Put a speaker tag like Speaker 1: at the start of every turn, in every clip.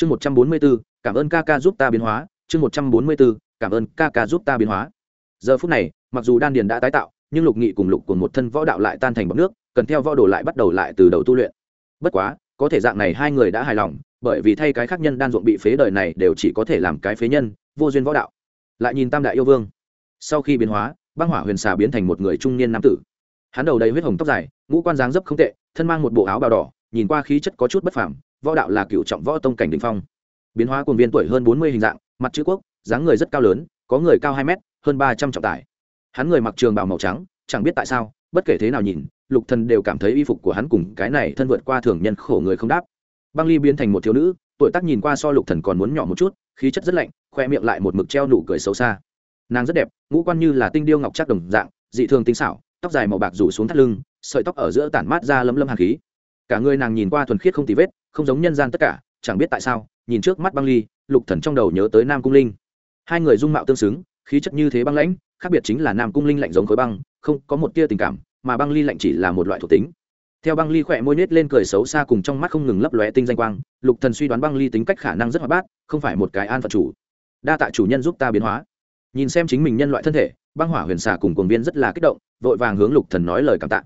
Speaker 1: chương một trăm bốn mươi b cảm ơn ca ca giúp ta biến hóa. Chương một trăm bốn mươi b cảm ơn ca ca giúp ta biến hóa. Giờ phút này, mặc dù đan điền đã tái tạo, nhưng lục nghị cùng lục của một thân võ đạo lại tan thành bọc nước, cần theo võ đồ lại bắt đầu lại từ đầu tu luyện. Bất quá, có thể dạng này hai người đã hài lòng, bởi vì thay cái khác nhân đan ruộng bị phế đời này đều chỉ có thể làm cái phế nhân, vô duyên võ đạo. Lại nhìn tam đại yêu vương. Sau khi biến hóa, băng hỏa huyền xà biến thành một người trung niên nam tử. Hắn đầu đầy huyết hồng tóc dài, ngũ quan dáng dấp không tệ, thân mang một bộ áo bào đỏ, nhìn qua khí chất có chút bất phẳng võ đạo là cựu trọng võ tông cảnh đình phong. Biến hóa cuồng viên tuổi hơn bốn mươi hình dạng, mặt chữ quốc, dáng người rất cao lớn, có người cao hai mét, hơn ba trăm trọng tải. Hắn người mặc trường bào màu trắng, chẳng biết tại sao, bất kể thế nào nhìn, lục thần đều cảm thấy y phục của hắn cùng cái này thân vượt qua thường nhân khổ người không đáp. Băng ly biến thành một thiếu nữ, tuổi tác nhìn qua so lục thần còn muốn nhỏ một chút, khí chất rất lạnh, khoe miệng lại một mực treo nụ cười xấu xa. Nàng rất đẹp, ngũ quan như là tinh điêu ngọc chắc đồng dạng, dị thường tinh xảo, tóc dài màu bạc rủ xuống thắt lưng, sợi tóc ở giữa tản mát ra lấm lấm hàn khí. Cả người nàng nhìn qua thuần khiết không tì vết không giống nhân gian tất cả, chẳng biết tại sao, nhìn trước mắt băng ly, lục thần trong đầu nhớ tới nam cung linh. Hai người dung mạo tương xứng, khí chất như thế băng lãnh, khác biệt chính là nam cung linh lạnh giống khối băng, không có một tia tình cảm, mà băng ly lạnh chỉ là một loại thuộc tính. Theo băng ly khỏe môi nết lên cười xấu xa cùng trong mắt không ngừng lấp lóe tinh danh quang, lục thần suy đoán băng ly tính cách khả năng rất hoạt bát, không phải một cái an phận chủ. Đa tạ chủ nhân giúp ta biến hóa. Nhìn xem chính mình nhân loại thân thể, băng hỏa huyền xà cùng cuồng viên rất là kích động, vội vàng hướng lục thần nói lời cảm tạ.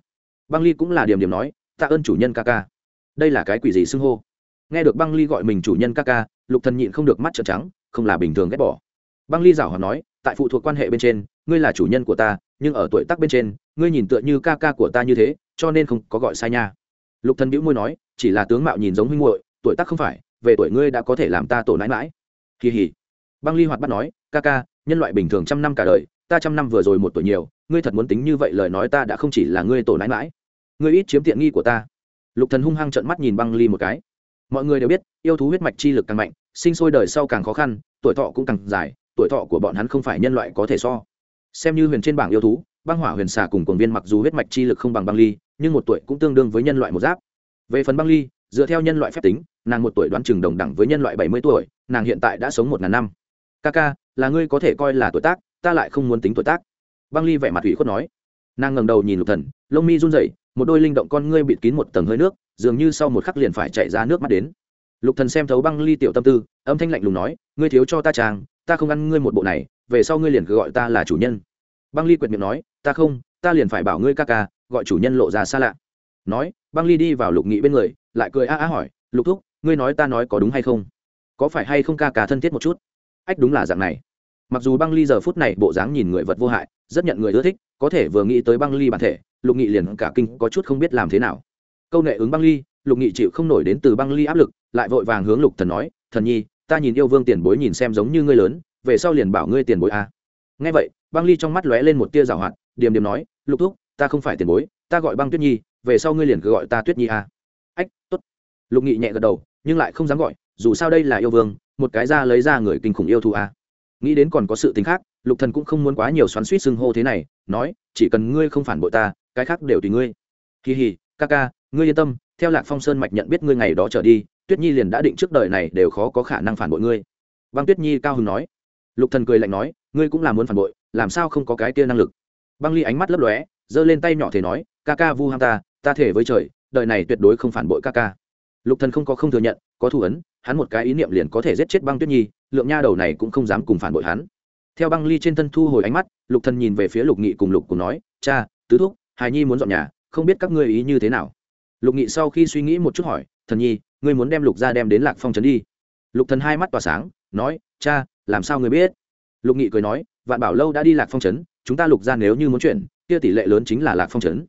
Speaker 1: Băng ly cũng là điểm điểm nói, tạ ơn chủ nhân ca ca đây là cái quỷ gì xưng hô? Nghe được băng ly gọi mình chủ nhân ca ca, lục thần nhịn không được mắt trợn trắng, không là bình thường ghét bỏ. Băng ly giảo hòa nói, tại phụ thuộc quan hệ bên trên, ngươi là chủ nhân của ta, nhưng ở tuổi tác bên trên, ngươi nhìn tựa như ca ca của ta như thế, cho nên không có gọi sai nha. Lục thần bĩu môi nói, chỉ là tướng mạo nhìn giống huynh muội, tuổi tác không phải, về tuổi ngươi đã có thể làm ta tổ nãi mãi kỳ hỉ băng ly hoạt bắt nói, ca ca, nhân loại bình thường trăm năm cả đời, ta trăm năm vừa rồi một tuổi nhiều, ngươi thật muốn tính như vậy lời nói ta đã không chỉ là ngươi tổ nãi mãi ngươi ít chiếm tiện nghi của ta lục thần hung hăng trợn mắt nhìn băng ly một cái. Mọi người đều biết, yêu thú huyết mạch chi lực càng mạnh, sinh sôi đời sau càng khó khăn, tuổi thọ cũng càng dài, tuổi thọ của bọn hắn không phải nhân loại có thể so. Xem như huyền trên bảng yêu thú, băng hỏa huyền xà cùng cồn viên mặc dù huyết mạch chi lực không bằng băng ly, nhưng một tuổi cũng tương đương với nhân loại một giáp. Về phần băng ly, dựa theo nhân loại phép tính, nàng một tuổi đoán chừng đồng đẳng với nhân loại bảy mươi tuổi, nàng hiện tại đã sống một ngàn năm. Ca ca là ngươi có thể coi là tuổi tác, ta lại không muốn tính tuổi tác. Băng ly vẻ mặt ủy khuất nói. Nàng ngầm đầu nhìn lục thần, lông mi run rẩy một đôi linh động con ngươi bịt kín một tầng hơi nước, dường như sau một khắc liền phải chạy ra nước mắt đến. Lục thần xem thấu băng ly tiểu tâm tư, âm thanh lạnh lùng nói, ngươi thiếu cho ta trang ta không ăn ngươi một bộ này, về sau ngươi liền cứ gọi ta là chủ nhân. Băng ly quyệt miệng nói, ta không, ta liền phải bảo ngươi ca ca, gọi chủ nhân lộ ra xa lạ. Nói, băng ly đi vào lục nghị bên người, lại cười a a hỏi, lục thúc, ngươi nói ta nói có đúng hay không? Có phải hay không ca ca thân thiết một chút? Ách đúng là dạng này. Mặc dù băng ly giờ phút này bộ dáng nhìn người vật vô hại, rất nhận người ưa thích, có thể vừa nghĩ tới băng ly bản thể lục nghị liền cả kinh có chút không biết làm thế nào câu nệ ứng băng ly, lục nghị chịu không nổi đến từ băng ly áp lực, lại vội vàng hướng lục thần nói, thần nhi, ta nhìn yêu vương tiền bối nhìn xem giống như ngươi lớn, về sau liền bảo ngươi tiền bối a à. nghe vậy, băng ly trong mắt lóe lên một tia rào hoạt, điềm điềm nói, lục thúc, ta không phải tiền bối, ta gọi băng tuyết nhi, về sau ngươi liền cứ gọi ta tuyết nhi a à. ách, tốt lục nghị nhẹ gật đầu, nhưng lại không dám gọi, dù sao đây là yêu vương, một cái ra lấy ra người kinh khủng yêu thù a à. nghĩ đến còn có sự tính khác, lục thần cũng không muốn quá nhiều xoắn suýt xưng hô thế này, nói, chỉ cần ngươi không phản bội ta cái khác đều tùy ngươi. Kỳ hì, ca ca, ngươi yên tâm, theo lạc phong sơn mạch nhận biết ngươi ngày đó trở đi, tuyết nhi liền đã định trước đời này đều khó có khả năng phản bội ngươi. Băng tuyết nhi cao hứng nói. Lục thần cười lạnh nói, ngươi cũng là muốn phản bội, làm sao không có cái kia năng lực? Băng ly ánh mắt lấp lóe, giơ lên tay nhỏ thể nói, ca ca vu ham ta ta thể với trời, đời này tuyệt đối không phản bội ca ca. Lục thần không có không thừa nhận, có thủ ấn hắn một cái ý niệm liền có thể giết chết băng tuyết nhi, lượng nha đầu này cũng không dám cùng phản bội hắn. Theo băng ly trên thân thu hồi ánh mắt, lục thần nhìn về phía lục nghị cùng lục cùng nói, cha, tứ thúc hài nhi muốn dọn nhà, không biết các ngươi ý như thế nào. Lục nghị sau khi suy nghĩ một chút hỏi, thần nhi, ngươi muốn đem lục ra đem đến lạc phong trấn đi? Lục thần hai mắt tỏa sáng, nói, cha, làm sao ngươi biết? Lục nghị cười nói, vạn bảo lâu đã đi lạc phong trấn, chúng ta lục ra nếu như muốn chuyển, kia tỷ lệ lớn chính là lạc phong trấn.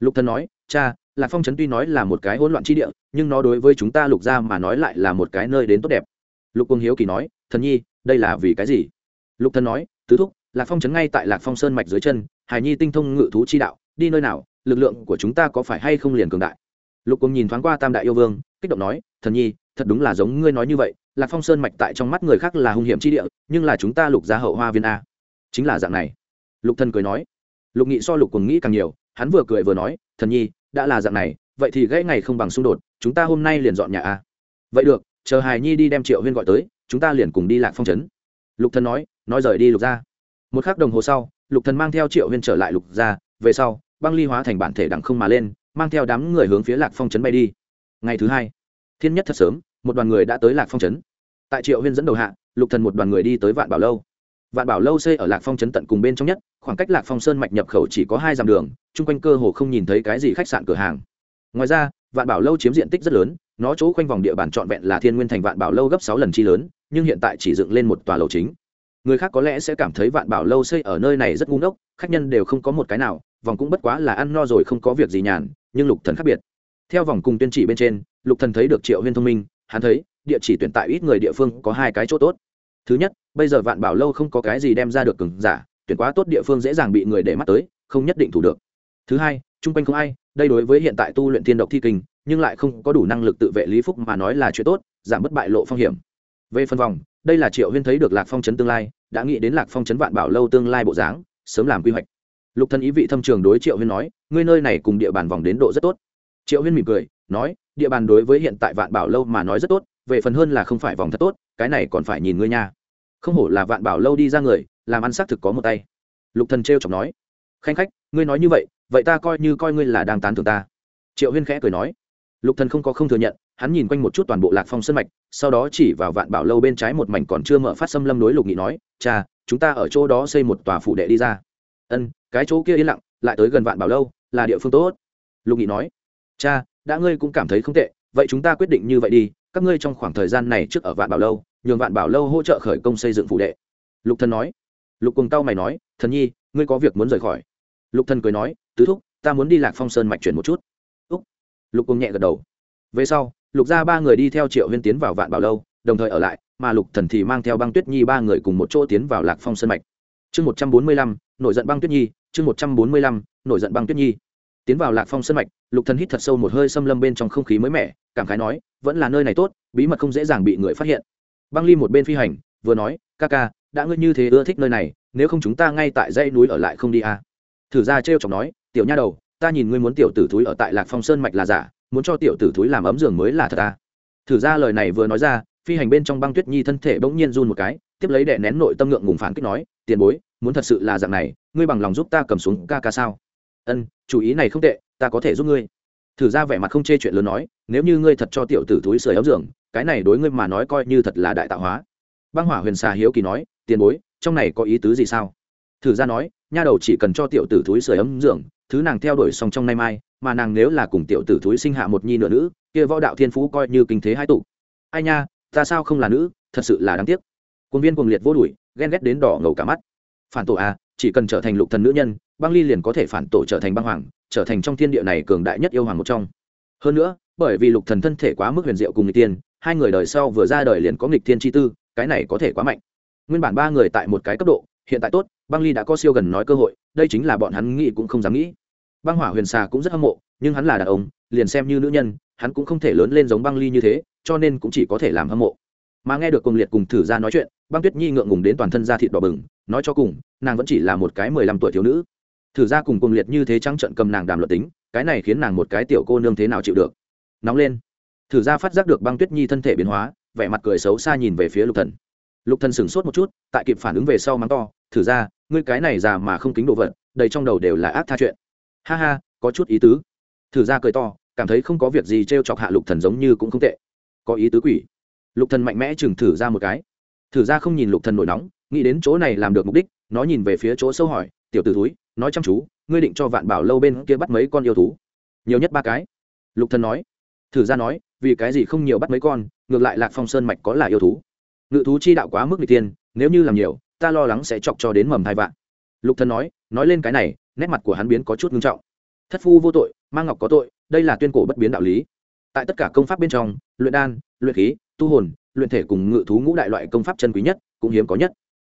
Speaker 1: Lục thần nói, cha, lạc phong trấn tuy nói là một cái hỗn loạn chi địa, nhưng nó đối với chúng ta lục ra mà nói lại là một cái nơi đến tốt đẹp. Lục quân hiếu kỳ nói, thần nhi, đây là vì cái gì? Lục thần nói, tứ thúc, lạc phong trấn ngay tại lạc phong sơn mạch dưới chân, hải nhi tinh thông ngự thú chi đạo đi nơi nào, lực lượng của chúng ta có phải hay không liền cường đại? Lục cùng nhìn thoáng qua tam đại yêu vương, kích động nói, thần nhi, thật đúng là giống ngươi nói như vậy, lạc phong sơn mạch tại trong mắt người khác là hung hiểm chi địa, nhưng là chúng ta lục gia hậu hoa viên a. Chính là dạng này. Lục thần cười nói. Lục nghị so lục cùng nghĩ càng nhiều, hắn vừa cười vừa nói, thần nhi, đã là dạng này, vậy thì gãy ngày không bằng xung đột, chúng ta hôm nay liền dọn nhà a. Vậy được, chờ hài nhi đi đem triệu huyên gọi tới, chúng ta liền cùng đi lạc phong trấn. Lục thần nói nói rời đi lục ra một khắc đồng hồ sau, lục thần mang theo triệu huyên trở lại lục ra về sau băng ly hóa thành bản thể đẳng không mà lên, mang theo đám người hướng phía lạc phong trấn bay đi. Ngày thứ hai, thiên nhất thật sớm, một đoàn người đã tới lạc phong trấn. Tại triệu huyên dẫn đầu hạ, lục thần một đoàn người đi tới vạn bảo lâu. Vạn bảo lâu xây ở lạc phong trấn tận cùng bên trong nhất, khoảng cách lạc phong sơn mạch nhập khẩu chỉ có hai dặm đường, chung quanh cơ hồ không nhìn thấy cái gì khách sạn cửa hàng. Ngoài ra, vạn bảo lâu chiếm diện tích rất lớn, nó chỗ quanh vòng địa bàn trọn vẹn là thiên nguyên thành vạn bảo lâu gấp sáu lần chi lớn, nhưng hiện tại chỉ dựng lên một tòa lầu chính. Người khác có lẽ sẽ cảm thấy vạn bảo lâu xây ở nơi này rất ngu ngốc, khách nhân đều không có một cái nào vòng cũng bất quá là ăn no rồi không có việc gì nhàn, nhưng lục thần khác biệt. Theo vòng cùng tuyên chỉ bên trên, lục thần thấy được triệu huyên thông minh, hắn thấy, địa chỉ tuyển tại ít người địa phương có hai cái chỗ tốt. Thứ nhất, bây giờ vạn bảo lâu không có cái gì đem ra được cứng giả, tuyển quá tốt địa phương dễ dàng bị người để mắt tới, không nhất định thủ được. Thứ hai, chung quanh không ai, đây đối với hiện tại tu luyện thiên độc thi kinh nhưng lại không có đủ năng lực tự vệ lý phúc mà nói là chuyện tốt, giảm bất bại lộ phong hiểm. Về phân vòng, đây là triệu huyên thấy được lạc phong trấn tương lai, đã nghĩ đến lạc phong trấn vạn bảo lâu tương lai bộ dáng, sớm làm quy hoạch lục thân ý vị thâm trường đối triệu huyên nói, ngươi nơi này cùng địa bàn vòng đến độ rất tốt. Triệu huyên mỉm cười, nói, địa bàn đối với hiện tại vạn bảo lâu mà nói rất tốt, về phần hơn là không phải vòng thật tốt, cái này còn phải nhìn ngươi nha. Không hổ là vạn bảo lâu đi ra người, làm ăn xác thực có một tay. Lục thần trêu chọc nói, khanh khách, ngươi nói như vậy vậy ta coi như coi ngươi là đang tán thưởng ta. Triệu huyên khẽ cười nói, lục thần không có không thừa nhận, hắn nhìn quanh một chút toàn bộ lạc phong sân mạch, sau đó chỉ vào vạn bảo lâu bên trái một mảnh còn chưa mở phát xâm lâm đối lục nghị nói, cha, chúng ta ở chỗ đó xây một tòa phủ đệ đi ra ân, cái chỗ kia yên lặng, lại tới gần vạn bảo lâu, là địa phương tốt. Lục nghị nói, cha, đã ngươi cũng cảm thấy không tệ, vậy chúng ta quyết định như vậy đi, các ngươi trong khoảng thời gian này trước ở vạn bảo lâu, nhường vạn bảo lâu hỗ trợ khởi công xây dựng phủ đệ. Lục thần nói. Lục cùng tao mày nói, thần nhi, ngươi có việc muốn rời khỏi. Lục thần cười nói, tứ thúc, ta muốn đi lạc phong sơn mạch chuyển một chút. Úc. Lục cùng nhẹ gật đầu. Về sau, lục ra ba người đi theo triệu huyên tiến vào vạn bảo lâu, đồng thời ở lại, mà lục thần thì mang theo băng tuyết nhi ba người cùng một chỗ tiến vào lạc phong sơn mạch. Chương một trăm bốn mươi lăm nổi giận băng tuyết nhi, chương một trăm bốn mươi lăm, nổi giận băng tuyết nhi tiến vào lạc phong sơn mạch, lục thần hít thật sâu một hơi xâm lâm bên trong không khí mới mẻ, cảm khái nói, vẫn là nơi này tốt, bí mật không dễ dàng bị người phát hiện băng ly một bên phi hành, vừa nói, ca ca, đã ngươi như thế ưa thích nơi này, nếu không chúng ta ngay tại dãy núi ở lại không đi à. thử ra trêu chọc nói, tiểu nha đầu, ta nhìn ngươi muốn tiểu tử thúi ở tại lạc phong sơn mạch là giả, muốn cho tiểu tử thúi làm ấm giường mới là thật à? thử ra lời này vừa nói ra, phi hành bên trong băng tuyết nhi thân thể bỗng nhiên run một cái, tiếp lấy đệ nén nội tâm ngượng ngùng phản kích nói, tiền bối muốn thật sự là dạng này, ngươi bằng lòng giúp ta cầm xuống ca ca sao? Ân, chủ ý này không tệ, ta có thể giúp ngươi. Thử ra vẻ mặt không chê chuyện lớn nói, nếu như ngươi thật cho tiểu tử túi sưởi ấm giường, cái này đối ngươi mà nói coi như thật là đại tạo hóa. Băng hỏa huyền xà hiếu kỳ nói, tiền bối, trong này có ý tứ gì sao? Thử ra nói, nha đầu chỉ cần cho tiểu tử túi sưởi ấm giường, thứ nàng theo đuổi xong trong nay mai, mà nàng nếu là cùng tiểu tử túi sinh hạ một nhi nửa nữ, kia võ đạo thiên phú coi như kinh thế hai tụ. Ai nha, ta sao không là nữ, thật sự là đáng tiếc. Quân viên cuồng liệt vô đuổi, ghen ghét đến đỏ ngầu cả mắt phản tổ à chỉ cần trở thành lục thần nữ nhân, băng ly liền có thể phản tổ trở thành băng hoàng, trở thành trong thiên địa này cường đại nhất yêu hoàng một trong. Hơn nữa, bởi vì lục thần thân thể quá mức huyền diệu cùng nghịch tiên hai người đời sau vừa ra đời liền có nghịch thiên chi tư, cái này có thể quá mạnh. Nguyên bản ba người tại một cái cấp độ, hiện tại tốt, băng ly đã có siêu gần nói cơ hội, đây chính là bọn hắn nghĩ cũng không dám nghĩ. Băng hỏa huyền xà cũng rất hâm mộ, nhưng hắn là đàn ông, liền xem như nữ nhân, hắn cũng không thể lớn lên giống băng ly như thế, cho nên cũng chỉ có thể làm hâm mộ. Mà nghe được cùng liệt cùng thử ra nói chuyện, băng tuyết nhi ngượng ngùng đến toàn thân da thịt đỏ bừng nói cho cùng, nàng vẫn chỉ là một cái mười lăm tuổi thiếu nữ. Thử ra cùng cùng liệt như thế trắng trận cầm nàng đàm luật tính, cái này khiến nàng một cái tiểu cô nương thế nào chịu được? Nóng lên. Thử ra phát giác được băng tuyết nhi thân thể biến hóa, vẻ mặt cười xấu xa nhìn về phía lục thần. Lục thần sửng sốt một chút, tại kịp phản ứng về sau mắng to, thử ra, ngươi cái này già mà không kính đồ vật, đầy trong đầu đều là ác tha chuyện. Ha ha, có chút ý tứ. Thử ra cười to, cảm thấy không có việc gì trêu chọc hạ lục thần giống như cũng không tệ. Có ý tứ quỷ. Lục thần mạnh mẽ chừng thử ra một cái. Thử ra không nhìn lục thần nổi nóng nghĩ đến chỗ này làm được mục đích, nó nhìn về phía chỗ sâu hỏi, tiểu t ử túi nói chăm chú, ngươi định cho vạn bảo lâu bên kia bắt mấy con yêu thú? Nhiều nhất ba cái. Lục thần nói. Thử ra nói, vì cái gì không nhiều bắt mấy con, ngược lại lạc phong sơn mạch có là yêu thú. Ngự thú chi đạo quá mức người tiên nếu như làm nhiều, ta lo lắng sẽ chọc cho đến mầm hai vạn. Lục thần nói nói lên cái này, nét mặt của hắn biến có chút ngưng trọng. Thất phu vô tội mang ngọc có tội, đây là tuyên cổ bất biến đạo lý. Tại tất cả công pháp bên trong, luyện đan, luyện khí, tu hồn, luyện thể cùng ngự thú ngũ đại loại công pháp chân quý nhất, cũng hiếm có nhất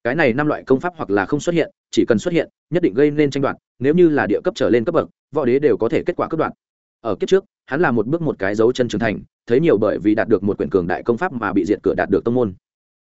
Speaker 1: cái này năm loại công pháp hoặc là không xuất hiện, chỉ cần xuất hiện, nhất định gây nên tranh đoạt, nếu như là địa cấp trở lên cấp bậc, võ đế đều có thể kết quả cấp đoạn ở kiếp trước, hắn là một bước một cái dấu chân trưởng thành, thấy nhiều bởi vì đạt được một quyển cường đại công pháp mà bị diệt cửa đạt được tông môn.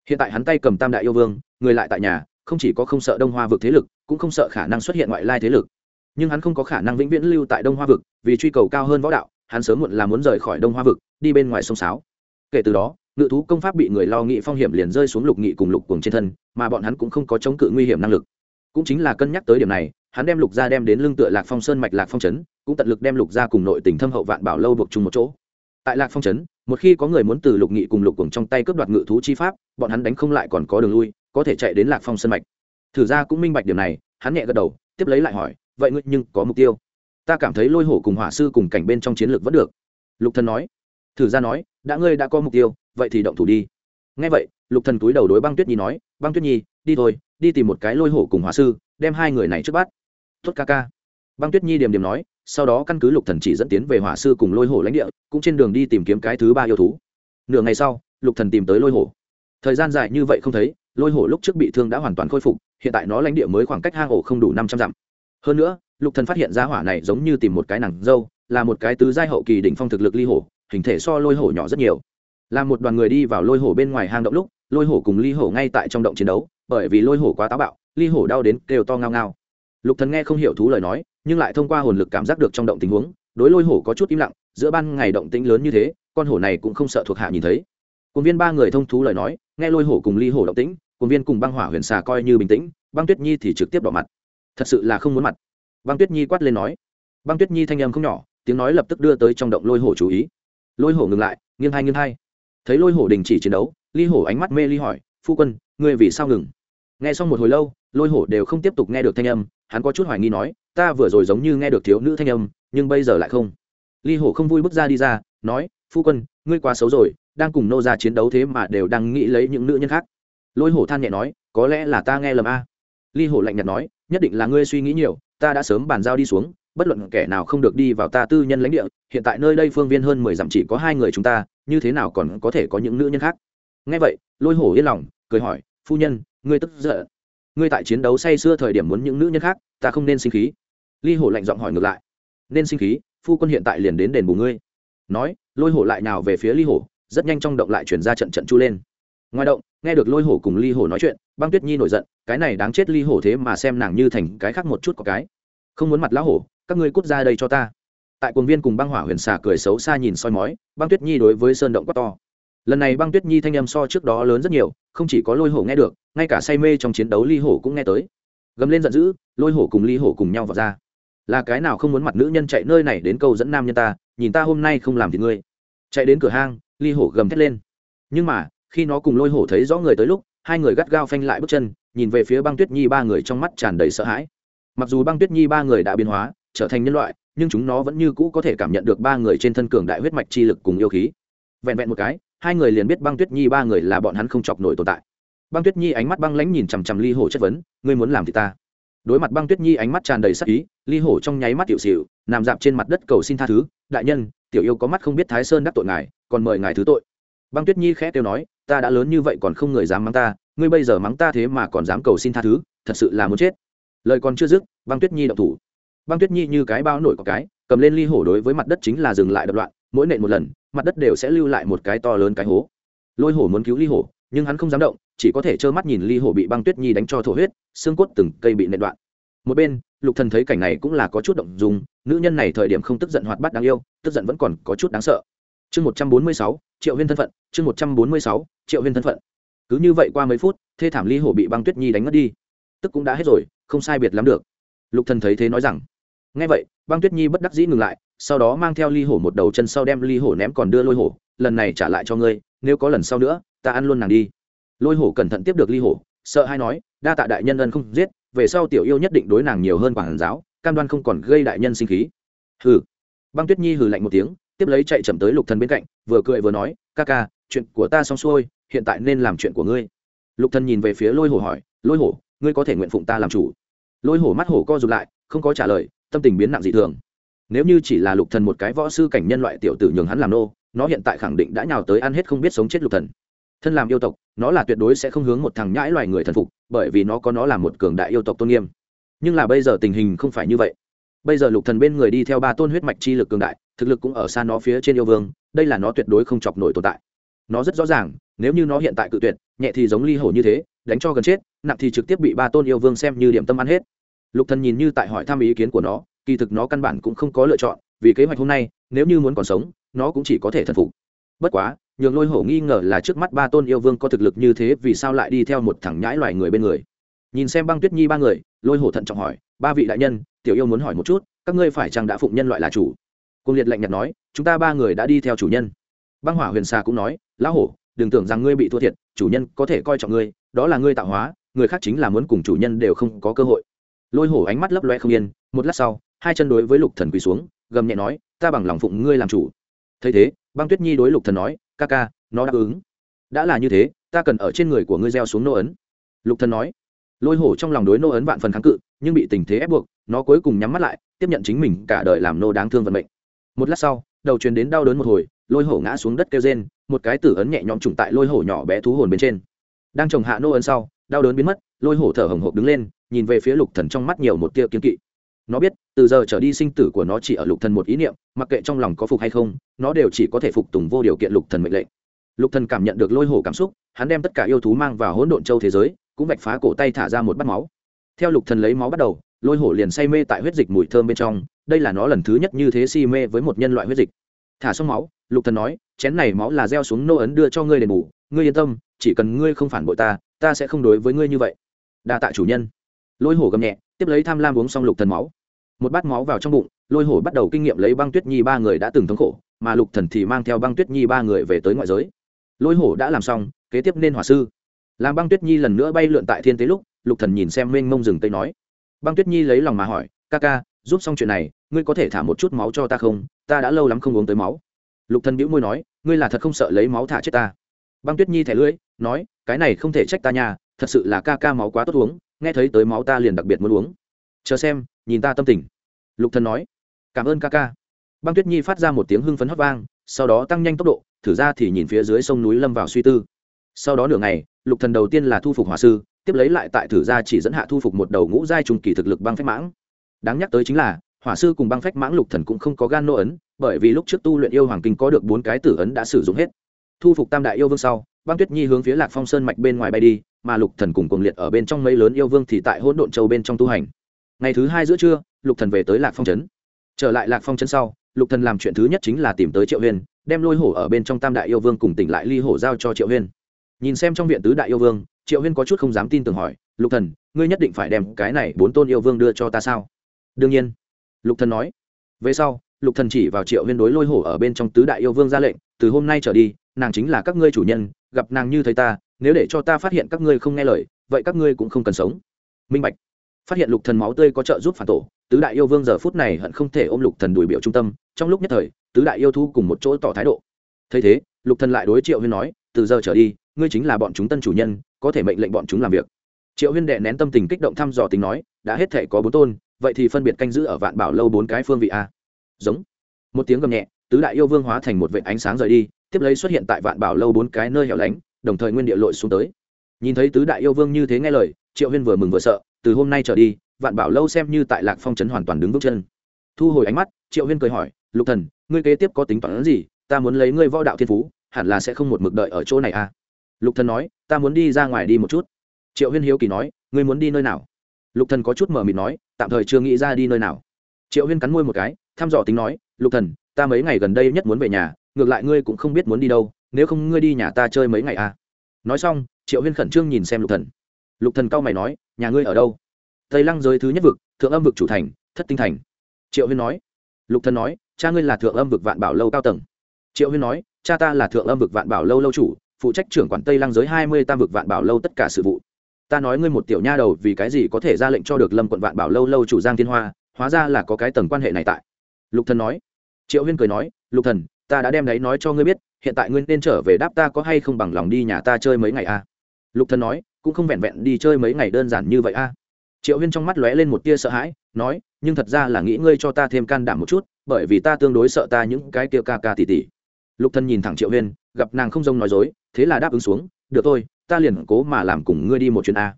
Speaker 1: Hiện tại hắn tay cầm tam đại yêu vương, người lại tại nhà, không chỉ có không sợ đông hoa vực thế lực, cũng không sợ khả năng xuất hiện ngoại lai thế lực. Nhưng hắn không có khả năng vĩnh viễn lưu tại đông hoa vực, vì truy cầu cao hơn võ đạo, hắn sớm muộn là muốn rời khỏi đông hoa vực, đi bên ngoài sông sáo. Kể từ đó ngự thú công pháp bị người lo nghị phong hiểm liền rơi xuống lục nghị cùng lục cuồng trên thân, mà bọn hắn cũng không có chống cự nguy hiểm năng lực. Cũng chính là cân nhắc tới điểm này, hắn đem lục gia đem đến lưng tựa lạc phong sơn mạch lạc phong trấn, cũng tận lực đem lục gia cùng nội tình thâm hậu vạn bảo lâu buộc chung một chỗ. Tại lạc phong trấn, một khi có người muốn từ lục nghị cùng lục cùng trong tay cướp đoạt ngự thú chi pháp, bọn hắn đánh không lại còn có đường lui, có thể chạy đến lạc phong sơn mạch. Thử ra cũng minh bạch điểm này, hắn nhẹ gật đầu, tiếp lấy lại hỏi, vậy ngươi nhưng có mục tiêu? Ta cảm thấy lôi hổ cùng hỏa sư cùng cảnh bên trong chiến lược vẫn được. Lục thần nói. Thử ra nói, đã ngươi đã có mục tiêu vậy thì động thủ đi. Ngay vậy, lục thần túi đầu đối băng tuyết nhi nói, băng tuyết nhi, đi thôi, đi tìm một cái lôi hổ cùng hỏa sư, đem hai người này trước bắt. Tốt ca ca. Băng tuyết nhi điểm điểm nói, sau đó căn cứ lục thần chỉ dẫn tiến về hỏa sư cùng lôi hổ lãnh địa, cũng trên đường đi tìm kiếm cái thứ ba yêu thú. Nửa ngày sau, lục thần tìm tới lôi hổ. Thời gian dài như vậy không thấy, lôi hổ lúc trước bị thương đã hoàn toàn khôi phục, hiện tại nó lãnh địa mới khoảng cách hang ổ không đủ năm trăm dặm. Hơn nữa, lục thần phát hiện ra hỏa này giống như tìm một cái nàng dâu, là một cái tứ giai hậu kỳ đỉnh phong thực lực ly hổ, hình thể so lôi hổ nhỏ rất nhiều là một đoàn người đi vào lôi hổ bên ngoài hang động lúc, lôi hổ cùng ly hổ ngay tại trong động chiến đấu, bởi vì lôi hổ quá táo bạo, ly hổ đau đến kêu to ngao ngao. Lục thần nghe không hiểu thú lời nói, nhưng lại thông qua hồn lực cảm giác được trong động tình huống, đối lôi hổ có chút im lặng, giữa ban ngày động tĩnh lớn như thế, con hổ này cũng không sợ thuộc hạ nhìn thấy. Cùng viên ba người thông thú lời nói, nghe lôi hổ cùng ly hổ động tĩnh cùng viên cùng băng hỏa huyền xà coi như bình tĩnh, băng tuyết nhi thì trực tiếp đỏ mặt. Thật sự là không muốn mặt. Băng tuyết nhi quát lên nói. Băng tuyết nhi thanh âm không nhỏ, tiếng nói lập tức đưa tới trong động lôi hổ chú ý. Lôi hổ ngừng lại, nghiêng hai nghiêng hai thấy lôi hổ đình chỉ chiến đấu ly hổ ánh mắt mê ly hỏi, phu quân, ngươi vì sao ngừng? Nghe xong một hồi lâu, lôi hổ đều không tiếp tục nghe được thanh âm, hắn có chút hoài nghi nói, ta vừa rồi giống như nghe được thiếu nữ thanh âm, nhưng bây giờ lại không. Ly hổ không vui bước ra đi ra, nói, phu quân, ngươi quá xấu rồi, đang cùng nô ra chiến đấu thế mà đều đang nghĩ lấy những nữ nhân khác. Lôi hổ than nhẹ nói, có lẽ là ta nghe lầm a. Ly hổ lạnh nhạt nói, nhất định là ngươi suy nghĩ nhiều, ta đã sớm bàn giao đi xuống bất luận kẻ nào không được đi vào ta tư nhân lãnh địa, hiện tại nơi đây phương viên hơn mười dặm chỉ có hai người chúng ta, như thế nào còn có thể có những nữ nhân khác? Nghe vậy, lôi hổ yên lòng, cười hỏi, phu nhân, ngươi tức giận. Ngươi tại chiến đấu say xưa thời điểm muốn những nữ nhân khác, ta không nên sinh khí. Ly hổ lạnh giọng hỏi ngược lại, nên sinh khí, phu quân hiện tại liền đến đền bù ngươi. Nói, lôi hổ lại nào về phía ly hổ, rất nhanh trong động lại chuyển ra trận trận chu lên. Ngoài động, nghe được lôi hổ cùng ly hổ nói chuyện, băng tuyết nhi nổi giận, cái này đáng chết ly hổ thế mà xem nàng như thành cái khác một chút có cái. Không muốn mặt lão hổ các ngươi cút ra đây cho ta. Tại cuồng viên cùng băng hỏa huyền xà cười xấu xa nhìn soi mói, băng tuyết nhi đối với sơn động quát to. Lần này băng tuyết nhi thanh âm so trước đó lớn rất nhiều, không chỉ có lôi hổ nghe được, ngay cả say mê trong chiến đấu ly hổ cũng nghe tới. Gầm lên giận dữ, lôi hổ cùng ly hổ cùng nhau vào ra. Là cái nào không muốn mặt nữ nhân chạy nơi này đến câu dẫn nam nhân ta, nhìn ta hôm nay không làm thì ngươi. Chạy đến cửa hang, ly hổ gầm thét lên. Nhưng mà, khi nó cùng lôi hổ thấy rõ người tới lúc, hai người gắt gao phanh lại bước chân, nhìn về phía băng tuyết nhi ba người trong mắt tràn đầy sợ hãi. Mặc dù băng tuyết nhi ba người đã biến hóa trở thành nhân loại, nhưng chúng nó vẫn như cũ có thể cảm nhận được ba người trên thân cường đại huyết mạch chi lực cùng yêu khí. Vẹn vẹn một cái, hai người liền biết băng tuyết nhi ba người là bọn hắn không chọc nổi tồn tại. Băng tuyết nhi ánh mắt băng lãnh nhìn chằm chằm ly hổ chất vấn, ngươi muốn làm thì ta. Đối mặt băng tuyết nhi ánh mắt tràn đầy sắc ý, ly hổ trong nháy mắt tiểu xịu nằm dạp trên mặt đất cầu xin tha thứ, đại nhân, tiểu yêu có mắt không biết thái sơn đắc tội ngài, còn mời ngài thứ tội. Băng tuyết nhi khẽ tiêu nói, ta đã lớn như vậy còn không người dám mắng ta, ngươi bây giờ mắng ta thế mà còn dám cầu xin tha thứ, thật sự là muốn chết. Lời còn chưa dứt, băng tuyết nhi động thủ băng tuyết nhi như cái bao nổi có cái, cầm lên ly hổ đối với mặt đất chính là dừng lại đập loạn, mỗi nện một lần, mặt đất đều sẽ lưu lại một cái to lớn cái hố. Lôi hổ muốn cứu ly hổ, nhưng hắn không dám động, chỉ có thể trơ mắt nhìn ly hổ bị băng tuyết nhi đánh cho thổ huyết, xương cốt từng cây bị nện đoạn. Một bên, lục thần thấy cảnh này cũng là có chút động dung, nữ nhân này thời điểm không tức giận hoạt bát đáng yêu, tức giận vẫn còn có chút đáng sợ. Chương một trăm bốn mươi sáu, triệu huyên thân phận, chương một trăm bốn mươi sáu, triệu huyên thân phận. Cứ như vậy qua mấy phút, thê thảm ly hổ bị băng tuyết nhi đánh mất đi. Tức cũng đã hết rồi, không sai biệt lắm được. Lục thần thấy thế nói rằng nghe vậy, băng tuyết nhi bất đắc dĩ ngừng lại, sau đó mang theo ly hổ một đầu chân sau đem ly hổ ném còn đưa lôi hổ, lần này trả lại cho ngươi, nếu có lần sau nữa, ta ăn luôn nàng đi. Lôi hổ cẩn thận tiếp được ly hổ, sợ hay nói, đa tạ đại nhân ân không giết, về sau tiểu yêu nhất định đối nàng nhiều hơn quản giáo, cam đoan không còn gây đại nhân sinh khí. Hừ. Băng tuyết nhi hừ lạnh một tiếng, tiếp lấy chạy chậm tới lục thần bên cạnh, vừa cười vừa nói, ca ca, chuyện của ta xong xuôi, hiện tại nên làm chuyện của ngươi. Lục thần nhìn về phía lôi hổ hỏi, lôi hổ, ngươi có thể nguyện phụng ta làm chủ? Lôi hổ mắt hổ co rụt lại, không có trả lời tâm tình biến nặng dị thường. Nếu như chỉ là lục thần một cái võ sư cảnh nhân loại tiểu tử nhường hắn làm nô, nó hiện tại khẳng định đã nhào tới ăn hết không biết sống chết lục thần. Thân làm yêu tộc, nó là tuyệt đối sẽ không hướng một thằng nhãi loài người thần phục, bởi vì nó có nó là một cường đại yêu tộc tôn nghiêm. Nhưng là bây giờ tình hình không phải như vậy. Bây giờ lục thần bên người đi theo ba tôn huyết mạch chi lực cường đại, thực lực cũng ở xa nó phía trên yêu vương, đây là nó tuyệt đối không chọc nổi tồn tại. Nó rất rõ ràng, nếu như nó hiện tại cự tuyệt, nhẹ thì giống ly hổ như thế, đánh cho gần chết, nặng thì trực tiếp bị ba tôn yêu vương xem như điểm tâm ăn hết lục thần nhìn như tại hỏi thăm ý kiến của nó, kỳ thực nó căn bản cũng không có lựa chọn, vì kế hoạch hôm nay, nếu như muốn còn sống, nó cũng chỉ có thể thần phục. Bất quá, nhường lôi hổ nghi ngờ là trước mắt ba tôn yêu vương có thực lực như thế vì sao lại đi theo một thằng nhãi loài người bên người. Nhìn xem băng tuyết nhi ba người, lôi hổ thận trọng hỏi, ba vị đại nhân, tiểu yêu muốn hỏi một chút, các ngươi phải chăng đã phụng nhân loại là chủ? Cung liệt lạnh nhạt nói, chúng ta ba người đã đi theo chủ nhân. Băng hỏa huyền xà cũng nói, lão hổ, đừng tưởng rằng ngươi bị thua thiệt, chủ nhân có thể coi trọng ngươi, đó là ngươi tạo hóa, người khác chính là muốn cùng chủ nhân đều không có cơ hội lôi hổ ánh mắt lấp loe không yên, một lát sau, hai chân đối với lục thần quỳ xuống, gầm nhẹ nói, ta bằng lòng phụng ngươi làm chủ. Thấy thế, băng tuyết nhi đối lục thần nói, ca ca, nó đáp ứng. Đã là như thế, ta cần ở trên người của ngươi gieo xuống nô ấn. Lục thần nói. Lôi hổ trong lòng đối nô ấn vạn phần kháng cự, nhưng bị tình thế ép buộc, nó cuối cùng nhắm mắt lại, tiếp nhận chính mình cả đời làm nô đáng thương vận mệnh. Một lát sau, đầu truyền đến đau đớn một hồi, lôi hổ ngã xuống đất kêu rên, một cái tử ấn nhẹ nhõm trùng tại lôi hổ nhỏ bé thú hồn bên trên. Đang trồng hạ nô ấn sau, đau đớn biến mất, lôi hổ thở hồng hộc đứng lên nhìn về phía lục thần trong mắt nhiều một tia kiên kỵ. Nó biết, từ giờ trở đi sinh tử của nó chỉ ở lục thần một ý niệm, mặc kệ trong lòng có phục hay không, nó đều chỉ có thể phục tùng vô điều kiện lục thần mệnh lệnh. Lục thần cảm nhận được lôi hổ cảm xúc, hắn đem tất cả yêu thú mang vào hỗn độn châu thế giới, cũng vạch phá cổ tay thả ra một bát máu. Theo lục thần lấy máu bắt đầu, lôi hổ liền say mê tại huyết dịch mùi thơm bên trong, đây là nó lần thứ nhất như thế si mê với một nhân loại huyết dịch. Thả xong máu, lục thần nói, chén này máu là gieo xuống nô ấn đưa cho ngươi đền bù, ngươi yên tâm, chỉ cần ngươi không phản bội ta ta sẽ không đối với ngươi như vậy. Đa tạ chủ nhân lôi hổ gầm nhẹ, tiếp lấy tham lam uống xong lục thần máu. Một bát máu vào trong bụng, lôi hổ bắt đầu kinh nghiệm lấy băng tuyết nhi ba người đã từng thống khổ, mà lục thần thì mang theo băng tuyết nhi ba người về tới ngoại giới. Lôi hổ đã làm xong, kế tiếp nên hỏa sư. Làm băng tuyết nhi lần nữa bay lượn tại thiên tế lúc, lục thần nhìn xem mênh mông rừng tây nói. Băng tuyết nhi lấy lòng mà hỏi, ca ca, giúp xong chuyện này, ngươi có thể thả một chút máu cho ta không? Ta đã lâu lắm không uống tới máu. Lục thần bĩu môi nói, ngươi là thật không sợ lấy máu thả chết ta? Băng tuyết nhi thẻ lưỡi, nói, cái này không thể trách ta nhà thật sự là ca ca máu quá tốt uống nghe thấy tới máu ta liền đặc biệt muốn uống. Chờ xem, nhìn ta tâm tình. Lục thần nói, cảm ơn ca ca. Băng tuyết nhi phát ra một tiếng hưng phấn hót vang, sau đó tăng nhanh tốc độ, thử ra thì nhìn phía dưới sông núi lâm vào suy tư. Sau đó nửa ngày, lục thần đầu tiên là thu phục hỏa sư, tiếp lấy lại tại thử ra chỉ dẫn hạ thu phục một đầu ngũ giai trùng kỳ thực lực băng phách mãng. Đáng nhắc tới chính là, hỏa sư cùng băng phách mãng lục thần cũng không có gan nô ấn, bởi vì lúc trước tu luyện yêu hoàng kinh có được bốn cái tử ấn đã sử dụng hết. Thu phục tam đại yêu vương sau, băng tuyết nhi hướng phía lạc phong sơn mạch bên ngoài bay đi mà lục thần cùng cuồng liệt ở bên trong mấy lớn yêu vương thì tại hỗn độn châu bên trong tu hành. Ngày thứ hai giữa trưa, lục thần về tới lạc phong trấn. Trở lại lạc phong trấn sau, lục thần làm chuyện thứ nhất chính là tìm tới triệu huyên đem lôi hổ ở bên trong tam đại yêu vương cùng tỉnh lại ly hổ giao cho triệu huyên nhìn xem trong viện tứ đại yêu vương, triệu huyên có chút không dám tin tưởng hỏi, lục thần, ngươi nhất định phải đem cái này bốn tôn yêu vương đưa cho ta sao? Đương nhiên. Lục thần nói. Về sau, lục thần chỉ vào triệu huyên đối lôi hổ ở bên trong tứ đại yêu vương ra lệnh, từ hôm nay trở đi, nàng chính là các ngươi chủ nhân, gặp nàng như thấy ta nếu để cho ta phát hiện các ngươi không nghe lời, vậy các ngươi cũng không cần sống. Minh bạch. Phát hiện lục thần máu tươi có trợ giúp phản tổ, tứ đại yêu vương giờ phút này hận không thể ôm lục thần đuổi biểu trung tâm, trong lúc nhất thời, tứ đại yêu thu cùng một chỗ tỏ thái độ. Thấy thế, lục thần lại đối triệu huyên nói, từ giờ trở đi, ngươi chính là bọn chúng tân chủ nhân, có thể mệnh lệnh bọn chúng làm việc. Triệu huyên đệ nén tâm tình kích động thăm dò tính nói, đã hết thể có bốn tôn, vậy thì phân biệt canh giữ ở vạn bảo lâu bốn cái phương vị a. Giống. Một tiếng gầm nhẹ, tứ đại yêu vương hóa thành một vệ ánh sáng rời đi, tiếp lấy xuất hiện tại vạn bảo lâu bốn cái nơi hẻo lánh đồng thời nguyên địa lội xuống tới. Nhìn thấy tứ đại yêu vương như thế nghe lời, triệu huyên vừa mừng vừa sợ, từ hôm nay trở đi, vạn bảo lâu xem như tại lạc phong trấn hoàn toàn đứng vững chân. Thu hồi ánh mắt, triệu huyên cười hỏi, lục thần, ngươi kế tiếp có tính toán gì? Ta muốn lấy ngươi võ đạo thiên phú, hẳn là sẽ không một mực đợi ở chỗ này à? Lục thần nói, ta muốn đi ra ngoài đi một chút. Triệu huyên hiếu kỳ nói, ngươi muốn đi nơi nào? Lục thần có chút mờ mịt nói, tạm thời chưa nghĩ ra đi nơi nào. Triệu huyên cắn môi một cái, thăm dò tính nói, lục thần, ta mấy ngày gần đây nhất muốn về nhà, ngược lại ngươi cũng không biết muốn đi đâu nếu không ngươi đi nhà ta chơi mấy ngày à? Nói xong, triệu huyên khẩn trương nhìn xem lục thần. Lục thần cao mày nói, nhà ngươi ở đâu? Tây lăng giới thứ nhất vực, thượng âm vực chủ thành, thất tinh thành. Triệu huyên nói. Lục thần nói, cha ngươi là thượng âm vực vạn bảo lâu cao tầng. Triệu huyên nói, cha ta là thượng âm vực vạn bảo lâu lâu chủ, phụ trách trưởng quản tây lăng giới hai mươi tam vực vạn bảo lâu tất cả sự vụ. Ta nói ngươi một tiểu nha đầu, vì cái gì có thể ra lệnh cho được lâm quận vạn bảo lâu lâu chủ giang thiên hoa, hóa ra là có cái tầng quan hệ này tại. Lục thần nói. Triệu huyên cười nói, lục thần, ta đã đem đấy nói cho ngươi biết hiện tại ngươi nên trở về đáp ta có hay không bằng lòng đi nhà ta chơi mấy ngày a à? lục thần nói, cũng không vẹn vẹn đi chơi mấy ngày đơn giản như vậy a à? triệu huyên trong mắt lóe lên một tia sợ hãi, nói, nhưng thật ra là nghĩ ngươi cho ta thêm can đảm một chút, bởi vì ta tương đối sợ ta những cái kia ca ca tỉ tỉ. Lục thần nhìn thẳng triệu huyên, gặp nàng không dông nói dối, thế là đáp ứng xuống, được thôi, ta liền cố mà làm cùng ngươi đi một chuyến a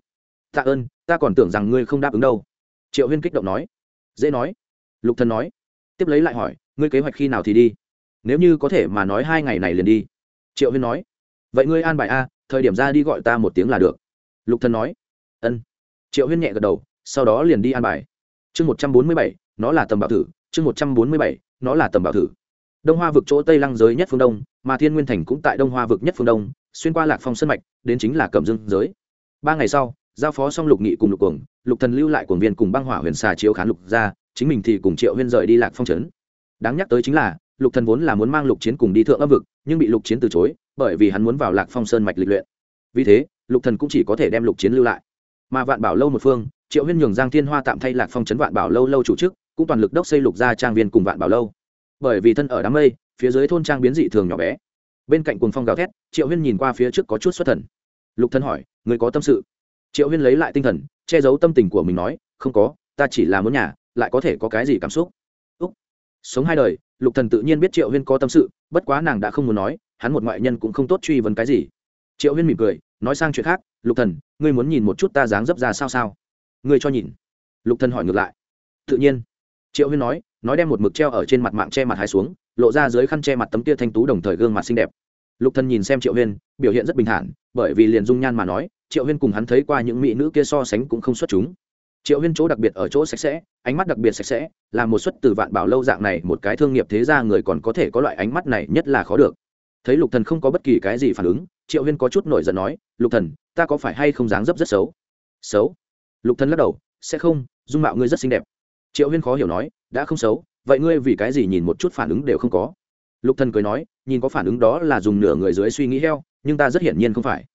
Speaker 1: tạ ơn, ta còn tưởng rằng ngươi không đáp ứng đâu. Triệu huyên kích động nói. Dễ nói. Lục thần nói. Tiếp lấy lại hỏi, ngươi kế hoạch khi nào thì đi? Nếu như có thể mà nói hai ngày này liền đi. Triệu huyên nói. Vậy ngươi an bài a, thời điểm ra đi gọi ta một tiếng là được. Lục thần nói. Ân. Triệu huyên nhẹ gật đầu, sau đó liền đi an bài. Chương một trăm bốn mươi bảy, nó là tầm bảo thử. Chương một trăm bốn mươi bảy, nó là tầm bảo thử. Đông hoa vực chỗ tây lăng giới nhất phương đông, mà thiên nguyên thành cũng tại đông hoa vực nhất phương đông, xuyên qua lạc phong sân mạch, đến chính là cẩm dương giới. Ba ngày sau, giao phó xong lục nghị cùng lục cuồng, lục thần lưu lại cuồng viên cùng băng hỏa huyền xà chiếu khán lục ra, chính mình thì cùng triệu huyên rời đi lạc phong trấn. Đáng nhắc tới chính là lục thần vốn là muốn mang lục chiến cùng đi thượng âm vực, nhưng bị lục chiến từ chối, bởi vì hắn muốn vào lạc phong sơn mạch lịch luyện. Vì thế, lục thần cũng chỉ có thể đem lục chiến lưu lại. Mà vạn bảo lâu một phương, triệu huyên nhường giang thiên hoa tạm thay lạc phong trấn vạn bảo lâu lâu chủ chức, cũng toàn lực đốc xây lục gia trang viên cùng vạn bảo lâu. Bởi vì thân ở đám mây, phía dưới thôn trang biến dị thường nhỏ bé. Bên cạnh cuồng phong gào thét, triệu huyên nhìn qua phía trước có chút xuất thần. Lục thân hỏi người có tâm sự? Triệu huyên lấy lại tinh thần, che giấu tâm tình của mình nói, không có, ta chỉ là muốn nhà, lại có thể có cái gì cảm xúc? Sống hai đời, lục thần tự nhiên biết triệu huyên có tâm sự, bất quá nàng đã không muốn nói, hắn một ngoại nhân cũng không tốt truy vấn cái gì. Triệu huyên mỉm cười, nói sang chuyện khác, lục thần, ngươi muốn nhìn một chút ta dáng dấp ra sao sao? Ngươi cho nhìn. Lục thần hỏi ngược lại. Tự nhiên. Triệu huyên nói nói đem một mực treo ở trên mặt mạng che mặt hai xuống, lộ ra dưới khăn che mặt tấm kia thanh tú đồng thời gương mặt xinh đẹp. Lục thần nhìn xem triệu huyên, biểu hiện rất bình thản, bởi vì liền dung nhan mà nói, triệu huyên cùng hắn thấy qua những mỹ nữ kia so sánh cũng không xuất chúng triệu huyên chỗ đặc biệt ở chỗ sạch sẽ, ánh mắt đặc biệt sạch sẽ, là một suất từ vạn bảo lâu dạng này, một cái thương nghiệp thế gia người còn có thể có loại ánh mắt này nhất là khó được. Thấy lục thần không có bất kỳ cái gì phản ứng, triệu huyên có chút nổi giận nói, lục thần, ta có phải hay không dáng dấp rất xấu? Xấu? Lục thần lắc đầu, sẽ không, dung mạo ngươi rất xinh đẹp. Triệu huyên khó hiểu nói, đã không xấu, vậy ngươi vì cái gì nhìn một chút phản ứng đều không có? Lục thần cười nói, nhìn có phản ứng đó là dùng nửa người dưới suy nghĩ heo, nhưng ta rất hiển nhiên không phải.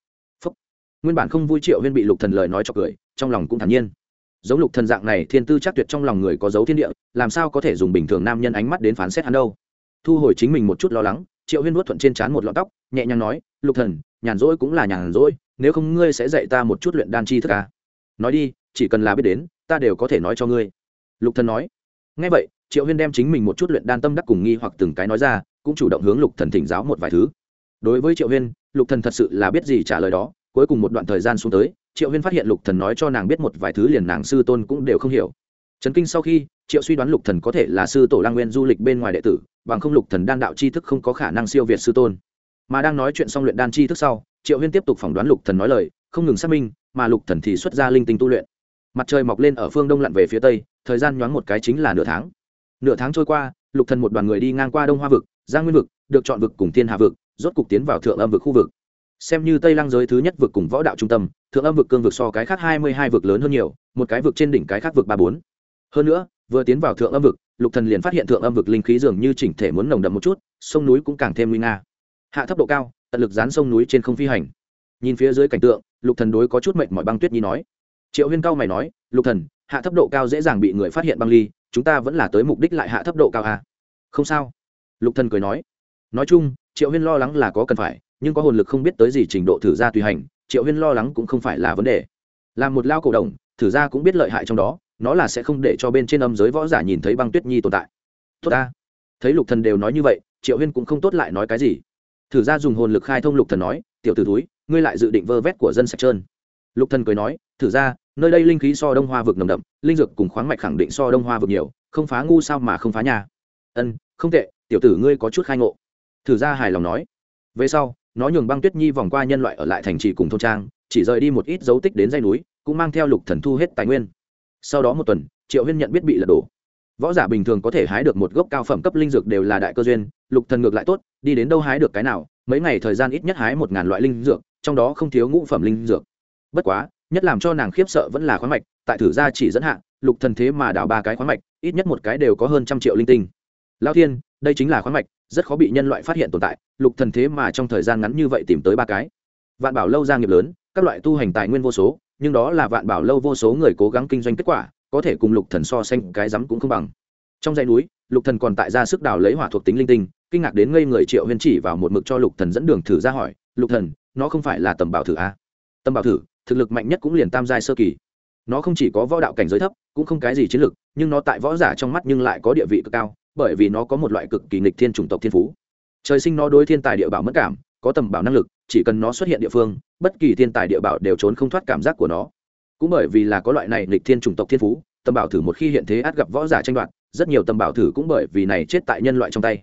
Speaker 1: Phúc. nguyên bản không vui triệu huyên bị lục thần lời nói cho cười, trong lòng cũng thản nhiên giống lục thần dạng này, thiên tư chắc tuyệt trong lòng người có dấu thiên địa, làm sao có thể dùng bình thường nam nhân ánh mắt đến phán xét hắn đâu? Thu hồi chính mình một chút lo lắng, triệu huyên nuốt thuận trên trán một lọn tóc, nhẹ nhàng nói, lục thần, nhàn rỗi cũng là nhàn rỗi, nếu không ngươi sẽ dạy ta một chút luyện đan chi thức à? nói đi, chỉ cần là biết đến, ta đều có thể nói cho ngươi. Lục thần nói. Nghe vậy, triệu huyên đem chính mình một chút luyện đan tâm đắc cùng nghi hoặc từng cái nói ra, cũng chủ động hướng lục thần thỉnh giáo một vài thứ. Đối với triệu huyên, lục thần thật sự là biết gì trả lời đó cuối cùng một đoạn thời gian xuống tới, triệu huyên phát hiện lục thần nói cho nàng biết một vài thứ liền nàng sư tôn cũng đều không hiểu. Chấn kinh sau khi, triệu suy đoán lục thần có thể là sư tổ lang nguyên du lịch bên ngoài đệ tử, bằng không lục thần đan đạo chi thức không có khả năng siêu việt sư tôn. Mà đang nói chuyện xong luyện đan chi thức sau, triệu huyên tiếp tục phỏng đoán lục thần nói lời, không ngừng xác minh, mà lục thần thì xuất ra linh tinh tu luyện. Mặt trời mọc lên ở phương đông lặn về phía tây, thời gian nhoáng một cái chính là nửa tháng. Nửa tháng trôi qua, lục thần một đoàn người đi ngang qua đông hoa vực, giang nguyên vực, được chọn vực cùng thiên hà vực, rốt cục tiến vào thượng âm vực khu vực xem như tây lăng giới thứ nhất vực cùng võ đạo trung tâm, thượng âm vực cương vực so cái khác hai mươi hai vực lớn hơn nhiều, một cái vực trên đỉnh cái khác vực ba bốn. Hơn nữa, vừa tiến vào thượng âm vực, lục thần liền phát hiện thượng âm vực linh khí dường như chỉnh thể muốn nồng đậm một chút, sông núi cũng càng thêm nguy nga. Hạ thấp độ cao, tận lực dán sông núi trên không phi hành. Nhìn phía dưới cảnh tượng, lục thần đối có chút mệnh mọi băng tuyết nhi nói. Triệu huyên cao mày nói, lục thần, hạ thấp độ cao dễ dàng bị người phát hiện băng ly, chúng ta vẫn là tới mục đích lại hạ thấp độ cao à? không sao. Lục thần cười nói. Nói chung, triệu huyên lo lắng là có cần phải nhưng có hồn lực không biết tới gì trình độ thử ra tùy hành, triệu huyên lo lắng cũng không phải là vấn đề. Làm một lao cổ đồng, thử ra cũng biết lợi hại trong đó, nó là sẽ không để cho bên trên âm giới võ giả nhìn thấy băng tuyết nhi tồn tại. Tốt ta. Thấy lục thần đều nói như vậy, triệu huyên cũng không tốt lại nói cái gì. Thử ra dùng hồn lực khai thông lục thần nói, tiểu tử túi ngươi lại dự định vơ vét của dân sạch trơn. Lục thần cười nói, thử ra, nơi đây linh khí so đông hoa vực nồng đậm, linh dược cùng khoáng mạch khẳng định so đông hoa vực nhiều, không phá ngu sao mà không phá nhà. Ân, không tệ, tiểu tử ngươi có chút khai ngộ. Thử ra hài lòng nói. Về sau nó nhường băng tuyết nhi vòng qua nhân loại ở lại thành trì cùng thôn trang, chỉ rời đi một ít dấu tích đến dây núi, cũng mang theo lục thần thu hết tài nguyên. Sau đó một tuần, triệu huyên nhận biết bị lật đổ. Võ giả bình thường có thể hái được một gốc cao phẩm cấp linh dược đều là đại cơ duyên, lục thần ngược lại tốt, đi đến đâu hái được cái nào, mấy ngày thời gian ít nhất hái một ngàn loại linh dược, trong đó không thiếu ngũ phẩm linh dược. Bất quá, nhất làm cho nàng khiếp sợ vẫn là khoáng mạch, tại thử gia chỉ dẫn hạn lục thần thế mà đào ba cái khoáng mạch, ít nhất một cái đều có hơn trăm triệu linh tinh. Lao thiên đây chính là khoáng mạch, rất khó bị nhân loại phát hiện tồn tại, lục thần thế mà trong thời gian ngắn như vậy tìm tới ba cái. Vạn bảo lâu gia nghiệp lớn, các loại tu hành tài nguyên vô số, nhưng đó là vạn bảo lâu vô số người cố gắng kinh doanh kết quả, có thể cùng lục thần so sánh cái rắm cũng không bằng. Trong dãy núi, lục thần còn tại ra sức đào lấy hỏa thuộc tính linh tinh, kinh ngạc đến ngây người triệu huyên chỉ vào một mực cho lục thần dẫn đường thử ra hỏi, lục thần, nó không phải là tầm bảo thử a à? tầm bảo thử, thực lực mạnh nhất cũng liền tam giai sơ kỳ. Nó không chỉ có võ đạo cảnh giới thấp, cũng không cái gì chiến lực nhưng nó tại võ giả trong mắt nhưng lại có địa vị cực cao bởi vì nó có một loại cực kỳ nghịch thiên chủng tộc thiên phú. Trời sinh nó đối thiên tài địa bảo mất cảm, có tầm bảo năng lực, chỉ cần nó xuất hiện địa phương, bất kỳ thiên tài địa bảo đều trốn không thoát cảm giác của nó. Cũng bởi vì là có loại này nghịch thiên chủng tộc thiên phú, tầm bảo thử một khi hiện thế át gặp võ giả tranh đoạt, rất nhiều tầm bảo thử cũng bởi vì này chết tại nhân loại trong tay.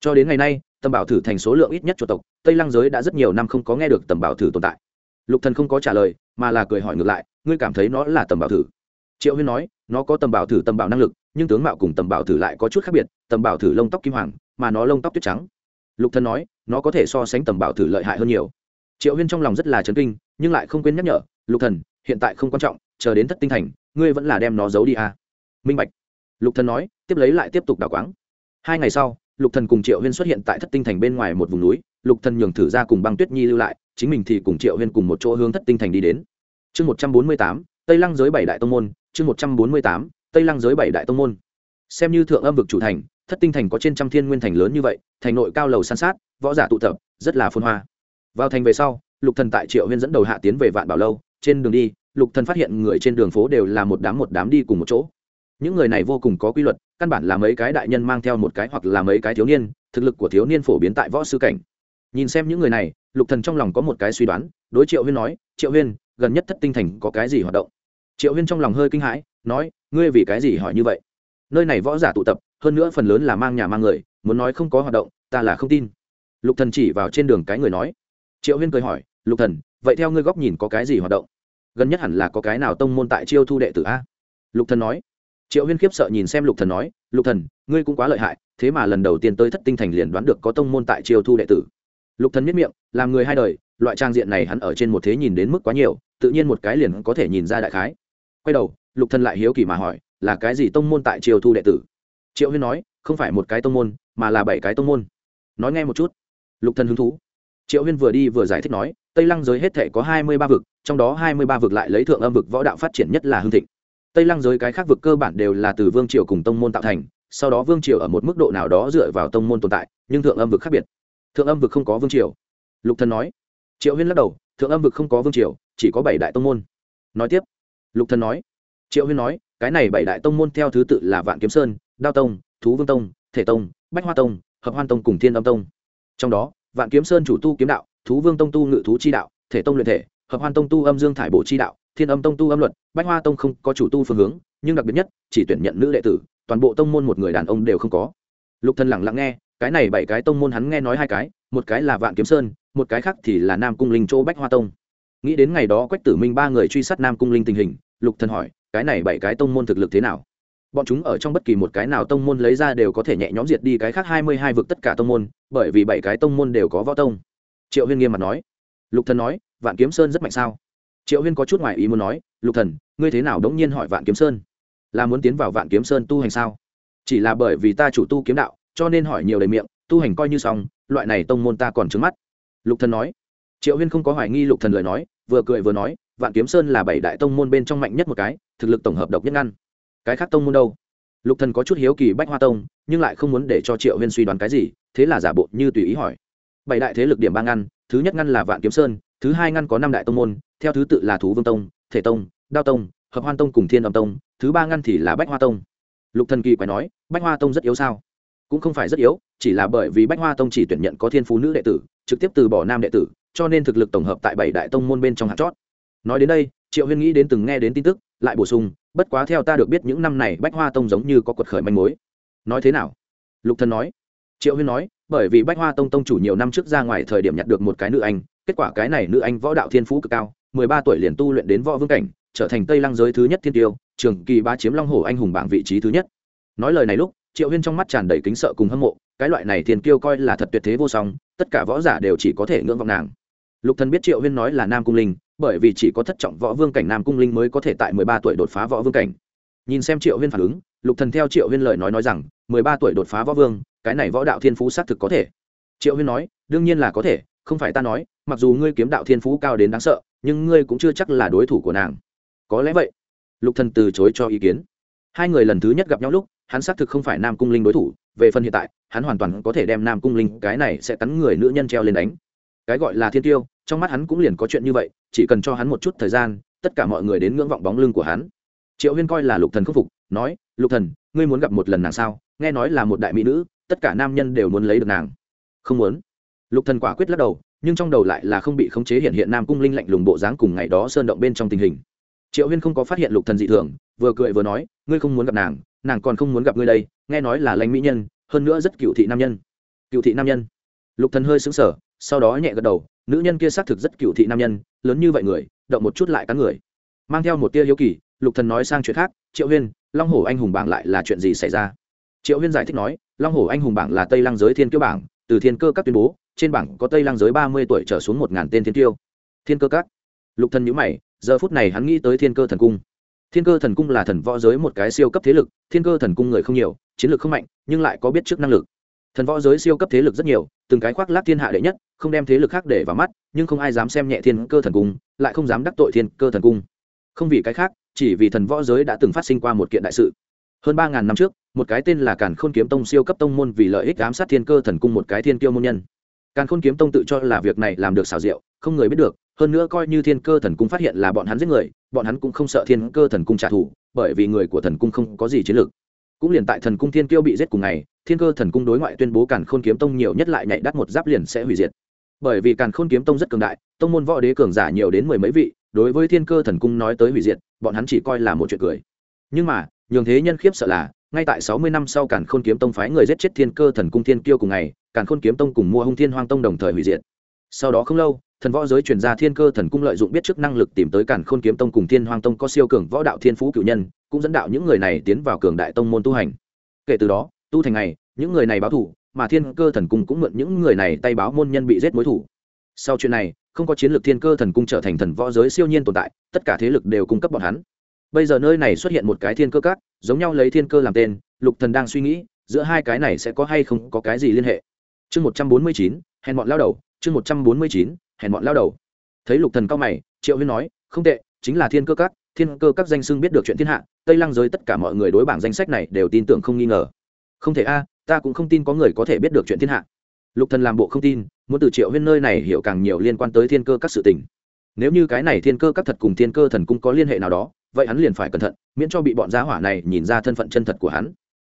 Speaker 1: Cho đến ngày nay, tầm bảo thử thành số lượng ít nhất chuột tộc, tây lăng giới đã rất nhiều năm không có nghe được tầm bảo thử tồn tại. Lục thần không có trả lời, mà là cười hỏi ngược lại, ngươi cảm thấy nó là tầm bảo thử? Triệu huyên nói, nó có tầm bảo thử tầm bảo năng lực nhưng tướng mạo cùng tầm bảo thử lại có chút khác biệt, tầm bảo thử lông tóc kim hoàng, mà nó lông tóc tuyết trắng. Lục thần nói, nó có thể so sánh tầm bảo thử lợi hại hơn nhiều. Triệu huyên trong lòng rất là chấn kinh, nhưng lại không quên nhắc nhở, lục thần, hiện tại không quan trọng, chờ đến thất tinh thành, ngươi vẫn là đem nó giấu đi à. minh bạch. Lục thần nói, tiếp lấy lại tiếp tục đào quáng. Hai ngày sau, lục thần cùng triệu huyên xuất hiện tại thất tinh thành bên ngoài một vùng núi, lục thần nhường thử ra cùng băng tuyết nhi lưu lại, chính mình thì cùng triệu huyên cùng một chỗ hướng thất tinh thành đi đến. Chương một trăm bốn mươi tám, tây lăng giới bảy đại tông môn, chương một trăm bốn mươi tám tây lăng giới bảy đại tông môn. Xem như thượng âm vực chủ thành, thất tinh thành có trên trăm thiên nguyên thành lớn như vậy, thành nội cao lầu san sát, võ giả tụ tập, rất là phôn hoa. Vào thành về sau, lục thần tại triệu huyên dẫn đầu hạ tiến về vạn bảo lâu, trên đường đi, lục thần phát hiện người trên đường phố đều là một đám một đám đi cùng một chỗ. Những người này vô cùng có quy luật, căn bản là mấy cái đại nhân mang theo một cái hoặc là mấy cái thiếu niên, thực lực của thiếu niên phổ biến tại võ sư cảnh. Nhìn xem những người này, lục thần trong lòng có một cái suy đoán, đối triệu huyên nói, triệu huyên, gần nhất thất tinh thành có cái gì hoạt động? Triệu huyên trong lòng hơi kinh hãi nói, ngươi vì cái gì hỏi như vậy? Nơi này võ giả tụ tập, hơn nữa phần lớn là mang nhà mang người, muốn nói không có hoạt động, ta là không tin. Lục thần chỉ vào trên đường cái người nói. Triệu huyên cười hỏi, lục thần, vậy theo ngươi góc nhìn có cái gì hoạt động? Gần nhất hẳn là có cái nào tông môn tại chiêu thu đệ tử a? Lục thần nói. Triệu huyên khiếp sợ nhìn xem lục thần nói, lục thần, ngươi cũng quá lợi hại, thế mà lần đầu tiên tới thất tinh thành liền đoán được có tông môn tại chiêu thu đệ tử. Lục thần miết miệng, làm người hai đời, loại trang diện này hắn ở trên một thế nhìn đến mức quá nhiều, tự nhiên một cái liền có thể nhìn ra đại khái quay đầu, lục thần lại hiếu kỳ mà hỏi, là cái gì tông môn tại triều thu đệ tử? Triệu huyên nói, không phải một cái tông môn, mà là bảy cái tông môn. Nói nghe một chút. Lục thần hứng thú. Triệu huyên vừa đi vừa giải thích nói, tây lăng giới hết thể có hai mươi ba vực, trong đó hai mươi ba vực lại lấy thượng âm vực võ đạo phát triển nhất là hưng thịnh. Tây lăng giới cái khác vực cơ bản đều là từ vương triều cùng tông môn tạo thành, sau đó vương triều ở một mức độ nào đó dựa vào tông môn tồn tại, nhưng thượng âm vực khác biệt. Thượng âm vực không có vương triều. Lục thần nói. Triệu huyên lắc đầu, thượng âm vực không có vương triều, chỉ có bảy đại tông môn. Nói tiếp lục thần nói. Triệu huyên nói, cái này bảy đại tông môn theo thứ tự là vạn kiếm sơn, đao tông, thú vương tông, thể tông, bách hoa tông, hợp hoan tông cùng thiên âm tông. Trong đó, vạn kiếm sơn chủ tu kiếm đạo, thú vương tông tu ngự thú chi đạo, thể tông luyện thể, hợp hoan tông tu âm dương thải bổ chi đạo, thiên âm tông tu âm luật, bách hoa tông không có chủ tu phương hướng, nhưng đặc biệt nhất, chỉ tuyển nhận nữ đệ tử, toàn bộ tông môn một người đàn ông đều không có. Lục thần lặng lặng nghe, cái này bảy cái tông môn hắn nghe nói hai cái, một cái là vạn kiếm sơn, một cái khác thì là nam cung linh châu bách hoa tông nghĩ đến ngày đó quách tử minh ba người truy sát nam cung linh tình hình, lục thần hỏi, cái này bảy cái tông môn thực lực thế nào? Bọn chúng ở trong bất kỳ một cái nào tông môn lấy ra đều có thể nhẹ nhõm diệt đi cái khác hai mươi hai vực tất cả tông môn, bởi vì bảy cái tông môn đều có võ tông. Triệu huyên nghiêm mặt nói. Lục thần nói, vạn kiếm sơn rất mạnh sao? Triệu huyên có chút ngoài ý muốn nói, lục thần, ngươi thế nào đống nhiên hỏi vạn kiếm sơn? Là muốn tiến vào vạn kiếm sơn tu hành sao? Chỉ là bởi vì ta chủ tu kiếm đạo, cho nên hỏi nhiều đầy miệng, tu hành coi như xong, loại này tông môn ta còn trứng mắt. Lục thần nói triệu huyên không có hoài nghi lục thần lời nói, vừa cười vừa nói, vạn kiếm sơn là bảy đại tông môn bên trong mạnh nhất một cái, thực lực tổng hợp độc nhất ngăn. Cái khác tông môn đâu? Lục thần có chút hiếu kỳ bách hoa tông, nhưng lại không muốn để cho triệu huyên suy đoán cái gì, thế là giả bộ như tùy ý hỏi. Bảy đại thế lực điểm ba ngăn, thứ nhất ngăn là vạn kiếm sơn, thứ hai ngăn có năm đại tông môn, theo thứ tự là thú vương tông, thể tông, đao tông, hợp hoan tông cùng thiên âm tông, thứ ba ngăn thì là bách hoa tông. Lục thần kỳ quái nói, bách hoa tông rất yếu sao? Cũng không phải rất yếu, chỉ là bởi vì bách hoa tông chỉ tuyển nhận có thiên phú nữ đệ tử, trực tiếp từ bỏ nam đệ tử cho nên thực lực tổng hợp tại bảy đại tông môn bên trong hạt chót. Nói đến đây, triệu huyên nghĩ đến từng nghe đến tin tức, lại bổ sung, bất quá theo ta được biết những năm này bách hoa tông giống như có quật khởi manh mối. Nói thế nào? Lục thần nói. Triệu huyên nói, bởi vì bách hoa tông tông chủ nhiều năm trước ra ngoài thời điểm nhặt được một cái nữ anh, kết quả cái này nữ anh võ đạo thiên phú cực cao, mười ba tuổi liền tu luyện đến võ vương cảnh, trở thành tây lăng giới thứ nhất thiên tiêu, trường kỳ ba chiếm long hổ anh hùng bảng vị trí thứ nhất. Nói lời này lúc, triệu huyên trong mắt tràn đầy kính sợ cùng hâm mộ, cái loại này thiên kiêu coi là thật tuyệt thế vô song, tất cả võ giả đều chỉ có thể ngưỡng vọng nàng lục thần biết triệu huyên nói là nam cung linh, bởi vì chỉ có thất trọng võ vương cảnh nam cung linh mới có thể tại mười ba tuổi đột phá võ vương cảnh. Nhìn xem triệu huyên phản ứng, lục thần theo triệu huyên lời nói nói rằng, mười ba tuổi đột phá võ vương, cái này võ đạo thiên phú xác thực có thể. Triệu huyên nói, đương nhiên là có thể, không phải ta nói, mặc dù ngươi kiếm đạo thiên phú cao đến đáng sợ, nhưng ngươi cũng chưa chắc là đối thủ của nàng. Có lẽ vậy. Lục thần từ chối cho ý kiến. Hai người lần thứ nhất gặp nhau lúc, hắn xác thực không phải nam cung linh đối thủ, về phần hiện tại, hắn hoàn toàn có thể đem nam cung linh, cái này sẽ cắn người nữ nhân treo lên đánh cái gọi là thiên tiêu, trong mắt hắn cũng liền có chuyện như vậy, chỉ cần cho hắn một chút thời gian, tất cả mọi người đến ngưỡng vọng bóng lưng của hắn. Triệu huyên coi là lục thần khâm phục, nói, lục thần, ngươi muốn gặp một lần nàng sao? Nghe nói là một đại mỹ nữ, tất cả nam nhân đều muốn lấy được nàng. Không muốn. Lục thần quả quyết lắc đầu, nhưng trong đầu lại là không bị khống chế hiện hiện nam cung linh lạnh lùng bộ dáng cùng ngày đó sơn động bên trong tình hình. Triệu huyên không có phát hiện lục thần dị thường, vừa cười vừa nói, ngươi không muốn gặp nàng nàng còn không muốn gặp ngươi đây, nghe nói là lãnh mỹ nhân, hơn nữa rất cựu thị nam nhân. Cựu thị nam nhân? Lục thần hơi sững sờ sau đó nhẹ gật đầu, nữ nhân kia xác thực rất cựu thị nam nhân, lớn như vậy người, động một chút lại cắn người. Mang theo một tia hiếu kỳ, lục thần nói sang chuyện khác, triệu huyên, long hổ anh hùng bảng lại là chuyện gì xảy ra? Triệu huyên giải thích nói, long hổ anh hùng bảng là tây lăng giới thiên kiêu bảng, từ thiên cơ các tuyên bố, trên bảng có tây lăng giới ba mươi tuổi trở xuống một ngàn tên thiên kiêu. Thiên cơ các. Lục thần nhíu mày, giờ phút này hắn nghĩ tới thiên cơ thần cung. Thiên cơ thần cung là thần võ giới một cái siêu cấp thế lực, thiên cơ thần cung người không nhiều, chiến lược không mạnh, nhưng lại có biết trước năng lực thần võ giới siêu cấp thế lực rất nhiều, từng cái khoác lác thiên hạ đệ nhất, không đem thế lực khác để vào mắt, nhưng không ai dám xem nhẹ thiên cơ thần cung, lại không dám đắc tội thiên cơ thần cung. Không vì cái khác, chỉ vì thần võ giới đã từng phát sinh qua một kiện đại sự. Hơn ba ngàn năm trước, một cái tên là càn khôn kiếm tông siêu cấp tông môn vì lợi ích ám sát thiên cơ thần cung một cái thiên kiêu môn nhân. Càn khôn kiếm tông tự cho là việc này làm được xảo diệu, không người biết được, hơn nữa coi như thiên cơ thần cung phát hiện là bọn hắn giết người, bọn hắn cũng không sợ thiên cơ thần cung trả thù, bởi vì người của thần cung không có gì chiến lược cũng liền tại thần cung thiên kiêu bị giết cùng ngày, thiên cơ thần cung đối ngoại tuyên bố càn khôn kiếm tông nhiều nhất lại nhảy đắt một giáp liền sẽ hủy diệt. Bởi vì càn khôn kiếm tông rất cường đại, tông môn võ đế cường giả nhiều đến mười mấy vị, đối với thiên cơ thần cung nói tới hủy diệt, bọn hắn chỉ coi là một chuyện cười. Nhưng mà, nhường thế nhân khiếp sợ là, ngay tại sáu mươi năm sau càn khôn kiếm tông phái người giết chết thiên cơ thần cung thiên kiêu cùng ngày, càn khôn kiếm tông cùng mua hung thiên hoang tông đồng thời hủy diệt. Sau đó không lâu, thần võ giới truyền ra thiên cơ thần cung lợi dụng biết trước năng lực tìm tới càn khôn kiếm tông cùng thiên hoang tông có siêu cường võ đạo thiên phú cựu nhân cũng dẫn đạo những người này tiến vào cường đại tông môn tu hành. Kể từ đó, tu thành ngày, những người này báo thủ, mà thiên cơ thần cung cũng mượn những người này tay báo môn nhân bị giết mối thủ. Sau chuyện này, không có chiến lược thiên cơ thần cung trở thành thần võ giới siêu nhiên tồn tại, tất cả thế lực đều cung cấp bọn hắn. Bây giờ nơi này xuất hiện một cái thiên cơ các, giống nhau lấy thiên cơ làm tên, lục thần đang suy nghĩ giữa hai cái này sẽ có hay không có cái gì liên hệ. Chương một trăm bốn mươi chín, hèn bọn lao đầu, chương một trăm bốn mươi chín, hèn bọn lao đầu. Thấy lục thần cao mày, triệu huyên nói, không tệ, chính là thiên cơ các thiên cơ các danh xưng biết được chuyện thiên hạ, tây lăng giới tất cả mọi người đối bảng danh sách này đều tin tưởng không nghi ngờ. Không thể a, ta cũng không tin có người có thể biết được chuyện thiên hạ. Lục thần làm bộ không tin, muốn từ triệu huyên nơi này hiểu càng nhiều liên quan tới thiên cơ các sự tình. Nếu như cái này thiên cơ các thật cùng thiên cơ thần cung có liên hệ nào đó, vậy hắn liền phải cẩn thận, miễn cho bị bọn giá hỏa này nhìn ra thân phận chân thật của hắn.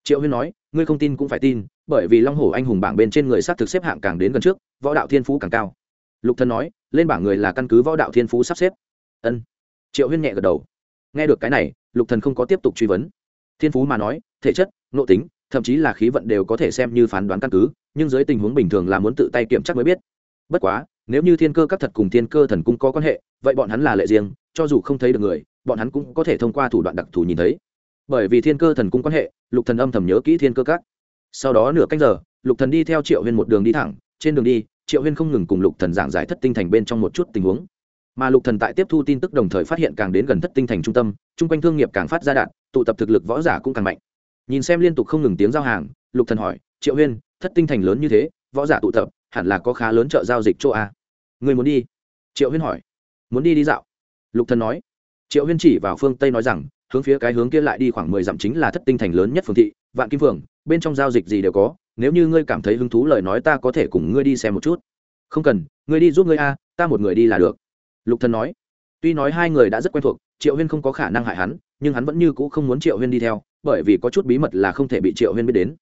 Speaker 1: Triệu huyên nói, ngươi không tin cũng phải tin, bởi vì long hổ anh hùng bảng bên trên người sát thực xếp hạng càng đến gần trước, võ đạo thiên phú càng cao. Lục thần nói, lên bảng người là căn cứ võ đạo thiên phú sắp xếp. Ân triệu huyên nhẹ gật đầu. Nghe được cái này, lục thần không có tiếp tục truy vấn. Thiên phú mà nói, thể chất, nội tính, thậm chí là khí vận đều có thể xem như phán đoán căn cứ, nhưng dưới tình huống bình thường là muốn tự tay kiểm tra mới biết. Bất quá, nếu như thiên cơ các thật cùng thiên cơ thần cung có quan hệ, vậy bọn hắn là lệ riêng, cho dù không thấy được người, bọn hắn cũng có thể thông qua thủ đoạn đặc thù nhìn thấy. Bởi vì thiên cơ thần cung quan hệ, lục thần âm thầm nhớ kỹ thiên cơ các. Sau đó nửa canh giờ, lục thần đi theo triệu huyên một đường đi thẳng. Trên đường đi, triệu huyên không ngừng cùng lục thần giảng giải thất tinh thành bên trong một chút tình huống mà lục thần tại tiếp thu tin tức đồng thời phát hiện càng đến gần thất tinh thành trung tâm, chung quanh thương nghiệp càng phát ra đạn, tụ tập thực lực võ giả cũng càng mạnh. Nhìn xem liên tục không ngừng tiếng giao hàng, lục thần hỏi, triệu huyên, thất tinh thành lớn như thế, võ giả tụ tập, hẳn là có khá lớn chợ giao dịch chỗ a người muốn đi. Triệu huyên hỏi. Muốn đi đi dạo. Lục thần nói. Triệu huyên chỉ vào phương tây nói rằng, hướng phía cái hướng kia lại đi khoảng mười dặm chính là thất tinh thành lớn nhất phường thị, vạn kim phường, bên trong giao dịch gì đều có, nếu như ngươi cảm thấy hứng thú lời nói ta có thể cùng ngươi đi xem một chút. Không cần, ngươi đi giúp ngươi a, ta một người đi là được lục thần nói, tuy nói hai người đã rất quen thuộc, triệu huyên không có khả năng hại hắn, nhưng hắn vẫn như cũ không muốn triệu huyên đi theo, bởi vì có chút bí mật là không thể bị triệu huyên biết đến.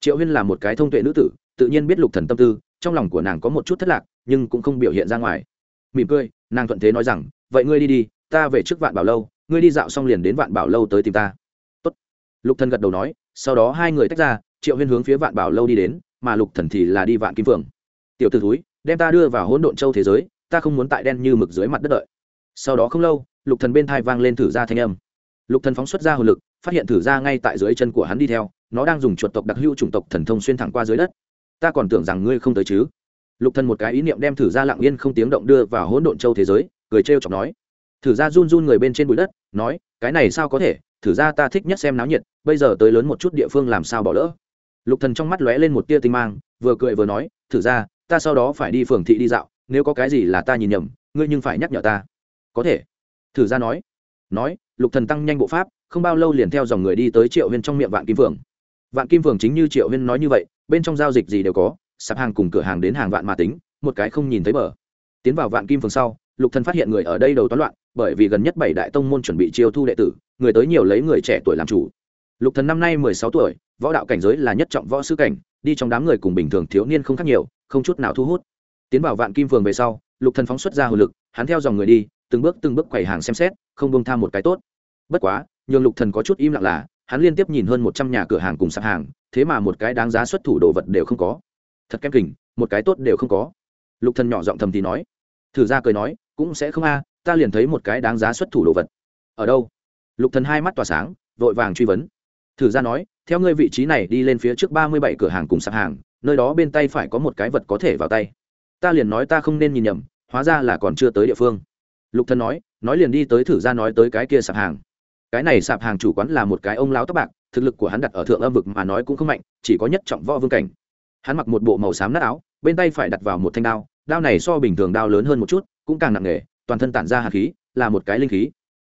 Speaker 1: Triệu huyên là một cái thông tuệ nữ tử, tự nhiên biết lục thần tâm tư, trong lòng của nàng có một chút thất lạc, nhưng cũng không biểu hiện ra ngoài. Mỉm cười, nàng thuận thế nói rằng, vậy ngươi đi đi, ta về trước vạn bảo lâu, ngươi đi dạo xong liền đến vạn bảo lâu tới tìm ta. Tốt. lục thần gật đầu nói, sau đó hai người tách ra, triệu huyên hướng phía vạn bảo lâu đi đến, mà lục thần thì là đi vạn kim phượng. Tiểu tử thúi, đem ta đưa vào hỗn độn châu thế giới ta không muốn tại đen như mực dưới mặt đất đợi. Sau đó không lâu, lục thần bên thai vang lên thử ra thanh âm. Lục thần phóng xuất ra hồn lực, phát hiện thử ra ngay tại dưới chân của hắn đi theo, nó đang dùng chuột tộc đặc hữu chủng tộc thần thông xuyên thẳng qua dưới đất. Ta còn tưởng rằng ngươi không tới chứ. Lục thần một cái ý niệm đem thử ra lặng yên không tiếng động đưa vào hỗn độn châu thế giới, cười trêu chọc nói. Thử ra run run người bên trên bụi đất, nói, cái này sao có thể, thử ra ta thích nhất xem náo nhiệt, bây giờ tới lớn một chút địa phương làm sao bỏ lỡ. Lục thần trong mắt lóe lên một tia tinh mang, vừa cười vừa nói, thử ra, ta sau đó phải đi phường thị đi dạo nếu có cái gì là ta nhìn nhầm, ngươi nhưng phải nhắc nhở ta. Có thể. Thử ra nói. Nói, lục thần tăng nhanh bộ pháp, không bao lâu liền theo dòng người đi tới triệu huyên trong miệng vạn kim phường vạn kim phường chính như triệu huyên nói như vậy, bên trong giao dịch gì đều có, sạp hàng cùng cửa hàng đến hàng vạn mà tính, một cái không nhìn thấy bờ. Tiến vào vạn kim phường sau, lục thần phát hiện người ở đây đầu toán loạn, bởi vì gần nhất bảy đại tông môn chuẩn bị chiêu thu đệ tử, người tới nhiều lấy người trẻ tuổi làm chủ. Lục thần năm nay mười sáu tuổi, võ đạo cảnh giới là nhất trọng võ sư cảnh, đi trong đám người cùng bình thường thiếu niên không khác nhiều, không chút nào thu hút tiến vào vạn kim phường về sau, lục thần phóng xuất ra hồn lực, hắn theo dòng người đi, từng bước từng bước quầy hàng xem xét, không bông tham một cái tốt. Bất quá, nhường lục thần có chút im lặng là, hắn liên tiếp nhìn hơn một trăm nhà cửa hàng cùng sạp hàng, thế mà một cái đáng giá xuất thủ đồ vật đều không có. Thật kém kình, một cái tốt đều không có. Lục thần nhỏ giọng thầm thì nói. Thử ra cười nói, cũng sẽ không a, ta liền thấy một cái đáng giá xuất thủ đồ vật. Ở đâu? Lục thần hai mắt tỏa sáng, vội vàng truy vấn. Thử ra nói, theo ngươi vị trí này đi lên phía trước ba mươi bảy cửa hàng cùng sạp hàng, nơi đó bên tay phải có một cái vật có thể vào tay ta liền nói ta không nên nhìn nhầm, hóa ra là còn chưa tới địa phương. Lục thần nói nói liền đi tới thử ra nói tới cái kia sạp hàng. Cái này sạp hàng chủ quán là một cái ông lão tóc bạc, thực lực của hắn đặt ở thượng âm vực mà nói cũng không mạnh, chỉ có nhất trọng võ vương cảnh. Hắn mặc một bộ màu xám nát áo, bên tay phải đặt vào một thanh đao đao này so bình thường đao lớn hơn một chút, cũng càng nặng nề, toàn thân tản ra hạt khí, là một cái linh khí.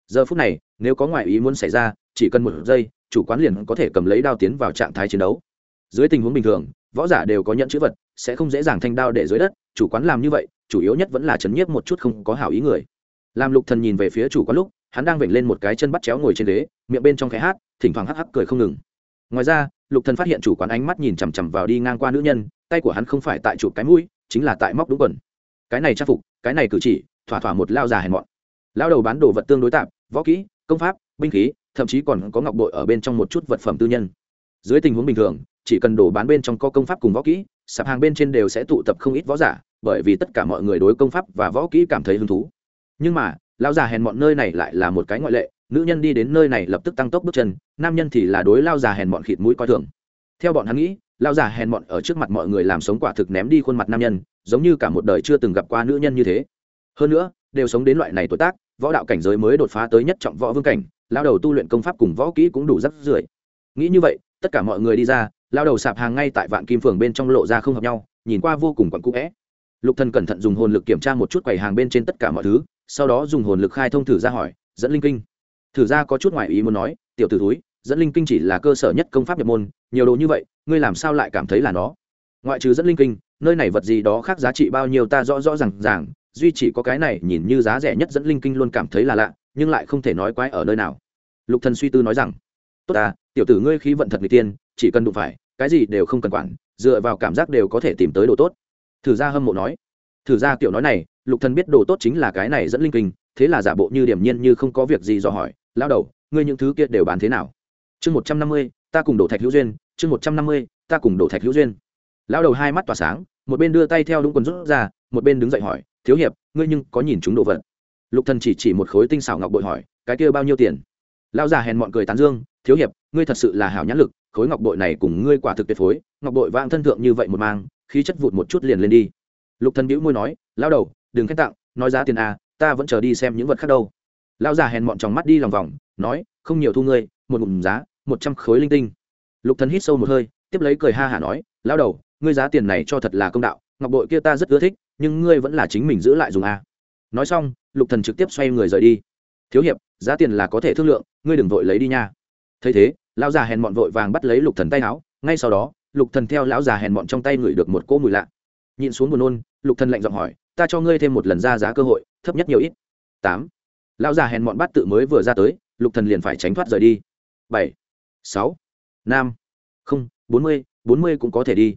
Speaker 1: Giờ phút này, nếu có ngoại ý muốn xảy ra, chỉ cần một giây, chủ quán liền có thể cầm lấy đao tiến vào trạng thái chiến đấu. Dưới tình huống bình thường, võ giả đều có nhận chữ vật, sẽ không dễ dàng thanh đao để dưới đất chủ quán làm như vậy, chủ yếu nhất vẫn là chấn nhiếp một chút không có hảo ý người. Làm lục thần nhìn về phía chủ quán lúc, hắn đang vểnh lên một cái chân bắt chéo ngồi trên ghế, miệng bên trong cái hát, thỉnh thoảng hắc hắc cười không ngừng. Ngoài ra, lục thần phát hiện chủ quán ánh mắt nhìn chằm chằm vào đi ngang qua nữ nhân, tay của hắn không phải tại chụp cái mũi, chính là tại móc đúng quần. Cái này trang phục, cái này cử chỉ, thỏa thỏa một lao già hèn mọn. Lao đầu bán đồ vật tương đối tạp, võ kỹ, công pháp, binh khí, thậm chí còn có ngọc bội ở bên trong một chút vật phẩm tư nhân. Dưới tình huống bình thường, chỉ cần đồ bán bên trong có công pháp cùng võ kỹ sạp hàng bên trên đều sẽ tụ tập không ít võ giả, bởi vì tất cả mọi người đối công pháp và võ kỹ cảm thấy hứng thú. Nhưng mà lao già hèn mọn nơi này lại là một cái ngoại lệ, nữ nhân đi đến nơi này lập tức tăng tốc bước chân, nam nhân thì là đối lao già hèn mọn khịt mũi coi thường. Theo bọn hắn nghĩ lao già hèn mọn ở trước mặt mọi người làm sống quả thực ném đi khuôn mặt nam nhân, giống như cả một đời chưa từng gặp qua nữ nhân như thế. Hơn nữa, đều sống đến loại này tuổi tác, võ đạo cảnh giới mới đột phá tới nhất trọng võ vương cảnh lao đầu tu luyện công pháp cùng võ kỹ cũng đủ rắc rưởi. Nghĩ như vậy, tất cả mọi người đi ra lao đầu sạp hàng ngay tại vạn kim phường bên trong lộ ra không hợp nhau, nhìn qua vô cùng quặn cũ vẽ lục thần cẩn thận dùng hồn lực kiểm tra một chút quầy hàng bên trên tất cả mọi thứ, sau đó dùng hồn lực khai thông thử ra hỏi, dẫn linh kinh? Thử ra có chút ngoại ý muốn nói, tiểu tử túi dẫn linh kinh chỉ là cơ sở nhất công pháp nhập môn, nhiều đồ như vậy, ngươi làm sao lại cảm thấy là nó? Ngoại trừ dẫn linh kinh, nơi này vật gì đó khác giá trị bao nhiêu ta rõ rõ ràng ràng, duy chỉ có cái này nhìn như giá rẻ nhất dẫn linh kinh luôn cảm thấy là lạ, nhưng lại không thể nói quái ở nơi nào. Lục thần suy tư nói rằng, tốt à tiểu tử ngươi khí vận thật người tiên, chỉ cần đụng phải cái gì đều không cần quản, dựa vào cảm giác đều có thể tìm tới đồ tốt. Thử ra hâm mộ nói. Thử ra kiểu nói này, lục thần biết đồ tốt chính là cái này dẫn linh kinh, thế là giả bộ như điểm nhiên như không có việc gì dò hỏi lao đầu, ngươi những thứ kia đều bán thế nào? Chương một trăm năm mươi, ta cùng đổ thạch hữu duyên, chương một trăm năm mươi, ta cùng đổ thạch hữu duyên. Lao đầu hai mắt tỏa sáng, một bên đưa tay theo đúng quần rút ra, một bên đứng dậy hỏi, thiếu hiệp, ngươi nhưng có nhìn chúng đồ vật? Lục thần chỉ chỉ một khối tinh xảo ngọc bội hỏi, cái kia bao nhiêu tiền? Lao già hèn mọn cười tán dương, thiếu hiệp, ngươi thật sự là hảo nhãn lực khối ngọc bội này cùng ngươi quả thực tuyệt phối, ngọc bội vang thân thượng như vậy một mang, khí chất vụt một chút liền lên đi. Lục thần bĩu môi nói lao đầu, đừng khen tặng, nói giá tiền à ta vẫn chờ đi xem những vật khác đâu. Lao già hèn mọn tròng mắt đi lòng vòng, nói, không nhiều thu ngươi, một ngụm giá, một trăm khối linh tinh. Lục thần hít sâu một hơi, tiếp lấy cười ha hả nói lao đầu, ngươi giá tiền này cho thật là công đạo, ngọc bội kia ta rất ưa thích, nhưng ngươi vẫn là chính mình giữ lại dùng à. nói xong, lục thần trực tiếp xoay người rời đi. Thiếu hiệp, giá tiền là có thể thương lượng, ngươi đừng vội lấy đi nha. Thấy thế lão già hèn mọn vội vàng bắt lấy lục thần tay áo, ngay sau đó, lục thần theo lão già hèn mọn trong tay ngửi được một cỗ mùi lạ. Nhìn xuống buồn nôn, lục thần lạnh giọng hỏi, ta cho ngươi thêm một lần ra giá cơ hội, thấp nhất nhiều ít. Tám. Lão già hèn mọn bắt tự mới vừa ra tới, lục thần liền phải tránh thoát rời đi. Bảy. Sáu. Năm không, bốn mươi bốn mươi cũng có thể đi.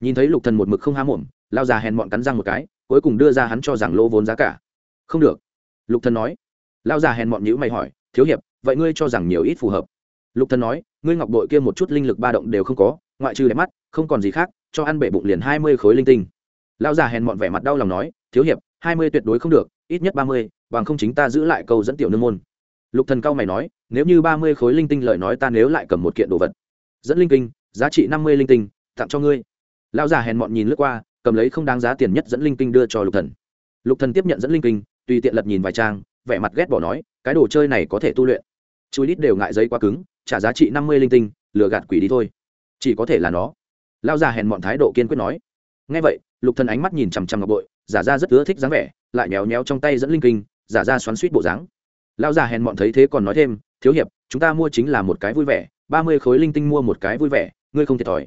Speaker 1: Nhìn thấy lục thần một mực không há mồm, lão già hèn mọn cắn răng một cái, cuối cùng đưa ra hắn cho rằng lỗ vốn giá cả. Không được. Lục thần nói. Lão già hèn mọn nhữ mày hỏi, thiếu hiệp, vậy ngươi cho rằng nhiều ít phù hợp? Lục thần nói, ngươi ngọc bội kia một chút linh lực ba động đều không có, ngoại trừ đẹp mắt, không còn gì khác, cho ăn bể bụng liền hai mươi khối linh tinh. Lão già hèn mọn vẻ mặt đau lòng nói, thiếu hiệp, hai mươi tuyệt đối không được, ít nhất ba mươi, bằng không chính ta giữ lại câu dẫn tiểu nương môn. Lục thần cao mày nói, nếu như ba mươi khối linh tinh lời nói ta nếu lại cầm một kiện đồ vật, dẫn linh kinh, giá trị năm mươi linh tinh, tặng cho ngươi. Lão già hèn mọn nhìn lướt qua, cầm lấy không đáng giá tiền nhất dẫn linh kinh đưa cho lục thần. Lục thần tiếp nhận dẫn linh kinh, tùy tiện lật nhìn vài trang, vẻ mặt ghét bỏ nói, cái đồ chơi này có thể tu luyện. Chui đít đều ngại giấy quá cứng trả giá trị năm mươi linh tinh, lừa gạt quỷ đi thôi. Chỉ có thể là nó. Lão già hèn mọn thái độ kiên quyết nói. Nghe vậy, lục thần ánh mắt nhìn chằm chằm ngọc bội, giả ra rất ưa thích dáng vẻ, lại méo méo trong tay dẫn linh kinh, giả ra xoắn suýt bộ dáng. Lão già hèn mọn thấy thế còn nói thêm, thiếu hiệp, chúng ta mua chính là một cái vui vẻ, ba mươi khối linh tinh mua một cái vui vẻ, ngươi không thiệt thòi.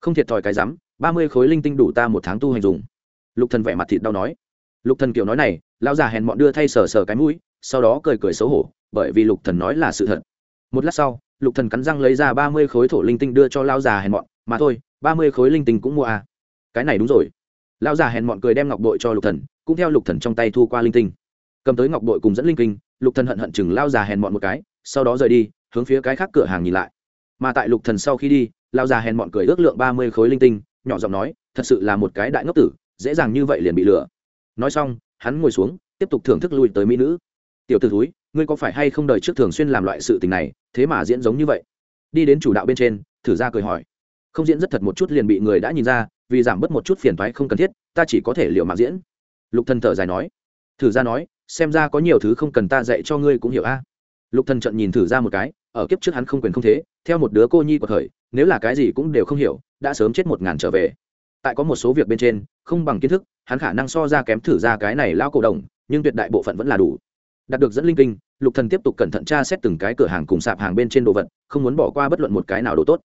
Speaker 1: Không thiệt thòi cái rắm, ba mươi khối linh tinh đủ ta một tháng tu hành dùng. Lục thần vẻ mặt thịt đau nói. Lục thần kiểu nói này, lão già hèn mọn đưa thay sờ sờ cái mũi, sau đó cười cười xấu hổ, bởi vì lục thần nói là sự thật. Một lát sau lục thần cắn răng lấy ra ba mươi khối thổ linh tinh đưa cho lão già hèn mọn, mà thôi, ba mươi khối linh tinh cũng mua à. Cái này đúng rồi. Lão già hèn mọn cười đem ngọc bội cho lục thần, cũng theo lục thần trong tay thu qua linh tinh. Cầm tới ngọc bội cùng dẫn linh kinh, lục thần hận hận chừng lão già hèn mọn một cái, sau đó rời đi, hướng phía cái khác cửa hàng nhìn lại. Mà tại lục thần sau khi đi, lão già hèn mọn cười ước lượng ba mươi khối linh tinh, nhỏ giọng nói, thật sự là một cái đại ngốc tử, dễ dàng như vậy liền bị lừa. Nói xong, hắn ngồi xuống, tiếp tục thưởng thức lui tới mỹ nữ. Tiểu t ử thúi ngươi có phải hay không đời trước thường xuyên làm loại sự tình này, thế mà diễn giống như vậy? Đi đến chủ đạo bên trên, thử ra cười hỏi. Không diễn rất thật một chút liền bị người đã nhìn ra, vì giảm bớt một chút phiền thoái không cần thiết, ta chỉ có thể liệu mạng diễn. Lục thần thở dài nói. Thử ra nói, xem ra có nhiều thứ không cần ta dạy cho ngươi cũng hiểu a. Lục thần trận nhìn thử ra một cái, ở kiếp trước hắn không quyền không thế, theo một đứa cô nhi của thời, nếu là cái gì cũng đều không hiểu, đã sớm chết một ngàn trở về. Tại có một số việc bên trên, không bằng kiến thức, hắn khả năng so ra kém thử ra cái này lao cổ đồng, nhưng tuyệt đại bộ phận vẫn là đủ đạt được dẫn linh kinh, lục thần tiếp tục cẩn thận tra xét từng cái cửa hàng cùng sạp hàng bên trên đồ vật, không muốn bỏ qua bất luận một cái nào đồ tốt.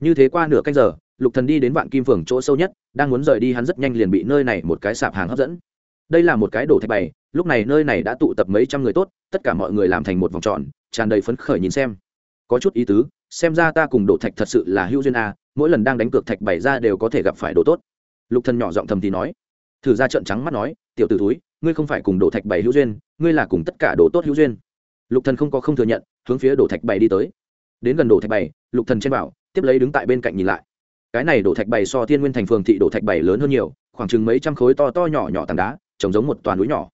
Speaker 1: Như thế qua nửa canh giờ, lục thần đi đến vạn kim phường chỗ sâu nhất, đang muốn rời đi hắn rất nhanh liền bị nơi này một cái sạp hàng hấp dẫn. Đây là một cái đồ thạch bày, lúc này nơi này đã tụ tập mấy trăm người tốt, tất cả mọi người làm thành một vòng tròn, tràn đầy phấn khởi nhìn xem. Có chút ý tứ, xem ra ta cùng đồ thạch thật sự là hữu duyên a, mỗi lần đang đánh cược thạch bày ra đều có thể gặp phải đồ tốt. Lục thần nhỏ giọng thầm thì nói. Thử ra trận trắng mắt nói, tiểu tử túi ngươi không phải cùng đổ thạch bảy hữu duyên ngươi là cùng tất cả đồ tốt hữu duyên. Lục thần không có không thừa nhận hướng phía đổ thạch bảy đi tới. Đến gần đổ thạch bảy, lục thần trên bảo tiếp lấy đứng tại bên cạnh nhìn lại. Cái này đổ thạch bảy so thiên nguyên thành phường thị đổ thạch bảy lớn hơn nhiều khoảng chừng mấy trăm khối to to nhỏ nhỏ tảng đá trồng giống một toàn núi nhỏ.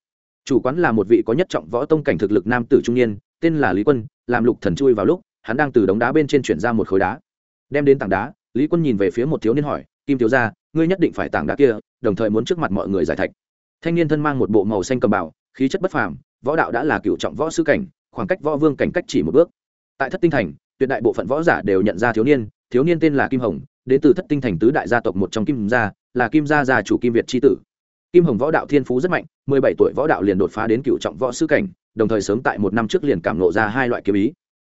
Speaker 1: Chủ quán là một vị có nhất trọng võ tông cảnh thực lực nam tử trung niên tên là lý quân làm lục thần chui vào lúc hắn đang từ đống đá bên trên chuyển ra một khối đá. Đem đến tảng đá lý quân nhìn về phía một thiếu niên hỏi kim thiếu gia ngươi nhất định phải tảng đá kia đồng thời muốn trước mặt mọi người giải thạch thanh niên thân mang một bộ màu xanh cầm bảo khí chất bất phàm, võ đạo đã là cựu trọng võ sư cảnh, khoảng cách võ vương cảnh cách chỉ một bước. Tại thất tinh thành, tuyệt đại bộ phận võ giả đều nhận ra thiếu niên thiếu niên tên là kim hồng, đến từ thất tinh thành tứ đại gia tộc một trong kim gia, là kim gia gia chủ kim việt tri tử. Kim hồng võ đạo thiên phú rất mạnh, mười bảy tuổi võ đạo liền đột phá đến cựu trọng võ sư cảnh, đồng thời sớm tại một năm trước liền cảm ngộ ra hai loại kiếm ý.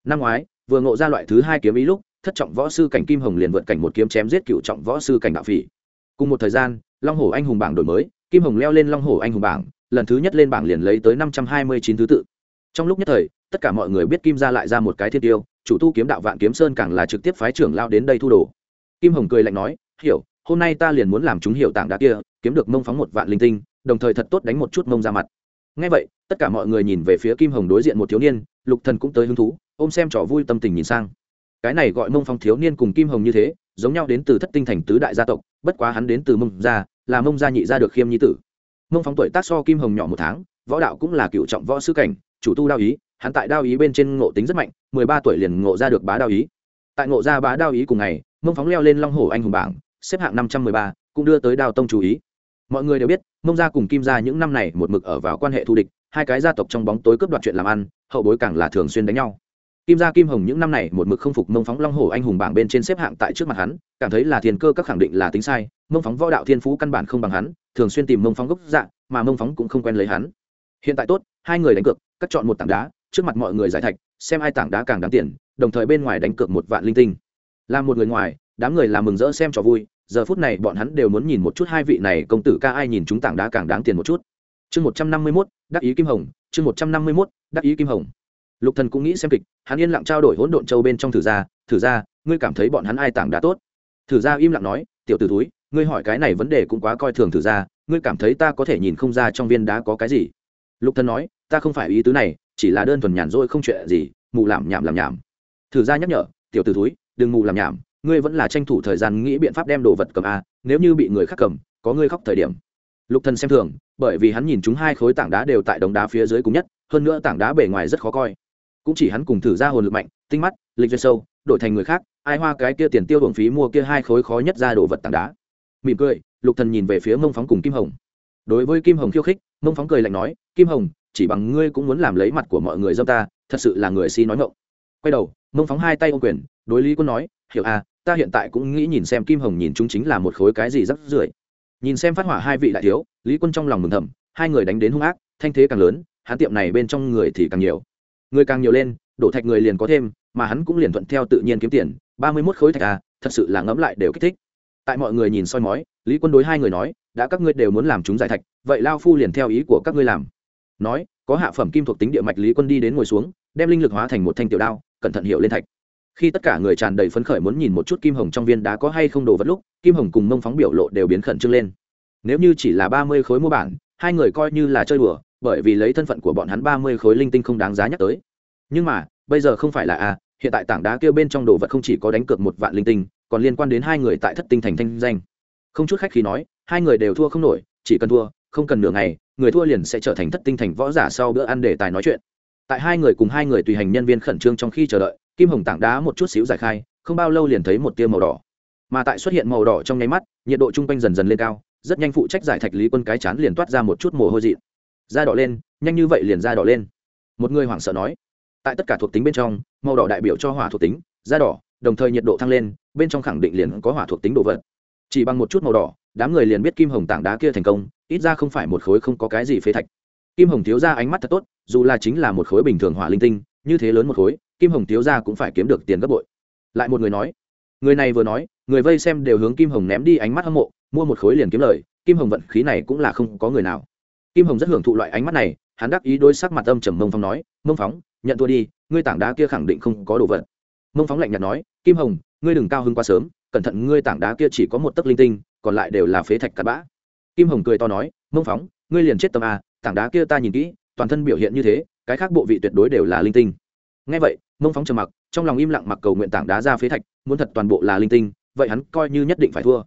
Speaker 1: Năm ngoái, vừa ngộ ra loại thứ hai kiếm ý lúc, thất trọng võ sư cảnh kim hồng liền vượt cảnh một kiếm chém giết cựu trọng võ sư cảnh đạo phỉ. Cùng một thời gian, long hổ anh hùng bảng đổi mới kim hồng leo lên long hổ anh hùng bảng, lần thứ nhất lên bảng liền lấy tới năm trăm hai mươi chín thứ tự. Trong lúc nhất thời, tất cả mọi người biết kim ra lại ra một cái thiên tiêu, chủ tu kiếm đạo vạn kiếm sơn càng là trực tiếp phái trưởng lao đến đây thu đồ. Kim hồng cười lạnh nói, hiểu, hôm nay ta liền muốn làm chúng hiểu tảng đá kia, kiếm được mông phóng một vạn linh tinh, đồng thời thật tốt đánh một chút mông ra mặt. Ngay vậy, tất cả mọi người nhìn về phía kim hồng đối diện một thiếu niên, lục thần cũng tới hứng thú, ôm xem trò vui tâm tình nhìn sang. Cái này gọi mông phong thiếu niên cùng kim hồng như thế, giống nhau đến từ thất tinh thành tứ đại gia tộc, bất quá hắn đến từ mông gia là mông gia nhị gia được khiêm nhi tử. Mông phong tuổi tác so kim hồng nhỏ một tháng, võ đạo cũng là cựu trọng võ sư cảnh, chủ tu đao ý, hắn tại đao ý bên trên ngộ tính rất mạnh, mười ba tuổi liền ngộ ra được bá đao ý. Tại ngộ ra bá đao ý cùng ngày, mông phóng leo lên long hổ anh hùng bảng, xếp hạng năm trăm mười ba, cũng đưa tới đao tông chú ý. Mọi người đều biết, mông gia cùng kim gia những năm này một mực ở vào quan hệ thù địch, hai cái gia tộc trong bóng tối cướp đoạt chuyện làm ăn, hậu bối càng là thường xuyên đánh nhau kim gia kim hồng những năm này một mực không phục mông phóng long hổ anh hùng bảng bên trên xếp hạng tại trước mặt hắn, cảm thấy là thiên cơ các khẳng định là tính sai, mông phóng võ đạo thiên phú căn bản không bằng hắn, thường xuyên tìm mông phóng gốc dạng mà mông phóng cũng không quen lấy hắn. Hiện tại tốt, hai người đánh cược, cắt chọn một tảng đá, trước mặt mọi người giải thạch, xem ai tảng đá càng đáng tiền, đồng thời bên ngoài đánh cược một vạn linh tinh. Là một người ngoài, đám người làm mừng rỡ xem trò vui, giờ phút này bọn hắn đều muốn nhìn một chút hai vị này công tử ca ai nhìn chúng tảng đá càng đáng tiền một chút. Chương một trăm năm mươi mốt, đắc ý kim hồng, chương một trăm năm mươi mốt, đắc ý kim hồng lục thần cũng nghĩ xem kịch hắn yên lặng trao đổi hỗn độn châu bên trong thử gia, thử gia, ngươi cảm thấy bọn hắn ai tảng đá tốt? Thử gia im lặng nói tiểu tử thúi, túi ngươi hỏi cái này vấn đề cũng quá coi thường thử gia, ngươi cảm thấy ta có thể nhìn không ra trong viên đá có cái gì? Lục thần nói ta không phải ý tứ này chỉ là đơn thuần nhàn rỗi không chuyện gì mù làm nhảm làm nhảm. Thử gia nhắc nhở tiểu tử thúi, túi đừng mù làm nhảm ngươi vẫn là tranh thủ thời gian nghĩ biện pháp đem đồ vật cầm a nếu như bị người khác cầm có ngươi khóc thời điểm. Lục thần xem thường bởi vì hắn nhìn chúng hai khối tảng đá đều tại đống đá phía dưới cùng nhất hơn nữa tảng đá bề ngoài rất khó coi cũng chỉ hắn cùng thử ra hồn lực mạnh, tinh mắt, lịch duyên sâu, đổi thành người khác, ai hoa cái kia tiền tiêu hưởng phí mua kia hai khối khó nhất ra đồ vật tảng đá. Mỉm cười, lục thần nhìn về phía mông phóng cùng kim hồng. Đối với kim hồng khiêu khích, mông phóng cười lạnh nói, kim hồng, chỉ bằng ngươi cũng muốn làm lấy mặt của mọi người dâm ta, thật sự là người si nói ngộng quay đầu, mông phóng hai tay ô quyền, đối lý quân nói, hiểu à ta hiện tại cũng nghĩ nhìn xem kim hồng nhìn chúng chính là một khối cái gì rắc rưởi. Nhìn xem phát hỏa hai vị đại thiếu, lý quân trong lòng mừng thầm, hai người đánh đến hung ác, thanh thế càng lớn, hắn tiệm này bên trong người thì càng nhiều người càng nhiều lên, đổ thạch người liền có thêm, mà hắn cũng liền thuận theo tự nhiên kiếm tiền. Ba mươi mốt khối thạch à thật sự là ngẫm lại đều kích thích. Tại mọi người nhìn soi mói, lý quân đối hai người nói, đã các ngươi đều muốn làm chúng giải thạch, vậy lao phu liền theo ý của các ngươi làm. Nói, có hạ phẩm kim thuộc tính địa mạch lý quân đi đến ngồi xuống, đem linh lực hóa thành một thanh tiểu đao, cẩn thận hiệu lên thạch. Khi tất cả người tràn đầy phấn khởi muốn nhìn một chút kim hồng trong viên đá có hay không đồ vật lúc, kim hồng cùng mông phóng biểu lộ đều biến khẩn trương lên. Nếu như chỉ là ba mươi khối mua bản, hai người coi như là chơi đùa bởi vì lấy thân phận của bọn hắn ba mươi khối linh tinh không đáng giá nhắc tới. Nhưng mà, bây giờ không phải là a, hiện tại tảng đá kia bên trong đồ vật không chỉ có đánh cược một vạn linh tinh, còn liên quan đến hai người tại thất tinh thành thanh danh. Không chút khách khí nói, hai người đều thua không nổi, chỉ cần thua, không cần nửa ngày, người thua liền sẽ trở thành thất tinh thành võ giả sau bữa ăn để tài nói chuyện. Tại hai người cùng hai người tùy hành nhân viên khẩn trương trong khi chờ đợi, kim hồng tảng đá một chút xíu giải khai, không bao lâu liền thấy một tia màu đỏ. Mà tại xuất hiện màu đỏ trong nháy mắt, nhiệt độ chung quanh dần dần lên cao, rất nhanh phụ trách giải thạch lý quân cái chán liền toát ra một chút mồ hôi dị da đỏ lên, nhanh như vậy liền da đỏ lên. Một người hoảng sợ nói, tại tất cả thuộc tính bên trong, màu đỏ đại biểu cho hỏa thuộc tính, da đỏ, đồng thời nhiệt độ thăng lên, bên trong khẳng định liền có hỏa thuộc tính đồ vật. Chỉ bằng một chút màu đỏ, đám người liền biết kim hồng tảng đá kia thành công, ít ra không phải một khối không có cái gì phế thạch. Kim hồng thiếu ra ánh mắt thật tốt, dù là chính là một khối bình thường hỏa linh tinh, như thế lớn một khối, kim hồng thiếu ra cũng phải kiếm được tiền gấp bội. Lại một người nói, người này vừa nói, người vây xem đều hướng kim hồng ném đi ánh mắt hâm mộ, mua một khối liền kiếm lời, kim hồng vận khí này cũng là không có người nào kim hồng rất hưởng thụ loại ánh mắt này, hắn đắc ý đôi sắc mặt âm trầm mông phong nói, mông phóng, nhận thua đi, ngươi tảng đá kia khẳng định không có đồ vật. Mông phóng lạnh nhạt nói, kim hồng, ngươi đừng cao hứng quá sớm, cẩn thận ngươi tảng đá kia chỉ có một tấc linh tinh, còn lại đều là phế thạch cắt bã. Kim hồng cười to nói, mông phóng, ngươi liền chết tâm à tảng đá kia ta nhìn kỹ, toàn thân biểu hiện như thế, cái khác bộ vị tuyệt đối đều là linh tinh. Ngay vậy, mông phóng trầm mặc, trong lòng im lặng mặc cầu nguyện tảng đá ra phế thạch, muốn thật toàn bộ là linh tinh, vậy hắn coi như nhất định phải thua.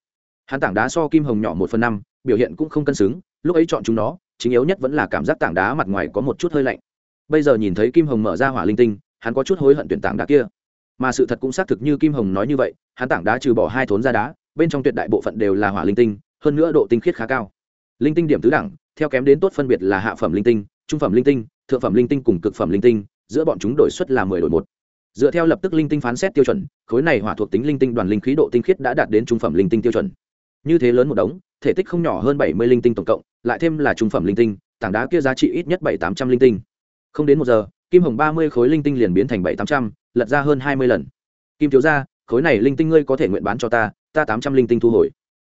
Speaker 1: Hắn tảng đá so kim hồng nhỏ một phần năm, biểu hiện cũng không cân xứng, lúc ấy chọn chúng nó chính yếu nhất vẫn là cảm giác tảng đá mặt ngoài có một chút hơi lạnh. Bây giờ nhìn thấy kim hồng mở ra hỏa linh tinh, hắn có chút hối hận tuyển tảng đá kia. Mà sự thật cũng xác thực như kim hồng nói như vậy, hắn tảng đá trừ bỏ hai thốn ra đá, bên trong tuyệt đại bộ phận đều là hỏa linh tinh, hơn nữa độ tinh khiết khá cao. Linh tinh điểm tứ đẳng, theo kém đến tốt phân biệt là hạ phẩm linh tinh, trung phẩm linh tinh, thượng phẩm linh tinh cùng cực phẩm linh tinh, giữa bọn chúng đổi suất là mười đổi một. Dựa theo lập tức linh tinh phán xét tiêu chuẩn, khối này hỏa thuộc tính linh tinh đoàn linh khí độ tinh khiết đã đạt đến trung phẩm linh tinh tiêu chuẩn. Như thế lớn một đống, thể tích không nhỏ hơn bảy mươi linh tinh tổng cộng lại thêm là trung phẩm linh tinh, tảng đá kia giá trị ít nhất bảy tám trăm linh tinh. Không đến một giờ, kim hồng ba mươi khối linh tinh liền biến thành bảy tám trăm, lật ra hơn hai mươi lần. Kim thiếu ra khối này linh tinh ngươi có thể nguyện bán cho ta ta tám trăm linh tinh thu hồi.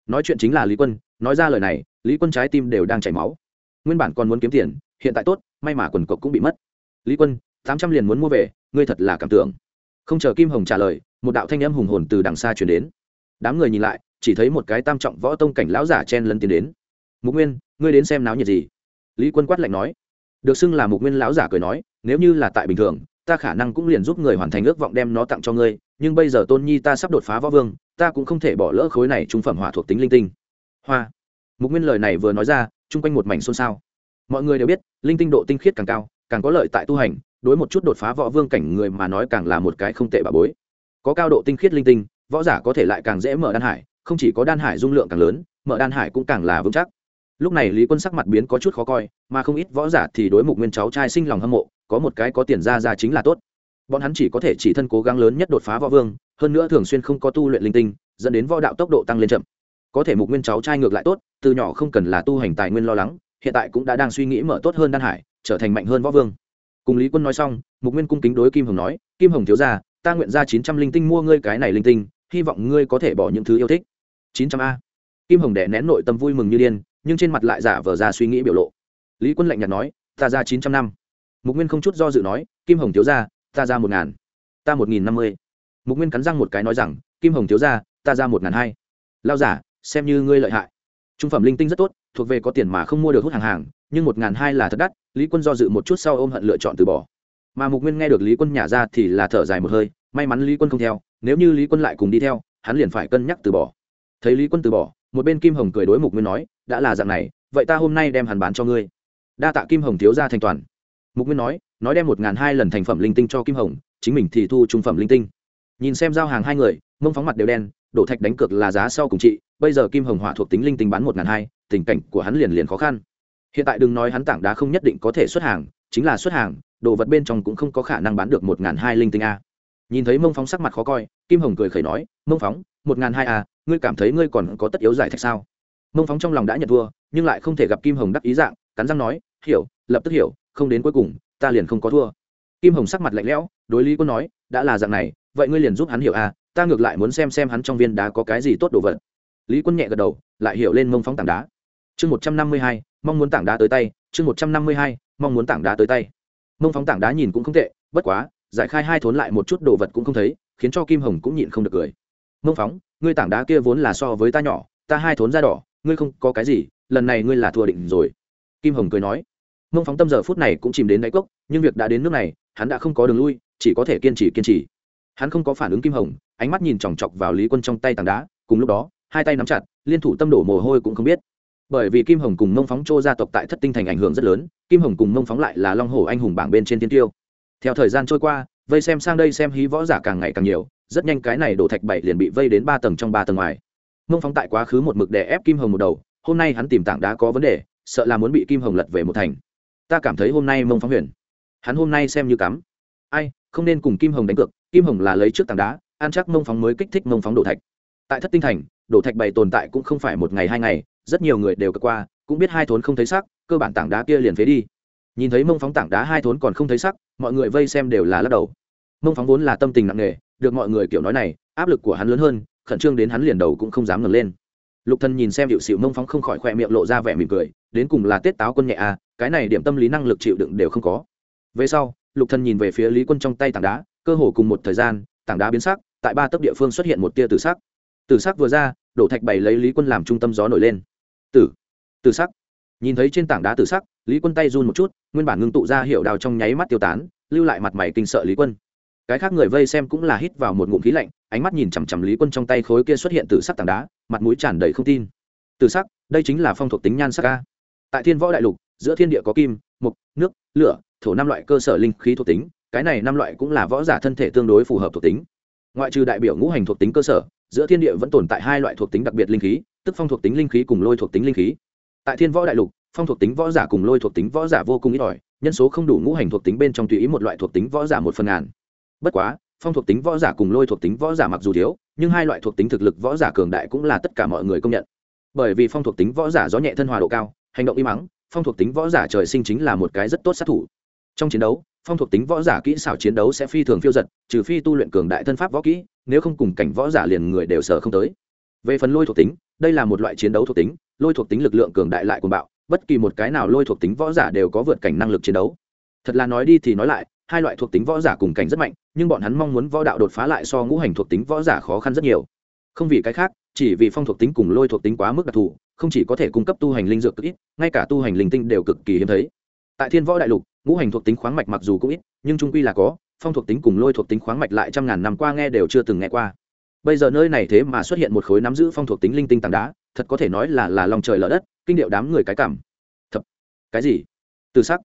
Speaker 1: Nói chuyện chính là lý quân, nói ra lời này, lý quân trái tim đều đang chảy máu. Nguyên bản còn muốn kiếm tiền, hiện tại tốt, may mà quần cộc cũng bị mất. Lý quân, tám trăm liền muốn mua về, ngươi thật là cảm tưởng. Không chờ kim hồng trả lời, một đạo thanh âm hùng hồn từ đằng xa chuyển đến. Đám người nhìn lại, chỉ thấy một cái tam trọng võ tông cảnh lão giả chen lấn tiến đến. Mục nguyên ngươi đến xem náo nhiệt gì? Lý quân quát lạnh nói. Được xưng là mục nguyên lão giả cười nói, nếu như là tại bình thường, ta khả năng cũng liền giúp người hoàn thành ước vọng đem nó tặng cho ngươi, nhưng bây giờ tôn nhi ta sắp đột phá võ vương, ta cũng không thể bỏ lỡ khối này trung phẩm hỏa thuộc tính linh tinh. Hoa. Mục nguyên lời này vừa nói ra, chung quanh một mảnh xôn xao. Mọi người đều biết, linh tinh độ tinh khiết càng cao, càng có lợi tại tu hành, đối một chút đột phá võ vương cảnh người mà nói càng là một cái không tệ bà bối. Có cao độ tinh khiết linh tinh, võ giả có thể lại càng dễ mở đan hải, không chỉ có đan hải dung lượng càng lớn, mở đan hải cũng càng là vững chắc lúc này lý quân sắc mặt biến có chút khó coi, mà không ít võ giả thì đối mục nguyên cháu trai sinh lòng hâm mộ, có một cái có tiền ra ra chính là tốt. Bọn hắn chỉ có thể chỉ thân cố gắng lớn nhất đột phá võ vương, hơn nữa thường xuyên không có tu luyện linh tinh, dẫn đến võ đạo tốc độ tăng lên chậm. Có thể mục nguyên cháu trai ngược lại tốt, từ nhỏ không cần là tu hành tài nguyên lo lắng, hiện tại cũng đã đang suy nghĩ mở tốt hơn đan hải, trở thành mạnh hơn võ vương. Cùng lý quân nói xong, mục nguyên cung kính đối kim hồng nói, kim hồng thiếu ra ta nguyện ra chín trăm linh tinh mua ngươi cái này linh tinh, hy vọng ngươi có thể bỏ những thứ yêu thích. chín trăm a. Kim hồng đẻ nén nội tâm vui mừng như điên nhưng trên mặt lại giả vờ ra suy nghĩ biểu lộ. Lý quân lạnh nhạt nói, ta ra chín trăm năm. Mục nguyên không chút do dự nói, kim hồng thiếu ra ta ra một ngàn, ta một nghìn năm mươi. Mục nguyên cắn răng một cái nói rằng, kim hồng thiếu ra ta ra một ngàn hai. Lao giả, xem như ngươi lợi hại. Trung phẩm linh tinh rất tốt, thuộc về có tiền mà không mua được hút hàng hàng, nhưng một ngàn hai là thật đắt, lý quân do dự một chút sau ôm hận lựa chọn từ bỏ. Mà mục nguyên nghe được lý quân nhả ra thì là thở dài một hơi, may mắn lý quân không theo, nếu như lý quân lại cùng đi theo, hắn liền phải cân nhắc từ bỏ. Thấy lý quân từ bỏ một bên kim hồng cười đối mục nguyên nói, đã là dạng này, vậy ta hôm nay đem hắn bán cho ngươi. Đa tạ kim hồng thiếu ra thành toàn mục nguyên nói nói đem một ngàn hai lần thành phẩm linh tinh cho kim hồng, chính mình thì thu trung phẩm linh tinh. Nhìn xem giao hàng hai người, mông phóng mặt đều đen, đổ thạch đánh cược là giá sau cùng chị bây giờ kim hồng hỏa thuộc tính linh tinh bán một ngàn hai, tình cảnh của hắn liền liền khó khăn. Hiện tại đừng nói hắn tảng đá không nhất định có thể xuất hàng, chính là xuất hàng, đồ vật bên trong cũng không có khả năng bán được một ngàn hai linh tinh a. Nhìn thấy mông phóng sắc mặt khó coi, kim hồng cười khẩy nói, mông phóng một ngàn hai a ngươi cảm thấy ngươi còn có tất yếu giải thích sao? Mông phóng trong lòng đã nhận thua, nhưng lại không thể gặp kim hồng đắc ý dạng, cắn răng nói, hiểu, lập tức hiểu, không đến cuối cùng, ta liền không có thua. Kim hồng sắc mặt lạnh lẽo, đối lý quân nói, đã là dạng này, vậy ngươi liền giúp hắn hiểu à ta ngược lại muốn xem xem hắn trong viên đá có cái gì tốt đồ vật. Lý quân nhẹ gật đầu, lại hiểu lên mông phóng tảng đá. Chương một trăm năm mươi hai, mong muốn tảng đá tới tay, chương một trăm năm mươi hai, mong muốn tảng đá tới tay. Mông phóng tảng đá nhìn cũng không tệ, bất quá, giải khai hai thốn lại một chút đồ vật cũng không thấy, khiến cho kim hồng cũng nhịn không được cười mông phóng, ngươi tảng đá kia vốn là so với ta nhỏ, ta hai thốn da đỏ, ngươi không có cái gì, lần này ngươi là thua định rồi. Kim hồng cười nói. Mông phóng tâm giờ phút này cũng chìm đến đáy cốc, nhưng việc đã đến nước này, hắn đã không có đường lui, chỉ có thể kiên trì kiên trì. Hắn không có phản ứng kim hồng, ánh mắt nhìn chòng chọc vào lý quân trong tay tảng đá, cùng lúc đó, hai tay nắm chặt, liên thủ tâm đổ mồ hôi cũng không biết. Bởi vì kim hồng cùng mông phóng chô gia tộc tại thất tinh thành ảnh hưởng rất lớn, kim hồng cùng mông phóng lại là long hổ anh hùng bảng bên trên tiên tiêu. Theo thời gian trôi qua, vây xem sang đây xem hí võ giả càng ngày càng nhiều rất nhanh cái này đổ thạch bảy liền bị vây đến ba tầng trong ba tầng ngoài. Mông phóng tại quá khứ một mực đè ép kim hồng một đầu, hôm nay hắn tìm tảng đá có vấn đề, sợ là muốn bị kim hồng lật về một thành. Ta cảm thấy hôm nay mông phóng huyền. Hắn hôm nay xem như cắm. Ai, không nên cùng kim hồng đánh cược, kim hồng là lấy trước tảng đá, ăn chắc mông phóng mới kích thích mông phóng đổ thạch. Tại thất tinh thành, đổ thạch bày tồn tại cũng không phải một ngày hai ngày, rất nhiều người đều cất qua, cũng biết hai thốn không thấy sắc, cơ bản tảng đá kia liền phế đi. Nhìn thấy mông phóng tảng đá hai thốn còn không thấy sắc, mọi người vây xem đều là lắc đầu. Mông phóng vốn là tâm tình nặng nề được mọi người kiểu nói này, áp lực của hắn lớn hơn, khẩn trương đến hắn liền đầu cũng không dám ngẩng lên. Lục thần nhìn xem hiệu xịu mông phóng không khỏi khoe miệng lộ ra vẻ mỉm cười, đến cùng là tết táo quân nhẹ à cái này điểm tâm lý năng lực chịu đựng đều không có. Về sau, lục thần nhìn về phía lý quân trong tay tảng đá, cơ hồ cùng một thời gian, tảng đá biến sắc, tại ba tấc địa phương xuất hiện một tia tử sắc. Tử sắc vừa ra, đổ thạch bày lấy lý quân làm trung tâm gió nổi lên. Tử tử sắc. Nhìn thấy trên tảng đá tử sắc, lý quân tay run một chút, nguyên bản ngưng tụ ra hiệu đào trong nháy mắt tiêu tán, lưu lại mặt mày kinh sợ lý quân cái khác người vây xem cũng là hít vào một ngụm khí lạnh, ánh mắt nhìn chằm chằm lý quân trong tay khối kia xuất hiện từ sắc tảng đá, mặt mũi tràn đầy không tin. Từ sắc, đây chính là phong thuộc tính nhan sắc ca tại thiên võ đại lục, giữa thiên địa có kim mục nước, lửa, thổ năm loại cơ sở linh khí thuộc tính, cái này năm loại cũng là võ giả thân thể tương đối phù hợp thuộc tính. Ngoại trừ đại biểu ngũ hành thuộc tính cơ sở, giữa thiên địa vẫn tồn tại hai loại thuộc tính đặc biệt linh khí, tức phong thuộc tính linh khí cùng lôi thuộc tính linh khí. Tại thiên võ đại lục, phong thuộc tính võ giả cùng lôi thuộc tính võ giả vô cùng ít ỏi, nhân số không đủ ngũ hành thuộc tính bên trong tùy ý một loại thuộc tính võ giả một phần ngàn bất quá, phong thuộc tính võ giả cùng lôi thuộc tính võ giả mặc dù thiếu, nhưng hai loại thuộc tính thực lực võ giả cường đại cũng là tất cả mọi người công nhận. Bởi vì phong thuộc tính võ giả gió nhẹ thân hòa độ cao, hành động im mắng phong thuộc tính võ giả trời sinh chính là một cái rất tốt sát thủ. Trong chiến đấu, phong thuộc tính võ giả kỹ xảo chiến đấu sẽ phi thường phiêu giật, trừ phi tu luyện cường đại thân pháp võ kỹ, nếu không cùng cảnh võ giả liền người đều sợ không tới. Về phần lôi thuộc tính, đây là một loại chiến đấu thuộc tính, lôi thuộc tính lực lượng cường đại lại cuồng bạo, bất kỳ một cái nào lôi thuộc tính võ giả đều có vượt cảnh năng lực chiến đấu. Thật là nói đi thì nói lại hai loại thuộc tính võ giả cùng cảnh rất mạnh, nhưng bọn hắn mong muốn võ đạo đột phá lại so ngũ hành thuộc tính võ giả khó khăn rất nhiều. Không vì cái khác, chỉ vì phong thuộc tính cùng lôi thuộc tính quá mức đặc thù, không chỉ có thể cung cấp tu hành linh dược cực ít, ngay cả tu hành linh tinh đều cực kỳ hiếm thấy. Tại thiên võ đại lục, ngũ hành thuộc tính khoáng mạch mặc dù cũng ít, nhưng trung quy là có, phong thuộc tính cùng lôi thuộc tính khoáng mạch lại trăm ngàn năm qua nghe đều chưa từng nghe qua. Bây giờ nơi này thế mà xuất hiện một khối nắm giữ phong thuộc tính linh tinh tảng đá, thật có thể nói là là lòng trời lở đất, kinh điệu đám người cái cảm. Thật cái gì? Từ sắc.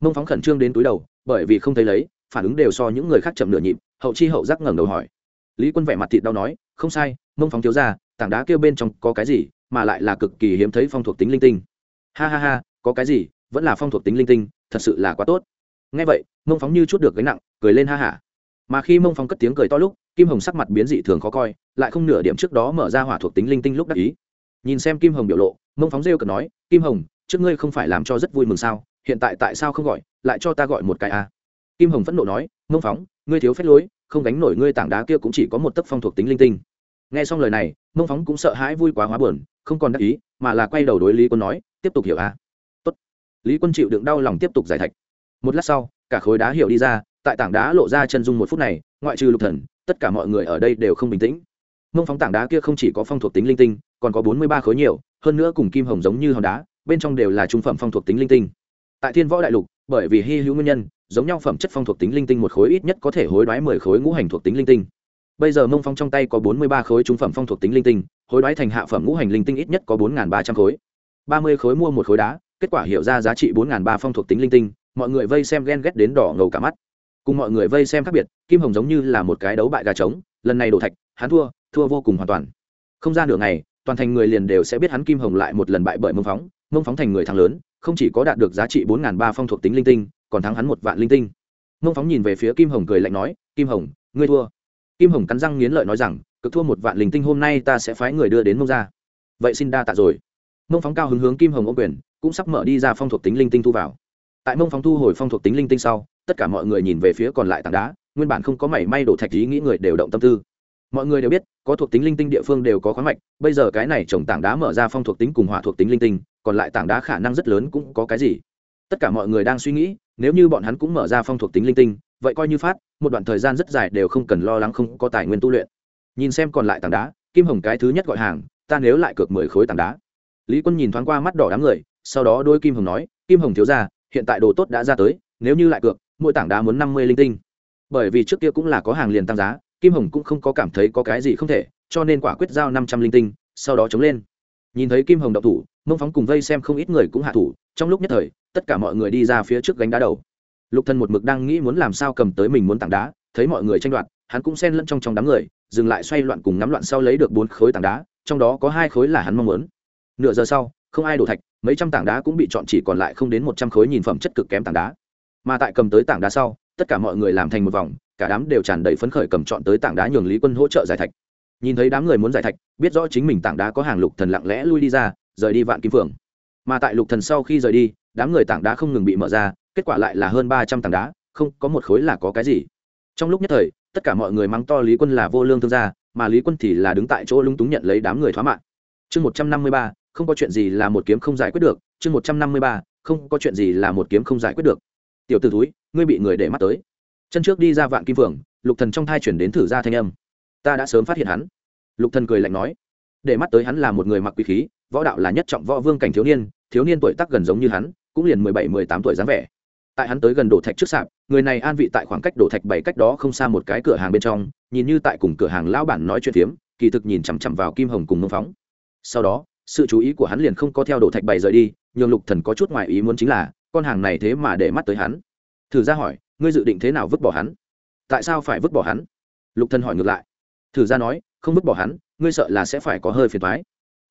Speaker 1: Mông phóng khẩn trương đến túi đầu bởi vì không thấy lấy, phản ứng đều so những người khác chậm nửa nhịp, hậu chi hậu giác ngẩng đầu hỏi. Lý quân vẻ mặt thịt đau nói, không sai, mông phóng thiếu ra tảng đá kêu bên trong có cái gì, mà lại là cực kỳ hiếm thấy phong thuộc tính linh tinh. Ha ha ha, có cái gì, vẫn là phong thuộc tính linh tinh, thật sự là quá tốt. Ngay vậy, mông phóng như chút được gánh nặng, cười lên ha hả. Mà khi mông phóng cất tiếng cười to lúc, kim hồng sắc mặt biến dị thường khó coi, lại không nửa điểm trước đó mở ra hỏa thuộc tính linh tinh lúc đắc ý. Nhìn xem kim hồng biểu lộ, mông phóng rêu cần nói, kim hồng, trước ngươi không phải làm cho rất vui mừng sao? Hiện tại tại sao không gọi? Lại cho ta gọi một cái a à? kim hồng phẫn nộ nói mông phóng, ngươi thiếu phép lối, không gánh nổi ngươi tảng đá kia cũng chỉ có một tấc phong thuộc tính linh tinh nghe xong lời này mông phóng cũng sợ hãi vui quá hóa buồn, không còn đắc ý, mà là quay đầu đối lý quân nói, tiếp tục hiểu a à? Tốt. lý quân chịu đựng đau lòng tiếp tục giải thạch một lát sau, cả khối đá hiểu đi ra, tại tảng đá lộ ra chân dung một phút này, ngoại trừ lục thần, tất cả mọi người ở đây đều không bình tĩnh mông phóng tảng đá kia không chỉ có phong thuộc tính linh tinh, còn có bốn mươi ba khối nhiều, hơn nữa cùng kim hồng giống như hòn đá, bên trong đều là trung phẩm phong thuộc tính linh tinh tại thiên võ đại lục bởi vì hy hữu nguyên nhân, giống nhau phẩm chất phong thuộc tính linh tinh một khối ít nhất có thể hối đoái mười khối ngũ hành thuộc tính linh tinh. Bây giờ mông phong trong tay có bốn mươi ba khối trung phẩm phong thuộc tính linh tinh, hối đoái thành hạ phẩm ngũ hành linh tinh ít nhất có bốn ba trăm khối. ba mươi khối mua một khối đá, kết quả hiểu ra giá trị bốn ba phong thuộc tính linh tinh, mọi người vây xem ghen ghét đến đỏ ngầu cả mắt. Cùng mọi người vây xem khác biệt, kim hồng giống như là một cái đấu bại gà trống, lần này đổ thạch, hắn thua thua vô cùng hoàn toàn. Không ra nửa ngày, toàn thành người liền đều sẽ biết hắn kim hồng lại một lần bại bởi mông phóng mông phóng thành người thắng lớn, không chỉ có đạt được giá trị bốn ba phong thuộc tính linh tinh, còn thắng hắn một vạn linh tinh. Mông phóng nhìn về phía kim hồng cười lạnh nói, kim hồng, ngươi thua. Kim hồng cắn răng nghiến lợi nói rằng, cực thua một vạn linh tinh hôm nay ta sẽ phái người đưa đến mông ra. Vậy xin đa tạ rồi. Mông phóng cao hứng hướng kim hồng ô quyền, cũng sắp mở đi ra phong thuộc tính linh tinh thu vào. Tại mông phóng thu hồi phong thuộc tính linh tinh sau, tất cả mọi người nhìn về phía còn lại tảng đá, nguyên bản không có mảy may đổ thạch ý nghĩ người đều động tâm tư. Mọi người đều biết, có thuộc tính linh tinh địa phương đều có khoáng mạch, bây giờ cái này trồng tảng đá mở ra phong thuộc tính cùng hỏa thuộc tính linh tinh còn lại tảng đá khả năng rất lớn cũng có cái gì. Tất cả mọi người đang suy nghĩ, nếu như bọn hắn cũng mở ra phong thuộc tính linh tinh, vậy coi như phát, một đoạn thời gian rất dài đều không cần lo lắng không có tài nguyên tu luyện. Nhìn xem còn lại tảng đá, kim hồng cái thứ nhất gọi hàng, ta nếu lại cược mười khối tảng đá. Lý quân nhìn thoáng qua mắt đỏ đám người, sau đó đôi kim hồng nói, kim hồng thiếu ra hiện tại đồ tốt đã ra tới, nếu như lại cược, mỗi tảng đá muốn năm mươi linh tinh. Bởi vì trước kia cũng là có hàng liền tăng giá, kim hồng cũng không có cảm thấy có cái gì không thể, cho nên quả quyết giao năm trăm linh tinh, sau đó chống lên. Nhìn thấy kim hồng đậu thủ mông phóng cùng vây xem không ít người cũng hạ thủ, trong lúc nhất thời, tất cả mọi người đi ra phía trước gánh đá đầu. Lục thần một mực đang nghĩ muốn làm sao cầm tới mình muốn tảng đá, thấy mọi người tranh đoạt, hắn cũng xen lẫn trong trong đám người, dừng lại xoay loạn cùng ngắm loạn sau lấy được bốn khối tảng đá, trong đó có hai khối là hắn mong muốn. Nửa giờ sau, không ai đổ thạch, mấy trăm tảng đá cũng bị chọn chỉ còn lại không đến một trăm khối nhìn phẩm chất cực kém tảng đá. Mà tại cầm tới tảng đá sau, tất cả mọi người làm thành một vòng, cả đám đều tràn đầy phấn khởi cầm chọn tới tảng đá nhường lý quân hỗ trợ giải thạch. Nhìn thấy đám người muốn giải thạch, biết rõ chính mình tảng đá có hàng lục thần lặng lẽ lui đi ra rời đi vạn kim phượng mà tại lục thần sau khi rời đi, đám người tảng đá không ngừng bị mở ra, kết quả lại là hơn ba trăm tảng đá, không có một khối là có cái gì. Trong lúc nhất thời, tất cả mọi người mắng to lý quân là vô lương thương gia, mà lý quân thì là đứng tại chỗ lung túng nhận lấy đám người thoá mạng. Chương một trăm năm mươi ba, không có chuyện gì là một kiếm không giải quyết được. Chương một trăm năm mươi ba, không có chuyện gì là một kiếm không giải quyết được. Tiểu t ử túi ngươi bị người để mắt tới. Chân trước đi ra vạn kim phượng lục thần trong thai chuyển đến thử ra thanh âm. Ta đã sớm phát hiện hắn. Lục thần cười lạnh nói. Để mắt tới hắn là một người mặc quý khí võ đạo là nhất trọng võ vương cảnh thiếu niên thiếu niên tuổi tác gần giống như hắn, cũng liền mười bảy, mười tám tuổi dáng vẻ. Tại hắn tới gần đổ thạch trước sạp, người này an vị tại khoảng cách đổ thạch bảy cách đó không xa một cái cửa hàng bên trong, nhìn như tại cùng cửa hàng lão bản nói chuyện phiếm, kỳ thực nhìn chằm chằm vào kim hồng cùng mông phóng. Sau đó, sự chú ý của hắn liền không có theo đổ thạch bảy rời đi, nhường lục thần có chút ngoài ý muốn chính là, con hàng này thế mà để mắt tới hắn. Thử ra hỏi, ngươi dự định thế nào vứt bỏ hắn? Tại sao phải vứt bỏ hắn? Lục thần hỏi ngược lại. Thử ra nói, không vứt bỏ hắn, ngươi sợ là sẽ phải có hơi phiền toái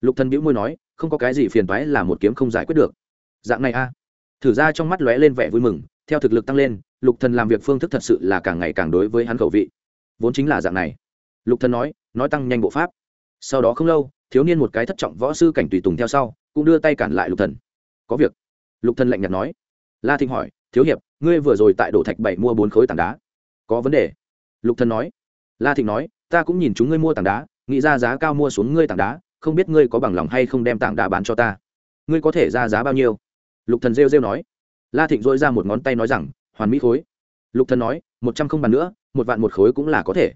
Speaker 1: lục thần bĩu môi nói, không có cái gì phiền toái là một kiếm không giải quyết được. Dạng này a. Thử ra trong mắt lóe lên vẻ vui mừng, theo thực lực tăng lên, lục thần làm việc phương thức thật sự là càng ngày càng đối với hắn khẩu vị. Vốn chính là dạng này. Lục thần nói nói tăng nhanh bộ pháp. Sau đó không lâu, thiếu niên một cái thất trọng võ sư cảnh tùy tùng theo sau, cũng đưa tay cản lại lục thần. Có việc. Lục thần lạnh nhạt nói. La thịnh hỏi, thiếu hiệp, ngươi vừa rồi tại đổ thạch bảy mua bốn khối tảng đá. Có vấn đề? Lục thần nói. La thịnh nói, ta cũng nhìn chúng ngươi mua tảng đá, nghĩ ra giá cao mua xuống ngươi tảng đá không biết ngươi có bằng lòng hay không đem tảng đá bán cho ta? Ngươi có thể ra giá bao nhiêu? Lục thần rêu rêu nói. La thịnh dội ra một ngón tay nói rằng, hoàn mỹ khối. Lục thần nói, một trăm không bàn nữa, một vạn một khối cũng là có thể.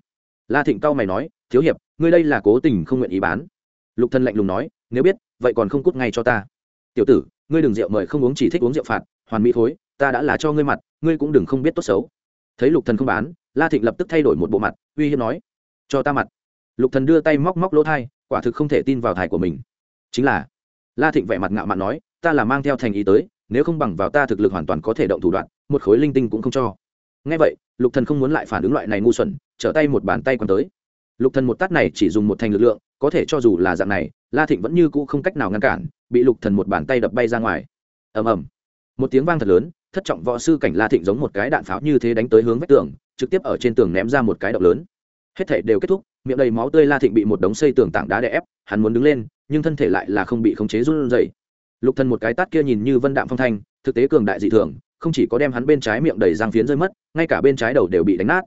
Speaker 1: La thịnh cau mày nói, thiếu hiệp, ngươi đây là cố tình không nguyện ý bán. Lục thần lạnh lùng nói, nếu biết, vậy còn không cút ngay cho ta. Tiểu tử, ngươi đừng rượu mời không uống chỉ thích uống rượu phạt, hoàn mỹ khối, ta đã là cho ngươi mặt, ngươi cũng đừng không biết tốt xấu. Thấy lục thần không bán, la thịnh lập tức thay đổi một bộ mặt, uy hiếp nói, cho ta mặt. Lục thần đưa tay móc móc lỗ thai quả thực không thể tin vào thải của mình. Chính là, la thịnh vẻ mặt ngạo mạn nói, ta là mang theo thành ý tới, nếu không bằng vào ta thực lực hoàn toàn có thể động thủ đoạn, một khối linh tinh cũng không cho. Ngay vậy, lục thần không muốn lại phản ứng loại này ngu xuẩn, trở tay một bàn tay còn tới. Lục thần một tát này chỉ dùng một thành lực lượng, có thể cho dù là dạng này, la thịnh vẫn như cũ không cách nào ngăn cản, bị lục thần một bàn tay đập bay ra ngoài. Ầm ầm. Một tiếng vang thật lớn, thất trọng võ sư cảnh la thịnh giống một cái đạn pháo như thế đánh tới hướng vách tường, trực tiếp ở trên tường ném ra một cái động lớn. Hết thảy đều kết thúc miệng đầy máu tươi la thịnh bị một đống xây tường tảng đá đè ép, hắn muốn đứng lên, nhưng thân thể lại là không bị khống chế run rẩy. Lục thần một cái tát kia nhìn như vân đạm phong thanh, thực tế cường đại dị thường, không chỉ có đem hắn bên trái miệng đầy răng phiến rơi mất, ngay cả bên trái đầu đều bị đánh nát.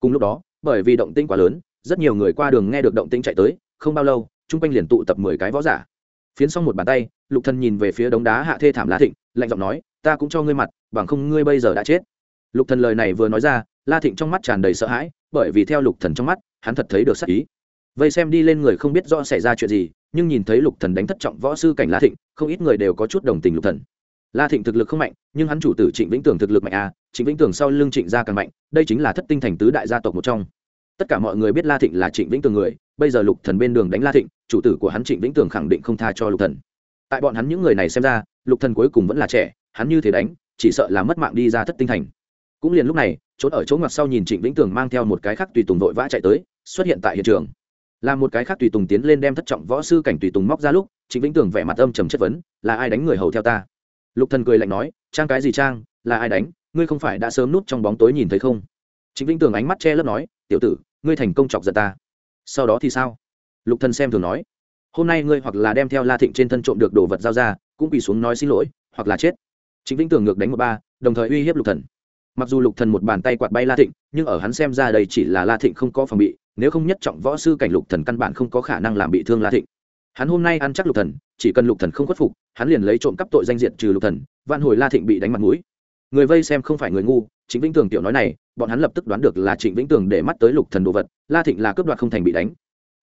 Speaker 1: Cùng lúc đó, bởi vì động tĩnh quá lớn, rất nhiều người qua đường nghe được động tĩnh chạy tới, không bao lâu, chung quanh liền tụ tập mười cái võ giả. Phiến xong một bàn tay, lục thần nhìn về phía đống đá hạ thê thảm la thịnh, lạnh giọng nói, ta cũng cho ngươi mặt, bằng không ngươi bây giờ đã chết. Lục thần lời này vừa nói ra, la thịnh trong mắt tràn đầy sợ hãi, bởi vì theo lục thần trong mắt hắn thật thấy được sắc ý. Vây xem đi lên người không biết rõ xảy ra chuyện gì, nhưng nhìn thấy lục thần đánh thất trọng võ sư cảnh la thịnh, không ít người đều có chút đồng tình lục thần. La thịnh thực lực không mạnh, nhưng hắn chủ tử trịnh vĩnh tường thực lực mạnh à trịnh vĩnh tường sau lưng trịnh gia càng mạnh, đây chính là thất tinh thành tứ đại gia tộc một trong. Tất cả mọi người biết la thịnh là trịnh vĩnh tường người, bây giờ lục thần bên đường đánh la thịnh, chủ tử của hắn trịnh vĩnh tường khẳng định không tha cho lục thần. Tại bọn hắn những người này xem ra, lục thần cuối cùng vẫn là trẻ, hắn như thế đánh, chỉ sợ là mất mạng đi ra thất tinh thành. Cũng liền lúc này trốn ở chỗ ngoặt sau nhìn trịnh vĩnh tường mang theo một cái khác tùy tùng vội vã chạy tới xuất hiện tại hiện trường. Là một cái khác tùy tùng tiến lên đem thất trọng võ sư cảnh tùy tùng móc ra lúc, trịnh vĩnh tường vẻ mặt âm trầm chất vấn, là ai đánh người hầu theo ta? Lục thần cười lạnh nói, trang cái gì trang, là ai đánh, ngươi không phải đã sớm núp trong bóng tối nhìn thấy không? Trịnh vĩnh tường ánh mắt che lấp nói, tiểu tử, ngươi thành công chọc giận ta. Sau đó thì sao? Lục thần xem thường nói, hôm nay ngươi hoặc là đem theo la thịnh trên thân trộm được đồ vật giao ra, cũng quỳ xuống nói xin lỗi, hoặc là chết. Trịnh vĩnh tường ngược đánh một ba, đồng thời uy hiếp lục thần. Mặc dù lục thần một bàn tay quạt bay la thịnh, nhưng ở hắn xem ra đây chỉ là la thịnh không có phòng bị nếu không nhất trọng võ sư cảnh lục thần căn bản không có khả năng làm bị thương la thịnh. Hắn hôm nay ăn chắc lục thần, chỉ cần lục thần không khuất phục, hắn liền lấy trộm cắp tội danh diện trừ lục thần, vạn hồi la thịnh bị đánh mặt mũi. Người vây xem không phải người ngu, trịnh vĩnh tường tiểu nói này, bọn hắn lập tức đoán được là trịnh vĩnh tường để mắt tới lục thần đồ vật, la thịnh là cướp đoạt không thành bị đánh.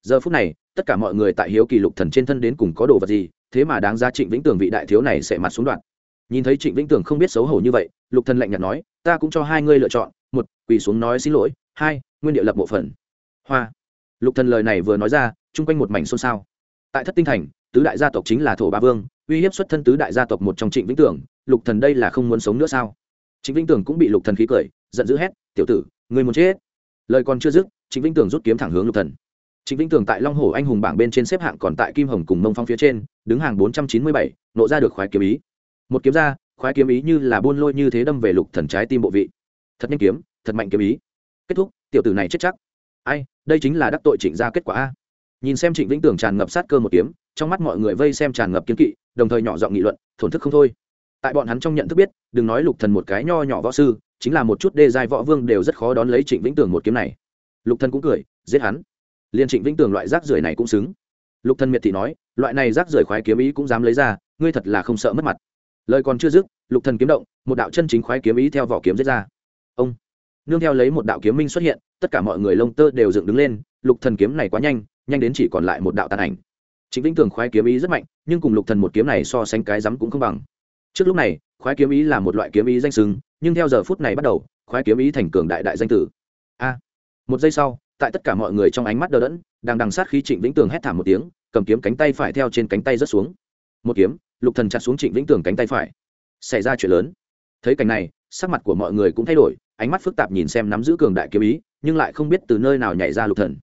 Speaker 1: Giờ phút này, tất cả mọi người tại hiếu kỳ lục thần trên thân đến cùng có đồ vật gì, thế mà đáng ra trịnh vĩnh tường vị đại thiếu này sẽ mặt xuống đoạn. Nhìn thấy trịnh vĩnh tường không biết xấu hổ như vậy, lục thần lạnh nhạt nói, ta cũng cho hai ngươi lựa chọn, một, quỳ xuống nói xin lỗi, hai, nguyên địa lập bộ phận hoa. Lục thần lời này vừa nói ra chung quanh một mảnh xôn xao. Tại thất tinh thành tứ đại gia tộc chính là thổ ba vương uy hiếp xuất thân tứ đại gia tộc một trong trịnh vĩnh Tưởng, lục thần đây là không muốn sống nữa sao? Trịnh vĩnh Tưởng cũng bị lục thần khí cười giận dữ hét tiểu tử ngươi muốn chết? Lời còn chưa dứt trịnh vĩnh Tưởng rút kiếm thẳng hướng lục thần. Trịnh vĩnh Tưởng tại long hồ anh hùng bảng bên trên xếp hạng còn tại kim hồng cùng mông phong phía trên đứng hàng bốn trăm chín mươi bảy nộ ra được khoái kiếm ý. Một kiếm ra khoái kiếm ý như là buôn lôi như thế đâm về lục thần trái tim bộ vị. Thật nhanh kiếm thật mạnh kiếm ý. Kết thúc tiểu tử này chết chắc. Ai đây chính là đắc tội trịnh ra kết quả a. Nhìn xem trịnh vĩnh tường tràn ngập sát cơ một kiếm, trong mắt mọi người vây xem tràn ngập kiếm kỵ, đồng thời nhỏ giọng nghị luận, thổn thức không thôi. Tại bọn hắn trong nhận thức biết, đừng nói lục thần một cái nho nhỏ võ sư, chính là một chút đê giai võ vương đều rất khó đón lấy trịnh vĩnh tường một kiếm này. Lục thần cũng cười, giết hắn. Liên trịnh vĩnh tường loại rác rưởi này cũng xứng. Lục thần miệt thị nói, loại này rác rưởi khoái kiếm ý cũng dám lấy ra, ngươi thật là không sợ mất mặt. Lời còn chưa dứt, lục thần kiếm động, một đạo chân chính khoái kiếm ý theo vỏ kiếm giết ra. Ông. Nương theo lấy một đạo kiếm minh xuất hiện tất cả mọi người lông tơ đều dựng đứng lên, lục thần kiếm này quá nhanh nhanh đến chỉ còn lại một đạo tàn ảnh. Chính vĩnh tường khoái kiếm ý rất mạnh, nhưng cùng lục thần một kiếm này so sánh cái rắm cũng không bằng. Trước lúc này, khoái kiếm ý là một loại kiếm ý danh sừng, nhưng theo giờ phút này bắt đầu, khoái kiếm ý thành cường đại đại danh tử. A! Một giây sau, tại tất cả mọi người trong ánh mắt đờ đẫn, đang đằng sát khí trịnh vĩnh tường hét thảm một tiếng, cầm kiếm cánh tay phải theo trên cánh tay rớt xuống. Một kiếm, lục thần chặt xuống trịnh vĩnh tường cánh tay phải. Xảy ra chuyện lớn. Thấy cảnh này, sắc mặt của mọi người cũng thay đổi, ánh mắt phức tạp nhìn xem nắm giữ cường đại kiếm ý nhưng lại không biết từ nơi nào nhảy ra lục thần.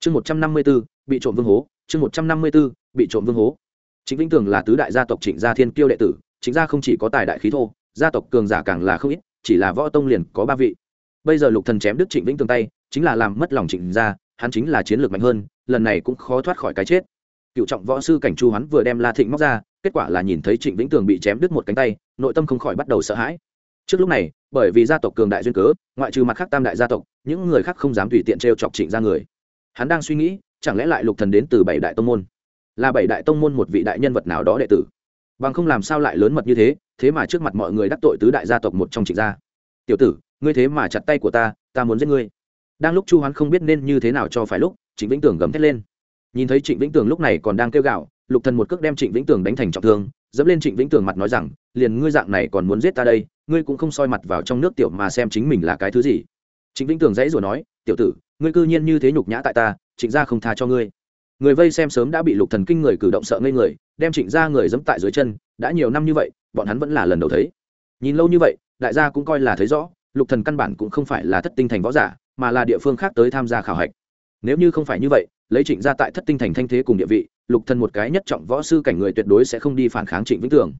Speaker 1: Chương một trăm năm mươi 154, bị trộm vương hố chương một trăm năm mươi 154, bị trộm vương hố. Trịnh vĩnh tường là tứ đại gia tộc trịnh gia thiên kiêu đệ tử chính gia không chỉ có tài đại khí thô gia tộc cường giả càng là không ít chỉ là võ tông liền có ba vị. Bây giờ lục thần chém đứt trịnh vĩnh tường tay chính là làm mất lòng trịnh gia hắn chính là chiến lược mạnh hơn lần này cũng khó thoát khỏi cái chết. Cựu trọng võ sư cảnh chu hắn vừa đem la thịnh móc ra kết quả là nhìn thấy trịnh vĩnh tường bị chém đứt một cánh tay nội tâm không khỏi bắt đầu sợ hãi. Trước lúc này bởi vì gia tộc cường đại duyên cớ ngoại trừ mặt khác tam đại gia tộc những người khác không dám tùy tiện t chọc trịnh ra người. Hắn đang suy nghĩ, chẳng lẽ lại lục thần đến từ bảy đại tông môn? Là bảy đại tông môn một vị đại nhân vật nào đó đệ tử? Bằng không làm sao lại lớn mật như thế thế mà trước mặt mọi người đắc tội tứ đại gia tộc một trong trịnh gia. Tiểu tử, ngươi thế mà chặt tay của ta ta muốn giết ngươi. Đang lúc chu hoán không biết nên như thế nào cho phải lúc, trịnh vĩnh tường gầm thét lên. Nhìn thấy trịnh vĩnh tường lúc này còn đang kêu gạo lục thần một cước đem trịnh vĩnh tường đánh thành trọng thương, dẫm lên trịnh vĩnh tường mặt nói rằng, liền ngươi dạng này còn muốn giết ta đây, ngươi cũng không soi mặt vào trong nước tiểu mà xem chính mình là cái thứ gì trịnh vĩnh tường dãy rồi nói, tiểu tử, ngươi cư nhiên như thế nhục nhã tại ta, trịnh gia không tha cho ngươi. Người vây xem sớm đã bị lục thần kinh người cử động sợ ngây người, đem trịnh gia người dẫm tại dưới chân, đã nhiều năm như vậy, bọn hắn vẫn là lần đầu thấy. Nhìn lâu như vậy, đại gia cũng coi là thấy rõ, lục thần căn bản cũng không phải là thất tinh thành võ giả, mà là địa phương khác tới tham gia khảo hạch. Nếu như không phải như vậy, lấy trịnh gia tại thất tinh thành thanh thế cùng địa vị, lục thần một cái nhất trọng võ sư cảnh người tuyệt đối sẽ không đi phản kháng trịnh vĩnh tường.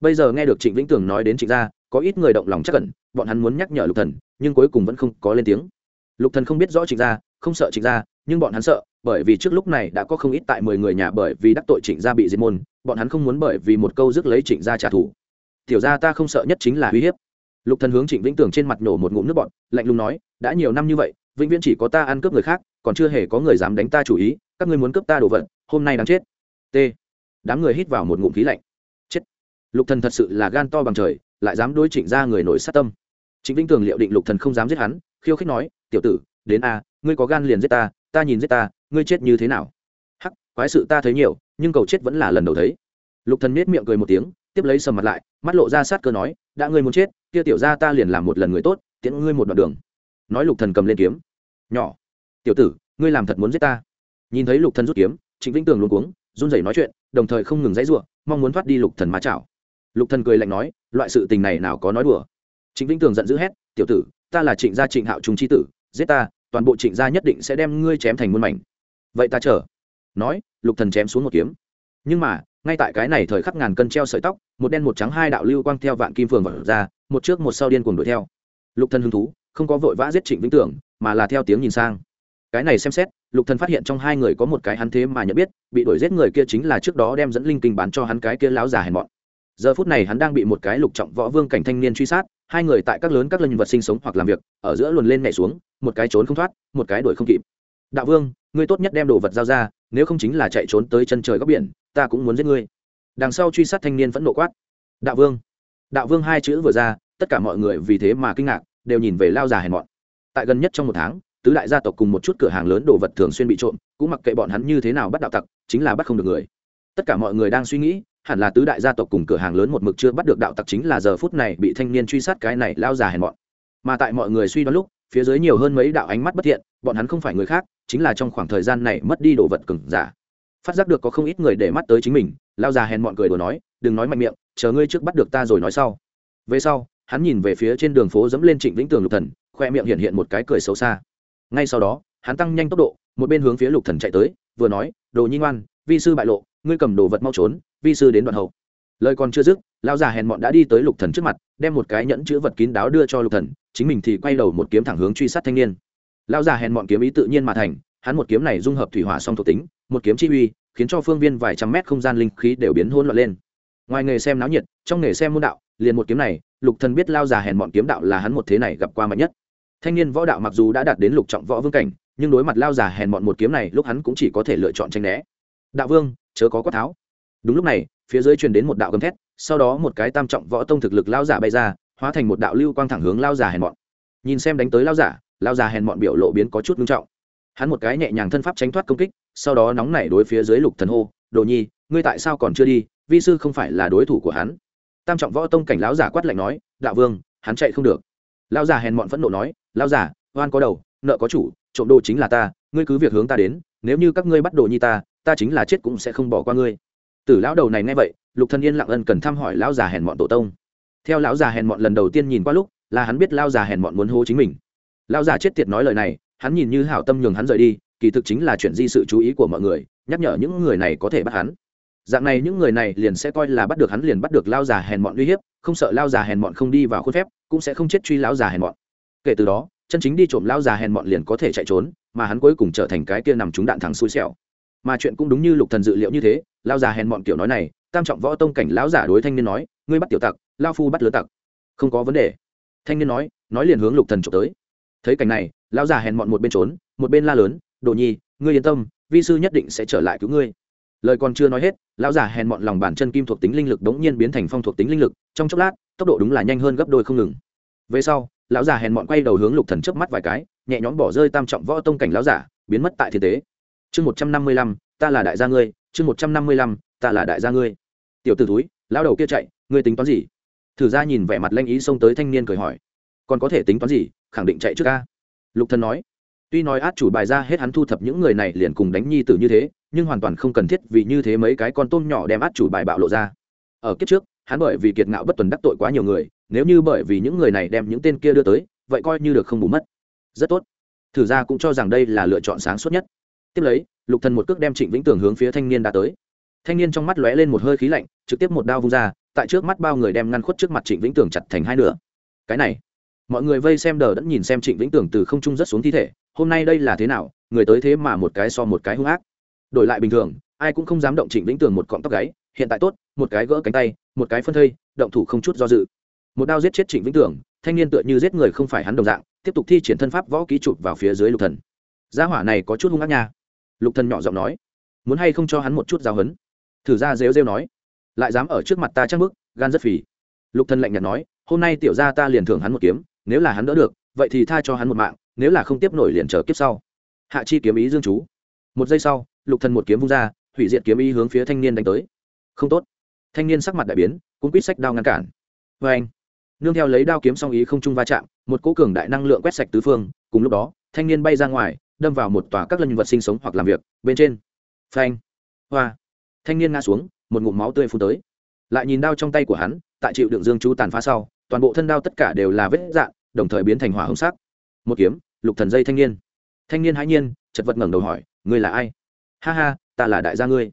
Speaker 1: Bây giờ nghe được trịnh vĩnh tường nói đến trịnh gia có ít người động lòng chắc cẩn, bọn hắn muốn nhắc nhở lục thần, nhưng cuối cùng vẫn không có lên tiếng. Lục thần không biết rõ trịnh gia, không sợ trịnh gia, nhưng bọn hắn sợ, bởi vì trước lúc này đã có không ít tại mười người nhà bởi vì đắc tội trịnh gia bị diệt môn, bọn hắn không muốn bởi vì một câu rước lấy trịnh gia trả thù. Tiểu gia ta không sợ nhất chính là uy hiếp. Lục thần hướng trịnh vĩnh tường trên mặt nổ một ngụm nước bọt, lạnh lùng nói, đã nhiều năm như vậy, vĩnh viễn chỉ có ta ăn cướp người khác, còn chưa hề có người dám đánh ta chủ ý, các ngươi muốn cướp ta đồ vật, hôm nay đáng chết. T. Đám người hít vào một ngụm khí lạnh. Chết. Lục thần thật sự là gan to bằng trời lại dám đối trịnh ra người nổi sát tâm. Trịnh vĩnh tường liệu định lục thần không dám giết hắn, khiêu khích nói, tiểu tử, đến a, ngươi có gan liền giết ta ta nhìn giết ta, ngươi chết như thế nào? Hắc, quái sự ta thấy nhiều, nhưng cầu chết vẫn là lần đầu thấy. Lục thần nết miệng cười một tiếng, tiếp lấy sầm mặt lại, mắt lộ ra sát cơ nói, đã ngươi muốn chết, kia tiểu ra ta liền làm một lần người tốt, tiễn ngươi một đoạn đường. Nói lục thần cầm lên kiếm. Nhỏ, tiểu tử, ngươi làm thật muốn giết ta. Nhìn thấy lục thần rút kiếm, trịnh vĩnh tường luôn cuống, run rẩy nói chuyện, đồng thời không ngừng dãy rủa mong muốn thoát đi lục thần má chảo lục thần cười lạnh nói, loại sự tình này nào có nói đùa. Trịnh vĩnh tường giận dữ hét, tiểu tử, ta là trịnh gia trịnh hạo trung chi tử, giết ta, toàn bộ trịnh gia nhất định sẽ đem ngươi chém thành muôn mảnh. Vậy ta chờ. Nói, lục thần chém xuống một kiếm. Nhưng mà, ngay tại cái này thời khắc ngàn cân treo sợi tóc, một đen một trắng hai đạo lưu quang theo vạn kim phường vào ra, một trước một sau điên cuồng đuổi theo. Lục thần hứng thú, không có vội vã giết trịnh vĩnh tưởng mà là theo tiếng nhìn sang. Cái này xem xét, lục thần phát hiện trong hai người có một cái hắn thế mà nhận biết, bị đuổi giết người kia chính là trước đó đem dẫn linh kinh bán cho hắn cái kia láo già hèn mọn giờ phút này hắn đang bị một cái lục trọng võ vương cảnh thanh niên truy sát, hai người tại các lớn các lân vật sinh sống hoặc làm việc, ở giữa luồn lên nhảy xuống, một cái trốn không thoát, một cái đuổi không kịp. Đạo vương, ngươi tốt nhất đem đồ vật giao ra, nếu không chính là chạy trốn tới chân trời góc biển, ta cũng muốn giết ngươi. Đằng sau truy sát thanh niên vẫn nộ quát. Đạo vương. Đạo vương hai chữ vừa ra, tất cả mọi người vì thế mà kinh ngạc, đều nhìn về lao già hèn mọn. Tại gần nhất trong một tháng, tứ đại gia tộc cùng một chút cửa hàng lớn đồ vật thường xuyên bị trộm, cũng mặc kệ bọn hắn như thế nào bắt đạo tặc, chính là bắt không được người. Tất cả mọi người đang suy nghĩ hẳn là tứ đại gia tộc cùng cửa hàng lớn một mực chưa bắt được đạo tặc chính là giờ phút này bị thanh niên truy sát cái này lao già hèn mọn. Mà tại mọi người suy đoán lúc, phía dưới nhiều hơn mấy đạo ánh mắt bất thiện, bọn hắn không phải người khác, chính là trong khoảng thời gian này mất đi đồ vật cừng giả. Phát giác được có không ít người để mắt tới chính mình, lao già hèn mọn cười đùa nói, đừng nói mạnh miệng, chờ ngươi trước bắt được ta rồi nói sau. Về sau, hắn nhìn về phía trên đường phố dẫm lên trịnh vĩnh tường lục thần, khoe miệng hiện hiện một cái cười xấu xa. Ngay sau đó, hắn tăng nhanh tốc độ, một bên hướng phía lục thần chạy tới, vừa nói, đồ nhi ngoan, vi sư bại lộ, ngươi cầm đồ vật mau trốn vi sư đến đoạn hậu. Lời còn chưa dứt, lão già hèn mọn đã đi tới lục thần trước mặt, đem một cái nhẫn chữ vật kín đáo đưa cho lục thần, chính mình thì quay đầu một kiếm thẳng hướng truy sát thanh niên. Lão già hèn mọn kiếm ý tự nhiên mà thành, hắn một kiếm này dung hợp thủy hỏa song thuộc tính, một kiếm chi uy, khiến cho phương viên vài trăm mét không gian linh khí đều biến hỗn loạn lên. Ngoài nghề xem náo nhiệt, trong nghề xem môn đạo, liền một kiếm này, lục thần biết lao già hèn bọn kiếm đạo là hắn một thế này gặp qua mạnh nhất. Thanh niên võ đạo mặc dù đã đạt đến lục trọng võ vương cảnh, nhưng đối mặt lao già hèn bọn một kiếm này, lúc hắn cũng chỉ có thể lựa chọn tranh né. Đạo vương, chớ có quát tháo đúng lúc này, phía dưới truyền đến một đạo gầm thét, sau đó một cái tam trọng võ tông thực lực lao giả bay ra, hóa thành một đạo lưu quang thẳng hướng lao giả hèn mọn. nhìn xem đánh tới lao giả lao giả hèn mọn biểu lộ biến có chút nghiêm trọng. Hắn một cái nhẹ nhàng thân pháp tránh thoát công kích, sau đó nóng nảy đối phía dưới lục thần hô, đồ nhi, ngươi tại sao còn chưa đi? Vi sư không phải là đối thủ của hắn. Tam trọng võ tông cảnh lão giả quát lạnh nói, đạo vương, hắn chạy không được. Lão giả hèn mọn phẫn nộ nói, lão giả, oan có đầu, nợ có chủ, trộm đồ chính là ta, ngươi cứ việc hướng ta đến, nếu như các ngươi bắt đồ nhi ta ta chính là chết cũng sẽ không bỏ qua ngươi tử lão đầu này nghe vậy, lục thần yên lặng ân cần thăm hỏi lão già hèn mọn tổ tông. Theo lão già hèn mọn lần đầu tiên nhìn qua lúc, là hắn biết lão già hèn mọn muốn hô chính mình. Lão già chết tiệt nói lời này, hắn nhìn như hảo tâm nhường hắn rời đi, kỳ thực chính là chuyện di sự chú ý của mọi người, nhắc nhở những người này có thể bắt hắn. Dạng này những người này liền sẽ coi là bắt được hắn liền bắt được lao già hèn mọn uy hiếp, không sợ lao già hèn mọn không đi vào khuôn phép, cũng sẽ không chết truy lao già hèn mọn. Kể từ đó, chân chính đi trộm lao già hèn mọn liền có thể chạy trốn, mà hắn cuối cùng trở thành cái kia nằm trúng đạn thắng xui xẻo. Mà chuyện cũng đúng như lục thần dự liệu như thế lao già hèn mọn kiểu nói này, tam trọng võ tông cảnh lão giả đối thanh niên nói, ngươi bắt tiểu tặc lao phu bắt lứa tặc. Không có vấn đề. Thanh niên nói nói liền hướng lục thần trộm tới. Thấy cảnh này, lão già hèn mọn một bên trốn, một bên la lớn, đồ nhi, ngươi yên tâm, vi sư nhất định sẽ trở lại cứu ngươi. Lời còn chưa nói hết, lão già hèn mọn lòng bàn chân kim thuộc tính linh lực đống nhiên biến thành phong thuộc tính linh lực, trong chốc lát, tốc độ đúng là nhanh hơn gấp đôi không ngừng. Về sau, lão già hèn mọn quay đầu hướng lục thần trước mắt vài cái, nhẹ nhõm bỏ rơi tam trọng võ tông cảnh lão giả, biến mất tại thiên tế. Chương một trăm năm mươi lăm, ta là đại gia ngươi chương một trăm năm mươi lăm, ta là đại gia ngươi. Tiểu t ử túi lão đầu kia chạy, ngươi tính toán gì? Thử ra nhìn vẻ mặt lanh ý xông tới thanh niên cười hỏi. Còn có thể tính toán gì? Khẳng định chạy trước ca lục thần nói. Tuy nói át chủ bài ra hết hắn thu thập những người này liền cùng đánh nhi tử như thế, nhưng hoàn toàn không cần thiết vì như thế mấy cái con tôm nhỏ đem át chủ bài bạo lộ ra. Ở kiếp trước, hắn bởi vì kiệt ngạo bất tuần đắc tội quá nhiều người, nếu như bởi vì những người này đem những tên kia đưa tới, vậy coi như được không bù mất. Rất tốt. Thử ra cũng cho rằng đây là lựa chọn sáng suốt nhất tiếp lấy, lục thần một cước đem trịnh vĩnh tường hướng phía thanh niên đã tới. Thanh niên trong mắt lóe lên một hơi khí lạnh, trực tiếp một đao vung ra, tại trước mắt bao người đem ngăn khuất trước mặt trịnh vĩnh tường chặt thành hai nửa. Cái này, mọi người vây xem đờ đẫn nhìn xem trịnh vĩnh tường từ không trung rất xuống thi thể, hôm nay đây là thế nào, người tới thế mà một cái so một cái hung ác. Đổi lại bình thường, ai cũng không dám động trịnh vĩnh tường một cọng tóc gáy, hiện tại tốt, một cái gỡ cánh tay, một cái phân thây, động thủ không chút do dự. Một đao giết chết trịnh vĩnh tường, thanh niên tựa như giết người không phải hắn đồng dạng, tiếp tục thi triển thân pháp võ ký chụp vào phía dưới lục thần. Gia hỏa này có chút hung ác nha lục thần nhỏ giọng nói muốn hay không cho hắn một chút giáo hấn thử ra rêu rêu nói lại dám ở trước mặt ta chắc bước, gan rất phì. Lục thần lạnh nhạt nói hôm nay tiểu gia ta liền thưởng hắn một kiếm nếu là hắn đỡ được vậy thì tha cho hắn một mạng nếu là không tiếp nổi liền chờ kiếp sau. Hạ chi kiếm ý dương chú. Một giây sau lục thần một kiếm vung ra hủy diệt kiếm ý hướng phía thanh niên đánh tới. Không tốt. Thanh niên sắc mặt đại biến cũng quýt sách đao ngăn cản. Vê anh nương theo lấy đao kiếm song ý không trung va chạm một cỗ cường đại năng lượng quét sạch tứ phương cùng lúc đó thanh niên bay ra ngoài đâm vào một tòa các lân vật sinh sống hoặc làm việc, bên trên. Phanh. Hoa. Thanh niên ngã xuống, một ngụm máu tươi phun tới. Lại nhìn đao trong tay của hắn, tại chịu đựng dương chú tàn phá sau, toàn bộ thân đao tất cả đều là vết dạn, đồng thời biến thành hỏa hồng sắc. Một kiếm, lục thần dây thanh niên. Thanh niên hãi nhiên, chật vật ngẩng đầu hỏi, ngươi là ai? Ha ha, ta là đại gia ngươi.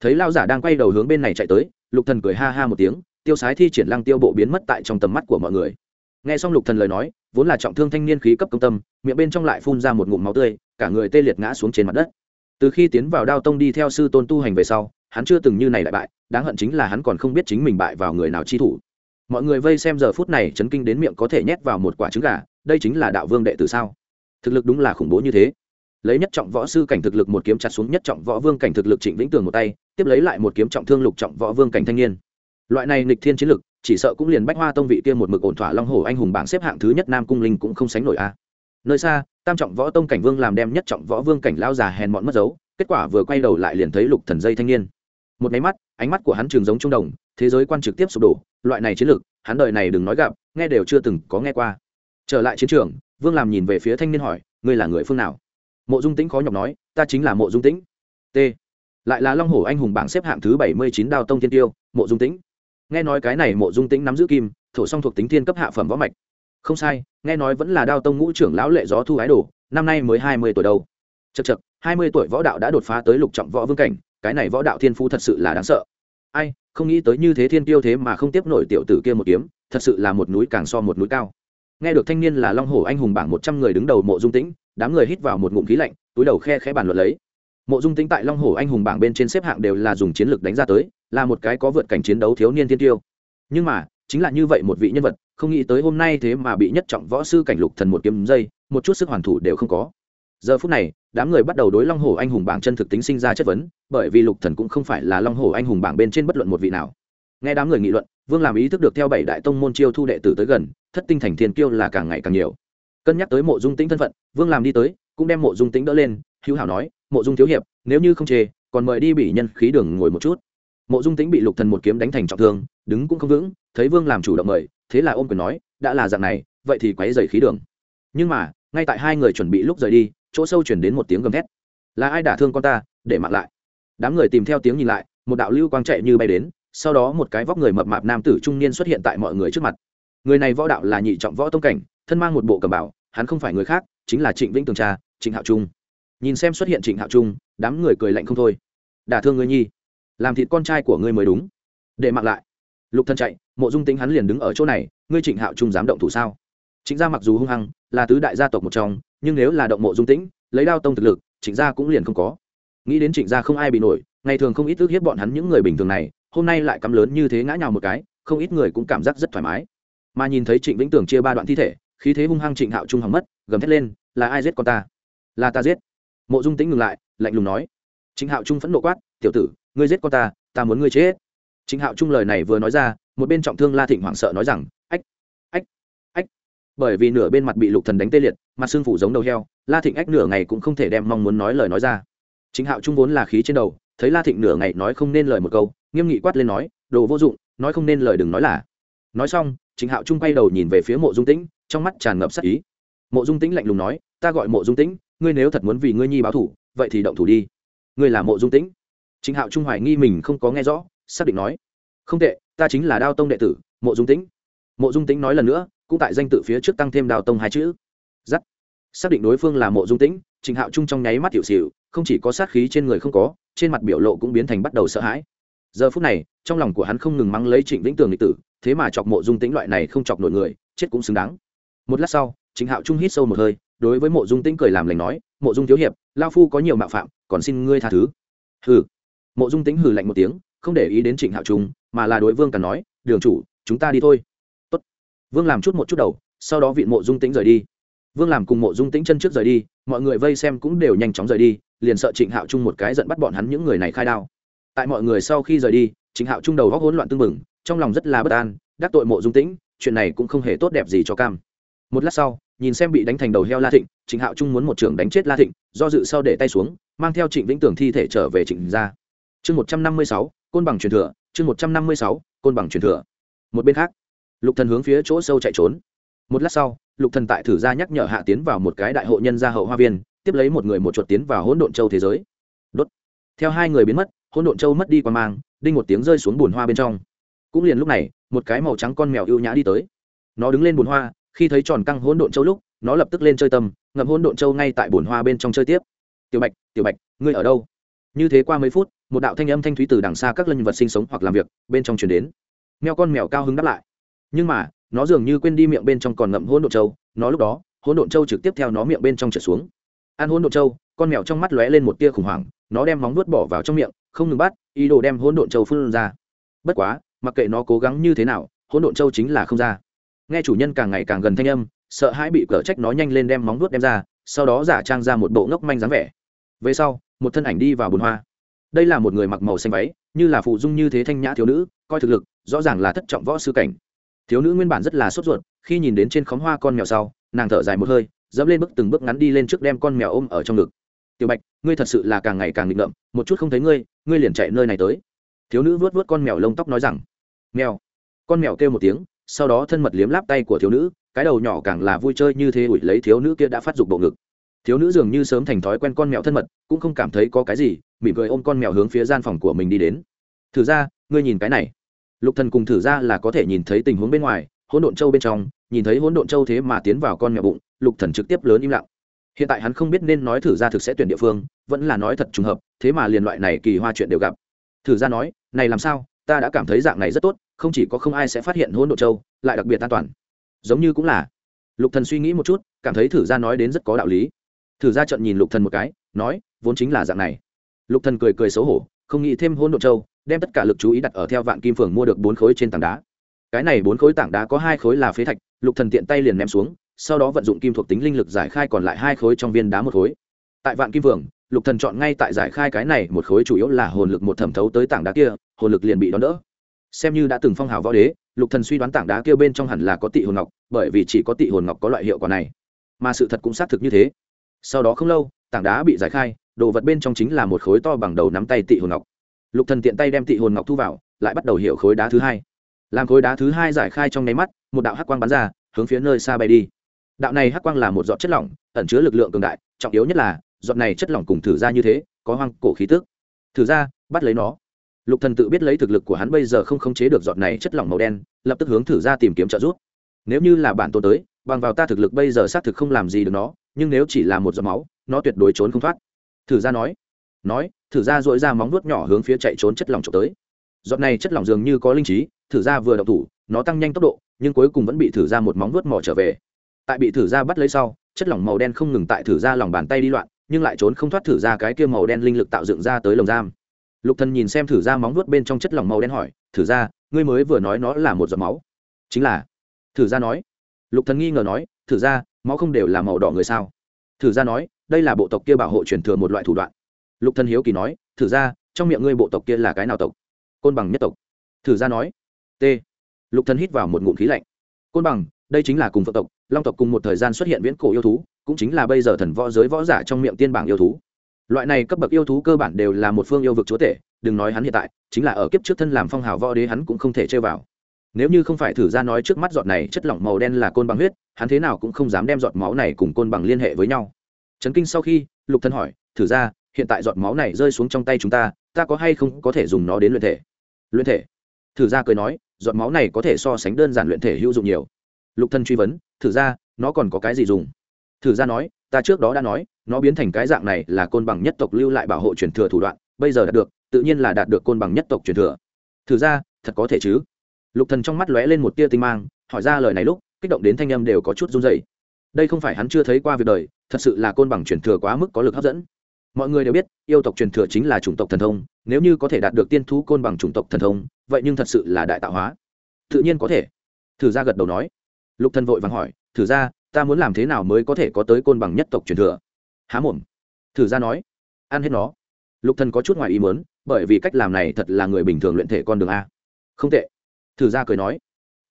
Speaker 1: Thấy lao giả đang quay đầu hướng bên này chạy tới, lục thần cười ha ha một tiếng, tiêu sái thi triển lăng tiêu bộ biến mất tại trong tầm mắt của mọi người. Nghe xong lục thần lời nói, vốn là trọng thương thanh niên khí cấp công tâm, miệng bên trong lại phun ra một ngụm máu tươi cả người tê liệt ngã xuống trên mặt đất. Từ khi tiến vào đao tông đi theo sư tôn tu hành về sau, hắn chưa từng như này đại bại, đáng hận chính là hắn còn không biết chính mình bại vào người nào chi thủ. Mọi người vây xem giờ phút này chấn kinh đến miệng có thể nhét vào một quả trứng gà, đây chính là đạo vương đệ tử sao? Thực lực đúng là khủng bố như thế. Lấy nhất trọng võ sư cảnh thực lực một kiếm chặt xuống nhất trọng võ vương cảnh thực lực trịnh vĩnh tường một tay, tiếp lấy lại một kiếm trọng thương lục trọng võ vương cảnh thanh niên. Loại này nghịch thiên chiến lực, chỉ sợ cũng liền bách hoa tông vị kia một mực ổn thỏa long hổ anh hùng bảng xếp hạng thứ nhất nam cung linh cũng không sánh nổi a. Nơi xa tam trọng võ tông cảnh vương làm đem nhất trọng võ vương cảnh lao già hèn mọn mất dấu, kết quả vừa quay đầu lại liền thấy lục thần dây thanh niên. Một máy mắt, ánh mắt của hắn trường giống trung đồng, thế giới quan trực tiếp sụp đổ, loại này chiến lược, hắn đời này đừng nói gặp, nghe đều chưa từng có nghe qua. Trở lại chiến trường, vương làm nhìn về phía thanh niên hỏi, ngươi là người phương nào? Mộ dung tĩnh khó nhọc nói, ta chính là mộ dung tĩnh. T. Lại là long hổ anh hùng bảng xếp hạng thứ bảy mươi chín đào tông thiên tiêu, mộ dung tĩnh. Nghe nói cái này mộ dung tĩnh nắm giữ kim, thổ song thuộc tính thiên cấp hạ phẩm võ mạch. Không sai nghe nói vẫn là đao tông ngũ trưởng lão lệ gió thu ái đồ, năm nay mới hai mươi tuổi đâu. Chật chật hai mươi tuổi võ đạo đã đột phá tới lục trọng võ vương cảnh, cái này võ đạo thiên phú thật sự là đáng sợ. Ai, không nghĩ tới như thế thiên tiêu thế mà không tiếp nổi tiểu tử kia một kiếm, thật sự là một núi càng so một núi cao. Nghe được thanh niên là long hổ anh hùng bảng một trăm người đứng đầu mộ dung tĩnh, đám người hít vào một ngụm khí lạnh, túi đầu khe khẽ bàn luận lấy. Mộ dung tĩnh tại long hồ anh hùng bảng bên trên xếp hạng đều là dùng chiến lược đánh ra tới, là một cái có vượt cảnh chiến đấu thiếu niên thiên tiêu. Nhưng mà chính là như vậy một vị nhân vật, không nghĩ tới hôm nay thế mà bị nhất trọng võ sư cảnh lục thần một kiếm dây, một chút sức hoàn thủ đều không có. Giờ phút này, đám người bắt đầu đối long hồ anh hùng bảng chân thực tính sinh ra chất vấn, bởi vì lục thần cũng không phải là long hồ anh hùng bảng bên trên bất luận một vị nào. Nghe đám người nghị luận, vương làm ý thức được theo bảy đại tông môn chiêu thu đệ tử tới gần, thất tinh thành thiên kiêu là càng ngày càng nhiều. Cân nhắc tới mộ dung tĩnh thân phận, vương làm đi tới, cũng đem mộ dung tĩnh đỡ lên, hữu hảo nói, mộ dung thiếu hiệp, nếu như không chê, còn mời đi bị nhân khí đường ngồi một chút. Mộ dung tĩnh bị lục thần một kiếm đánh thành trọng thương, đứng cũng không vững thấy vương làm chủ động mời, thế là ôm quyền nói, đã là dạng này, vậy thì quấy dày khí đường. Nhưng mà, ngay tại hai người chuẩn bị lúc rời đi, chỗ sâu chuyển đến một tiếng gầm thét. Là ai đả thương con ta? Để mạng lại. Đám người tìm theo tiếng nhìn lại, một đạo lưu quang chạy như bay đến, sau đó một cái vóc người mập mạp nam tử trung niên xuất hiện tại mọi người trước mặt. Người này võ đạo là nhị trọng võ tông cảnh, thân mang một bộ cầm bảo hắn không phải người khác, chính là trịnh vĩnh tường cha, trịnh hạo trung. Nhìn xem xuất hiện trịnh hạo trung, đám người cười lạnh không thôi. Đả thương người nhi, làm thịt con trai của ngươi mới đúng. Để mặc lại. Lục thân chạy mộ dung tính hắn liền đứng ở chỗ này, ngươi trịnh hạo trung dám động thủ sao? Trịnh gia mặc dù hung hăng, là tứ đại gia tộc một trong, nhưng nếu là động mộ dung tĩnh, lấy đao tông thực lực, trịnh gia cũng liền không có. Nghĩ đến trịnh gia không ai bị nổi, ngày thường không ít ước hiếp bọn hắn những người bình thường này, hôm nay lại cắm lớn như thế ngã nhào một cái, không ít người cũng cảm giác rất thoải mái. Mà nhìn thấy trịnh vĩnh tường chia ba đoạn thi thể, khí thế hung hăng trịnh hạo trung hỏng mất, gầm thét lên, là ai giết con ta? Là ta giết. Mộ dung tĩnh ngừng lại, lạnh lùng nói. Trịnh hạo trung phẫn nộ quát, tiểu tử, ngươi giết con ta ta muốn ngươi chết. Trịnh hạo trung lời này vừa nói ra một bên trọng thương la thịnh hoảng sợ nói rằng, ách ách ách. Bởi vì nửa bên mặt bị lục thần đánh tê liệt, mặt xương phủ giống đầu heo, la thịnh ách nửa ngày cũng không thể đem mong muốn nói lời nói ra. Chính hạo trung vốn là khí trên đầu, thấy la thịnh nửa ngày nói không nên lời một câu, nghiêm nghị quát lên nói, đồ vô dụng, nói không nên lời đừng nói là. Nói xong, chính hạo trung quay đầu nhìn về phía mộ dung tĩnh, trong mắt tràn ngập sắc ý. Mộ dung tĩnh lạnh lùng nói, ta gọi mộ dung tĩnh, ngươi nếu thật muốn vì ngươi nhi báo thủ, vậy thì động thủ đi. Ngươi là mộ dung tĩnh? Chính hạo trung hoài nghi mình không có nghe rõ, xác định nói, không tệ ta chính là đao tông đệ tử, mộ dung tĩnh. Mộ dung tĩnh nói lần nữa, cũng tại danh tự phía trước tăng thêm đao tông hai chữ. Giắt. Xác định đối phương là mộ dung tĩnh trịnh hạo trung trong nháy mắt hiệu xịu không chỉ có sát khí trên người không có, trên mặt biểu lộ cũng biến thành bắt đầu sợ hãi. Giờ phút này, trong lòng của hắn không ngừng mắng lấy trịnh vĩnh tường lịch tử, thế mà chọc mộ dung tĩnh loại này không chọc nổi người, chết cũng xứng đáng. Một lát sau trịnh hạo trung hít sâu một hơi, đối với mộ dung tĩnh cười làm lành nói, mộ dung thiếu hiệp, lao phu có nhiều mạo phạm, còn xin ngươi tha thứ. Hừ. Mộ dung tĩnh hừ lạnh một tiếng, không để ý đến trịnh hạo trung mà là đối vương cần nói, đường chủ, chúng ta đi thôi. Tốt. vương làm chút một chút đầu, sau đó vị mộ dung tĩnh rời đi. Vương làm cùng mộ dung tĩnh chân trước rời đi, mọi người vây xem cũng đều nhanh chóng rời đi, liền sợ trịnh hạo trung một cái giận bắt bọn hắn những người này khai đao. Tại mọi người sau khi rời đi, trịnh hạo trung đầu góc hỗn loạn tưng bừng, trong lòng rất là bất an, đắc tội mộ dung tĩnh, chuyện này cũng không hề tốt đẹp gì cho cam. Một lát sau, nhìn xem bị đánh thành đầu heo la thịnh, trịnh hạo trung muốn một trưởng đánh chết la thịnh, do dự sau để tay xuống, mang theo trịnh vĩnh tường thi thể trở về trịnh ra chương một trăm năm mươi sáu, côn bằng truyền thừa chương một trăm năm mươi sáu, côn bằng truyền thừa. Một bên khác, lục thần hướng phía chỗ sâu chạy trốn. Một lát sau, lục thần tại thử ra nhắc nhở hạ tiến vào một cái đại hộ nhân gia hậu hoa viên, tiếp lấy một người một chuột tiến vào hỗn độn châu thế giới. Đốt. Theo hai người biến mất, hỗn độn châu mất đi qua mang, đinh một tiếng rơi xuống bùn hoa bên trong. Cũng liền lúc này, một cái màu trắng con mèo ưu nhã đi tới. Nó đứng lên bùn hoa, khi thấy tròn căng hỗn độn châu lúc, nó lập tức lên chơi tâm, ngậm hỗn độn châu ngay tại bùn hoa bên trong chơi tiếp. Tiểu bạch tiểu bạch, ngươi ở đâu? Như thế qua mấy phút một đạo thanh âm thanh thúy từ đằng xa các lân vật sinh sống hoặc làm việc bên trong chuyển đến. Mèo con mèo cao hứng đáp lại. Nhưng mà, nó dường như quên đi miệng bên trong còn ngậm hỗn độn châu, nó lúc đó, hỗn độn châu trực tiếp theo nó miệng bên trong trở xuống. Ăn hỗn độn châu, con mèo trong mắt lóe lên một tia khủng hoảng, nó đem móng vuốt bỏ vào trong miệng, không ngừng bắt, ý đồ đem hỗn độn châu phun ra. Bất quá, mặc kệ nó cố gắng như thế nào, hỗn độn châu chính là không ra. Nghe chủ nhân càng ngày càng gần thanh âm, sợ hãi bị cở trách nó nhanh lên đem móng vuốt đem ra, sau đó giả trang ra một bộ ngốc manh dáng vẻ. Về sau, một thân ảnh đi vào bồn hoa đây là một người mặc màu xanh váy, như là phụ dung như thế thanh nhã thiếu nữ, coi thực lực, rõ ràng là thất trọng võ sư cảnh. Thiếu nữ nguyên bản rất là sốt ruột, khi nhìn đến trên khóm hoa con mèo sau, nàng thở dài một hơi, dẫm lên bước từng bước ngắn đi lên trước đem con mèo ôm ở trong ngực. Tiểu bạch, ngươi thật sự là càng ngày càng nghịch ngợm, một chút không thấy ngươi ngươi liền chạy nơi này tới. Thiếu nữ vuốt vuốt con mèo lông tóc nói rằng. Mèo. Con mèo kêu một tiếng, sau đó thân mật liếm láp tay của thiếu nữ, cái đầu nhỏ càng là vui chơi như thế ủi lấy thiếu nữ kia đã phát dục bộ ngực thiếu nữ dường như sớm thành thói quen con mèo thân mật, cũng không cảm thấy có cái gì, mỉm cười ôm con mèo hướng phía gian phòng của mình đi đến. Thử ra, ngươi nhìn cái này. Lục thần cùng thử ra là có thể nhìn thấy tình huống bên ngoài, hỗn độn châu bên trong, nhìn thấy hỗn độn châu thế mà tiến vào con mèo bụng, lục thần trực tiếp lớn im lặng. Hiện tại hắn không biết nên nói thử ra thực sẽ tuyển địa phương, vẫn là nói thật trùng hợp, thế mà liền loại này kỳ hoa chuyện đều gặp. Thử ra nói, này làm sao, ta đã cảm thấy dạng này rất tốt, không chỉ có không ai sẽ phát hiện hỗn độn châu, lại đặc biệt an toàn. Giống như cũng là. Lục thần suy nghĩ một chút, cảm thấy thử ra nói đến rất có đạo lý thử ra trận nhìn lục thần một cái, nói, vốn chính là dạng này. Lục thần cười cười xấu hổ, không nghĩ thêm hôn độ châu, đem tất cả lực chú ý đặt ở theo vạn kim phường mua được bốn khối trên tảng đá. Cái này bốn khối tảng đá có hai khối là phế thạch, lục thần tiện tay liền ném xuống, sau đó vận dụng kim thuộc tính linh lực giải khai còn lại hai khối trong viên đá một khối. Tại vạn kim phường, lục thần chọn ngay tại giải khai cái này một khối chủ yếu là hồn lực một thẩm thấu tới tảng đá kia, hồn lực liền bị đón đỡ. Xem như đã từng phong hào võ đế, lục thần suy đoán tảng đá kia bên trong hẳn là có tị hồn ngọc, bởi vì chỉ có tị hồn ngọc có loại hiệu quả này. Mà sự thật cũng xác thực như thế sau đó không lâu, tảng đá bị giải khai, đồ vật bên trong chính là một khối to bằng đầu nắm tay tị hồn ngọc. Lục thần tiện tay đem tị hồn ngọc thu vào, lại bắt đầu hiểu khối đá thứ hai. Làm khối đá thứ hai giải khai trong nháy mắt, một đạo hắc quang bắn ra, hướng phía nơi xa bay đi. Đạo này hắc quang là một giọt chất lỏng, ẩn chứa lực lượng cường đại, trọng yếu nhất là, giọt này chất lỏng cùng thử ra như thế, có hoang cổ khí tức. Thử ra, bắt lấy nó. Lục thần tự biết lấy thực lực của hắn bây giờ không khống chế được giọt này chất lỏng màu đen, lập tức hướng thử ra tìm kiếm trợ giúp. Nếu như là bản tôn tới, bằng vào ta thực lực bây giờ xác thực không làm gì được nó nhưng nếu chỉ là một giọt máu, nó tuyệt đối trốn không thoát. Thử ra nói nói, thử ra dội ra móng nuốt nhỏ hướng phía chạy trốn chất lỏng trộm tới. Giọt này chất lỏng dường như có linh trí, thử ra vừa đậu thủ, nó tăng nhanh tốc độ, nhưng cuối cùng vẫn bị thử ra một móng nuốt mỏ trở về. Tại bị thử ra bắt lấy sau, chất lỏng màu đen không ngừng tại thử ra lòng bàn tay đi loạn, nhưng lại trốn không thoát thử ra cái kia màu đen linh lực tạo dựng ra tới lồng giam. Lục thần nhìn xem thử ra móng nuốt bên trong chất lỏng màu đen hỏi, thử ra, ngươi mới vừa nói nó là một giọt máu. Chính là. Thử ra nói. Lục thần nghi ngờ nói, thử ra máu không đều là màu đỏ người sao? Thử ra nói, đây là bộ tộc kia bảo hộ truyền thừa một loại thủ đoạn. Lục thần hiếu kỳ nói, thử ra, trong miệng ngươi bộ tộc kia là cái nào tộc? Côn bằng nhất tộc. Thử ra nói, t. Lục thần hít vào một ngụm khí lạnh. Côn bằng, đây chính là cùng phật tộc, long tộc cùng một thời gian xuất hiện viễn cổ yêu thú, cũng chính là bây giờ thần võ giới võ giả trong miệng tiên bảng yêu thú. Loại này cấp bậc yêu thú cơ bản đều là một phương yêu vực chúa tể, đừng nói hắn hiện tại, chính là ở kiếp trước thân làm phong hào võ đế hắn cũng không thể chơi vào nếu như không phải thử ra nói trước mắt giọt này, chất lỏng màu đen là côn bằng huyết, hắn thế nào cũng không dám đem giọt máu này cùng côn bằng liên hệ với nhau. Trấn kinh sau khi, lục thân hỏi, thử ra, hiện tại giọt máu này rơi xuống trong tay chúng ta ta có hay không có thể dùng nó đến luyện thể? Luyện thể? Thử ra cười nói, giọt máu này có thể so sánh đơn giản luyện thể hữu dụng nhiều. Lục thân truy vấn, thử ra, nó còn có cái gì dùng? Thử ra nói, ta trước đó đã nói, nó biến thành cái dạng này là côn bằng nhất tộc lưu lại bảo hộ truyền thừa thủ đoạn, bây giờ đạt được, tự nhiên là đạt được côn bằng nhất tộc truyền thừa. Thử ra, thật có thể chứ? Lục thần trong mắt lóe lên một tia tinh mang, hỏi ra lời này lúc, kích động đến thanh âm đều có chút run rẩy. Đây không phải hắn chưa thấy qua việc đời, thật sự là côn bằng truyền thừa quá mức có lực hấp dẫn. Mọi người đều biết, yêu tộc truyền thừa chính là chủng tộc thần thông, nếu như có thể đạt được tiên thú côn bằng chủng tộc thần thông, vậy nhưng thật sự là đại tạo hóa. Tự nhiên có thể. Thử ra gật đầu nói. Lục thần vội vàng hỏi, thử ra ta muốn làm thế nào mới có thể có tới côn bằng nhất tộc truyền thừa? Há mồm. Thử ra nói. Ăn hết nó. Lục thần có chút ngoài ý muốn, bởi vì cách làm này thật là người bình thường luyện thể con đường a. Không tệ thử ra cười nói,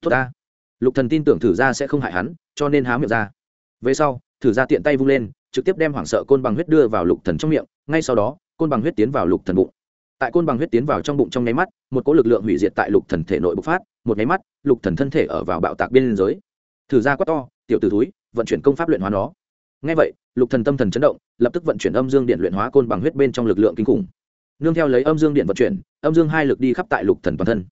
Speaker 1: tốt ta, lục thần tin tưởng thử ra sẽ không hại hắn, cho nên há miệng ra. Về sau, thử ra tiện tay vung lên, trực tiếp đem hoảng sợ côn bằng huyết đưa vào lục thần trong miệng, ngay sau đó, côn bằng huyết tiến vào lục thần bụng. Tại côn bằng huyết tiến vào trong bụng trong nháy mắt, một cỗ lực lượng hủy diệt tại lục thần thể nội bộc phát, một nháy mắt, lục thần thân thể ở vào bạo tạc biên giới. Thử ra quá to, tiểu tử túi vận chuyển công pháp luyện hóa nó. Ngay vậy, lục thần tâm thần chấn động, lập tức vận chuyển âm dương điện luyện hóa côn bằng huyết bên trong lực lượng kinh khủng. Nương theo lấy âm dương điện vận chuyển, âm dương hai lực đi khắp tại lục thần toàn thân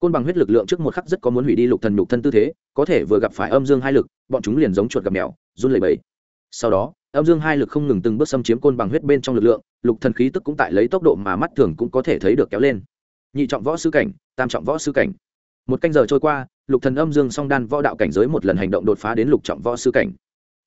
Speaker 1: côn bằng huyết lực lượng trước một khắc rất có muốn hủy đi lục thần lục thân tư thế, có thể vừa gặp phải âm dương hai lực, bọn chúng liền giống chuột gặp mèo, run lẩy bẩy. Sau đó, âm dương hai lực không ngừng từng bước xâm chiếm côn bằng huyết bên trong lực lượng, lục thần khí tức cũng tại lấy tốc độ mà mắt thường cũng có thể thấy được kéo lên. Nhị trọng võ sư cảnh, tam trọng võ sư cảnh. Một canh giờ trôi qua, lục thần âm dương song đan võ đạo cảnh giới một lần hành động đột phá đến lục trọng võ sư cảnh.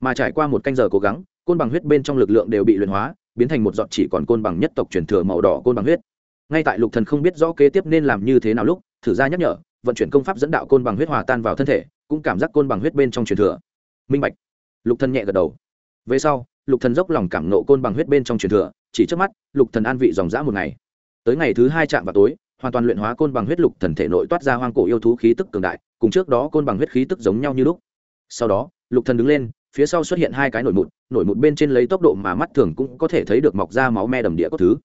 Speaker 1: Mà trải qua một canh giờ cố gắng, côn bằng huyết bên trong lực lượng đều bị luyện hóa, biến thành một giọt chỉ còn côn bằng nhất tộc truyền thừa màu đỏ côn bằng huyết. Ngay tại lục thần không biết rõ kế tiếp nên làm như thế nào lúc thử ra nhắc nhở, vận chuyển công pháp dẫn đạo côn bằng huyết hòa tan vào thân thể, cũng cảm giác côn bằng huyết bên trong truyền thừa. Minh bạch. Lục thần nhẹ gật đầu. Về sau, lục thần dốc lòng cảm nộ côn bằng huyết bên trong truyền thừa, chỉ trước mắt, lục thần an vị dòng dã một ngày. Tới ngày thứ hai chạm vào tối, hoàn toàn luyện hóa côn bằng huyết lục thần thể nội toát ra hoang cổ yêu thú khí tức cường đại, cùng trước đó côn bằng huyết khí tức giống nhau như lúc. Sau đó, lục thần đứng lên, phía sau xuất hiện hai cái nổi mụn nổi mụn bên trên lấy tốc độ mà mắt thường cũng có thể thấy được mọc ra máu me đầm địa có thứ.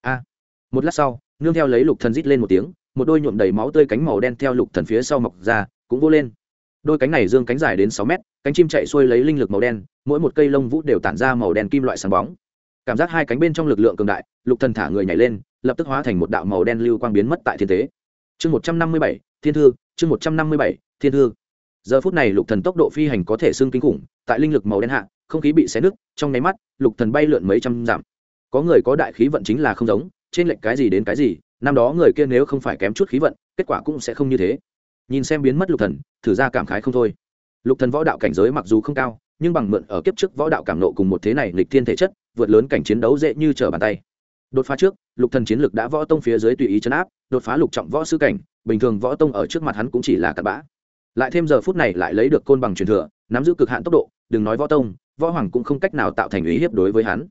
Speaker 1: A. Một lát sau, nương theo lấy lục thần rít lên một tiếng một đôi nhuộm đầy máu tươi cánh màu đen theo lục thần phía sau mọc ra, cũng vô lên. Đôi cánh này dương cánh dài đến sáu mét, cánh chim chạy xuôi lấy linh lực màu đen, mỗi một cây lông vũ đều tản ra màu đen kim loại sáng bóng. Cảm giác hai cánh bên trong lực lượng cường đại, lục thần thả người nhảy lên, lập tức hóa thành một đạo màu đen lưu quang biến mất tại thiên thế. Chương một trăm năm mươi bảy, thiên thư, chương một trăm năm mươi bảy, thiên thư. Giờ phút này lục thần tốc độ phi hành có thể xương kinh khủng, tại linh lực màu đen hạ, không khí bị xé nứt, trong nháy mắt, lục thần bay lượn mấy trăm dặm. Có người có đại khí vận chính là không giống, trên lệnh cái gì đến cái gì năm đó người kia nếu không phải kém chút khí vận, kết quả cũng sẽ không như thế. Nhìn xem biến mất lục thần, thử ra cảm khái không thôi. Lục thần võ đạo cảnh giới mặc dù không cao, nhưng bằng mượn ở kiếp trước võ đạo cảm nộ cùng một thế này lịch thiên thể chất, vượt lớn cảnh chiến đấu dễ như trở bàn tay. Đột phá trước, lục thần chiến lực đã võ tông phía dưới tùy ý chấn áp, đột phá lục trọng võ sư cảnh, bình thường võ tông ở trước mặt hắn cũng chỉ là cặn bã. Lại thêm giờ phút này lại lấy được côn bằng truyền thừa, nắm giữ cực hạn tốc độ, đừng nói võ tông, võ hoàng cũng không cách nào tạo thành ý hiếp đối với hắn.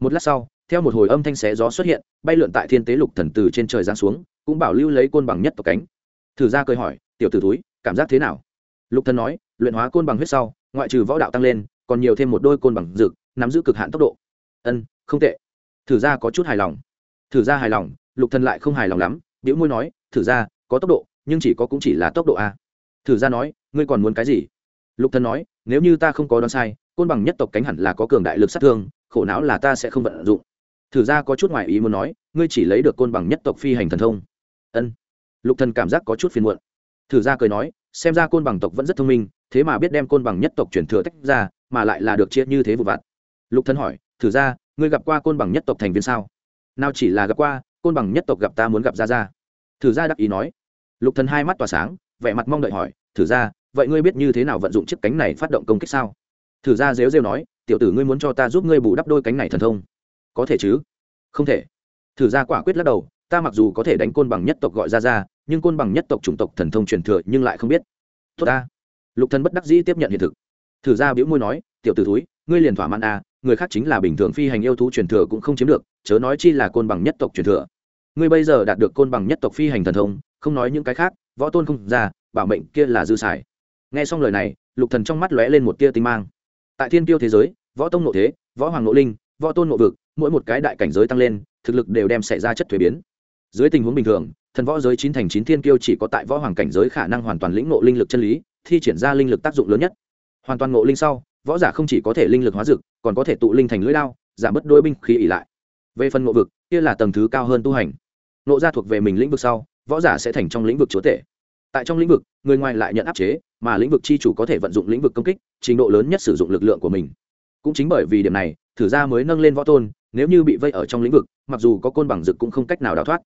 Speaker 1: Một lát sau theo một hồi âm thanh xé gió xuất hiện, bay lượn tại thiên tế lục thần từ trên trời giáng xuống, cũng bảo lưu lấy côn bằng nhất tộc cánh. Thử ra cười hỏi, tiểu tử túi cảm giác thế nào? Lục thần nói, luyện hóa côn bằng huyết sau, ngoại trừ võ đạo tăng lên, còn nhiều thêm một đôi côn bằng dược, nắm giữ cực hạn tốc độ. Ân không tệ. Thử ra có chút hài lòng. Thử ra hài lòng, lục thần lại không hài lòng lắm biểu môi nói, thử ra, có tốc độ, nhưng chỉ có cũng chỉ là tốc độ a. Thử ra nói, ngươi còn muốn cái gì? Lục thần nói, nếu như ta không có đoán sai, côn bằng nhất tộc cánh hẳn là có cường đại lực sát thương, khổ não là ta sẽ không vận dụng thử ra có chút ngoài ý muốn nói, ngươi chỉ lấy được côn bằng nhất tộc phi hành thần thông. Ân. Lục thần cảm giác có chút phiền muộn. Thử ra cười nói, xem ra côn bằng tộc vẫn rất thông minh, thế mà biết đem côn bằng nhất tộc chuyển thừa tách ra, mà lại là được chia như thế vụ vặt. Lục thần hỏi, thử ra, ngươi gặp qua côn bằng nhất tộc thành viên sao? Nào chỉ là gặp qua, côn bằng nhất tộc gặp ta muốn gặp ra ra. Thử ra đắc ý nói. Lục thần hai mắt tỏa sáng, vẻ mặt mong đợi hỏi, thử ra, vậy ngươi biết như thế nào vận dụng chiếc cánh này phát động công kích sao? Thử ra rêu rêu nói, tiểu tử ngươi muốn cho ta giúp ngươi bù đắp đôi cánh này thần thông có thể chứ? Không thể. Thử ra quả quyết lắc đầu ta mặc dù có thể đánh côn bằng nhất tộc gọi ra ra nhưng côn bằng nhất tộc chủng tộc thần thông truyền thừa nhưng lại không biết. Tốt ta. Lục thần bất đắc dĩ tiếp nhận hiện thực. Thử ra biểu môi nói tiểu tử thúi ngươi liền thỏa mãn a à, người khác chính là bình thường phi hành yêu thú truyền thừa cũng không chiếm được chớ nói chi là côn bằng nhất tộc truyền thừa. Ngươi bây giờ đạt được côn bằng nhất tộc phi hành thần thông không nói những cái khác võ tôn không ra bảo mệnh kia là dư xài. Nghe xong lời này lục thần trong mắt lóe lên một tia tinh mang. Tại thiên tiêu thế giới võ tông nội thế võ hoàng nội linh võ tôn ngộ vực, mỗi một cái đại cảnh giới tăng lên, thực lực đều đem xảy ra chất thuế biến. Dưới tình huống bình thường, thần võ giới chín thành chín thiên kiêu chỉ có tại võ hoàng cảnh giới khả năng hoàn toàn lĩnh ngộ linh lực chân lý, thi triển ra linh lực tác dụng lớn nhất. Hoàn toàn ngộ linh sau, võ giả không chỉ có thể linh lực hóa dực còn có thể tụ linh thành lưỡi lao giảm bớt đôi binh khí ỉ lại. Về phần ngộ vực, kia là tầng thứ cao hơn tu hành. Nộ ra thuộc về mình lĩnh vực sau, võ giả sẽ thành trong lĩnh vực chúa tể. Tại trong lĩnh vực, người ngoài lại nhận áp chế, mà lĩnh vực chi chủ có thể vận dụng lĩnh vực công kích, trình độ lớn nhất sử dụng lực lượng của mình. Cũng chính bởi vì điểm này thử ra mới nâng lên võ tôn, nếu như bị vây ở trong lĩnh vực, mặc dù có côn bằng rực cũng không cách nào đào thoát.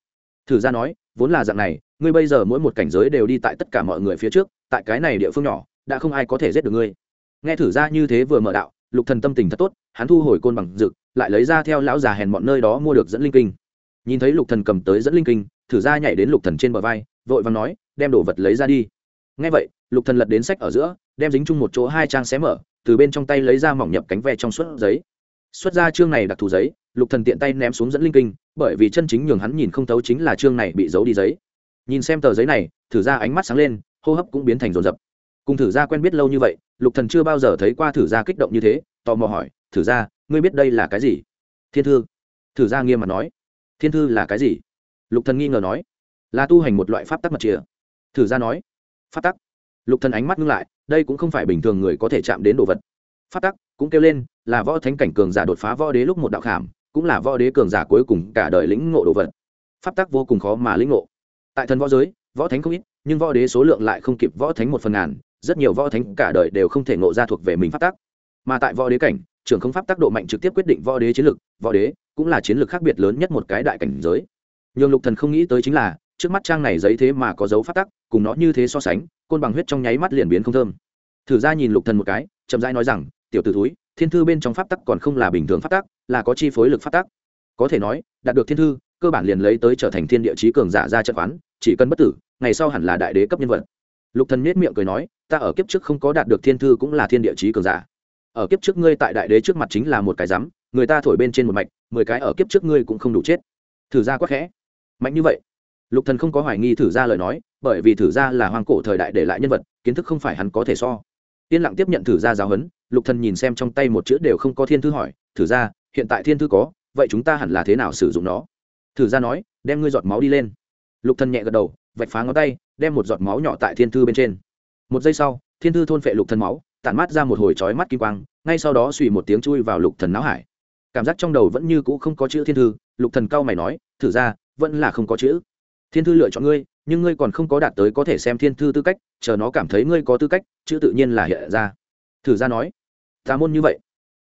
Speaker 1: Thử ra nói, vốn là dạng này, ngươi bây giờ mỗi một cảnh giới đều đi tại tất cả mọi người phía trước, tại cái này địa phương nhỏ, đã không ai có thể giết được ngươi. Nghe thử ra như thế vừa mở đạo, lục thần tâm tình thật tốt, hắn thu hồi côn bằng rực lại lấy ra theo lão già hèn bọn nơi đó mua được dẫn linh kinh. Nhìn thấy lục thần cầm tới dẫn linh kinh, thử ra nhảy đến lục thần trên bờ vai, vội vàng nói, đem đồ vật lấy ra đi. Nghe vậy, lục thần lật đến sách ở giữa, đem dính chung một chỗ hai trang xé mở, từ bên trong tay lấy ra mỏng nhập cánh ve trong suốt giấy xuất ra chương này đặc thù giấy, lục thần tiện tay ném xuống dẫn linh kinh, bởi vì chân chính nhường hắn nhìn không thấu chính là chương này bị giấu đi giấy. Nhìn xem tờ giấy này, thử ra ánh mắt sáng lên, hô hấp cũng biến thành rồn rập cùng thử ra quen biết lâu như vậy, lục thần chưa bao giờ thấy qua thử ra kích động như thế, tò mò hỏi, thử ra, ngươi biết đây là cái gì? Thiên thư. Thử ra nghiêm mặt nói, thiên thư là cái gì? Lục thần nghi ngờ nói, là tu hành một loại pháp tắc mật chìa. Thử ra nói, pháp tắc. Lục thần ánh mắt ngưng lại, đây cũng không phải bình thường người có thể chạm đến đồ vật. Phát tắc cũng kêu lên là võ thánh cảnh cường giả đột phá võ đế lúc một đạo khảm cũng là võ đế cường giả cuối cùng cả đời lĩnh ngộ đồ vật. Pháp tắc vô cùng khó mà lĩnh ngộ. Tại thần võ giới võ thánh không ít nhưng võ đế số lượng lại không kịp võ thánh một phần ngàn rất nhiều võ thánh cả đời đều không thể ngộ ra thuộc về mình pháp tắc. Mà tại võ đế cảnh trưởng không pháp tác độ mạnh trực tiếp quyết định võ đế chiến lược, võ đế cũng là chiến lược khác biệt lớn nhất một cái đại cảnh giới. Nhường lục thần không nghĩ tới chính là trước mắt trang này giấy thế mà có dấu pháp tắc cùng nó như thế so sánh côn bằng huyết trong nháy mắt liền biến không thơm. Thử ra nhìn lục thần một cái chậm rãi nói rằng, tiểu tử túi thiên thư bên trong pháp tắc còn không là bình thường pháp tắc, là có chi phối lực pháp tắc. Có thể nói, đạt được thiên thư, cơ bản liền lấy tới trở thành thiên địa chí cường giả ra trận quán chỉ cần bất tử, ngày sau hẳn là đại đế cấp nhân vật. Lục thần nhếch miệng cười nói, ta ở kiếp trước không có đạt được thiên thư cũng là thiên địa chí cường giả. Ở kiếp trước ngươi tại đại đế trước mặt chính là một cái rắm người ta thổi bên trên một mạch, mười cái ở kiếp trước ngươi cũng không đủ chết. Thử ra quá khẽ. Mạnh như vậy. Lục thần không có hoài nghi thử ra lời nói, bởi vì thử ra là hoang cổ thời đại để lại nhân vật, kiến thức không phải hắn có thể so yên lặng tiếp nhận thử ra giáo huấn, lục thần nhìn xem trong tay một chữ đều không có thiên thư hỏi, thử ra, hiện tại thiên thư có, vậy chúng ta hẳn là thế nào sử dụng nó? Thử ra nói, đem ngươi giọt máu đi lên. Lục thần nhẹ gật đầu, vạch phá ngón tay, đem một giọt máu nhỏ tại thiên thư bên trên. Một giây sau, thiên thư thôn phệ lục thần máu, tản mát ra một hồi chói mắt kim quang, ngay sau đó suy một tiếng chui vào lục thần não hải. Cảm giác trong đầu vẫn như cũ không có chữ thiên thư, lục thần cao mày nói, thử ra, vẫn là không có chữ. Thiên thư lựa chọn ngươi nhưng ngươi còn không có đạt tới có thể xem thiên thư tư cách, chờ nó cảm thấy ngươi có tư cách, chữ tự nhiên là hiện ra. Thử ra nói. Tà môn như vậy.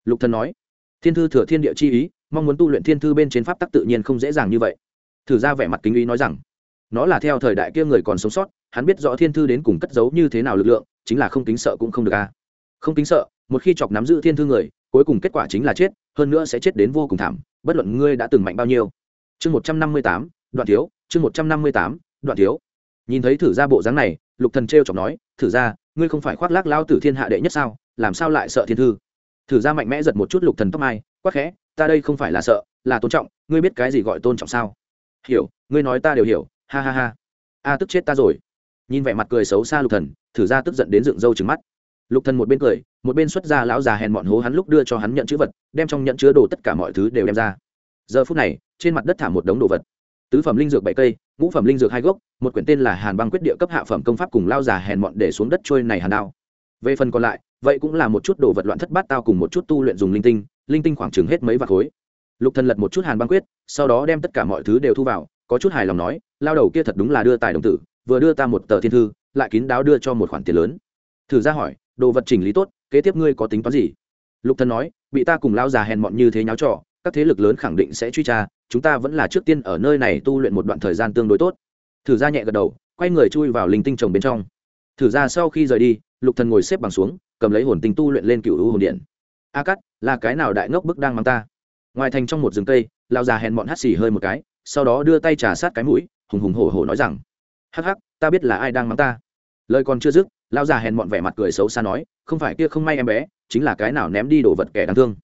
Speaker 1: Lục thần nói. Thiên thư thừa thiên địa chi ý, mong muốn tu luyện thiên thư bên trên pháp tắc tự nhiên không dễ dàng như vậy. Thử ra vẻ mặt kính ý nói rằng, nó là theo thời đại kia người còn sống sót, hắn biết rõ thiên thư đến cùng cất giấu như thế nào lực lượng, chính là không kính sợ cũng không được a không kính sợ, một khi chọc nắm giữ thiên thư người, cuối cùng kết quả chính là chết, hơn nữa sẽ chết đến vô cùng thảm, bất luận ngươi đã từng mạnh bao nhiêu. Chương một trăm năm mươi tám, đoạn thiếu, chương một trăm năm mươi tám đoạn thiếu. Nhìn thấy thử ra bộ dáng này, lục thần treo chọc nói, thử ra, ngươi không phải khoác lác lao tử thiên hạ đệ nhất sao, làm sao lại sợ thiên thư? Thử ra mạnh mẽ giật một chút lục thần tóc mai quắc khẽ, ta đây không phải là sợ, là tôn trọng, ngươi biết cái gì gọi tôn trọng sao? Hiểu, ngươi nói ta đều hiểu, ha ha ha. A, tức chết ta rồi. Nhìn vẻ mặt cười xấu xa lục thần, thử ra tức giận đến dựng râu trừng mắt. Lục thần một bên cười, một bên xuất ra lão già hèn mọn hố hắn lúc đưa cho hắn nhận chữ vật, đem trong nhận chứa đồ tất cả mọi thứ đều đem ra. Giờ phút này, trên mặt đất thả một đống đồ vật tứ phẩm linh dược bảy cây ngũ phẩm linh dược hai gốc một quyển tên là hàn băng quyết địa cấp hạ phẩm công pháp cùng lao già hèn mọn để xuống đất trôi này hàn đao. Về phần còn lại vậy cũng là một chút đồ vật loạn thất bát tao cùng một chút tu luyện dùng linh tinh linh tinh khoảng chừng hết mấy vạt khối. Lục thần lật một chút hàn băng quyết sau đó đem tất cả mọi thứ đều thu vào có chút hài lòng nói lao đầu kia thật đúng là đưa tài đồng tử vừa đưa ta một tờ thiên thư lại kín đáo đưa cho một khoản tiền lớn. Thử ra hỏi đồ vật chỉnh lý tốt kế tiếp ngươi có tính toán gì? Lục thần nói bị ta cùng lao già hèn mọn như thế nháo trò, các thế lực lớn khẳng định sẽ truy tra chúng ta vẫn là trước tiên ở nơi này tu luyện một đoạn thời gian tương đối tốt. Thử ra nhẹ gật đầu, quay người chui vào linh tinh trồng bên trong. Thử ra sau khi rời đi, lục thần ngồi xếp bằng xuống, cầm lấy hồn tinh tu luyện lên cựu hồn điện. A cắt là cái nào đại ngốc bức đang mang ta? Ngoài thành trong một rừng cây lao già hèn bọn hắt xì hơi một cái, sau đó đưa tay trà sát cái mũi, hùng hùng hổ hổ nói rằng, hắc hắc, ta biết là ai đang mắng ta. Lời còn chưa dứt lao già hèn bọn vẻ mặt cười xấu xa nói, không phải kia không may em bé, chính là cái nào ném đi đồ vật kẻ đáng thương.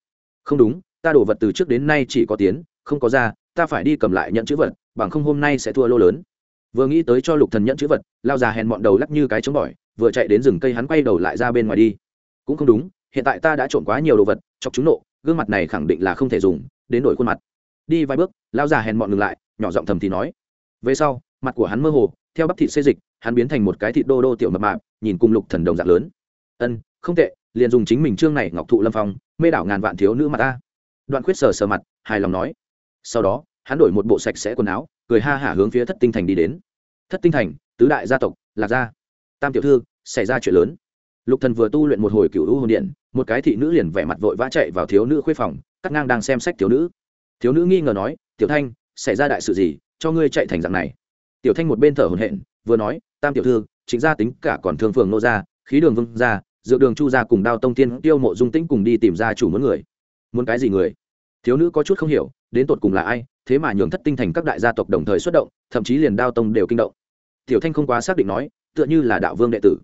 Speaker 1: Không đúng, ta đồ vật từ trước đến nay chỉ có tiến không có ra, ta phải đi cầm lại nhận chữ vật, bằng không hôm nay sẽ thua lô lớn. Vừa nghĩ tới cho lục thần nhận chữ vật, lao già hèn mọn đầu lắc như cái chống bỏi, vừa chạy đến rừng cây hắn quay đầu lại ra bên ngoài đi. Cũng không đúng, hiện tại ta đã trộm quá nhiều đồ vật, chọc chúng nộ, gương mặt này khẳng định là không thể dùng, đến đổi khuôn mặt. Đi vài bước, lao già hèn mọn ngừng lại, nhỏ giọng thầm thì nói. Về sau, mặt của hắn mơ hồ, theo bắp thịt xê dịch, hắn biến thành một cái thịt đô đô tiểu mập mạp, nhìn cùng lục thần đồng dạng lớn. Ân, không tệ, liền dùng chính mình trương này ngọc thụ lâm phong, mê đảo ngàn vạn thiếu nữ mặt ta. Đoạn khuyết sờ sờ mặt, hài lòng nói sau đó, hắn đổi một bộ sạch sẽ quần áo, cười ha hả hướng phía thất tinh thành đi đến. Thất tinh thành, tứ đại gia tộc, lạc gia, tam tiểu thư, xảy ra chuyện lớn. Lục thần vừa tu luyện một hồi cửu u hồn điện, một cái thị nữ liền vẻ mặt vội vã chạy vào thiếu nữ khuê phòng, cắt ngang đang xem sách thiếu nữ. Thiếu nữ nghi ngờ nói, tiểu thanh, xảy ra đại sự gì? Cho ngươi chạy thành dạng này. Tiểu thanh một bên thở hổn hển, vừa nói, tam tiểu thư, chính gia tính cả còn thương phường nô gia, khí đường vương gia dựa đường chu gia cùng đao tông tiên tiêu mộ dung tĩnh cùng đi tìm gia chủ muốn người. Muốn cái gì người? Thiếu nữ có chút không hiểu, đến tột cùng là ai, thế mà nhường thất tinh thành các đại gia tộc đồng thời xuất động, thậm chí liền đao tông đều kinh động. Tiểu thanh không quá xác định nói, tựa như là đạo vương đệ tử.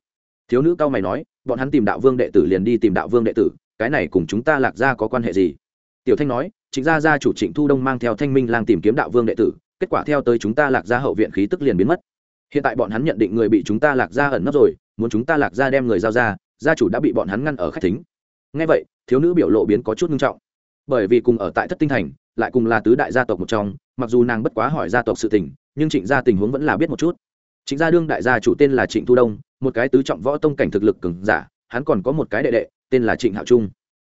Speaker 1: Thiếu nữ cao mày nói, bọn hắn tìm đạo vương đệ tử liền đi tìm đạo vương đệ tử, cái này cùng chúng ta lạc gia có quan hệ gì? Tiểu thanh nói chính gia gia chủ trịnh thu đông mang theo thanh minh lang tìm kiếm đạo vương đệ tử, kết quả theo tới chúng ta lạc gia hậu viện khí tức liền biến mất. Hiện tại bọn hắn nhận định người bị chúng ta lạc gia ẩn nấp rồi, muốn chúng ta lạc gia đem người giao ra, gia chủ đã bị bọn hắn ngăn ở khách thính. Ngay vậy, thiếu nữ biểu lộ biến có chút nghiêm trọng bởi vì cùng ở tại thất tinh thành, lại cùng là tứ đại gia tộc một trong, mặc dù nàng bất quá hỏi gia tộc sự tình, nhưng trịnh gia tình huống vẫn là biết một chút. Trịnh gia đương đại gia chủ tên là trịnh thu đông, một cái tứ trọng võ tông cảnh thực lực cường giả, hắn còn có một cái đệ đệ, tên là trịnh hạo trung.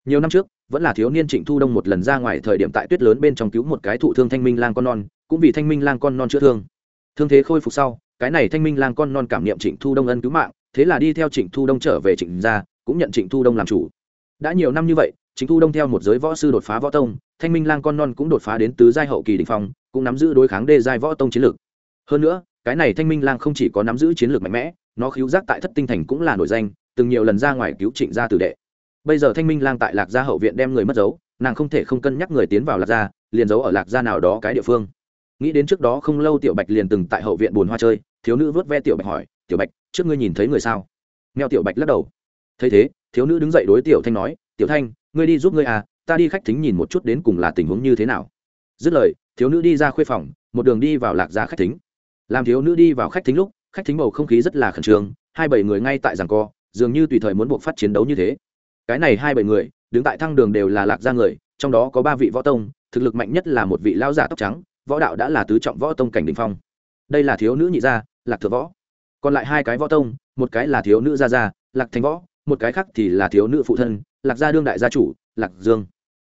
Speaker 1: Nhiều năm trước, vẫn là thiếu niên trịnh thu đông một lần ra ngoài thời điểm tại tuyết lớn bên trong cứu một cái thụ thương thanh minh lang con non, cũng vì thanh minh lang con non chữa thương. Thương thế khôi phục sau, cái này thanh minh lang con non cảm niệm trịnh thu đông ân cứu mạng, thế là đi theo trịnh thu đông trở về trịnh gia, cũng nhận trịnh thu đông làm chủ. Đã nhiều năm như vậy Chính thu đông theo một giới võ sư đột phá võ tông, thanh minh lang con non cũng đột phá đến tứ giai hậu kỳ đình phong, cũng nắm giữ đối kháng đê giai võ tông chiến lược. Hơn nữa, cái này thanh minh lang không chỉ có nắm giữ chiến lược mạnh mẽ, nó khiếu giác tại thất tinh thành cũng là nổi danh, từng nhiều lần ra ngoài cứu trịnh gia tử đệ. Bây giờ thanh minh lang tại lạc gia hậu viện đem người mất dấu, nàng không thể không cân nhắc người tiến vào lạc gia, liền giấu ở lạc gia nào đó cái địa phương. Nghĩ đến trước đó không lâu tiểu bạch liền từng tại hậu viện bồn hoa chơi, thiếu nữ vớt ve tiểu bạch hỏi, tiểu bạch, trước ngươi nhìn thấy người sao? Nghèo tiểu bạch lắc đầu. Thấy thế, thiếu nữ đứng dậy đối tiểu thanh nói tiểu thanh, ngươi đi giúp ngươi à ta đi khách thính nhìn một chút đến cùng là tình huống như thế nào. Dứt lời, thiếu nữ đi ra khuê phòng, một đường đi vào lạc gia khách thính. Làm thiếu nữ đi vào khách thính lúc, khách thính bầu không khí rất là khẩn trương, hai bảy người ngay tại giảng co, dường như tùy thời muốn buộc phát chiến đấu như thế. Cái này hai bảy người, đứng tại thăng đường đều là lạc gia người, trong đó có ba vị võ tông, thực lực mạnh nhất là một vị lão giả tóc trắng, võ đạo đã là tứ trọng võ tông cảnh đình phong. Đây là thiếu nữ nhị gia, lạc thừa võ. Còn lại hai cái võ tông, một cái là thiếu nữ gia gia, lạc thành võ, một cái khác thì là thiếu nữ phụ thân lạc gia đương đại gia chủ, lạc dương.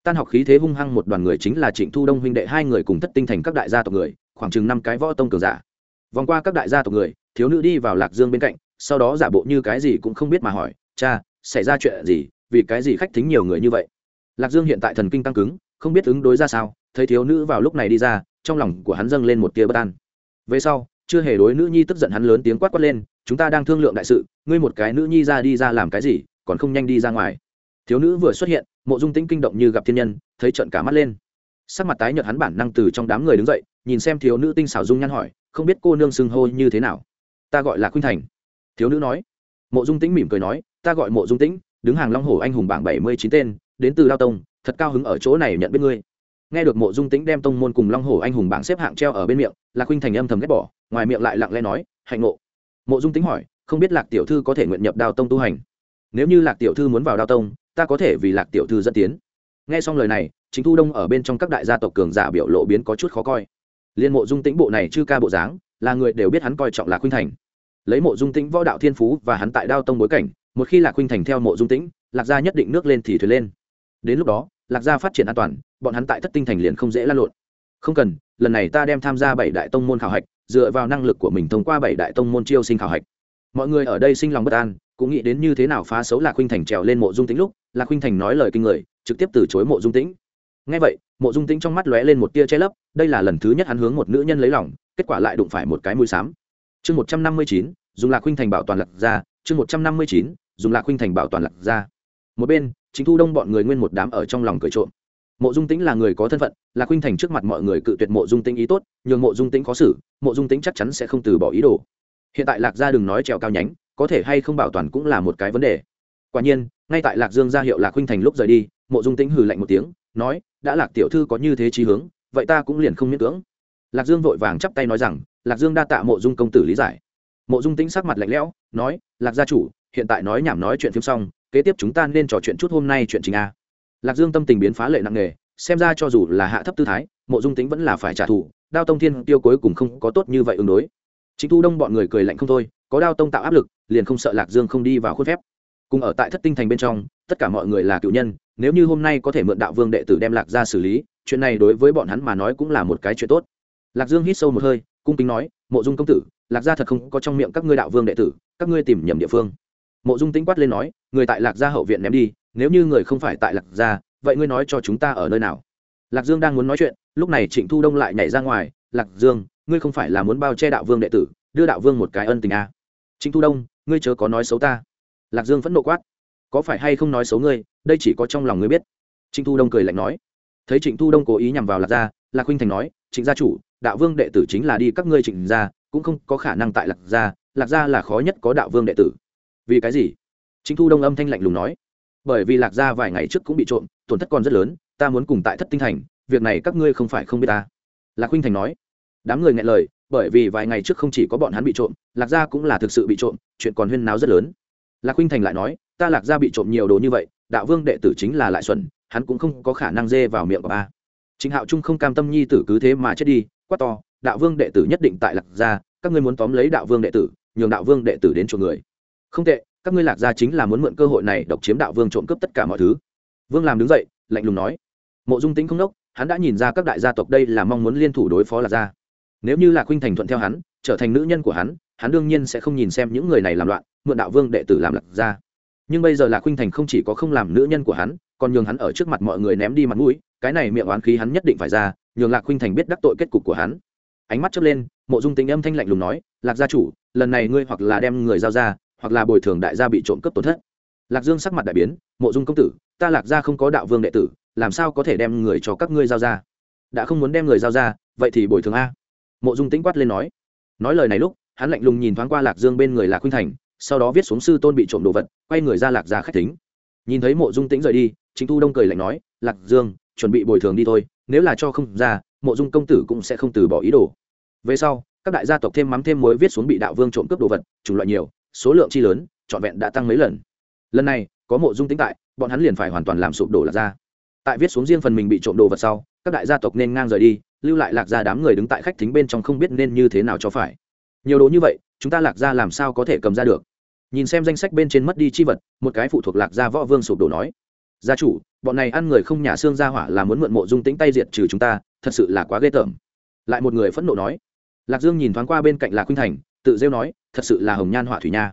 Speaker 1: Tan học khí thế hung hăng một đoàn người chính là trịnh thu đông huynh đệ hai người cùng thất tinh thành các đại gia tộc người, khoảng chừng năm cái võ tông cường giả. Vòng qua các đại gia tộc người, thiếu nữ đi vào lạc dương bên cạnh, sau đó giả bộ như cái gì cũng không biết mà hỏi, cha, xảy ra chuyện gì? Vì cái gì khách thính nhiều người như vậy? Lạc dương hiện tại thần kinh tăng cứng, không biết ứng đối ra sao, thấy thiếu nữ vào lúc này đi ra, trong lòng của hắn dâng lên một tia bất an. Về sau, chưa hề đối nữ nhi tức giận hắn lớn tiếng quát quát lên, chúng ta đang thương lượng đại sự, ngươi một cái nữ nhi ra đi ra làm cái gì, còn không nhanh đi ra ngoài thiếu nữ vừa xuất hiện, mộ dung tĩnh kinh động như gặp thiên nhân, thấy trận cả mắt lên. Sắc mặt tái nhợt hắn bản năng từ trong đám người đứng dậy, nhìn xem thiếu nữ tinh xảo dung nhan hỏi, không biết cô nương xưng hô như thế nào? Ta gọi là khuynh thành. Thiếu nữ nói. Mộ dung tĩnh mỉm cười nói, ta gọi mộ dung tĩnh, đứng hàng long hồ anh hùng bảng bảy mươi chín tên, đến từ đao tông, thật cao hứng ở chỗ này nhận biết ngươi. Nghe được mộ dung tĩnh đem tông môn cùng long hồ anh hùng bảng xếp hạng treo ở bên miệng, lạc khuynh thành âm thầm ghét bỏ, ngoài miệng lại lặng lẽ nói, hạnh ngộ. Mộ dung tĩnh hỏi, không biết lạc tiểu thư có thể nguyện nhập đao tông tu hành? Nếu như lạc tiểu thư muốn vào đao tông ta có thể vì lạc tiểu thư dẫn tiến. Nghe xong lời này, chính thu đông ở bên trong các đại gia tộc cường giả biểu lộ biến có chút khó coi. Liên mộ dung tĩnh bộ này chư ca bộ dáng, là người đều biết hắn coi trọng lạc khuynh thành. Lấy mộ dung tĩnh võ đạo thiên phú và hắn tại đao tông bối cảnh, một khi lạc khuynh thành theo mộ dung tĩnh, lạc gia nhất định nước lên thì thuyền lên. Đến lúc đó, lạc gia phát triển an toàn, bọn hắn tại thất tinh thành liền không dễ lan lộn. Không cần, lần này ta đem tham gia bảy đại tông môn khảo hạch, dựa vào năng lực của mình thông qua bảy đại tông môn chiêu sinh khảo hạch. Mọi người ở đây sinh lòng bất an, cũng nghĩ đến như thế nào phá xấu lạc khuynh thành trèo lên mộ dung tĩnh lúc lạc khuynh thành nói lời kinh người, trực tiếp từ chối mộ dung tĩnh. Ngay vậy, mộ dung tĩnh trong mắt lóe lên một tia che lấp, đây là lần thứ nhất hắn hướng một nữ nhân lấy lòng, kết quả lại đụng phải một cái mũi xám. Chương một trăm năm mươi chín, dùng lạc khuynh thành bảo toàn lạc ra chương một trăm năm mươi chín, dùng lạc khuynh thành bảo toàn lạc ra một bên, chính thu đông bọn người nguyên một đám ở trong lòng cười trộm. Mộ dung tĩnh là người có thân phận, lạc khuynh thành trước mặt mọi người cự tuyệt mộ dung tĩnh ý tốt, nhường mộ dung tĩnh khó xử, mộ dung tĩnh chắc chắn sẽ không từ bỏ ý đồ. Hiện tại lạc gia đừng nói trèo cao nhánh, có thể hay không bảo toàn cũng là một cái vấn đề quả nhiên, ngay tại lạc dương ra hiệu lạc huynh thành lúc rời đi, mộ dung tĩnh hừ lạnh một tiếng, nói, đã lạc tiểu thư có như thế trí hướng, vậy ta cũng liền không miễn cưỡng. Lạc dương vội vàng chắp tay nói rằng, lạc dương đa tạ mộ dung công tử lý giải. Mộ dung tĩnh sắc mặt lạnh lẽo, nói, lạc gia chủ, hiện tại nói nhảm nói chuyện phim xong, kế tiếp chúng ta nên trò chuyện chút hôm nay chuyện chính a. Lạc dương tâm tình biến phá lệ nặng nề, xem ra cho dù là hạ thấp tư thái, mộ dung tĩnh vẫn là phải trả thù, đao tông thiên tiêu cuối cùng không có tốt như vậy ứng đối. Chính thu đông bọn người cười lạnh không thôi, có đao tông tạo áp lực, liền không sợ lạc dương không đi vào khuôn phép cùng ở tại thất tinh thành bên trong, tất cả mọi người là cựu nhân, nếu như hôm nay có thể mượn đạo vương đệ tử đem lạc ra xử lý, chuyện này đối với bọn hắn mà nói cũng là một cái chuyện tốt. Lạc dương hít sâu một hơi, cung kính nói, mộ dung công tử, lạc gia thật không có trong miệng các ngươi đạo vương đệ tử, các ngươi tìm nhầm địa phương. Mộ dung tính quát lên nói, người tại lạc gia hậu viện ném đi, nếu như người không phải tại lạc gia, vậy ngươi nói cho chúng ta ở nơi nào? Lạc dương đang muốn nói chuyện, lúc này trịnh thu đông lại nhảy ra ngoài, lạc dương, ngươi không phải là muốn bao che đạo vương đệ tử, đưa đạo vương một cái ân tình à. trịnh thu đông, ngươi chớ có nói xấu ta lạc dương phẫn nộ quát. Có phải hay không nói xấu ngươi, đây chỉ có trong lòng ngươi biết. Trịnh thu đông cười lạnh nói. Thấy trịnh thu đông cố ý nhằm vào lạc gia, lạc huynh thành nói, trịnh gia chủ, đạo vương đệ tử chính là đi các ngươi trịnh gia, cũng không có khả năng tại lạc gia lạc gia là khó nhất có đạo vương đệ tử. Vì cái gì? Trịnh thu đông âm thanh lạnh lùng nói. Bởi vì lạc gia vài ngày trước cũng bị trộm, tổn thất còn rất lớn, ta muốn cùng tại thất tinh thành, việc này các ngươi không phải không biết ta. Lạc huynh thành nói. Đám người nghe lời, bởi vì vài ngày trước không chỉ có bọn hắn bị trộm, lạc gia cũng là thực sự bị trộm, chuyện còn huyên náo rất lớn lạc huynh thành lại nói, ta lạc gia bị trộm nhiều đồ như vậy, đạo vương đệ tử chính là lại xuẩn, hắn cũng không có khả năng dê vào miệng của ba chính hạo trung không cam tâm nhi tử cứ thế mà chết đi, quát to, đạo vương đệ tử nhất định tại lạc gia, các ngươi muốn tóm lấy đạo vương đệ tử, nhường đạo vương đệ tử đến chỗ người. Không tệ, các ngươi lạc gia chính là muốn mượn cơ hội này độc chiếm đạo vương trộm cướp tất cả mọi thứ. Vương làm đứng dậy, lạnh lùng nói, mộ dung tính không đốc, hắn đã nhìn ra các đại gia tộc đây là mong muốn liên thủ đối phó lạc gia. Nếu như lạc huynh thành thuận theo hắn trở thành nữ nhân của hắn hắn đương nhiên sẽ không nhìn xem những người này làm loạn, mượn đạo vương đệ tử làm lạc gia. Nhưng bây giờ là huynh thành không chỉ có không làm nữ nhân của hắn, còn nhường hắn ở trước mặt mọi người ném đi mặt mũi, cái này miệng oán khí hắn nhất định phải ra, nhường lạc huynh thành biết đắc tội kết cục của hắn. Ánh mắt chớp lên, mộ dung tính âm thanh lạnh lùng nói, lạc gia chủ, lần này ngươi hoặc là đem người giao ra, hoặc là bồi thường đại gia bị trộm cướp tổn thất. Lạc dương sắc mặt đại biến, mộ dung công tử, ta lạc gia không có đạo vương đệ tử, làm sao có thể đem người cho các ngươi giao ra? Đã không muốn đem người giao ra, vậy thì bồi thường a. Mộ dung tính quát lên nói nói lời này lúc, hắn lạnh lùng nhìn thoáng qua lạc dương bên người lạc khuynh thành, sau đó viết xuống sư tôn bị trộm đồ vật, quay người ra lạc ra khách tính nhìn thấy mộ dung tĩnh rời đi, chính thu đông cười lạnh nói, lạc dương, chuẩn bị bồi thường đi thôi, nếu là cho không ra, mộ dung công tử cũng sẽ không từ bỏ ý đồ. Về sau, các đại gia tộc thêm mắm thêm muối viết xuống bị đạo vương trộm cướp đồ vật, chủng loại nhiều, số lượng chi lớn, trọn vẹn đã tăng mấy lần. Lần này, có mộ dung tĩnh tại, bọn hắn liền phải hoàn toàn làm sụp đổ lạc ra tại viết xuống riêng phần mình bị trộm đồ vật sau các đại gia tộc nên ngang rời đi, lưu lại lạc gia đám người đứng tại khách thính bên trong không biết nên như thế nào cho phải. Nhiều đồ như vậy, chúng ta lạc gia làm sao có thể cầm ra được? Nhìn xem danh sách bên trên mất đi chi vật, một cái phụ thuộc lạc gia võ vương sụp đổ nói. Gia chủ, bọn này ăn người không nhà xương gia hỏa là muốn mượn mộ dung tính tay diệt trừ chúng ta, thật sự là quá ghê tởm. Lại một người phẫn nộ nói. Lạc dương nhìn thoáng qua bên cạnh lạc khuynh thành, tự rêu nói, thật sự là hồng nhan hỏa thủy nha.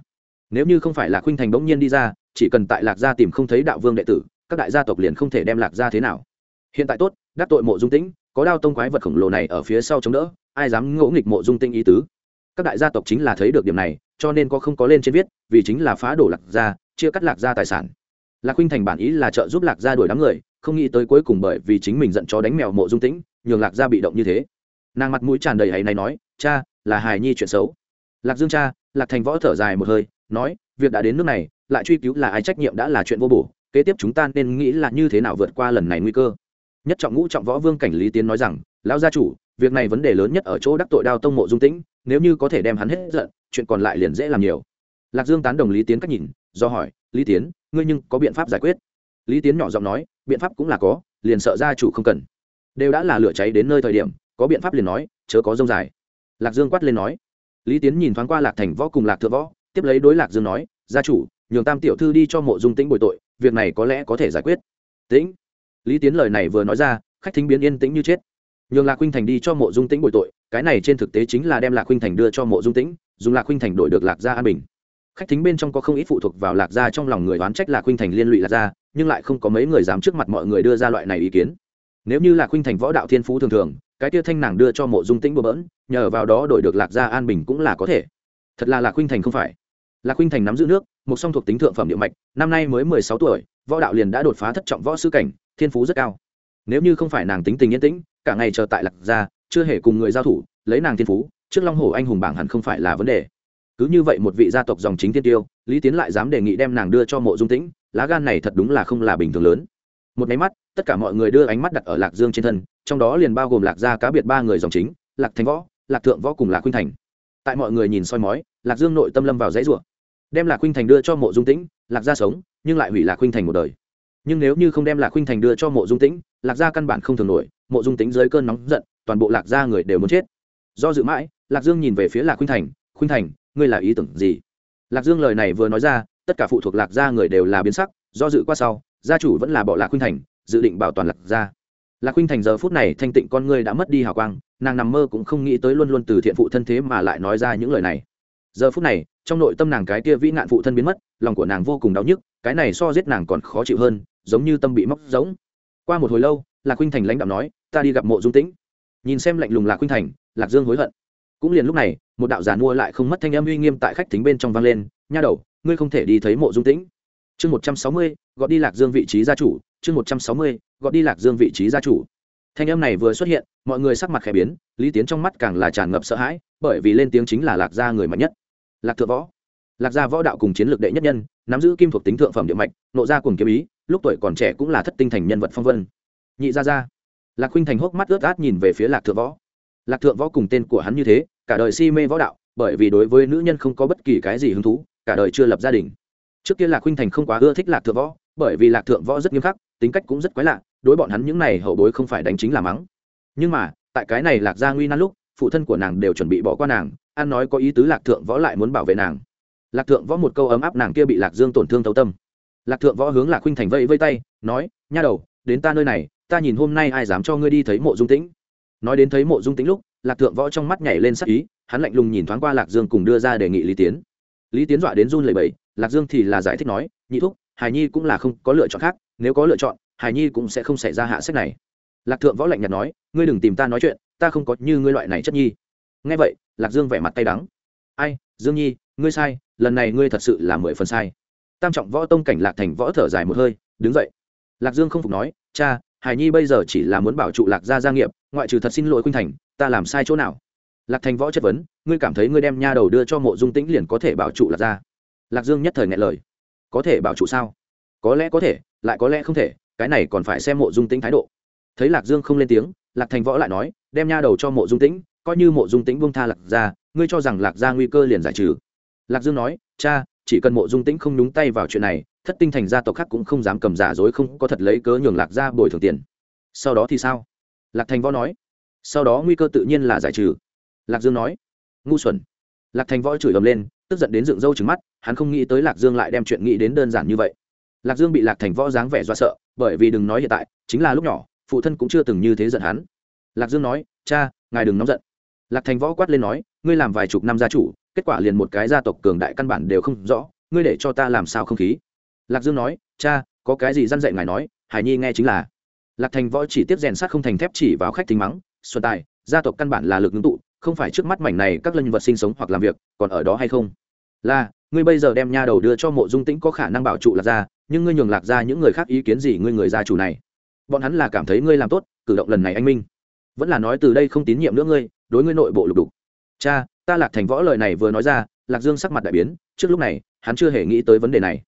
Speaker 1: Nếu như không phải lạc khuynh thành bỗng nhiên đi ra, chỉ cần tại lạc gia tìm không thấy đạo vương đệ tử, các đại gia tộc liền không thể đem lạc gia thế nào. Hiện tại tốt đắc tội mộ dung tĩnh, có đao tông quái vật khổng lồ này ở phía sau chống đỡ, ai dám ngỗ nghịch mộ dung tinh ý tứ? Các đại gia tộc chính là thấy được điểm này, cho nên có không có lên trên viết, vì chính là phá đổ lạc gia, chia cắt lạc gia tài sản. Lạc huynh thành bản ý là trợ giúp lạc gia đuổi đám người, không nghĩ tới cuối cùng bởi vì chính mình giận chó đánh mèo mộ dung tĩnh, nhường lạc gia bị động như thế. Nàng mặt mũi tràn đầy hay này nói, cha, là hài nhi chuyện xấu. Lạc dương cha, lạc thành võ thở dài một hơi, nói, việc đã đến nước này, lại truy cứu là ai trách nhiệm đã là chuyện vô bổ, kế tiếp chúng ta nên nghĩ là như thế nào vượt qua lần này nguy cơ nhất trọng ngũ trọng võ vương cảnh lý tiến nói rằng, lão gia chủ, việc này vấn đề lớn nhất ở chỗ đắc tội đao tông mộ dung tĩnh, nếu như có thể đem hắn hết giận, chuyện còn lại liền dễ làm nhiều. Lạc dương tán đồng lý tiến cách nhìn, do hỏi, lý tiến, ngươi nhưng có biện pháp giải quyết? Lý tiến nhỏ giọng nói, biện pháp cũng là có, liền sợ gia chủ không cần. Đều đã là lửa cháy đến nơi thời điểm, có biện pháp liền nói, chớ có dông dài. Lạc dương quát lên nói. Lý tiến nhìn thoáng qua lạc thành võ cùng lạc thượng võ, tiếp lấy đối lạc dương nói, gia chủ, nhường tam tiểu thư đi cho mộ dung tĩnh bồi tội, việc này có lẽ có thể giải quyết. Tĩnh lý tiến lời này vừa nói ra, khách thính biến yên tĩnh như chết. Nhường lạc huynh thành đi cho mộ dung tĩnh bồi tội, cái này trên thực tế chính là đem lạc huynh thành đưa cho mộ dung tĩnh, dùng lạc huynh thành đổi được lạc gia an bình. Khách thính bên trong có không ít phụ thuộc vào lạc gia trong lòng người đoán trách lạc huynh thành liên lụy lạc gia, nhưng lại không có mấy người dám trước mặt mọi người đưa ra loại này ý kiến. Nếu như lạc huynh thành võ đạo thiên phú thường thường, cái tia thanh nàng đưa cho mộ dung tĩnh bừa bỡn, nhờ vào đó đổi được lạc gia an bình cũng là có thể. Thật là lạc huynh thành không phải. Lạc huynh thành nắm giữ nước, một song thuộc tính thượng phẩm địa mạch, năm nay mới mười sáu tuổi, võ đạo liền đã đột phá thất trọng võ sư cảnh thiên phú rất cao. Nếu như không phải nàng tính tình yên tĩnh, cả ngày chờ tại lạc gia, chưa hề cùng người giao thủ, lấy nàng thiên phú, trước long hồ anh hùng bảng hẳn không phải là vấn đề. Cứ như vậy một vị gia tộc dòng chính tiên tiêu, lý tiến lại dám đề nghị đem nàng đưa cho mộ dung tĩnh, lá gan này thật đúng là không là bình thường lớn. Một máy mắt, tất cả mọi người đưa ánh mắt đặt ở lạc dương trên thân, trong đó liền bao gồm lạc gia cá biệt ba người dòng chính, lạc thành võ, lạc thượng võ cùng lạc khuynh thành. Tại mọi người nhìn soi mói, lạc dương nội tâm lâm vào dãy rủa. Đem lạc khuynh thành đưa cho mộ dung tĩnh, lạc gia sống, nhưng lại hủy lạc khuynh thành một đời nhưng nếu như không đem lạc khuynh thành đưa cho mộ dung tĩnh, lạc gia căn bản không thường nổi, mộ dung tĩnh dưới cơn nóng giận, toàn bộ lạc gia người đều muốn chết. Do dự mãi, lạc dương nhìn về phía lạc khuynh thành khuynh thành, ngươi là ý tưởng gì? Lạc dương lời này vừa nói ra, tất cả phụ thuộc lạc gia người đều là biến sắc, do dự qua sau, gia chủ vẫn là bỏ lạc khuynh thành, dự định bảo toàn lạc gia. Lạc khuynh thành giờ phút này thanh tịnh con ngươi đã mất đi hào quang, nàng nằm mơ cũng không nghĩ tới luôn luôn từ thiện phụ thân thế mà lại nói ra những lời này giờ phút này, trong nội tâm nàng cái kia vĩ nạn phụ thân biến mất, lòng của nàng vô cùng đau nhức, cái này so giết nàng còn khó chịu hơn, giống như tâm bị móc giống qua một hồi lâu, lạc khuynh thành lãnh đạo nói, ta đi gặp mộ dung tĩnh. Nhìn xem lạnh lùng lạc khuynh thành, lạc dương hối hận. Cũng liền lúc này, một đạo giàn mua lại không mất thanh âm uy nghiêm tại khách thính bên trong vang lên, nha đầu, ngươi không thể đi thấy mộ dung tĩnh. Chương một trăm sáu mươi, gọi đi lạc dương vị trí gia chủ, chương một trăm sáu mươi, gọi đi lạc dương vị trí gia chủ. Thanh âm này vừa xuất hiện, mọi người sắc mặt khẽ biến, lý tiến trong mắt càng là tràn ngập sợ hãi, bởi vì lên tiếng chính là lạc gia người mạnh nhất lạc thượng võ. Lạc gia võ đạo cùng chiến lược đệ nhất nhân, nắm giữ kim thuộc tính thượng phẩm địa mạch, nộ gia cùng kiếm ý, lúc tuổi còn trẻ cũng là thất tinh thành nhân vật phong vân. Nhị gia gia. Lạc khuynh thành hốc mắt ướt át nhìn về phía lạc thượng võ. Lạc thượng võ cùng tên của hắn như thế, cả đời si mê võ đạo, bởi vì đối với nữ nhân không có bất kỳ cái gì hứng thú, cả đời chưa lập gia đình. Trước kia lạc khuynh thành không quá ưa thích lạc thượng võ, bởi vì lạc thượng võ rất nghiêm khắc, tính cách cũng rất quái lạ, đối bọn hắn những này hậu bối không phải đánh chính là mắng. Nhưng mà, tại cái này lạc gia nguy nan lúc, phụ thân của nàng đều chuẩn bị bỏ qua nàng an nói có ý tứ lạc thượng võ lại muốn bảo vệ nàng. Lạc thượng võ một câu ấm áp nàng kia bị lạc dương tổn thương thấu tâm. Lạc thượng võ hướng lạc khuynh thành vây vây tay nói nha đầu đến ta nơi này ta nhìn hôm nay ai dám cho ngươi đi thấy mộ dung tĩnh. Nói đến thấy mộ dung tĩnh lúc lạc thượng võ trong mắt nhảy lên sắc ý hắn lạnh lùng nhìn thoáng qua lạc dương cùng đưa ra đề nghị lý tiến. Lý tiến dọa đến run lầy bẩy, lạc dương thì là giải thích nói nhị thúc hài nhi cũng là không có lựa chọn khác nếu có lựa chọn hài nhi cũng sẽ không xảy ra hạ sách này. Lạc thượng võ lạnh nhạt nói ngươi đừng tìm ta nói chuyện ta không có như ngươi loại này chất nhi nghe vậy, lạc dương vẻ mặt tay đắng. Ai, dương nhi, ngươi sai, lần này ngươi thật sự là mười phần sai. Tam trọng võ tông cảnh lạc thành võ thở dài một hơi, đứng dậy. Lạc dương không phục nói, cha, hải nhi bây giờ chỉ là muốn bảo trụ lạc gia gia nghiệp, ngoại trừ thật xin lỗi khuynh thành, ta làm sai chỗ nào? Lạc thành võ chất vấn, ngươi cảm thấy ngươi đem nha đầu đưa cho mộ dung tĩnh liền có thể bảo trụ lạc gia? Lạc dương nhất thời ngại lời. Có thể bảo trụ sao? Có lẽ có thể, lại có lẽ không thể, cái này còn phải xem mộ dung tĩnh thái độ. Thấy lạc dương không lên tiếng, lạc thành võ lại nói, đem nha đầu cho mộ dung tĩnh coi như mộ dung tĩnh buông tha lạc gia, ngươi cho rằng lạc gia nguy cơ liền giải trừ. Lạc dương nói, cha, chỉ cần mộ dung tĩnh không nhúng tay vào chuyện này, thất tinh thành gia tộc khác cũng không dám cầm giả dối, không có thật lấy cớ nhường lạc gia bồi thường tiền. Sau đó thì sao? Lạc thành võ nói, sau đó nguy cơ tự nhiên là giải trừ. Lạc dương nói, ngu xuẩn. Lạc thành võ chửi ầm lên, tức giận đến dựng râu trứng mắt, hắn không nghĩ tới lạc dương lại đem chuyện nghĩ đến đơn giản như vậy. Lạc dương bị lạc thành võ dáng vẻ do sợ, bởi vì đừng nói hiện tại, chính là lúc nhỏ, phụ thân cũng chưa từng như thế giận hắn. Lạc dương nói, cha, ngài đừng nóng giận lạc thành võ quát lên nói, ngươi làm vài chục năm gia chủ, kết quả liền một cái gia tộc cường đại căn bản đều không rõ, ngươi để cho ta làm sao không khí? Lạc dương nói, cha, có cái gì dăn dạy ngài nói hải nhi nghe chính là. Lạc thành võ chỉ tiếp rèn sát không thành thép chỉ vào khách tính mắng, xuân tài, gia tộc căn bản là lực ngưng tụ, không phải trước mắt mảnh này các lân vật sinh sống hoặc làm việc, còn ở đó hay không? Là, ngươi bây giờ đem nha đầu đưa cho mộ dung tĩnh có khả năng bảo trụ lạc gia, nhưng ngươi nhường lạc ra những người khác ý kiến gì ngươi người gia chủ này? Bọn hắn là cảm thấy ngươi làm tốt, cử động lần này anh minh vẫn là nói từ đây không tín nhiệm nữa ngươi, đối ngươi nội bộ lục đục. Cha, ta lạc thành võ lời này vừa nói ra, lạc dương sắc mặt đại biến, trước lúc này, hắn chưa hề nghĩ tới vấn đề này.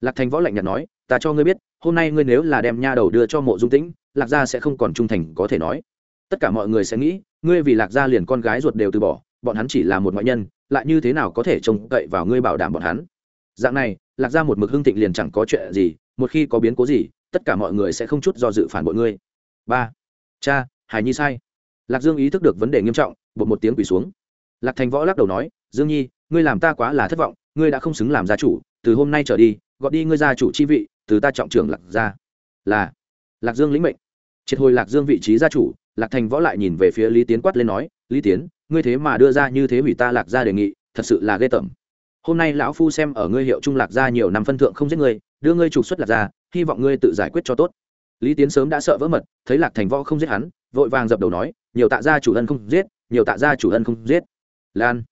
Speaker 1: Lạc thành võ lạnh nhạt nói, ta cho ngươi biết, hôm nay ngươi nếu là đem nha đầu đưa cho mộ dung tĩnh, lạc gia sẽ không còn trung thành, có thể nói. Tất cả mọi người sẽ nghĩ, ngươi vì lạc gia liền con gái ruột đều từ bỏ, bọn hắn chỉ là một ngoại nhân, lại như thế nào có thể trông cậy vào ngươi bảo đảm bọn hắn? Dạng này, lạc gia một mực hưng thịnh liền chẳng có chuyện gì, một khi có biến cố gì, tất cả mọi người sẽ không chút do dự phản bội ngươi. Ba, cha hải nhi sai. Lạc dương ý thức được vấn đề nghiêm trọng, bột một tiếng quỳ xuống. Lạc thành võ lắc đầu nói, dương nhi, ngươi làm ta quá là thất vọng, ngươi đã không xứng làm gia chủ, từ hôm nay trở đi gọi đi ngươi gia chủ chi vị, từ ta trọng trưởng lạc gia. Là. Lạc dương lĩnh mệnh. Triệt hồi lạc dương vị trí gia chủ, lạc thành võ lại nhìn về phía lý tiến quát lên nói, lý tiến, ngươi thế mà đưa ra như thế hủy ta lạc gia đề nghị, thật sự là ghê tởm. Hôm nay lão phu xem ở ngươi hiệu trung lạc gia nhiều năm phân thượng không giết ngươi, đưa ngươi trục xuất lạc gia, hy vọng ngươi tự giải quyết cho tốt lý tiến sớm đã sợ vỡ mật, thấy lạc thành võ không giết hắn, vội vàng dập đầu nói, nhiều tạ gia chủ ân không giết, nhiều tạ gia chủ ân không giết. Lan.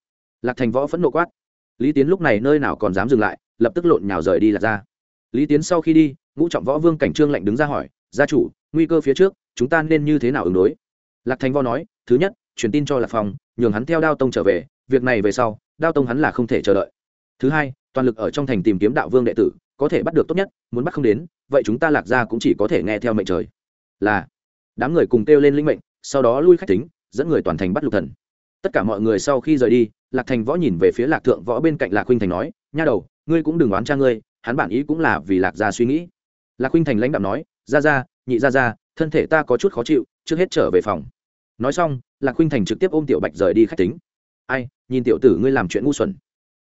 Speaker 1: Lạc thành võ phẫn nộ quát. Lý tiến lúc này nơi nào còn dám dừng lại, lập tức lộn nhào rời đi lạc ra lý tiến sau khi đi, ngũ trọng võ vương cảnh trương lạnh đứng ra hỏi, gia chủ, nguy cơ phía trước, chúng ta nên như thế nào ứng đối? Lạc thành võ nói, thứ nhất, truyền tin cho lạc phong, nhường hắn theo đao tông trở về, việc này về sau, đao tông hắn là không thể chờ đợi. Thứ hai, toàn lực ở trong thành tìm kiếm đạo vương đệ tử có thể bắt được tốt nhất, muốn bắt không đến, vậy chúng ta lạc ra cũng chỉ có thể nghe theo mệnh trời. Là, đám người cùng kêu lên linh mệnh, sau đó lui khách tính dẫn người toàn thành bắt lục thần. Tất cả mọi người sau khi rời đi, lạc thành võ nhìn về phía lạc thượng võ bên cạnh lạc huynh thành nói, nha đầu, ngươi cũng đừng oán cha ngươi, hắn bản ý cũng là vì lạc gia suy nghĩ. Lạc huynh thành lãnh đạo nói ra ra nhị ra ra thân thể ta có chút khó chịu, trước hết trở về phòng. Nói xong, lạc huynh thành trực tiếp ôm tiểu bạch rời đi khách tính ai, nhìn tiểu tử ngươi làm chuyện ngu xuẩn.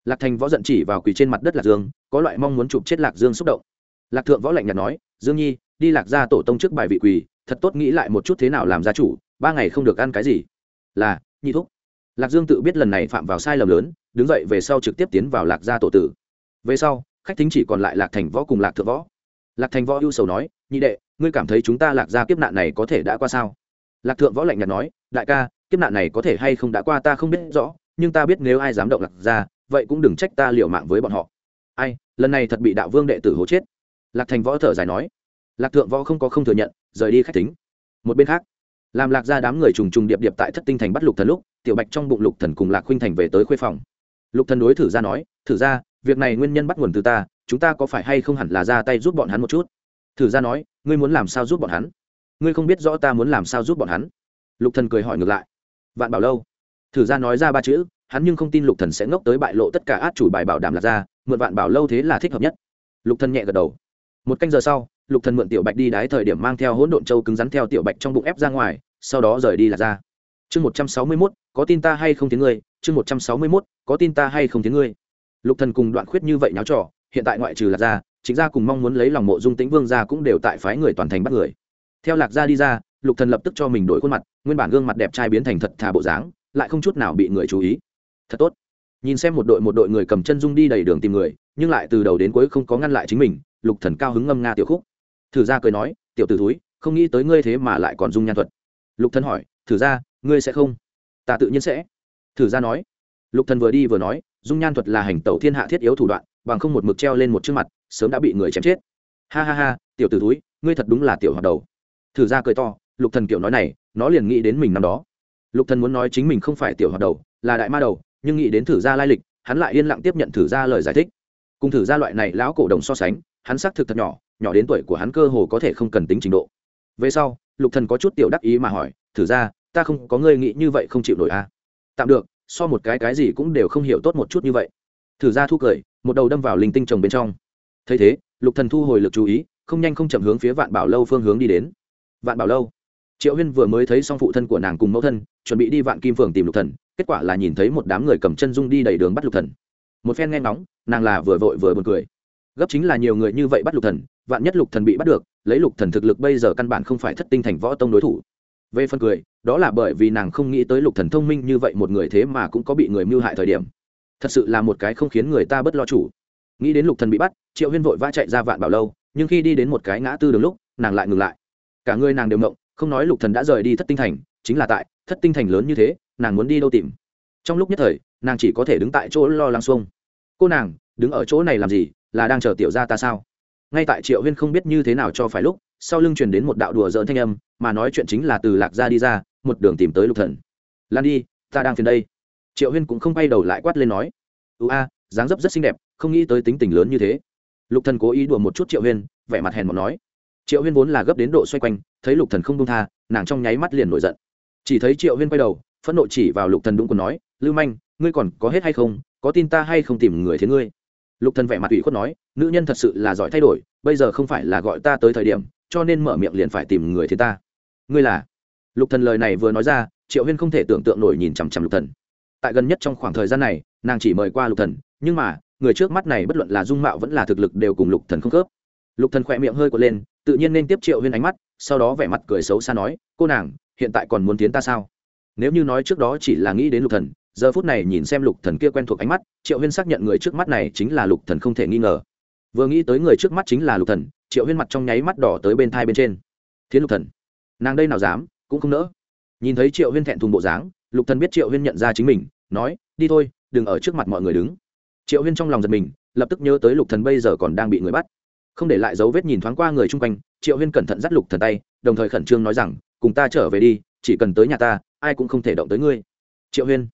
Speaker 1: Lạc thành võ giận chỉ vào quỳ trên mặt đất lạc dương có loại mong muốn chụp chết lạc dương xúc động. Lạc thượng võ lạnh nhạt nói, dương nhi, đi lạc gia tổ tông trước bài vị quỳ, thật tốt nghĩ lại một chút thế nào làm gia chủ, ba ngày không được ăn cái gì. Là nhi thúc. Lạc dương tự biết lần này phạm vào sai lầm lớn, đứng dậy về sau trực tiếp tiến vào lạc gia tổ tử. Về sau, khách thính chỉ còn lại lạc thành võ cùng lạc thượng võ. Lạc thành võ ưu sầu nói, nhị đệ, ngươi cảm thấy chúng ta lạc gia kiếp nạn này có thể đã qua sao? Lạc thượng võ lạnh nhạt nói, đại ca, kiếp nạn này có thể hay không đã qua ta không biết rõ, nhưng ta biết nếu ai dám động lạc gia, vậy cũng đừng trách ta liều mạng với bọn họ ai, lần này thật bị đạo vương đệ tử hố chết. Lạc thành võ thở dài nói. Lạc thượng võ không có không thừa nhận, rời đi khách tính một bên khác, làm lạc ra đám người trùng trùng điệp điệp tại thất tinh thành bắt lục thần lúc, tiểu bạch trong bụng lục thần cùng lạc khuynh thành về tới khuê phòng. Lục thần đối thử ra nói, thử ra việc này nguyên nhân bắt nguồn từ ta, chúng ta có phải hay không hẳn là ra tay giúp bọn hắn một chút? Thử ra nói, ngươi muốn làm sao giúp bọn hắn? Ngươi không biết rõ ta muốn làm sao giúp bọn hắn? Lục thần cười hỏi ngược lại. Vạn bảo lâu. Thử ra nói ra ba chữ, hắn nhưng không tin lục thần sẽ ngốc tới bại lộ tất cả át chủ bài bảo đảm lạc ra mượn vạn bảo lâu thế là thích hợp nhất. Lục thần nhẹ gật đầu. Một canh giờ sau, lục thần mượn tiểu bạch đi đái thời điểm mang theo hỗn độn châu cứng rắn theo tiểu bạch trong bụng ép ra ngoài, sau đó rời đi lạc ra. Chương một trăm sáu mươi mốt, có tin ta hay không tiếng ngươi? Chương một trăm sáu mươi mốt, có tin ta hay không tiếng ngươi? Lục thần cùng đoạn khuyết như vậy nháo trò, hiện tại ngoại trừ lạc gia, chính gia cùng mong muốn lấy lòng mộ dung tĩnh vương gia cũng đều tại phái người toàn thành bắt người. Theo lạc gia đi ra, lục thần lập tức cho mình đổi khuôn mặt, nguyên bản gương mặt đẹp trai biến thành thật thà bộ dáng, lại không chút nào bị người chú ý. Thật tốt nhìn xem một đội một đội người cầm chân dung đi đầy đường tìm người, nhưng lại từ đầu đến cuối không có ngăn lại chính mình, lục thần cao hứng ngâm nga tiểu khúc. Thử ra cười nói, tiểu tử thúi, không nghĩ tới ngươi thế mà lại còn dung nhan thuật. Lục thần hỏi, thử ra, ngươi sẽ không? Ta tự nhiên sẽ. Thử ra nói. Lục thần vừa đi vừa nói, dung nhan thuật là hành tẩu thiên hạ thiết yếu thủ đoạn, bằng không một mực treo lên một chiếc mặt, sớm đã bị người chém chết. Ha ha ha, tiểu tử thúi, ngươi thật đúng là tiểu hoạt đầu. Thử ra cười to, lục thần kiểu nói này, nó liền nghĩ đến mình năm đó. Lục thần muốn nói chính mình không phải tiểu hoạt đầu, là đại ma đầu nhưng nghĩ đến thử gia lai lịch, hắn lại yên lặng tiếp nhận thử gia lời giải thích. Cùng thử gia loại này lão cổ đồng so sánh, hắn xác thực thật nhỏ nhỏ đến tuổi của hắn cơ hồ có thể không cần tính trình độ. Về sau, lục thần có chút tiểu đắc ý mà hỏi, thử gia ta không có ngươi nghĩ như vậy không chịu nổi à? Tạm được, so một cái cái gì cũng đều không hiểu tốt một chút như vậy. Thử gia thu cười, một đầu đâm vào linh tinh trồng bên trong. Thấy thế, lục thần thu hồi lực chú ý, không nhanh không chậm hướng phía vạn bảo lâu phương hướng đi đến. Vạn bảo lâu. Triệu huyên vừa mới thấy xong phụ thân của nàng cùng mẫu thân, chuẩn bị đi vạn kim phường tìm lục thần kết quả là nhìn thấy một đám người cầm chân dung đi đầy đường bắt lục thần. Một phen nghe ngóng, nàng là vừa vội vừa buồn cười. Gấp chính là nhiều người như vậy bắt lục thần, vạn nhất lục thần bị bắt được, lấy lục thần thực lực bây giờ căn bản không phải thất tinh thành võ tông đối thủ. Về phần cười, đó là bởi vì nàng không nghĩ tới lục thần thông minh như vậy một người thế mà cũng có bị người mưu hại thời điểm. Thật sự là một cái không khiến người ta bất lo chủ. Nghĩ đến lục thần bị bắt, triệu huyên vội vã chạy ra vạn bảo lâu, nhưng khi đi đến một cái ngã tư đường lúc, nàng lại ngừng lại. Cả người nàng đều mộng không nói lục thần đã rời đi thất tinh thành, chính là tại, thất tinh thành lớn như thế nàng muốn đi đâu tìm. Trong lúc nhất thời, nàng chỉ có thể đứng tại chỗ lo lắng xuông. Cô nàng, đứng ở chỗ này làm gì? Là đang chờ tiểu gia ta sao? Ngay tại triệu huyên không biết như thế nào cho phải lúc, sau lưng truyền đến một đạo đùa dỡn thanh âm, mà nói chuyện chính là từ lạc ra đi ra, một đường tìm tới lục thần. Lan đi, ta đang phiền đây. Triệu huyên cũng không bay đầu lại quát lên nói. Ưu a, dáng dấp rất xinh đẹp, không nghĩ tới tính tình lớn như thế. Lục thần cố ý đùa một chút triệu huyên, vẻ mặt hèn một nói. Triệu huyên vốn là gấp đến độ xoay quanh, thấy lục thần không buông tha, nàng trong nháy mắt liền nổi giận. Chỉ thấy triệu huyên quay đầu phẫn nộ chỉ vào lục thần đúng còn nói, lưu manh, ngươi còn có hết hay không? Có tin ta hay không tìm người thế ngươi? Lục thần vẻ mặt ủy khuất nói, nữ nhân thật sự là giỏi thay đổi, bây giờ không phải là gọi ta tới thời điểm, cho nên mở miệng liền phải tìm người thế ta. Ngươi là? Lục thần lời này vừa nói ra, triệu huyên không thể tưởng tượng nổi nhìn chằm chằm lục thần. Tại gần nhất trong khoảng thời gian này, nàng chỉ mời qua lục thần, nhưng mà, người trước mắt này bất luận là dung mạo vẫn là thực lực đều cùng lục thần không khớp. Lục thần khỏe miệng hơi quật lên, tự nhiên nên tiếp triệu huyên ánh mắt, sau đó vẻ mặt cười xấu xa nói, cô nàng, hiện tại còn muốn tiến ta sao? Nếu như nói trước đó chỉ là nghĩ đến lục thần, giờ phút này nhìn xem lục thần kia quen thuộc ánh mắt, triệu huyên xác nhận người trước mắt này chính là lục thần không thể nghi ngờ. Vừa nghĩ tới người trước mắt chính là lục thần, triệu huyên mặt trong nháy mắt đỏ tới bên thai bên trên. Thiến lục thần, nàng đây nào dám, cũng không nỡ. Nhìn thấy triệu huyên thẹn thùng bộ dáng, lục thần biết triệu huyên nhận ra chính mình, nói, đi thôi, đừng ở trước mặt mọi người đứng. Triệu huyên trong lòng giật mình, lập tức nhớ tới lục thần bây giờ còn đang bị người bắt. Không để lại dấu vết nhìn thoáng qua người chung quanh, triệu huyên cẩn thận dắt lục thần tay, đồng thời khẩn trương nói rằng, cùng ta trở về đi, chỉ cần tới nhà ta ai cũng không thể động tới ngươi. Triệu huyên.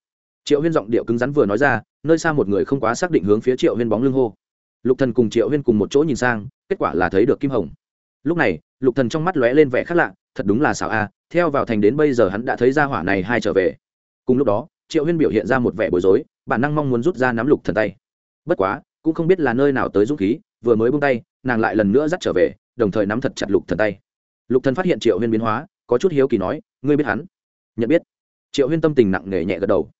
Speaker 1: Triệu huyên giọng điệu cứng rắn vừa nói ra, nơi xa một người không quá xác định hướng phía triệu huyên bóng lưng hô. Lục thần cùng triệu huyên cùng một chỗ nhìn sang, kết quả là thấy được kim hồng. Lúc này, lục thần trong mắt lóe lên vẻ khác lạ, thật đúng là xảo a, theo vào thành đến bây giờ hắn đã thấy ra hỏa này hai trở về. Cùng lúc đó, triệu huyên biểu hiện ra một vẻ bối rối, bản năng mong muốn rút ra nắm lục thần tay. Bất quá, cũng không biết là nơi nào tới dũng khí, vừa mới buông tay, nàng lại lần nữa dắt trở về, đồng thời nắm thật chặt lục thần tay. Lục thần phát hiện triệu huyên biến hóa, có chút hiếu kỳ nói, ngươi biết hắn? Nhận biết. Triệu huyên tâm tình nặng nề nhẹ gật đầu.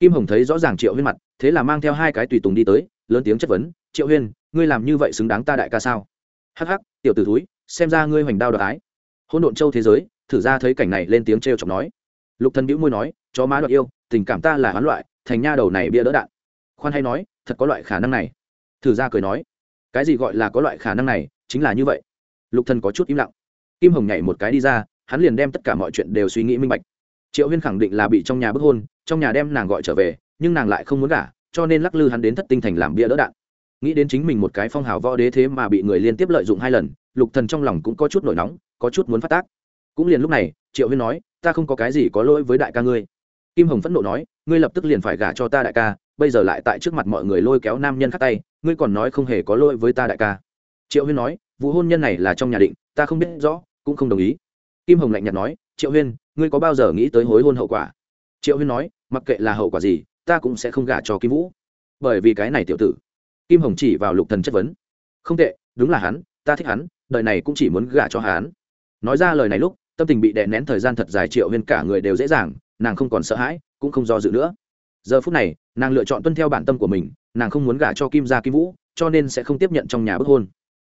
Speaker 1: Kim hồng thấy rõ ràng triệu huyên mặt, thế là mang theo hai cái tùy tùng đi tới, lớn tiếng chất vấn, triệu huyên, ngươi làm như vậy xứng đáng ta đại ca sao? Hắc hắc, tiểu t ử túi xem ra ngươi hoành đao đoạt ái. Hôn độn châu thế giới, thử ra thấy cảnh này lên tiếng t r e o chọc nói. Lục thần bĩu môi nói, chó má đoạt yêu, tình cảm ta là hoán loại, thành nha đầu này bia đỡ đạn. Khoan hay nói, thật có loại khả năng này. Thử ra cười nói, cái gì gọi là có loại khả năng này, chính là như vậy. Lục thần có chút im lặng. Kim hồng nhảy một cái đi ra, hắn liền đem tất cả mọi chuyện đều suy nghĩ minh bạch triệu huyên khẳng định là bị trong nhà bức hôn, trong nhà đem nàng gọi trở về, nhưng nàng lại không muốn gả, cho nên lắc lư hắn đến thất tinh thành làm bia đỡ đạn. Nghĩ đến chính mình một cái phong hào võ đế thế mà bị người liên tiếp lợi dụng hai lần, lục thần trong lòng cũng có chút nổi nóng, có chút muốn phát tác. Cũng liền lúc này, triệu huyên nói, ta không có cái gì có lỗi với đại ca ngươi. Kim hồng phẫn nộ nói, ngươi lập tức liền phải gả cho ta đại ca, bây giờ lại tại trước mặt mọi người lôi kéo nam nhân khắc tay, ngươi còn nói không hề có lỗi với ta đại ca. Triệu huyên nói, vụ hôn nhân này là trong nhà định, ta không biết rõ, cũng không đồng ý. Kim hồng lạnh nhạt nói, triệu huyên ngươi có bao giờ nghĩ tới hối hôn hậu quả? Triệu huyên nói, mặc kệ là hậu quả gì, ta cũng sẽ không gả cho kim vũ. Bởi vì cái này tiểu tử. Kim hồng chỉ vào lục thần chất vấn. Không tệ, đúng là hắn, ta thích hắn, đời này cũng chỉ muốn gả cho hắn. Nói ra lời này lúc, tâm tình bị đè nén thời gian thật dài, triệu huyên cả người đều dễ dàng, nàng không còn sợ hãi, cũng không do dự nữa. Giờ phút này, nàng lựa chọn tuân theo bản tâm của mình, nàng không muốn gả cho kim gia kim vũ, cho nên sẽ không tiếp nhận trong nhà bức hôn.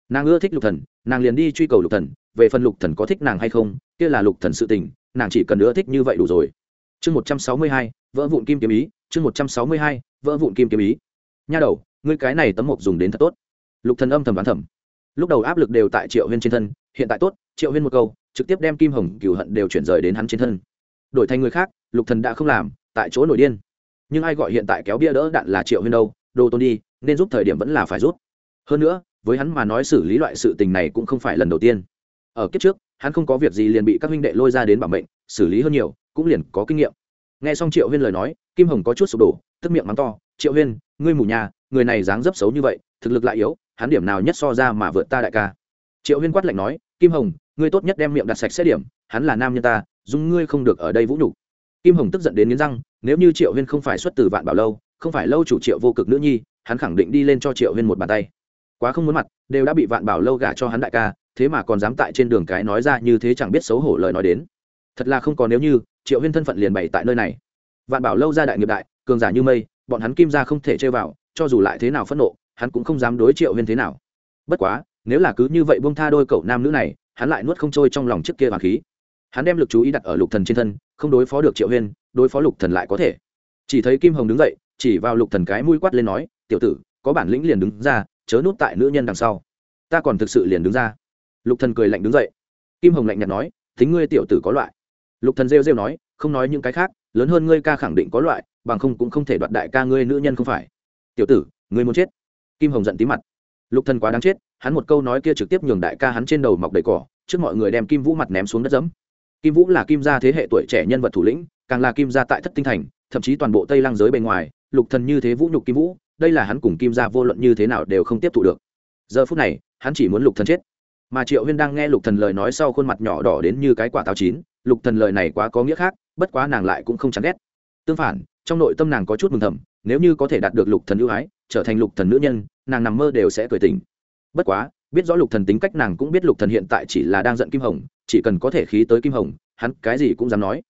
Speaker 1: Nàng ưa thích lục thần, nàng liền đi truy cầu lục thần, về phần lục thần có thích nàng hay không, kia là lục thần sự tình nàng chỉ cần nữa thích như vậy đủ rồi. Chương một trăm sáu mươi hai, vỡ vụn kim kiếm ý, chương một trăm sáu mươi hai, vỡ vụn kim kiếm ý. Nha đầu, ngươi cái này tấm mộc dùng đến thật tốt. Lục thần âm thầm đoán thầm. Lúc đầu áp lực đều tại triệu huyên trên thân, hiện tại tốt, triệu huyên một câu, trực tiếp đem kim hồng cửu hận đều chuyển rời đến hắn trên thân. Đổi thành người khác, lục thần đã không làm, tại chỗ nổi điên. Nhưng ai gọi hiện tại kéo bia đỡ đạn là triệu huyên đâu, đồ tôn đi, nên giúp thời điểm vẫn là phải rút hơn nữa, với hắn mà nói xử lý loại sự tình này cũng không phải lần đầu tiên. Ở kiếp trước hắn không có việc gì liền bị các huynh đệ lôi ra đến bảo mệnh, xử lý hơn nhiều, cũng liền có kinh nghiệm. Nghe xong triệu huyên lời nói, kim hồng có chút sụp đổ, tức miệng mắng to, triệu huyên, ngươi mù nhà, người này dáng dấp xấu như vậy, thực lực lại yếu, hắn điểm nào nhất so ra mà vượt ta đại ca. Triệu huyên quát lạnh nói, kim hồng, ngươi tốt nhất đem miệng đặt sạch xét điểm, hắn là nam nhân ta dung ngươi không được ở đây vũ nhục. Kim hồng tức giận đến nghiến răng, nếu như triệu huyên không phải xuất từ vạn bảo lâu, không phải lâu chủ triệu vô cực nữ nhi, hắn khẳng định đi lên cho triệu huyên một bàn tay. Quá không muốn mặt, đều đã bị vạn bảo lâu gả cho hắn đại ca thế mà còn dám tại trên đường cái nói ra như thế chẳng biết xấu hổ lời nói đến. Thật là không còn nếu như, triệu huyên thân phận liền bày tại nơi này. Vạn bảo lâu ra đại nghiệp đại, cường giả như mây, bọn hắn kim ra không thể chơi vào, cho dù lại thế nào phẫn nộ, hắn cũng không dám đối triệu huyên thế nào. Bất quá, nếu là cứ như vậy bông tha đôi cậu nam nữ này, hắn lại nuốt không trôi trong lòng trước kia hoàng khí. Hắn đem lực chú ý đặt ở lục thần trên thân, không đối phó được triệu huyên, đối phó lục thần lại có thể. Chỉ thấy kim hồng đứng dậy, chỉ vào lục thần cái mũi quát lên nói, tiểu tử, có bản lĩnh liền đứng ra, chớ nuốt tại nữ nhân đằng sau. Ta còn thực sự liền đứng ra lục thần cười lạnh đứng dậy. Kim hồng lạnh nhạt nói tính ngươi tiểu tử có loại. Lục thần rêu rêu nói, không nói những cái khác, lớn hơn ngươi ca khẳng định có loại, bằng không cũng không thể đoạt đại ca ngươi nữ nhân không phải. Tiểu tử, ngươi muốn chết? Kim hồng giận tí mặt. Lục thần quá đáng chết, hắn một câu nói kia trực tiếp nhường đại ca hắn trên đầu mọc đầy cỏ, trước mọi người đem kim vũ mặt ném xuống đất dẫm. Kim vũ là kim gia thế hệ tuổi trẻ nhân vật thủ lĩnh, càng là kim gia tại thất tinh thành, thậm chí toàn bộ tây lang giới bề ngoài, lục thần như thế vũ nhục kim vũ, đây là hắn cùng kim gia vô luận như thế nào đều không tiếp thụ được. Giờ phút này, hắn chỉ muốn lục thần chết mà triệu huyên đang nghe lục thần lời nói sau khuôn mặt nhỏ đỏ đến như cái quả táo chín, lục thần lời này quá có nghĩa khác, bất quá nàng lại cũng không chán ghét. Tương phản, trong nội tâm nàng có chút mừng thầm, nếu như có thể đạt được lục thần ưu ái, trở thành lục thần nữ nhân, nàng nằm mơ đều sẽ cười tỉnh. Bất quá, biết rõ lục thần tính cách nàng cũng biết lục thần hiện tại chỉ là đang giận kim hồng, chỉ cần có thể khí tới kim hồng, hắn cái gì cũng dám nói.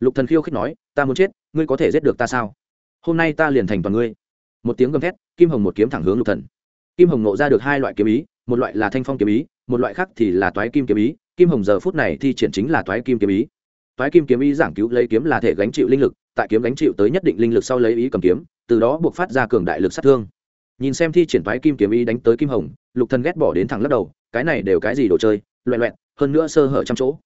Speaker 1: Lục thần khiêu khích nói, ta muốn chết, ngươi có thể giết được ta sao? Hôm nay ta liền thành toàn ngươi. Một tiếng gầm thét, kim hồng một kiếm thẳng hướng lục thần. Kim hồng nộ ra được hai loại kiếm ý, một loại là thanh phong kiếm ý một loại khác thì là toái kim kiếm ý, kim hồng giờ phút này thi triển chính là toái kim kiếm ý. Toái kim kiếm ý giảng cứu lấy kiếm là thể gánh chịu linh lực, tại kiếm gánh chịu tới nhất định linh lực sau lấy ý cầm kiếm, từ đó buộc phát ra cường đại lực sát thương. Nhìn xem thi triển toái kim kiếm ý đánh tới kim hồng, lục thần ghét bỏ đến thẳng lắc đầu, cái này đều cái gì đồ chơi loẹ loẹt hơn nữa sơ hở trăm chỗ.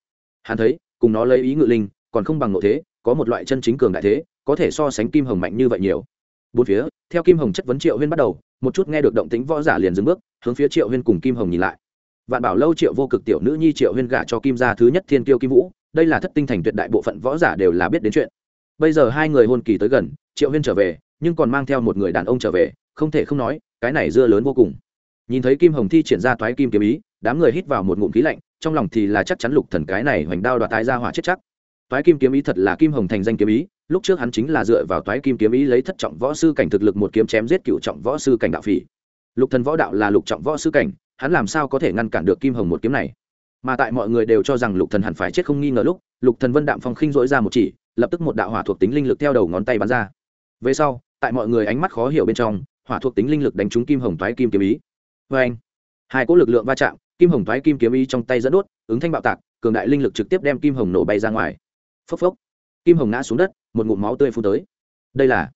Speaker 1: Hắn thấy, cùng nó lấy ý ngự linh, còn không bằng nội thế, có một loại chân chính cường đại thế, có thể so sánh kim hồng mạnh như vậy nhiều. Bốn phía, theo kim hồng chất vấn triệu huyên bắt đầu, một chút nghe được động tính võ giả liền dừng bước, hướng phía triệu huyên cùng kim hồng nhìn lại vạn bảo lâu triệu vô cực tiểu nữ nhi triệu huyên gả cho kim gia thứ nhất thiên kiêu kim vũ, đây là thất tinh thành tuyệt đại bộ phận võ giả đều là biết đến chuyện. Bây giờ hai người hôn kỳ tới gần, triệu huyên trở về, nhưng còn mang theo một người đàn ông trở về, không thể không nói, cái này dưa lớn vô cùng. Nhìn thấy kim hồng thi triển ra toái kim kiếm ý, đám người hít vào một ngụm khí lạnh, trong lòng thì là chắc chắn lục thần cái này hoành đao đoạt tái ra hỏa chết chắc. Toái kim kiếm ý thật là kim hồng thành danh kiếm ý, lúc trước hắn chính là dựa vào toái kim kiếm ý lấy thất trọng võ sư cảnh thực lực một kiếm chém giết cựu trọng võ sư cảnh đạo phỉ. Lục thần võ đạo là lục trọng võ sư cảnh hắn làm sao có thể ngăn cản được kim hồng một kiếm này? Mà tại mọi người đều cho rằng lục thần hẳn phải chết không nghi ngờ lúc, lục thần vân đạm phong khinh dỗi ra một chỉ, lập tức một đạo hỏa thuộc tính linh lực theo đầu ngón tay bắn ra. Về sau, tại mọi người ánh mắt khó hiểu bên trong, hỏa thuộc tính linh lực đánh trúng kim hồng toái kim kiếm ý. Vê anh hai cỗ lực lượng va chạm, kim hồng toái kim kiếm ý trong tay dẫn đốt, ứng thanh bạo tạc, cường đại linh lực trực tiếp đem kim hồng nổ bay ra ngoài. Phốc phốc! Kim hồng ngã xuống đất, một ngụm máu tươi phun tới. Đây là,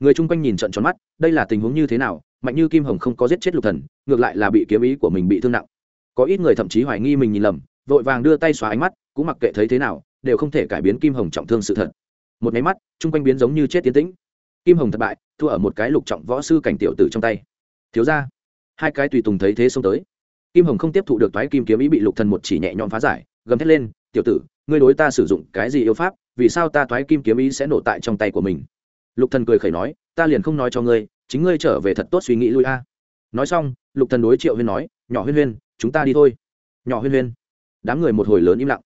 Speaker 1: người chung quanh nhìn trận tròn mắt, đây là tình huống như thế nào? Mạnh như kim hồng không có giết chết lục thần, ngược lại là bị kiếm ý của mình bị thương nặng. Có ít người thậm chí hoài nghi mình nhìn lầm, vội vàng đưa tay xóa ánh mắt, cũng mặc kệ thấy thế nào, đều không thể cải biến kim hồng trọng thương sự thật. Một máy mắt, chung quanh biến giống như chết tiến tĩnh. Kim hồng thất bại, thua ở một cái lục trọng võ sư cảnh tiểu tử trong tay. Thiếu ra hai cái tùy tùng thấy thế xông tới. Kim hồng không tiếp thụ được toái kim kiếm ý bị lục thần một chỉ nhẹ nhõm phá giải, gầm thét lên, tiểu tử, ngươi đối ta sử dụng cái gì yêu pháp, vì sao ta toái kim kiếm ý sẽ nổ tại trong tay của mình? Lục thần cười khẩy nói, ta liền không nói cho ngươi chính ngươi trở về thật tốt suy nghĩ lui a. Nói xong, lục thần đối triệu huyên nói, nhỏ huyên huyên, chúng ta đi thôi. Nhỏ huyên huyên. Đám người một hồi lớn im lặng.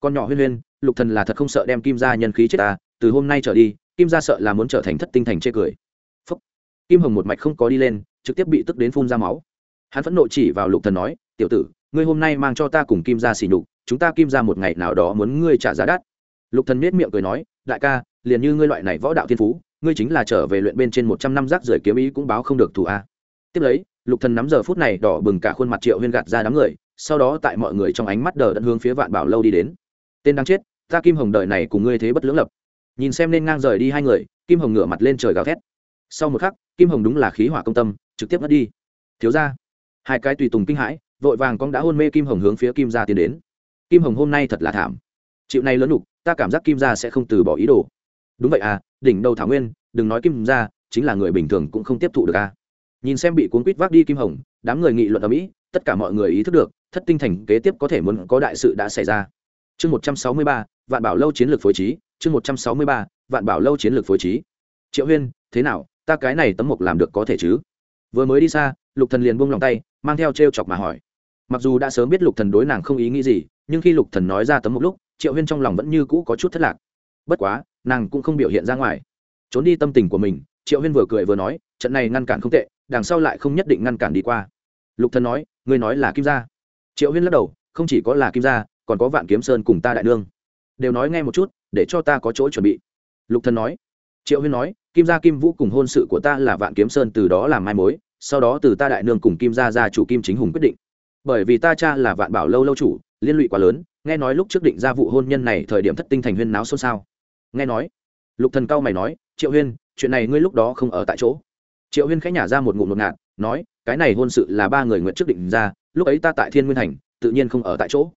Speaker 1: Con nhỏ huyên huyên, lục thần là thật không sợ đem kim gia nhân khí chết ta, từ hôm nay trở đi, kim gia sợ là muốn trở thành thất tinh thành chê cười. Phúc. kim hồng một mạch không có đi lên, trực tiếp bị tức đến phun ra máu. Hắn phẫn nộ chỉ vào lục thần nói, tiểu tử, ngươi hôm nay mang cho ta cùng kim gia xỉ nhục, chúng ta kim gia một ngày nào đó muốn ngươi trả giá đắt. Lục thần nết miệng cười nói, đại ca, liền như ngươi loại này võ đạo thiên phú ngươi chính là trở về luyện bên trên một trăm năm rác rưởi kiếm ý cũng báo không được thủ a. Tiếp lấy, lục thần nắm giờ phút này đỏ bừng cả khuôn mặt triệu huyên gạt ra đám người, sau đó tại mọi người trong ánh mắt đờ đẫn hướng phía vạn bảo lâu đi đến. Tên đang chết, ta kim hồng đời này cùng ngươi thế bất lưỡng lập. Nhìn xem nên ngang rời đi hai người, kim hồng ngửa mặt lên trời gào thét. Sau một khắc, kim hồng đúng là khí hỏa công tâm, trực tiếp mất đi. Thiếu ra hai cái tùy tùng kinh hãi, vội vàng con đã hôn mê kim hồng hướng phía kim gia tiến đến. Kim hồng hôm nay thật là thảm. Chịu này lớn đục ta cảm giác kim gia sẽ không từ bỏ ý đồ. Đúng vậy à đỉnh đầu thảo nguyên đừng nói kim ra, chính là người bình thường cũng không tiếp thụ được a. nhìn xem bị cuốn quýt vác đi kim hồng đám người nghị luận ở mỹ tất cả mọi người ý thức được thất tinh thành kế tiếp có thể muốn có đại sự đã xảy ra. Chương một trăm sáu mươi ba vạn bảo lâu chiến lược phối trí chương một trăm sáu mươi ba vạn bảo lâu chiến lược phối trí. Triệu huyên thế nào ta cái này tấm mục làm được có thể chứ? Vừa mới đi xa lục thần liền buông lòng tay mang theo t chọc mà hỏi. Mặc dù đã sớm biết lục thần đối nàng không ý nghĩ gì nhưng khi lục thần nói ra tấm mục lúc triệu huyên trong lòng vẫn như cũ có chút thất lạc. Bất quá nàng cũng không biểu hiện ra ngoài. Trốn đi tâm tình của mình, triệu huyên vừa cười vừa nói, trận này ngăn cản không tệ, đằng sau lại không nhất định ngăn cản đi qua. Lục thần nói, ngươi nói là kim gia. Triệu huyên lắc đầu, không chỉ có là kim gia, còn có vạn kiếm sơn cùng ta đại nương. Đều nói nghe một chút, để cho ta có chỗ chuẩn bị. Lục thần nói. Triệu huyên nói, kim gia kim vũ cùng hôn sự của ta là vạn kiếm sơn từ đó làm mai mối, sau đó từ ta đại nương cùng kim gia gia chủ kim chính hùng quyết định. Bởi vì ta cha là vạn bảo lâu lâu chủ, liên lụy quá lớn, nghe nói lúc trước định ra vụ hôn nhân này thời điểm thất tinh thành huyên náo xôn xao nghe nói. Lục thần cao mày nói, triệu huyên, chuyện này ngươi lúc đó không ở tại chỗ. Triệu huyên khẽ nhả ra một ngụm ngột ngạt, nói, cái này hôn sự là ba người nguyện trước định ra, lúc ấy ta tại thiên nguyên thành, tự nhiên không ở tại chỗ.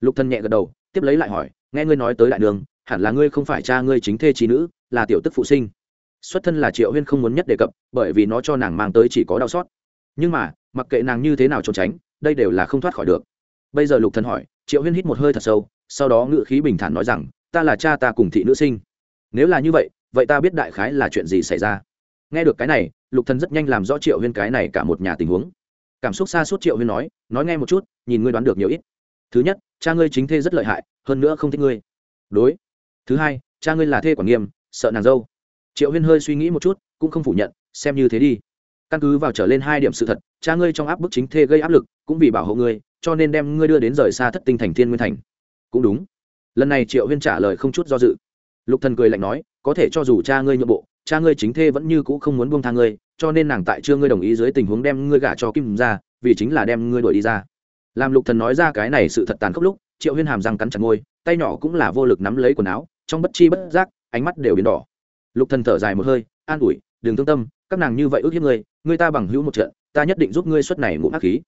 Speaker 1: Lục thần nhẹ gật đầu, tiếp lấy lại hỏi, nghe ngươi nói tới đại đường, hẳn là ngươi không phải cha ngươi chính thê trí nữ, là tiểu tức phụ sinh. Xuất thân là triệu huyên không muốn nhất đề cập, bởi vì nó cho nàng mang tới chỉ có đau xót. Nhưng mà, mặc kệ nàng như thế nào trốn tránh, đây đều là không thoát khỏi được. Bây giờ lục thần hỏi, triệu huyên hít một hơi thật sâu, sau đó ngự khí bình thản nói rằng ta là cha ta cùng thị nữ sinh. Nếu là như vậy vậy ta biết đại khái là chuyện gì xảy ra. Nghe được cái này, lục thần rất nhanh làm rõ triệu huyên cái này cả một nhà tình huống. Cảm xúc xa suốt triệu huyên nói nói nghe một chút, nhìn ngươi đoán được nhiều ít. Thứ nhất, cha ngươi chính thê rất lợi hại, hơn nữa không thích ngươi. Đối. Thứ hai, cha ngươi là thê quản nghiêm, sợ nàng dâu. Triệu huyên hơi suy nghĩ một chút, cũng không phủ nhận, xem như thế đi. Căn cứ vào trở lên hai điểm sự thật, cha ngươi trong áp bức chính thê gây áp lực, cũng vì bảo hộ ngươi, cho nên đem ngươi đưa đến rời xa thất tinh thành thiên nguyên thành. Cũng đúng lần này triệu huyên trả lời không chút do dự. Lục thần cười lạnh nói, có thể cho dù cha ngươi nhượng bộ, cha ngươi chính thê vẫn như cũ không muốn buông tha ngươi, cho nên nàng tại chưa ngươi đồng ý dưới tình huống đem ngươi gả cho kim ra, vì chính là đem ngươi đuổi đi ra. Làm lục thần nói ra cái này sự thật tàn khốc lúc, triệu huyên hàm răng cắn chặt môi, tay nhỏ cũng là vô lực nắm lấy quần áo, trong bất chi bất giác, ánh mắt đều biến đỏ. Lục thần thở dài một hơi, an ủi, đừng thương tâm, các nàng như vậy ước hiếp ngươi ngươi ta bằng hữu một trận, ta nhất định giúp ngươi suất này ngụm ác khí.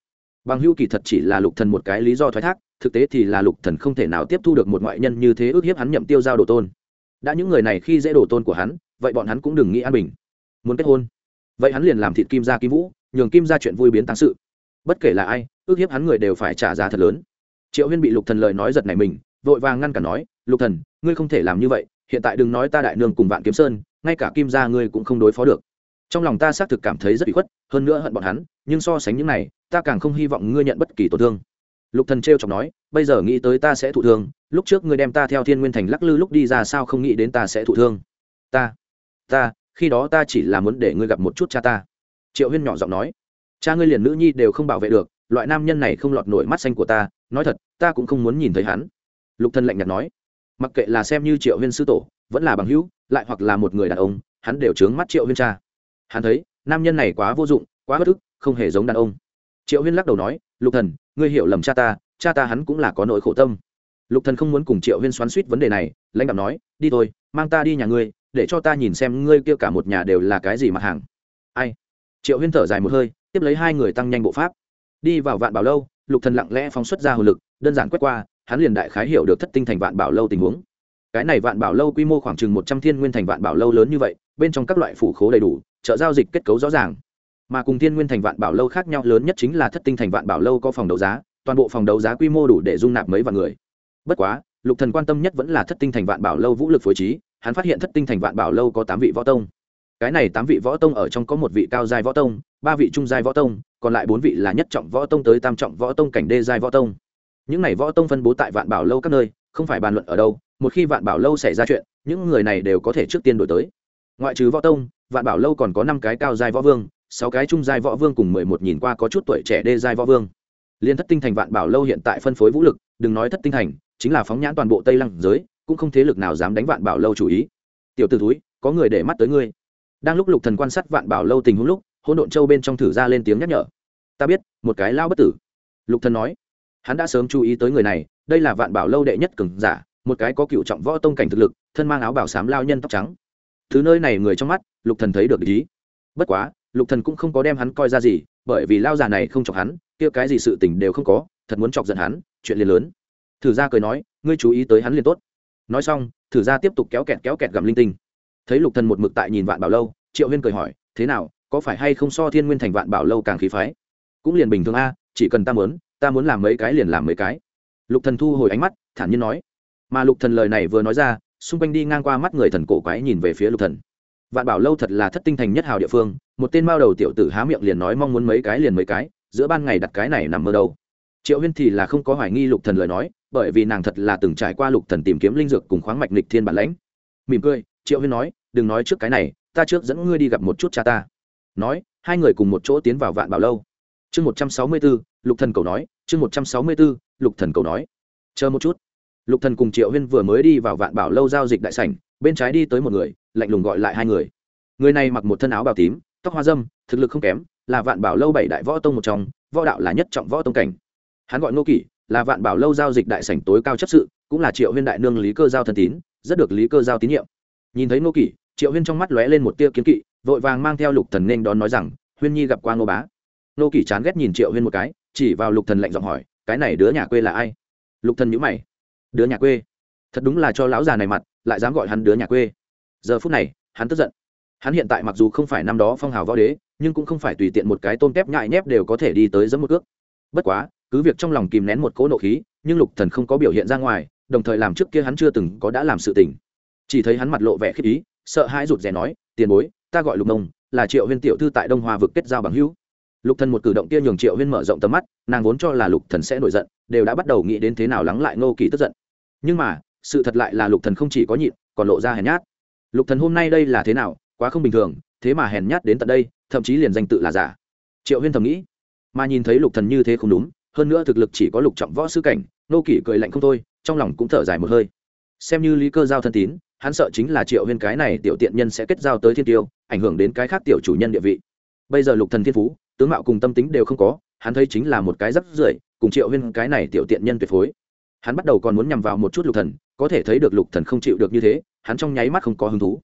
Speaker 1: Bằng hữu kỳ thật chỉ là lục thần một cái lý do thoái thác thực tế thì là lục thần không thể nào tiếp thu được một ngoại nhân như thế ước hiếp hắn nhậm tiêu giao đồ tôn. Đã những người này khi dễ đồ tôn của hắn, vậy bọn hắn cũng đừng nghĩ an bình. Muốn kết hôn, vậy hắn liền làm thịt kim gia kim vũ, nhường kim gia chuyện vui biến tăng sự. Bất kể là ai, ước hiếp hắn người đều phải trả giá thật lớn. Triệu huyên bị lục thần lời nói giật này mình, vội vàng ngăn cản nói, lục thần, ngươi không thể làm như vậy, hiện tại đừng nói ta đại nương cùng vạn kiếm sơn, ngay cả kim gia ngươi cũng không đối phó được. Trong lòng ta xác thực cảm thấy rất bị khuất, hơn nữa hận bọn hắn, nhưng so sánh những này, ta càng không hy vọng ngươi nhận bất kỳ tổn thương lục thần trêu chọc nói, bây giờ nghĩ tới ta sẽ thụ thương, lúc trước ngươi đem ta theo thiên nguyên thành lắc lư lúc đi ra sao không nghĩ đến ta sẽ thụ thương? Ta ta, khi đó ta chỉ là muốn để ngươi gặp một chút cha ta. Triệu huyên nhỏ giọng nói, cha ngươi liền nữ nhi đều không bảo vệ được, loại nam nhân này không lọt nổi mắt xanh của ta, nói thật, ta cũng không muốn nhìn thấy hắn. Lục thần lạnh nhạt nói, mặc kệ là xem như triệu huyên sư tổ, vẫn là bằng hữu, lại hoặc là một người đàn ông, hắn đều trướng mắt triệu huyên cha. Hắn thấy, nam nhân này quá vô dụng, quá bất ức, không hề giống đàn ông. Triệu huyên lắc đầu nói, lục thần ngươi hiểu lầm cha ta cha ta hắn cũng là có nỗi khổ tâm. Lục thần không muốn cùng triệu huyên xoắn suýt vấn đề này, lãnh đạo nói, đi thôi, mang ta đi nhà ngươi, để cho ta nhìn xem ngươi kia cả một nhà đều là cái gì mặt hàng. Ai? Triệu huyên thở dài một hơi, tiếp lấy hai người tăng nhanh bộ pháp. Đi vào vạn bảo lâu, lục thần lặng lẽ phóng xuất ra hồn lực, đơn giản quét qua, hắn liền đại khái hiểu được thất tinh thành vạn bảo lâu tình huống. Cái này vạn bảo lâu quy mô khoảng chừng một trăm thiên nguyên thành vạn bảo lâu lớn như vậy, bên trong các loại phủ khố đầy đủ, chợ giao dịch kết cấu rõ ràng mà cùng thiên nguyên thành vạn bảo lâu khác nhau lớn nhất chính là thất tinh thành vạn bảo lâu có phòng đấu giá, toàn bộ phòng đấu giá quy mô đủ để dung nạp mấy vạn người. Bất quá, lục thần quan tâm nhất vẫn là thất tinh thành vạn bảo lâu vũ lực phối trí, hắn phát hiện thất tinh thành vạn bảo lâu có tám vị võ tông. Cái này tám vị võ tông ở trong có một vị cao giai võ tông, ba vị trung giai võ tông, còn lại bốn vị là nhất trọng võ tông tới tam trọng võ tông cảnh đê giai võ tông. Những này võ tông phân bố tại vạn bảo lâu các nơi, không phải bàn luận ở đâu, một khi vạn bảo lâu xảy ra chuyện, những người này đều có thể trước tiên đổi tới. Ngoại trừ võ tông, vạn bảo lâu còn có năm cái cao giai võ vương sáu cái trung giai võ vương cùng mười một nhìn qua có chút tuổi trẻ đê giai võ vương. Liên thất tinh thành vạn bảo lâu hiện tại phân phối vũ lực, đừng nói thất tinh thành, chính là phóng nhãn toàn bộ tây lăng giới, cũng không thế lực nào dám đánh vạn bảo lâu chủ ý. Tiểu t ử túi có người để mắt tới ngươi. Đang lúc lục thần quan sát vạn bảo lâu tình huống lúc, hỗn độn châu bên trong thử ra lên tiếng nhắc nhở. Ta biết, một cái lao bất tử. Lục thần nói. Hắn đã sớm chú ý tới người này, đây là vạn bảo lâu đệ nhất cường giả, một cái có cựu trọng võ tông cảnh thực lực, thân mang áo bảo sám lao nhân tóc trắng. Thứ nơi này người trong mắt, lục thần thấy được ý. Bất quá lục thần cũng không có đem hắn coi ra gì, bởi vì lao già này không chọc hắn, kia cái gì sự tình đều không có, thật muốn chọc giận hắn, chuyện liền lớn. Thử ra cười nói, ngươi chú ý tới hắn liền tốt. Nói xong, thử ra tiếp tục kéo kẹt kéo kẹt gặm linh tinh. Thấy lục thần một mực tại nhìn vạn bảo lâu, triệu huyên cười hỏi, thế nào, có phải hay không so thiên nguyên thành vạn bảo lâu càng khí phái? Cũng liền bình thường a, chỉ cần ta muốn ta muốn làm mấy cái liền làm mấy cái. Lục thần thu hồi ánh mắt, thản nhiên nói. Mà lục thần lời này vừa nói ra, xung quanh đi ngang qua mắt người thần cổ quái nhìn về phía lục thần vạn bảo lâu thật là thất tinh thành nhất hào địa phương, một tên mao đầu tiểu tử há miệng liền nói mong muốn mấy cái liền mấy cái, giữa ban ngày đặt cái này nằm mơ đâu. Triệu huyên thì là không có hoài nghi lục thần lời nói, bởi vì nàng thật là từng trải qua lục thần tìm kiếm linh dược cùng khoáng mạch nịch thiên bản lãnh. Mỉm cười, triệu huyên nói, đừng nói trước cái này, ta trước dẫn ngươi đi gặp một chút cha ta. Nói, hai người cùng một chỗ tiến vào vạn bảo lâu. Chương một trăm sáu mươi b lục thần cầu nói, chương một trăm sáu mươi b lục thần cầu nói. Chờ một chút. Lục thần cùng triệu huyên vừa mới đi vào vạn bảo lâu giao dịch đại sảnh, bên trái đi tới một người lạnh lùng gọi lại hai người. Người này mặc một thân áo bào tím, tóc hoa dâm, thực lực không kém, là vạn bảo lâu bảy đại võ tông một trong, võ đạo là nhất trọng võ tông cảnh. Hắn gọi ngô kỷ, là vạn bảo lâu giao dịch đại sảnh tối cao chấp sự, cũng là triệu huyên đại nương lý cơ giao thân tín, rất được lý cơ giao tín nhiệm. Nhìn thấy ngô kỷ, triệu huyên trong mắt lóe lên một tia kiến kỵ, vội vàng mang theo lục thần nên đón nói rằng, huyên nhi gặp qua ngô bá. Ngô kỷ chán ghét nhìn triệu huyên một cái, chỉ vào lục thần lạnh giọng hỏi, cái này đứa nhà quê là ai? Lục thần nhíu mày, đứa nhà quê? Thật đúng là cho lão già này mặt, lại dám gọi hắn đứa nhà quê giờ phút này, hắn tức giận. Hắn hiện tại mặc dù không phải năm đó phong hào võ đế, nhưng cũng không phải tùy tiện một cái tôm tép nhại nhép đều có thể đi tới giấm một cước. Bất quá, cứ việc trong lòng kìm nén một cỗ nộ khí, nhưng lục thần không có biểu hiện ra ngoài, đồng thời làm trước kia hắn chưa từng có đã làm sự tình. Chỉ thấy hắn mặt lộ vẻ khiếp ý, sợ hãi rụt rè nói, tiền bối, ta gọi lục nông, là triệu huyên tiểu thư tại đông hoa vực kết giao bằng hữu. Lục thần một cử động kia nhường triệu huyên mở rộng tầm mắt, nàng vốn cho là lục thần sẽ nổi giận, đều đã bắt đầu nghĩ đến thế nào lắng lại ngô kỳ tức giận. Nhưng mà, sự thật lại là lục thần không chỉ có nhịn, còn lộ ra hèn nhát lục thần hôm nay đây là thế nào, quá không bình thường, thế mà hèn nhát đến tận đây, thậm chí liền danh tự là giả. Triệu huyên thầm nghĩ, mà nhìn thấy lục thần như thế không đúng, hơn nữa thực lực chỉ có lục trọng võ sư cảnh, nô kỷ cười lạnh không thôi, trong lòng cũng thở dài một hơi. Xem như lý cơ giao thân tín, hắn sợ chính là triệu huyên cái này tiểu tiện nhân sẽ kết giao tới thiên tiêu, ảnh hưởng đến cái khác tiểu chủ nhân địa vị. Bây giờ lục thần thiên phú, tướng mạo cùng tâm tính đều không có, hắn thấy chính là một cái rất rưởi, cùng triệu huyên cái này tiểu tiện nhân tuyệt phối hắn bắt đầu còn muốn nhằm vào một chút lục thần, có thể thấy được lục thần không chịu được như thế, hắn trong nháy mắt không có hứng thú.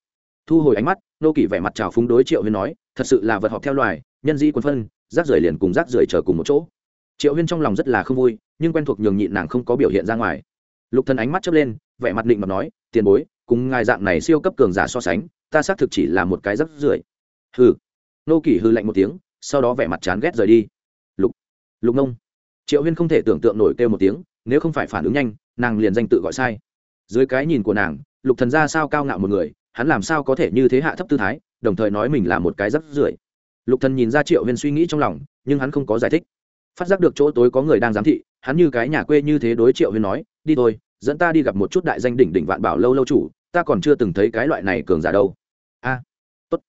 Speaker 1: Thu hồi ánh mắt, nô kỷ vẻ mặt trào phúng đối triệu huyên nói, thật sự là vật họp theo loài, nhân di quân phân, rác rưởi liền cùng rác rưởi chờ cùng một chỗ. Triệu huyên trong lòng rất là không vui, nhưng quen thuộc nhường nhịn nàng không có biểu hiện ra ngoài. Lục thần ánh mắt chớp lên, vẻ mặt định mà nói, tiền bối, cùng ngài dạng này siêu cấp cường giả so sánh, ta xác thực chỉ là một cái rác rưởi. Hừ. Nô kỷ hư lạnh một tiếng, sau đó vẻ mặt chán ghét rời đi. Lục lục nông. Triệu huyên không thể tưởng tượng nổi kêu một tiếng nếu không phải phản ứng nhanh, nàng liền danh tự gọi sai. Dưới cái nhìn của nàng, lục thần ra sao cao ngạo một người, hắn làm sao có thể như thế hạ thấp tư thái, đồng thời nói mình là một cái rắc rưởi. Lục thần nhìn ra triệu huyên suy nghĩ trong lòng, nhưng hắn không có giải thích. Phát giác được chỗ tối có người đang giám thị, hắn như cái nhà quê như thế đối triệu huyên nói, đi thôi, dẫn ta đi gặp một chút đại danh đỉnh đỉnh vạn bảo lâu lâu chủ, ta còn chưa từng thấy cái loại này cường giả đâu. A, tốt.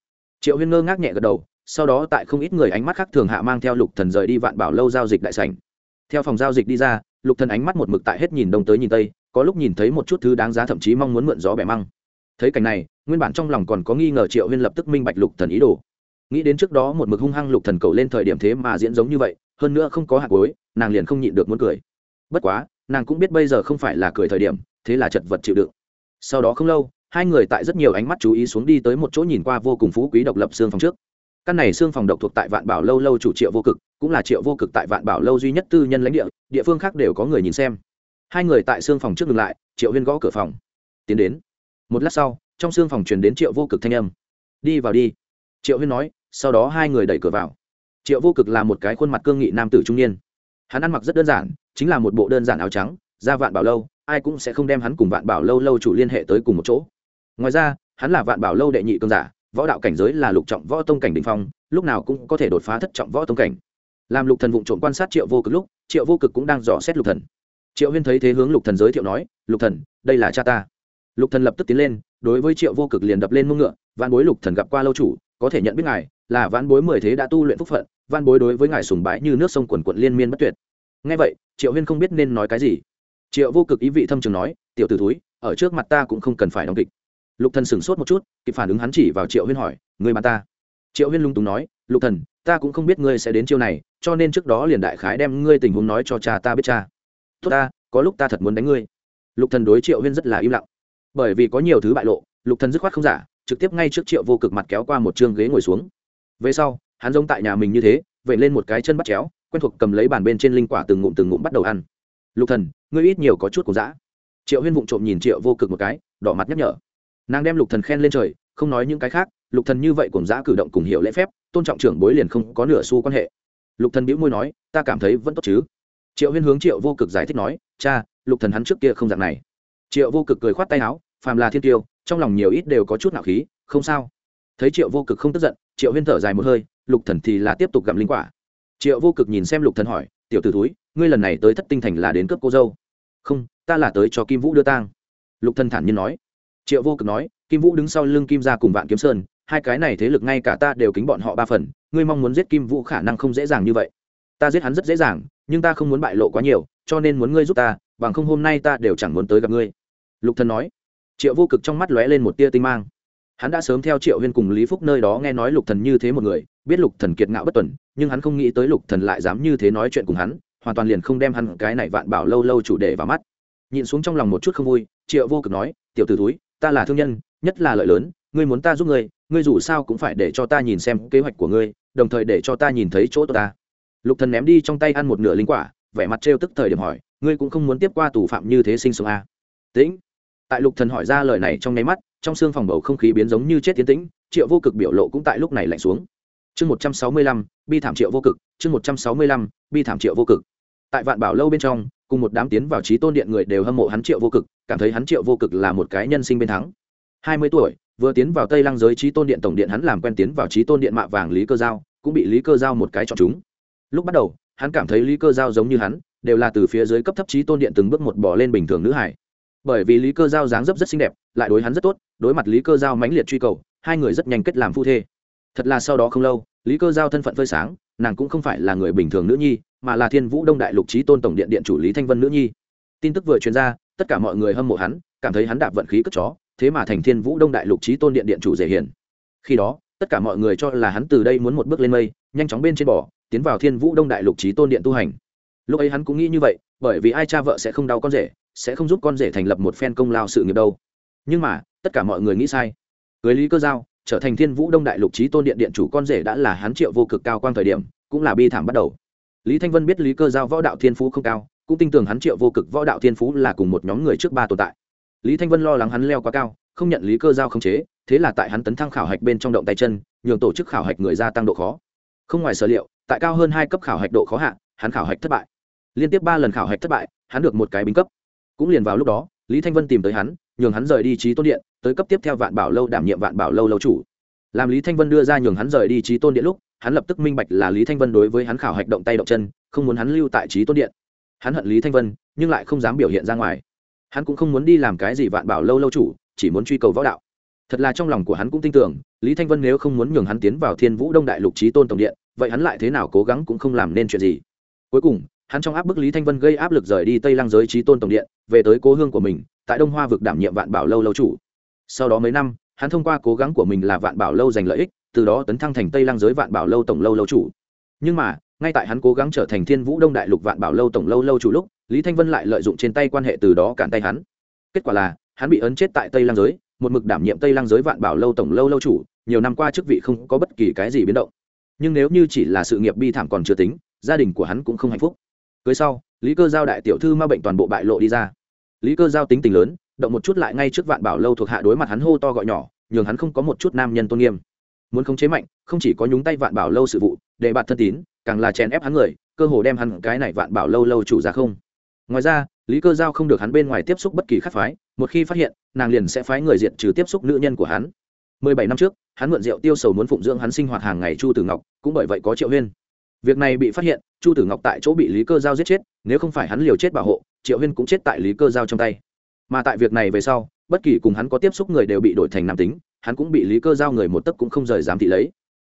Speaker 1: Triệu huyên ngơ ngác nhẹ gật đầu, sau đó tại không ít người ánh mắt khác thường hạ mang theo lục thần rời đi vạn bảo lâu giao dịch đại sảnh. Theo phòng giao dịch đi ra lục thần ánh mắt một mực tại hết nhìn đông tới nhìn tây, có lúc nhìn thấy một chút thứ đáng giá thậm chí mong muốn mượn gió bẻ măng. Thấy cảnh này, nguyên bản trong lòng còn có nghi ngờ triệu huyên lập tức minh bạch lục thần ý đồ. Nghĩ đến trước đó một mực hung hăng lục thần cầu lên thời điểm thế mà diễn giống như vậy, hơn nữa không có hạt cối nàng liền không nhịn được muốn cười. Bất quá, nàng cũng biết bây giờ không phải là cười thời điểm, thế là chật vật chịu đựng. Sau đó không lâu, hai người tại rất nhiều ánh mắt chú ý xuống đi tới một chỗ nhìn qua vô cùng phú quý độc lập xương phòng trước. Căn này xương phòng độc thuộc tại vạn bảo lâu lâu chủ triệu vô cực cũng là triệu vô cực tại vạn bảo lâu duy nhất tư nhân lãnh địa địa phương khác đều có người nhìn xem. Hai người tại xương phòng trước ngừng lại, triệu huyên gõ cửa phòng. Tiến đến. Một lát sau, trong xương phòng truyền đến triệu vô cực thanh âm. Đi vào đi. Triệu huyên nói, sau đó hai người đẩy cửa vào. Triệu vô cực là một cái khuôn mặt cương nghị nam tử trung niên. Hắn ăn mặc rất đơn giản, chính là một bộ đơn giản áo trắng, ra vạn bảo lâu, ai cũng sẽ không đem hắn cùng vạn bảo lâu lâu chủ liên hệ tới cùng một chỗ. Ngoài ra, hắn là vạn bảo lâu đệ nhị cương giả, võ đạo cảnh giới là lục trọng võ tông cảnh đình phong, lúc nào cũng có thể đột phá thất trọng võ tông cảnh làm lục thần vụng trộm quan sát triệu vô cực lúc, triệu vô cực cũng đang dò xét lục thần. Triệu huyên thấy thế hướng lục thần giới thiệu nói, lục thần, đây là cha ta. Lục thần lập tức tiến lên, đối với triệu vô cực liền đập lên mông ngựa văn bối lục thần gặp qua lâu chủ, có thể nhận biết ngài, là văn bối mười thế đã tu luyện phúc phận văn bối đối với ngài sùng bái như nước sông quần quận liên miên bất tuyệt. Nghe vậy, triệu huyên không biết nên nói cái gì. Triệu vô cực ý vị thâm trường nói, tiểu t ử túi ở trước mặt ta cũng không cần phải đóng kịch. Lục thần sửng sốt một chút, kịp phản ứng hắn chỉ vào triệu huyên hỏi người bạn ta? Triệu huyên lung túng nói, lục thần, ta cũng không biết ngươi sẽ đến chiêu này, cho nên trước đó liền đại khái đem ngươi tình huống nói cho cha ta biết cha. Tốt ta, có lúc ta thật muốn đánh ngươi. Lục thần đối triệu huyên rất là im lặng. Bởi vì có nhiều thứ bại lộ, lục thần dứt khoát không giả, trực tiếp ngay trước triệu vô cực mặt kéo qua một chương ghế ngồi xuống. Về sau, hắn giống tại nhà mình như thế vậy lên một cái chân bắt chéo, quen thuộc cầm lấy bàn bên trên linh quả từng ngụm từng ngụm bắt đầu ăn. Lục thần, ngươi ít nhiều có chút cổ dã. Triệu huyên vụng trộm nhìn triệu vô cực một cái, đỏ mặt nhắc nhở. Nàng đem lục thần khen lên trời, không nói những cái khác lục thần như vậy cùng dã cử động cùng hiểu lễ phép, tôn trọng trưởng bối liền không có nửa xu quan hệ. Lục thần bĩu môi nói, ta cảm thấy vẫn tốt chứ. Triệu huyên hướng triệu vô cực giải thích nói, cha, lục thần hắn trước kia không dạng này. Triệu vô cực cười khoát tay áo, phàm là thiên tiêu, trong lòng nhiều ít đều có chút nạo khí, không sao. Thấy triệu vô cực không tức giận, triệu huyên thở dài một hơi, lục thần thì là tiếp tục gặm linh quả. Triệu vô cực nhìn xem lục thần hỏi, tiểu tử thúi túi ngươi lần này tới thất tinh thành là đến cướp cô dâu? Không, ta là tới cho kim vũ đưa tang. Lục thần thản nhiên nói. Triệu vô cực nói, kim vũ đứng sau lưng kim gia cùng vạn kiếm sơn hai cái này thế lực ngay cả ta đều kính bọn họ ba phần, ngươi mong muốn giết kim vũ khả năng không dễ dàng như vậy. Ta giết hắn rất dễ dàng, nhưng ta không muốn bại lộ quá nhiều, cho nên muốn ngươi giúp ta, bằng không hôm nay ta đều chẳng muốn tới gặp ngươi. Lục thần nói. Triệu vô cực trong mắt lóe lên một tia tinh mang. Hắn đã sớm theo triệu huyên cùng lý phúc nơi đó nghe nói lục thần như thế một người, biết lục thần kiệt ngạo bất tuần, nhưng hắn không nghĩ tới lục thần lại dám như thế nói chuyện cùng hắn, hoàn toàn liền không đem hắn cái này vạn bảo lâu lâu chủ đề vào mắt. Nhìn xuống trong lòng một chút không vui, triệu vô cực nói, tiểu tử túi ta là thương nhân, nhất là lợi lớn ngươi muốn ta giúp ngươi ngươi dù sao cũng phải để cho ta nhìn xem kế hoạch của ngươi, đồng thời để cho ta nhìn thấy chỗ tôi ta. Lục thần ném đi trong tay ăn một nửa linh quả, vẻ mặt trêu tức thời điểm hỏi, ngươi cũng không muốn tiếp qua tù phạm như thế sinh sống à. tĩnh. Tại lục thần hỏi ra lời này trong nháy mắt, trong xương phòng bầu không khí biến giống như chết tiến tĩnh, triệu vô cực biểu lộ cũng tại lúc này lạnh xuống. Chương một trăm sáu mươi lăm, bi thảm triệu vô cực, chương một trăm sáu mươi lăm, bi thảm triệu vô cực. Tại vạn bảo lâu bên trong, cùng một đám tiến vào trí tôn điện người đều hâm mộ hắn triệu vô cực, cảm thấy hắn triệu vô cực là một cái nhân sinh bên thắng hai mươi tuổi, vừa tiến vào tây lăng giới trí tôn điện tổng điện hắn làm quen tiến vào trí tôn điện mạ vàng lý cơ giao, cũng bị lý cơ giao một cái chọn chúng. Lúc bắt đầu, hắn cảm thấy lý cơ giao giống như hắn, đều là từ phía dưới cấp thấp trí tôn điện từng bước một bỏ lên bình thường nữ hải bởi vì lý cơ giao dáng dấp rất xinh đẹp, lại đối hắn rất tốt, đối mặt lý cơ giao mãnh liệt truy cầu, hai người rất nhanh kết làm phu thê. Thật là sau đó không lâu, lý cơ giao thân phận phơi sáng, nàng cũng không phải là người bình thường nữ nhi, mà là thiên vũ đông đại lục trí tôn tổng điện điện chủ lý thanh vân nữ nhi. Tin tức vừa truyền ra, tất cả mọi người hâm mộ hắn, cảm thấy hắn đạp vận khí cất chó thế mà thành thiên vũ đông đại lục trí tôn điện điện chủ dễ hiển khi đó, tất cả mọi người cho là hắn từ đây muốn một bước lên mây, nhanh chóng bên trên bỏ tiến vào thiên vũ đông đại lục trí tôn điện tu hành. Lúc ấy hắn cũng nghĩ như vậy, bởi vì ai cha vợ sẽ không đau con rể, sẽ không giúp con rể thành lập một phen công lao sự nghiệp đâu. Nhưng mà, tất cả mọi người nghĩ sai. Cưới lý cơ giao, trở thành thiên vũ đông đại lục trí tôn điện điện chủ con rể đã là hắn triệu vô cực cao quang thời điểm, cũng là bi thảm bắt đầu. Lý thanh vân biết lý cơ giao võ đạo thiên phú không cao, cũng tin tưởng hắn triệu vô cực võ đạo thiên phú là cùng một nhóm người trước ba tồn tại lý thanh vân lo lắng hắn leo quá cao, không nhận lý cơ giao khống chế, thế là tại hắn tấn thăng khảo hạch bên trong động tay chân, nhường tổ chức khảo hạch người gia tăng độ khó. Không ngoài sở liệu, tại cao hơn hai cấp khảo hạch độ khó hạ, hắn khảo hạch thất bại. Liên tiếp ba lần khảo hạch thất bại, hắn được một cái bính cấp. Cũng liền vào lúc đó, lý thanh vân tìm tới hắn, nhường hắn rời đi trí tôn điện, tới cấp tiếp theo vạn bảo lâu đảm nhiệm vạn bảo lâu lâu chủ. Làm lý thanh vân đưa ra nhường hắn rời đi trí tôn điện lúc, hắn lập tức minh bạch là lý thanh vân đối với hắn khảo hạch động tay động chân, không muốn hắn lưu tại trí tôn điện. Hắn hận lý thanh vân, nhưng lại không dám biểu hiện ra ngoài hắn cũng không muốn đi làm cái gì vạn bảo lâu lâu chủ, chỉ muốn truy cầu võ đạo. Thật là trong lòng của hắn cũng tin tưởng, lý thanh vân nếu không muốn nhường hắn tiến vào thiên vũ đông đại lục trí tôn tổng điện, vậy hắn lại thế nào cố gắng cũng không làm nên chuyện gì. Cuối cùng, hắn trong áp bức lý thanh vân gây áp lực rời đi tây Lang giới trí tôn tổng điện, về tới cố hương của mình, tại đông hoa vực đảm nhiệm vạn bảo lâu lâu chủ. Sau đó mấy năm, hắn thông qua cố gắng của mình là vạn bảo lâu giành lợi ích, từ đó tấn thăng thành tây Lang giới vạn bảo lâu tổng lâu lâu chủ. Nhưng mà, ngay tại hắn cố gắng trở thành thiên vũ đông đại lục vạn bảo lâu tổng lâu lâu chủ lúc lý thanh vân lại lợi dụng trên tay quan hệ từ đó cản tay hắn. Kết quả là, hắn bị ấn chết tại tây Lang giới, một mực đảm nhiệm tây Lang giới vạn bảo lâu tổng lâu lâu chủ, nhiều năm qua chức vị không có bất kỳ cái gì biến động. Nhưng nếu như chỉ là sự nghiệp bi thảm còn chưa tính, gia đình của hắn cũng không hạnh phúc. Cưới sau, lý cơ giao đại tiểu thư ma bệnh toàn bộ bại lộ đi ra. Lý cơ giao tính tình lớn, động một chút lại ngay trước vạn bảo lâu thuộc hạ đối mặt hắn hô to gọi nhỏ, nhường hắn không có một chút nam nhân tôn nghiêm. Muốn khống chế mạnh, không chỉ có nhúng tay vạn bảo lâu sự vụ, để bạn thân tín, càng là chèn ép hắn người, cơ hồ đem hắn cái này vạn bảo lâu lâu chủ ra không ngoài ra, lý cơ giao không được hắn bên ngoài tiếp xúc bất kỳ khắc phái, một khi phát hiện, nàng liền sẽ phái người diện trừ tiếp xúc nữ nhân của hắn. Mười bảy năm trước, hắn mượn rượu tiêu sầu muốn phụng dưỡng hắn sinh hoạt hàng ngày chu tử ngọc, cũng bởi vậy có triệu huyên. Việc này bị phát hiện, chu tử ngọc tại chỗ bị lý cơ giao giết chết, nếu không phải hắn liều chết bảo hộ, triệu huyên cũng chết tại lý cơ giao trong tay. Mà tại việc này về sau, bất kỳ cùng hắn có tiếp xúc người đều bị đổi thành nam tính, hắn cũng bị lý cơ giao người một tấc cũng không rời dám thị lấy.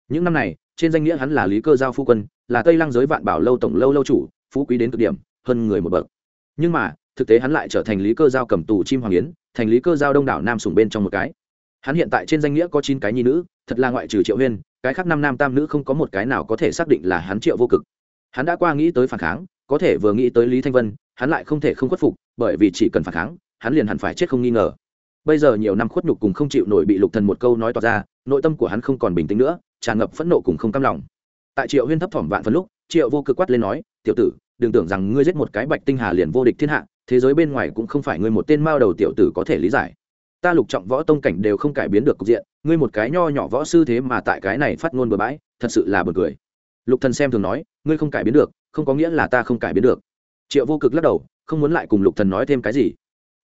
Speaker 1: Những năm này, trên danh nghĩa hắn là lý cơ giao phu quân, là tây lăng giới vạn bảo lâu tổng lâu lâu chủ, phú quý đến cực điểm, hơn người một bậc nhưng mà, thực tế hắn lại trở thành lý cơ giao cầm tù chim hoàng yến, thành lý cơ giao đông đảo nam sùng bên trong một cái. Hắn hiện tại trên danh nghĩa có chín cái nhi nữ, thật là ngoại trừ triệu huyên, cái khác năm nam tam nữ không có một cái nào có thể xác định là hắn triệu vô cực. Hắn đã qua nghĩ tới phản kháng, có thể vừa nghĩ tới lý thanh vân, hắn lại không thể không khuất phục, bởi vì chỉ cần phản kháng, hắn liền hẳn phải chết không nghi ngờ. Bây giờ nhiều năm khuất nhục cùng không chịu nổi bị lục thần một câu nói tỏ ra, nội tâm của hắn không còn bình tĩnh nữa, tràn ngập phẫn nộ cùng không cam lòng. Tại triệu huyên thấp thỏm vạn phần lúc, triệu vô cực quát lên nói, tiểu tử đừng tưởng rằng ngươi giết một cái bạch tinh hà liền vô địch thiên hạ, thế giới bên ngoài cũng không phải ngươi một tên mao đầu tiểu tử có thể lý giải. Ta lục trọng võ tông cảnh đều không cải biến được cục diện, ngươi một cái nho nhỏ võ sư thế mà tại cái này phát ngôn bừa bãi, thật sự là buồn cười. Lục thần xem thường nói, ngươi không cải biến được, không có nghĩa là ta không cải biến được. Triệu vô cực lắc đầu, không muốn lại cùng lục thần nói thêm cái gì.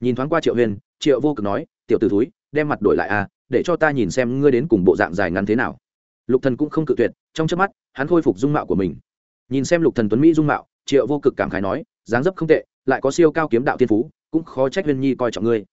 Speaker 1: Nhìn thoáng qua triệu huyền, triệu vô cực nói, tiểu tử thúi, đem mặt đổi lại à để cho ta nhìn xem ngươi đến cùng bộ dạng dài ngắn thế nào. Lục thần cũng không cự tuyệt, trong chớp mắt, hắn khôi phục dung mạo của mình. Nhìn xem lục thần tuấn mỹ dung mạo triệu vô cực cảm khái nói, dáng dấp không tệ, lại có siêu cao kiếm đạo tiên phú, cũng khó trách huyên nhi coi trọng ngươi.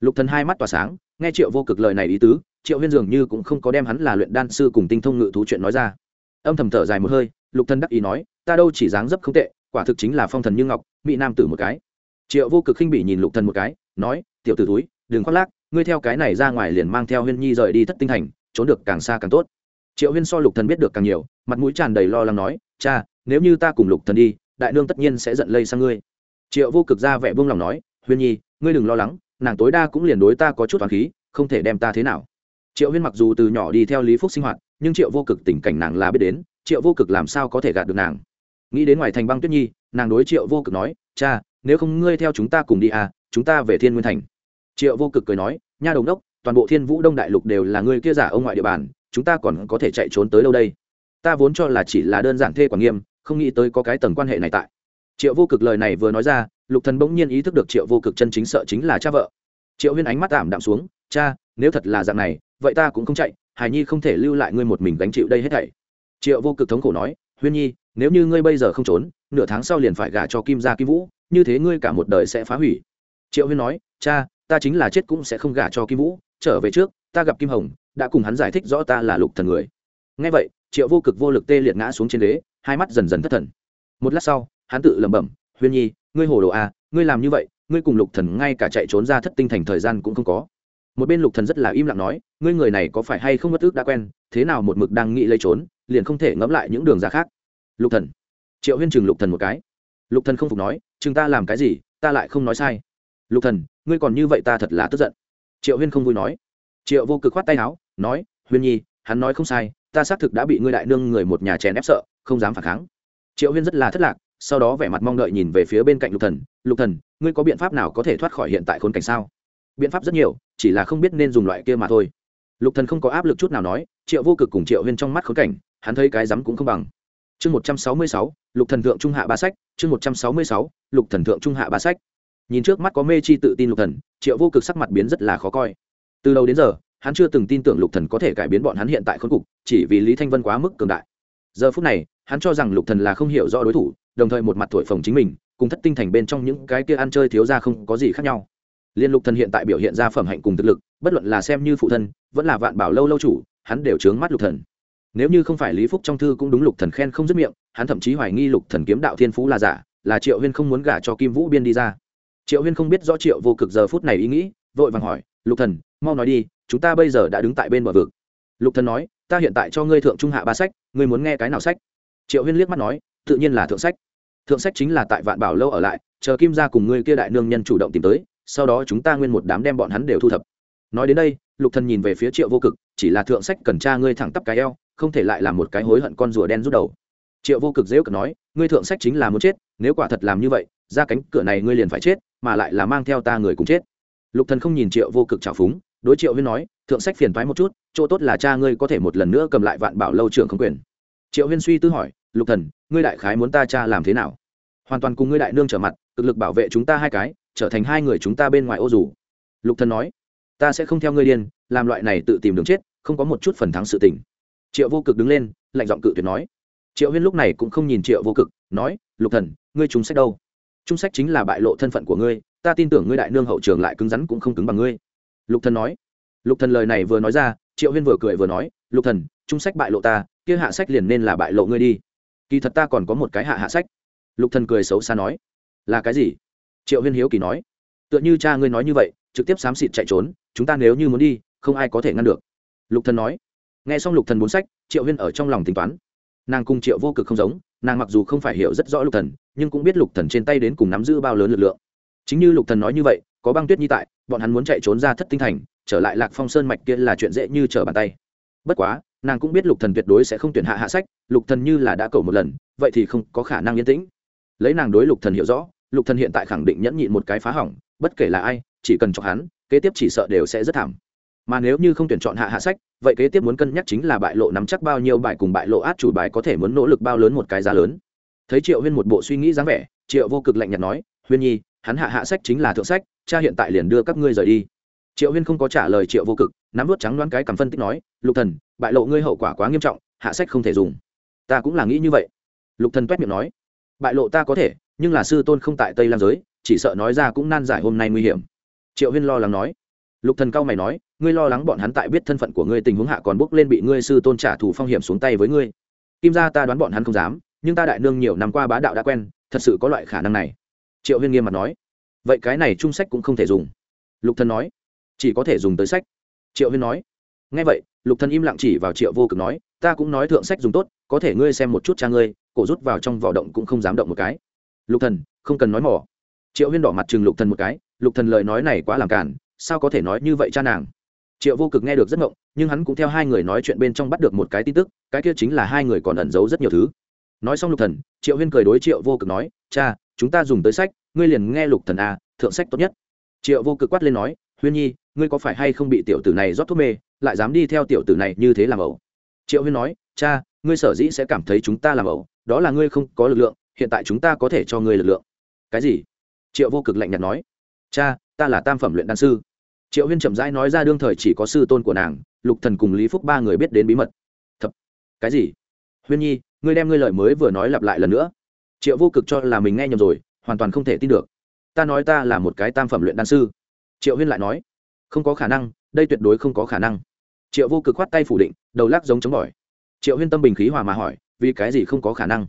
Speaker 1: Lục thần hai mắt tỏa sáng, nghe triệu vô cực lời này ý tứ, triệu huyên dường như cũng không có đem hắn là luyện đan sư cùng tinh thông ngự thú chuyện nói ra. Âm thầm thở dài một hơi, lục thần đắc ý nói, ta đâu chỉ dáng dấp không tệ, quả thực chính là phong thần như ngọc, mỹ nam tử một cái. Triệu vô cực khinh bỉ nhìn lục thần một cái, nói, tiểu tử túi đừng khoác lác, ngươi theo cái này ra ngoài liền mang theo huyên nhi rời đi thất tinh thành, trốn được càng xa càng tốt. Triệu huyên so lục thần biết được càng nhiều, mặt mũi tràn đầy lo lắng nói, cha, nếu như ta cùng lục thần đi đại nương tất nhiên sẽ giận lây sang ngươi. Triệu vô cực ra vẻ buông lòng nói, huyên nhi, ngươi đừng lo lắng, nàng tối đa cũng liền đối ta có chút toàn khí, không thể đem ta thế nào. Triệu huyên mặc dù từ nhỏ đi theo lý phúc sinh hoạt, nhưng triệu vô cực tình cảnh nàng là biết đến, triệu vô cực làm sao có thể gạt được nàng? Nghĩ đến ngoài thành băng tuyết nhi, nàng đối triệu vô cực nói, cha, nếu không ngươi theo chúng ta cùng đi à chúng ta về thiên nguyên thành. Triệu vô cực cười nói, nha đồng đốc, toàn bộ thiên vũ đông đại lục đều là ngươi kia giả ông ngoại địa bàn, chúng ta còn có thể chạy trốn tới đâu đây? Ta vốn cho là chỉ là đơn giản thê quản nghiêm không nghĩ tới có cái tầng quan hệ này tại. Triệu vô cực lời này vừa nói ra, lục thần bỗng nhiên ý thức được triệu vô cực chân chính sợ chính là cha vợ. Triệu huyên ánh mắt tạm đạm xuống, cha, nếu thật là dạng này, vậy ta cũng không chạy hải nhi không thể lưu lại ngươi một mình gánh chịu đây hết thảy. Triệu vô cực thống khổ nói, huyên nhi, nếu như ngươi bây giờ không trốn, nửa tháng sau liền phải gả cho kim gia kim vũ, như thế ngươi cả một đời sẽ phá hủy. Triệu huyên nói, cha, ta chính là chết cũng sẽ không gả cho kim vũ, trở về trước, ta gặp kim hồng, đã cùng hắn giải thích rõ ta là lục thần người. Nghe vậy, triệu vô cực vô lực tê liệt ngã xuống trên ghế hai mắt dần dần thất thần. Một lát sau, hắn tự lẩm bẩm, huyên nhi, ngươi hồ đồ à ngươi làm như vậy, ngươi cùng lục thần ngay cả chạy trốn ra thất tinh thành thời gian cũng không có. Một bên lục thần rất là im lặng nói, ngươi người này có phải hay không mất ước đã quen, thế nào một mực đang nghĩ lấy trốn, liền không thể ngẫm lại những đường ra khác? Lục thần. Triệu huyên chừng lục thần một cái. Lục thần không phục nói, chừng ta làm cái gì, ta lại không nói sai. Lục thần, ngươi còn như vậy ta thật là tức giận. Triệu huyên không vui nói. Triệu vô cực khoát tay áo, nói, huyên nhi, hắn nói không sai, ta xác thực đã bị ngươi đại nương người một nhà chèn ép sợ không dám phản kháng. Triệu huyên rất là thất lạc, sau đó vẻ mặt mong đợi nhìn về phía bên cạnh lục thần. Lục thần, ngươi có biện pháp nào có thể thoát khỏi hiện tại khốn cảnh sao? Biện pháp rất nhiều, chỉ là không biết nên dùng loại kia mà thôi. Lục thần không có áp lực chút nào nói, triệu vô cực cùng triệu huyên trong mắt khốn cảnh, hắn thấy cái rắm cũng không bằng. Chương một trăm sáu mươi sáu, lục thần thượng trung hạ ba sách, chương một trăm sáu mươi sáu, lục thần thượng trung hạ ba sách. Nhìn trước mắt có mê chi tự tin lục thần, triệu vô cực sắc mặt biến rất là khó coi. Từ đầu đến giờ, hắn chưa từng tin tưởng lục thần có thể cải biến bọn hắn hiện tại khốn cục, chỉ vì lý thanh vân quá mức cường đại giờ phút này, hắn cho rằng lục thần là không hiểu rõ đối thủ, đồng thời một mặt thổi phồng chính mình, cùng thất tinh thành bên trong những cái kia ăn chơi thiếu ra không có gì khác nhau. Liên lục thần hiện tại biểu hiện ra phẩm hạnh cùng thực lực, bất luận là xem như phụ thân, vẫn là vạn bảo lâu lâu chủ, hắn đều trướng mắt lục thần. Nếu như không phải lý phúc trong thư cũng đúng lục thần khen không dứt miệng, hắn thậm chí hoài nghi lục thần kiếm đạo thiên phú là giả, là triệu huyên không muốn gả cho kim vũ biên đi ra. Triệu huyên không biết rõ triệu vô cực giờ phút này ý nghĩ, vội vàng hỏi, lục thần, mau nói đi, chúng ta bây giờ đã đứng tại bên bờ vực. Lục thần nói ta hiện tại cho ngươi thượng trung hạ ba sách, ngươi muốn nghe cái nào sách? Triệu huyên liếc mắt nói, tự nhiên là thượng sách. Thượng sách chính là tại vạn bảo lâu ở lại, chờ kim ra cùng ngươi kia đại nương nhân chủ động tìm tới, sau đó chúng ta nguyên một đám đem bọn hắn đều thu thập. Nói đến đây, lục thần nhìn về phía triệu vô cực, chỉ là thượng sách cần tra ngươi thẳng tắp cái eo, không thể lại là một cái hối hận con rùa đen rút đầu. Triệu vô cực dễ cực nói, ngươi thượng sách chính là muốn chết, nếu quả thật làm như vậy, ra cánh cửa này ngươi liền phải chết, mà lại là mang theo ta người cùng chết. Lục thần không nhìn triệu vô cực trào phúng đối triệu huyên nói, thượng sách phiền thoái một chút, chỗ tốt là cha ngươi có thể một lần nữa cầm lại vạn bảo lâu trưởng không quyền. Triệu huyên suy tư hỏi, lục thần, ngươi đại khái muốn ta cha làm thế nào? Hoàn toàn cùng ngươi đại nương trở mặt, cực lực bảo vệ chúng ta hai cái, trở thành hai người chúng ta bên ngoài ô dù. Lục thần nói, ta sẽ không theo ngươi điên, làm loại này tự tìm đường chết, không có một chút phần thắng sự tình. Triệu vô cực đứng lên, lạnh giọng cự tuyệt nói. Triệu huyên lúc này cũng không nhìn triệu vô cực, nói, lục thần, ngươi trúng sách đâu? Trung sách chính là bại lộ thân phận của ngươi, ta tin tưởng ngươi đại nương hậu trường lại cứng rắn cũng không cứng bằng ngươi lục thần nói. Lục thần lời này vừa nói ra, triệu huyên vừa cười vừa nói, lục thần, trung sách bại lộ ta, kia hạ sách liền nên là bại lộ ngươi đi. Kỳ thật ta còn có một cái hạ hạ sách. Lục thần cười xấu xa nói. Là cái gì? Triệu huyên hiếu kỳ nói. Tựa như cha ngươi nói như vậy, trực tiếp xám xịt chạy trốn, chúng ta nếu như muốn đi, không ai có thể ngăn được. Lục thần nói. Nghe xong lục thần bốn sách, triệu huyên ở trong lòng tính toán. Nàng cùng triệu vô cực không giống, nàng mặc dù không phải hiểu rất rõ lục thần, nhưng cũng biết lục thần trên tay đến cùng nắm giữ bao lớn lực lượng. Chính như lục thần nói như vậy có băng tuyết nhi tại, bọn hắn muốn chạy trốn ra thất tinh thành, trở lại lạc phong sơn mạch kia là chuyện dễ như trở bàn tay. Bất quá, nàng cũng biết lục thần tuyệt đối sẽ không tuyển hạ hạ sách, lục thần như là đã cầu một lần, vậy thì không có khả năng yên tĩnh. Lấy nàng đối lục thần hiểu rõ, lục thần hiện tại khẳng định nhẫn nhịn một cái phá hỏng, bất kể là ai, chỉ cần cho hắn, kế tiếp chỉ sợ đều sẽ rất thảm. Mà nếu như không tuyển chọn hạ hạ sách, vậy kế tiếp muốn cân nhắc chính là bại lộ nắm chắc bao nhiêu bài cùng bại lộ át chủ bài có thể muốn nỗ lực bao lớn một cái giá lớn. Thấy triệu huyên một bộ suy nghĩ dáng vẻ, triệu vô cực lạnh nhạt nói, huyên nhi, hắn hạ hạ sách chính là thượng sách cha hiện tại liền đưa các ngươi rời đi. Triệu huyên không có trả lời triệu vô cực, nắm vớt trắng đoán cái cầm phân tích nói, lục thần, bại lộ ngươi hậu quả quá nghiêm trọng, hạ sách không thể dùng. Ta cũng là nghĩ như vậy. Lục thần toét miệng nói, bại lộ ta có thể, nhưng là sư tôn không tại tây lam giới, chỉ sợ nói ra cũng nan giải hôm nay nguy hiểm. Triệu huyên lo lắng nói, lục thần cao mày nói, ngươi lo lắng bọn hắn tại biết thân phận của ngươi tình huống hạ còn bước lên bị ngươi sư tôn trả thù phong hiểm xuống tay với ngươi. Kim gia ta đoán bọn hắn không dám, nhưng ta đại nương nhiều năm qua bá đạo đã quen, thật sự có loại khả năng này. Triệu huyên nghiêm mặt nói vậy cái này trung sách cũng không thể dùng. Lục thần nói. Chỉ có thể dùng tới sách. Triệu huyên nói. Nghe vậy, lục thần im lặng chỉ vào triệu vô cực nói, ta cũng nói thượng sách dùng tốt, có thể ngươi xem một chút cha ngươi, cổ rút vào trong vỏ động cũng không dám động một cái. Lục thần, không cần nói mỏ. Triệu huyên đỏ mặt chừng lục thần một cái, lục thần lời nói này quá làm cản sao có thể nói như vậy cha nàng? Triệu vô cực nghe được rất ngộng, nhưng hắn cũng theo hai người nói chuyện bên trong bắt được một cái tin tức, cái kia chính là hai người còn ẩn giấu rất nhiều thứ. Nói xong lục thần, triệu huyên cười đối triệu vô cực nói, cha chúng ta dùng tới sách, ngươi liền nghe lục thần a, thượng sách tốt nhất. Triệu vô cực quát lên nói, huyên nhi, ngươi có phải hay không bị tiểu tử này rót thuốc mê, lại dám đi theo tiểu tử này như thế làm ẩu? Triệu huyên nói, cha, ngươi sở dĩ sẽ cảm thấy chúng ta làm ẩu, đó là ngươi không có lực lượng, hiện tại chúng ta có thể cho ngươi lực lượng. Cái gì? Triệu vô cực lạnh nhạt nói. Cha, ta là tam phẩm luyện đan sư. Triệu huyên chậm rãi nói ra đương thời chỉ có sư tôn của nàng, lục thần cùng lý phúc ba người biết đến bí mật. Thật? Cái gì? Huyên nhi, ngươi đem ngươi lời mới vừa nói lặp lại lần nữa triệu vô cực cho là mình nghe nhầm rồi, hoàn toàn không thể tin được. Ta nói ta là một cái tam phẩm luyện đan sư. Triệu huyên lại nói, không có khả năng, đây tuyệt đối không có khả năng. Triệu vô cực khoát tay phủ định, đầu lắc giống chống bỏi. Triệu huyên tâm bình khí hòa mà hỏi, vì cái gì không có khả năng?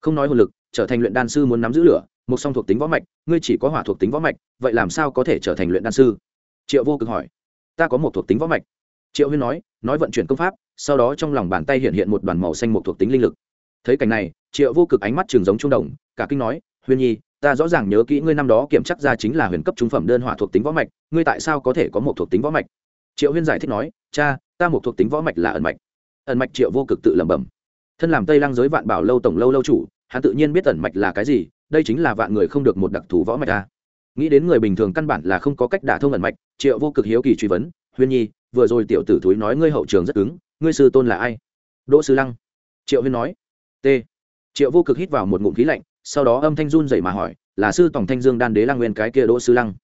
Speaker 1: Không nói hồn lực, trở thành luyện đan sư muốn nắm giữ lửa, một song thuộc tính võ mạch, ngươi chỉ có hỏa thuộc tính võ mạch, vậy làm sao có thể trở thành luyện đan sư? Triệu vô cực hỏi, ta có một thuộc tính võ mạch. Triệu huyên nói nói vận chuyển công pháp, sau đó trong lòng bàn tay hiện hiện một đoàn màu xanh một thuộc tính linh lực. Thấy cảnh này triệu vô cực ánh mắt trường giống trung đồng, cả kinh nói Huyền nhi, ta rõ ràng nhớ kỹ ngươi năm đó kiểm chắc ra chính là huyền cấp trung phẩm đơn hỏa thuộc tính võ mạch, ngươi tại sao có thể có một thuộc tính võ mạch? Triệu huyên giải thích nói, cha, ta một thuộc tính võ mạch là ẩn mạch. Ẩn mạch triệu vô cực tự lẩm bẩm. Thân làm tây lang giới vạn bảo lâu tổng lâu lâu chủ, hắn tự nhiên biết ẩn mạch là cái gì, đây chính là vạn người không được một đặc thù võ mạch ta nghĩ đến người bình thường căn bản là không có cách đả thông ẩn mạch, triệu vô cực hiếu kỳ truy vấn, huyên nhi, vừa rồi tiểu tử thúi nói ngươi hậu trường rất cứng, ngươi sư tôn là ai? Đỗ sư lăng. Triệu huyên nói, t triệu vô cực hít vào một ngụm khí lạnh, sau đó âm thanh run dậy mà hỏi, là sư tổng thanh dương đan đế lang nguyên cái kia đỗ sư lăng?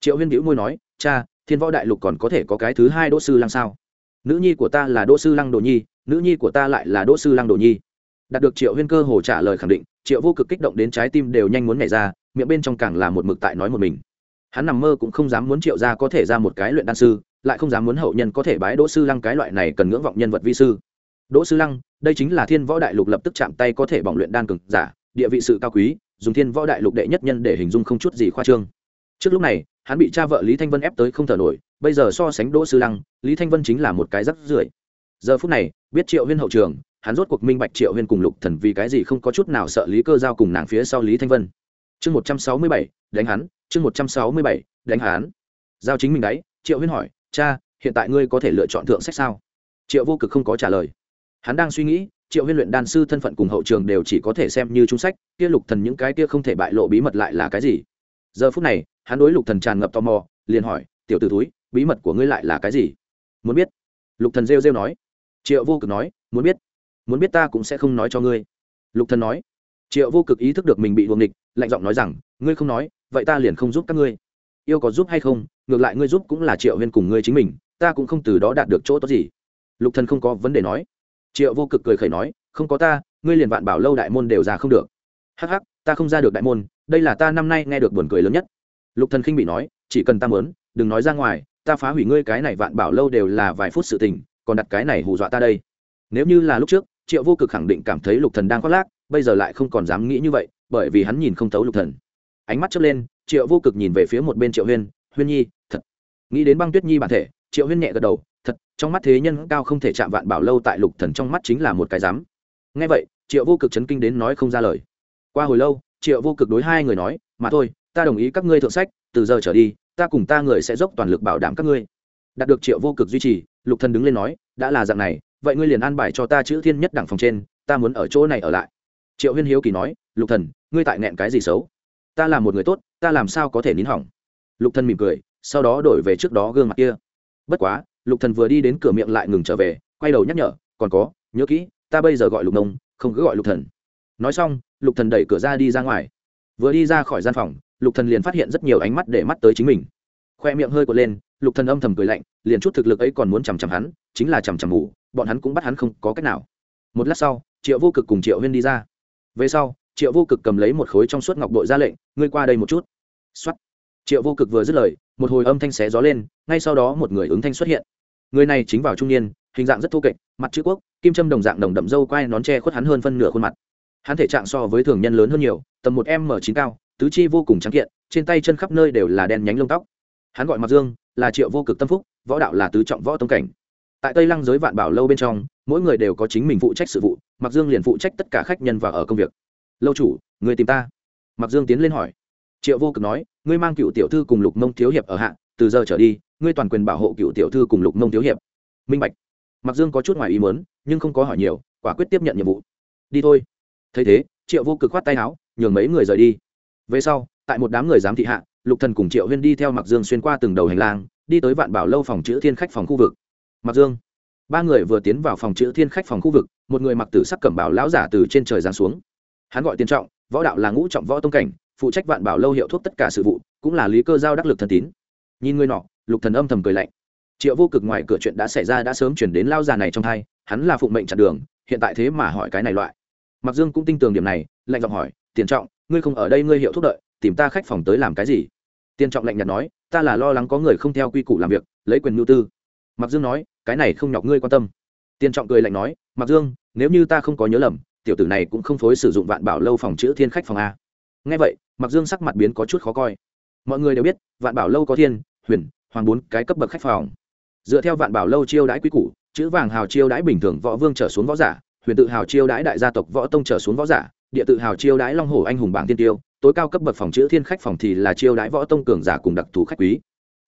Speaker 1: Triệu huyên bĩu môi nói, cha, thiên võ đại lục còn có thể có cái thứ hai đỗ sư lăng sao? Nữ nhi của ta là đỗ sư lăng đồ nhi, nữ nhi của ta lại là đỗ sư lăng đồ nhi. Đạt được triệu huyên cơ hồ trả lời khẳng định, triệu vô cực kích động đến trái tim đều nhanh muốn nhảy ra, miệng bên trong càng là một mực tại nói một mình. Hắn nằm mơ cũng không dám muốn triệu ra có thể ra một cái luyện đan sư, lại không dám muốn hậu nhân có thể bái đỗ sư lăng cái loại này cần ngưỡng vọng nhân vật vi sư đỗ sư lăng, đây chính là thiên võ đại lục lập tức chạm tay có thể bỏng luyện đan cực giả, địa vị sự cao quý, dùng thiên võ đại lục đệ nhất nhân để hình dung không chút gì khoa trương. Trước lúc này, hắn bị cha vợ lý thanh vân ép tới không thở nổi, bây giờ so sánh đỗ sư lăng, lý thanh vân chính là một cái rắc rưởi. Giờ phút này, biết triệu huyên hậu trường, hắn rốt cuộc minh bạch triệu huyên cùng lục thần vì cái gì không có chút nào sợ lý cơ giao cùng nàng phía sau lý thanh vân. Chương một trăm sáu mươi bảy, đánh hắn, chương một trăm sáu mươi bảy, đánh hắn. Giao chính mình đấy, triệu huyên hỏi, cha, hiện tại ngươi có thể lựa chọn thượng sách sao? Triệu vô cực không có trả lời hắn đang suy nghĩ, triệu huyên luyện đan sư thân phận cùng hậu trường đều chỉ có thể xem như trung sách, kia lục thần những cái kia không thể bại lộ bí mật lại là cái gì? Giờ phút này, hắn đối lục thần tràn ngập tò mò, liền hỏi, tiểu tử túi bí mật của ngươi lại là cái gì? Muốn biết. Lục thần rêu rêu nói. Triệu vô cực nói, muốn biết. Muốn biết ta cũng sẽ không nói cho ngươi. Lục thần nói. Triệu vô cực ý thức được mình bị luồng địch lạnh giọng nói rằng, ngươi không nói, vậy ta liền không giúp các ngươi. Yêu có giúp hay không, ngược lại ngươi giúp cũng là triệu huyên cùng ngươi chính mình, ta cũng không từ đó đạt được chỗ tốt gì. Lục thần không có vấn đề nói triệu vô cực cười khẩy nói, không có ta, ngươi liền vạn bảo lâu đại môn đều ra không được. Hắc hắc, ta không ra được đại môn, đây là ta năm nay nghe được buồn cười lớn nhất. Lục thần khinh bị nói, chỉ cần ta muốn, đừng nói ra ngoài, ta phá hủy ngươi cái này vạn bảo lâu đều là vài phút sự tình, còn đặt cái này hù dọa ta đây. Nếu như là lúc trước, triệu vô cực khẳng định cảm thấy lục thần đang khoác lác, bây giờ lại không còn dám nghĩ như vậy, bởi vì hắn nhìn không thấu lục thần. Ánh mắt chớp lên, triệu vô cực nhìn về phía một bên triệu huyên huyên nhi, thật. Nghĩ đến băng tuyết nhi bản thể, triệu huyên nhẹ gật đầu trong mắt thế nhân cao không thể chạm vạn bảo lâu tại lục thần trong mắt chính là một cái dám nghe vậy, triệu vô cực chấn kinh đến nói không ra lời. Qua hồi lâu, triệu vô cực đối hai người nói, mà thôi, ta đồng ý các ngươi thượng sách, từ giờ trở đi, ta cùng ta người sẽ dốc toàn lực bảo đảm các ngươi. Đạt được triệu vô cực duy trì, lục thần đứng lên nói, đã là dạng này, vậy ngươi liền an bài cho ta chữ thiên nhất đẳng phòng trên, ta muốn ở chỗ này ở lại. Triệu huyên hiếu kỳ nói, lục thần, ngươi tại nghẹn cái gì xấu? Ta là một người tốt, ta làm sao có thể nín hỏng? Lục thần mỉm cười, sau đó đổi về trước đó gương mặt kia. Bất quá lục thần vừa đi đến cửa miệng lại ngừng trở về quay đầu nhắc nhở còn có nhớ kỹ ta bây giờ gọi lục nông không cứ gọi lục thần. Nói xong lục thần đẩy cửa ra đi ra ngoài. Vừa đi ra khỏi gian phòng lục thần liền phát hiện rất nhiều ánh mắt để mắt tới chính mình. Khoe miệng hơi cuộn lên lục thần âm thầm cười lạnh liền chút thực lực ấy còn muốn chằm chằm hắn chính là chằm chằm ngủ, bọn hắn cũng bắt hắn không có cách nào. Một lát sau triệu vô cực cùng triệu huyên đi ra. Về sau triệu vô cực cầm lấy một khối trong suốt ngọc bội ra lệnh ngươi qua đây một chút. Xuất triệu vô cực vừa dứt lời một hồi âm thanh xé gió lên ngay sau đó một người ứng thanh xuất hiện người này chính vào trung niên, hình dạng rất thô kệch, mặt chữ quốc, kim châm đồng dạng đồng đậm dâu quai nón che khuất hắn hơn phân nửa khuôn mặt. Hắn thể trạng so với thường nhân lớn hơn nhiều, tầm một m chín cao, tứ chi vô cùng trắng kiện, trên tay chân khắp nơi đều là đen nhánh lông tóc. Hắn gọi mặc dương, là triệu vô cực tâm phúc, võ đạo là tứ trọng võ tông cảnh. Tại tây lăng giới vạn bảo lâu bên trong, mỗi người đều có chính mình phụ trách sự vụ mặc dương liền phụ trách tất cả khách nhân và ở công việc. Lâu chủ, người tìm ta. Mặc dương tiến lên hỏi. Triệu vô cực nói, ngươi mang cựu tiểu thư cùng lục mông thiếu hiệp ở hạ, từ giờ trở đi ngươi toàn quyền bảo hộ cựu tiểu thư cùng lục mông thiếu hiệp. Minh bạch. Mặc dương có chút ngoài ý muốn, nhưng không có hỏi nhiều, quả quyết tiếp nhận nhiệm vụ. Đi thôi. Thấy thế, triệu vô cực khoát tay áo, nhường mấy người rời đi. Về sau, tại một đám người giám thị hạ, lục thần cùng triệu huyên đi theo mặc dương xuyên qua từng đầu hành lang, đi tới vạn bảo lâu phòng chữ thiên khách phòng khu vực. Mặc dương. Ba người vừa tiến vào phòng chữ thiên khách phòng khu vực, một người mặc tử sắc cẩm bảo lão giả từ trên trời giáng xuống. Hắn gọi tiền trọng, võ đạo là ngũ trọng võ tông cảnh, phụ trách vạn bảo lâu hiệu thuốc tất cả sự vụ, cũng là lý cơ giao đắc lực thần tín. Nhìn người nọ lục thần âm thầm cười lạnh. Triệu vô cực ngoài cửa chuyện đã xảy ra đã sớm chuyển đến lao già này trong thai, hắn là phụng mệnh chặn đường, hiện tại thế mà hỏi cái này loại. Mặc dương cũng tin tưởng điểm này, lạnh giọng hỏi, tiền trọng, ngươi không ở đây ngươi hiệu thúc đợi, tìm ta khách phòng tới làm cái gì? Tiền trọng lạnh nhạt nói, ta là lo lắng có người không theo quy củ làm việc, lấy quyền nhu tư. Mặc dương nói, cái này không nhọc ngươi quan tâm. Tiền trọng cười lạnh nói, mặc dương, nếu như ta không có nhớ lầm, tiểu tử này cũng không phối sử dụng vạn bảo lâu phòng chữ thiên khách phòng a. Nghe vậy, mặc dương sắc mặt biến có chút khó coi. Mọi người đều biết, vạn bảo lâu có thiên, huyền hoàng bốn cái cấp bậc khách phòng. Dựa theo vạn bảo lâu chiêu đãi quý củ, chữ vàng hào chiêu đãi bình thường võ vương trở xuống võ giả, huyền tự hào chiêu đãi đại gia tộc võ tông trở xuống võ giả, địa tự hào chiêu đãi long hồ anh hùng bảng tiên tiêu, tối cao cấp bậc phòng chữ thiên khách phòng thì là chiêu đãi võ tông cường giả cùng đặc thù khách quý.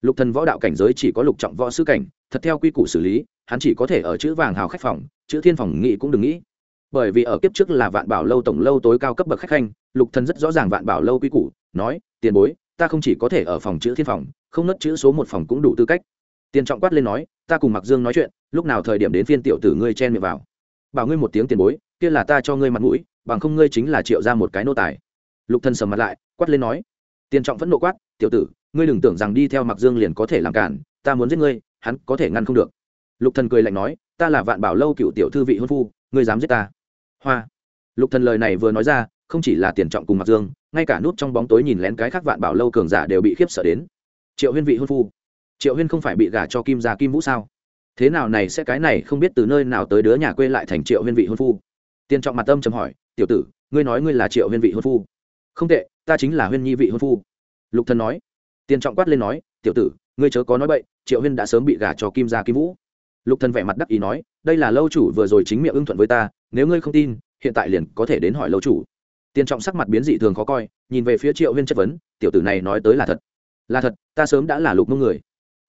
Speaker 1: Lục thần võ đạo cảnh giới chỉ có lục trọng võ sư cảnh, thật theo quy củ xử lý, hắn chỉ có thể ở chữ vàng hào khách phòng, chữ thiên phòng nghị cũng đừng nghĩ. Bởi vì ở kiếp trước là vạn bảo lâu tổng lâu tối cao cấp bậc khách khanh, lục thần rất rõ ràng vạn bảo lâu quy củ, nói, tiền bối, ta không chỉ có thể ở phòng chữ thiên phòng không nứt chữ số một phòng cũng đủ tư cách. Tiền trọng quát lên nói, ta cùng mặc dương nói chuyện, lúc nào thời điểm đến phiên tiểu tử ngươi chen miệng vào. Bảo ngươi một tiếng tiền bối, kia là ta cho ngươi mặt mũi, bằng không ngươi chính là triệu ra một cái nô tài. Lục thần sầm mặt lại, quát lên nói, tiền trọng vẫn nộ quát, tiểu tử, ngươi đừng tưởng rằng đi theo mặc dương liền có thể làm cản, ta muốn giết ngươi, hắn có thể ngăn không được. Lục thần cười lạnh nói, ta là vạn bảo lâu cựu tiểu thư vị hôn phu, ngươi dám giết ta. Hoa. Lục thần lời này vừa nói ra, không chỉ là tiền trọng cùng mặc dương, ngay cả nút trong bóng tối nhìn lén cái khác vạn bảo lâu cường giả đều bị khiếp sợ đến triệu huyên vị hôn phu. Triệu huyên không phải bị gả cho kim gia kim vũ sao? Thế nào này sẽ cái này không biết từ nơi nào tới đứa nhà quê lại thành triệu huyên vị hôn phu? Tiền trọng mặt tâm chấm hỏi, tiểu tử, ngươi nói ngươi là triệu huyên vị hôn phu? Không tệ, ta chính là huyên nhi vị hôn phu. Lục thần nói. Tiền trọng quát lên nói, tiểu tử, ngươi chớ có nói bậy, triệu huyên đã sớm bị gả cho kim gia kim vũ. Lục thần vẻ mặt đắc ý nói, đây là lâu chủ vừa rồi chính miệng ưng thuận với ta, nếu ngươi không tin, hiện tại liền có thể đến hỏi lâu chủ. Tiền trọng sắc mặt biến dị thường khó coi, nhìn về phía triệu huyên chất vấn, tiểu tử này nói tới là thật là thật, ta sớm đã là lục mông người.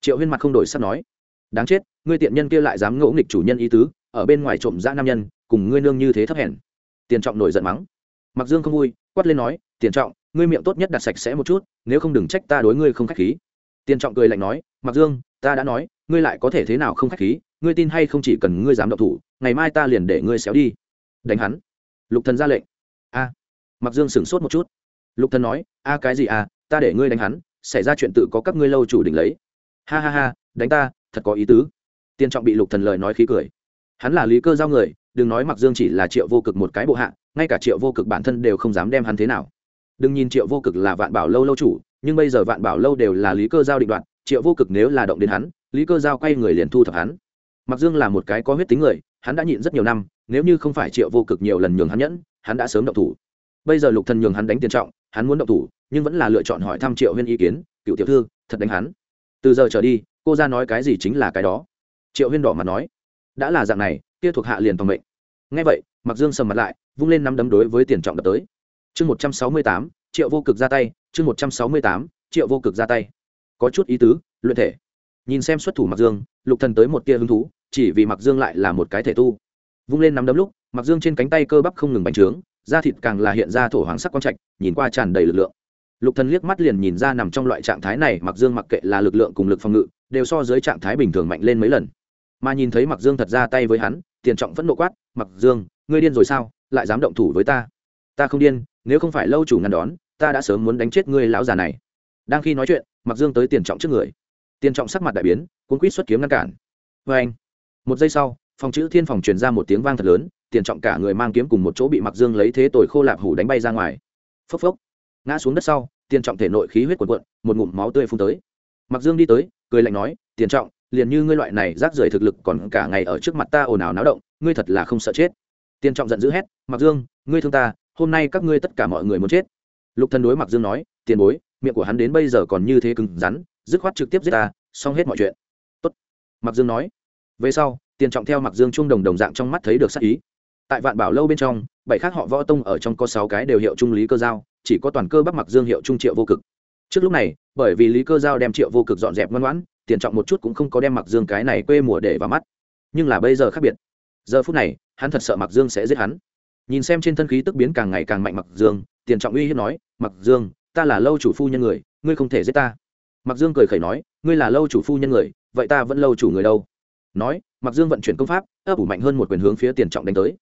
Speaker 1: Triệu huyên mặt không đổi sắc nói. Đáng chết, ngươi tiện nhân kia lại dám ngỗ nghịch chủ nhân ý tứ, ở bên ngoài trộm dã nam nhân, cùng ngươi nương như thế thấp hèn. Tiền trọng nổi giận mắng. Mặc dương không vui, quát lên nói, tiền trọng, ngươi miệng tốt nhất đặt sạch sẽ một chút, nếu không đừng trách ta đối ngươi không khách khí. Tiền trọng cười lạnh nói, mặc dương, ta đã nói, ngươi lại có thể thế nào không khách khí, ngươi tin hay không chỉ cần ngươi dám động thủ, ngày mai ta liền để ngươi xéo đi. Đánh hắn. Lục thần ra lệnh. A. Mặc dương sửng sốt một chút. Lục thần nói, a cái gì à ta để ngươi đánh hắn xảy ra chuyện tự có các ngươi lâu chủ định lấy. Ha ha ha, đánh ta, thật có ý tứ. Tiên trọng bị lục thần lời nói khí cười. Hắn là lý cơ giao người, đừng nói mặc dương chỉ là triệu vô cực một cái bộ hạ, ngay cả triệu vô cực bản thân đều không dám đem hắn thế nào. Đừng nhìn triệu vô cực là vạn bảo lâu lâu chủ, nhưng bây giờ vạn bảo lâu đều là lý cơ giao định đoạn triệu vô cực nếu là động đến hắn, lý cơ giao quay người liền thu thập hắn. Mặc dương là một cái có huyết tính người, hắn đã nhịn rất nhiều năm, nếu như không phải triệu vô cực nhiều lần nhường hắn nhẫn, hắn đã sớm động thủ. Bây giờ lục thần nhường hắn đánh tiền trọng hắn muốn động thủ, nhưng vẫn là lựa chọn hỏi thăm triệu huyên ý kiến, cựu tiểu thư, thật đánh hắn. Từ giờ trở đi, cô ra nói cái gì chính là cái đó. Triệu huyên đỏ mặt nói, đã là dạng này, kia thuộc hạ liền toàn mệnh. Ngay vậy mặc dương sầm mặt lại, vung lên nắm đấm đối với tiền trọng đập tới. Chương một trăm sáu mươi tám, triệu vô cực ra tay, chương một trăm sáu mươi tám, triệu vô cực ra tay. Có chút ý tứ, luyện thể. Nhìn xem xuất thủ mặc dương, lục thần tới một tia hứng thú, chỉ vì mặc dương lại là một cái thể tu. Vung lên nắm đấm lúc mặc dương trên cánh tay cơ bắp không ngừng bành trướng da thịt càng là hiện ra thổ hoàng sắc quang trạch, nhìn qua tràn đầy lực lượng. Lục thần liếc mắt liền nhìn ra nằm trong loại trạng thái này mặc dương mặc kệ là lực lượng cùng lực phòng ngự, đều so dưới trạng thái bình thường mạnh lên mấy lần. Mà nhìn thấy mặc dương thật ra tay với hắn, tiền trọng vẫn nộ quát mặc dương, ngươi điên rồi sao? Lại dám động thủ với ta? Ta không điên, nếu không phải lâu chủ ngăn đón, ta đã sớm muốn đánh chết ngươi lão già này. Đang khi nói chuyện mặc dương tới tiền trọng trước người. Tiền trọng sắc mặt đại biến, cuốn quýt xuất kiếm ngăn cản. Vê anh một giây sau, phòng chữ thiên phòng truyền ra một tiếng vang thật lớn tiền trọng cả người mang kiếm cùng một chỗ bị mặc dương lấy thế tồi khô lạp hủ đánh bay ra ngoài. Phốc phốc. Ngã xuống đất sau, tiền trọng thể nội khí huyết quần quận một ngụm máu tươi phun tới. Mặc dương đi tới, cười lạnh nói, tiền trọng, liền như ngươi loại này rác rưởi thực lực còn cả ngày ở trước mặt ta ồn ào náo động, ngươi thật là không sợ chết. Tiền trọng giận dữ hét mặc dương, ngươi thương ta, hôm nay các ngươi tất cả mọi người muốn chết. Lục thân đối mặc dương nói, tiền bối, miệng của hắn đến bây giờ còn như thế cứng rắn, dứt khoát trực tiếp giết ta, xong hết mọi chuyện. Tốt. Mặc dương nói. Về sau, tiền trọng theo mặc dương trung đồng đồng dạng trong mắt thấy được sắc ý tại vạn bảo lâu bên trong, bảy khác họ võ tông ở trong có sáu cái đều hiệu trung lý cơ giao, chỉ có toàn cơ bắc mặc dương hiệu trung triệu vô cực. Trước lúc này, bởi vì lý cơ giao đem triệu vô cực dọn dẹp ngoan ngoãn, tiền trọng một chút cũng không có đem mặc dương cái này quê mùa để vào mắt. Nhưng là bây giờ khác biệt. Giờ phút này, hắn thật sợ mặc dương sẽ giết hắn. Nhìn xem trên thân khí tức biến càng ngày càng mạnh mặc dương, tiền trọng uy hiếp nói, mặc dương, ta là lâu chủ phu nhân người, ngươi không thể giết ta. Mặc dương cười khẩy nói, ngươi là lâu chủ phu nhân người, vậy ta vẫn lâu chủ người đâu? Nói, mặc dương vận chuyển công pháp, ấp ủ mạnh hơn một quyền hướng phía tiền trọng đánh tới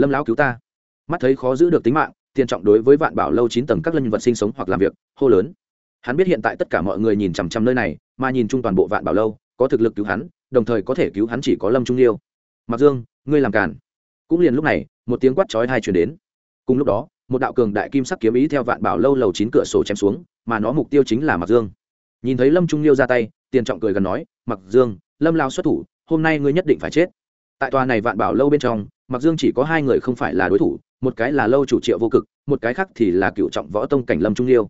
Speaker 1: lâm lão cứu ta. Mắt thấy khó giữ được tính mạng, tiền trọng đối với vạn bảo lâu chín tầng các lân vật sinh sống hoặc làm việc, hô lớn. Hắn biết hiện tại tất cả mọi người nhìn chằm chằm nơi này, mà nhìn chung toàn bộ vạn bảo lâu, có thực lực cứu hắn, đồng thời có thể cứu hắn chỉ có lâm trung liêu. Mặc dương, ngươi làm cản cũng liền lúc này, một tiếng quát chói hai chuyển đến. Cùng lúc đó, một đạo cường đại kim sắc kiếm ý theo vạn bảo lâu lầu chín cửa sổ chém xuống, mà nó mục tiêu chính là mặc dương. Nhìn thấy lâm trung liêu ra tay, tiền trọng cười gần nói mặc dương, lâm lao xuất thủ, hôm nay ngươi nhất định phải chết. Tại tòa này vạn bảo lâu bên trong mặc dương chỉ có hai người không phải là đối thủ, một cái là lâu chủ triệu vô cực, một cái khác thì là cựu trọng võ tông cảnh lâm trung liêu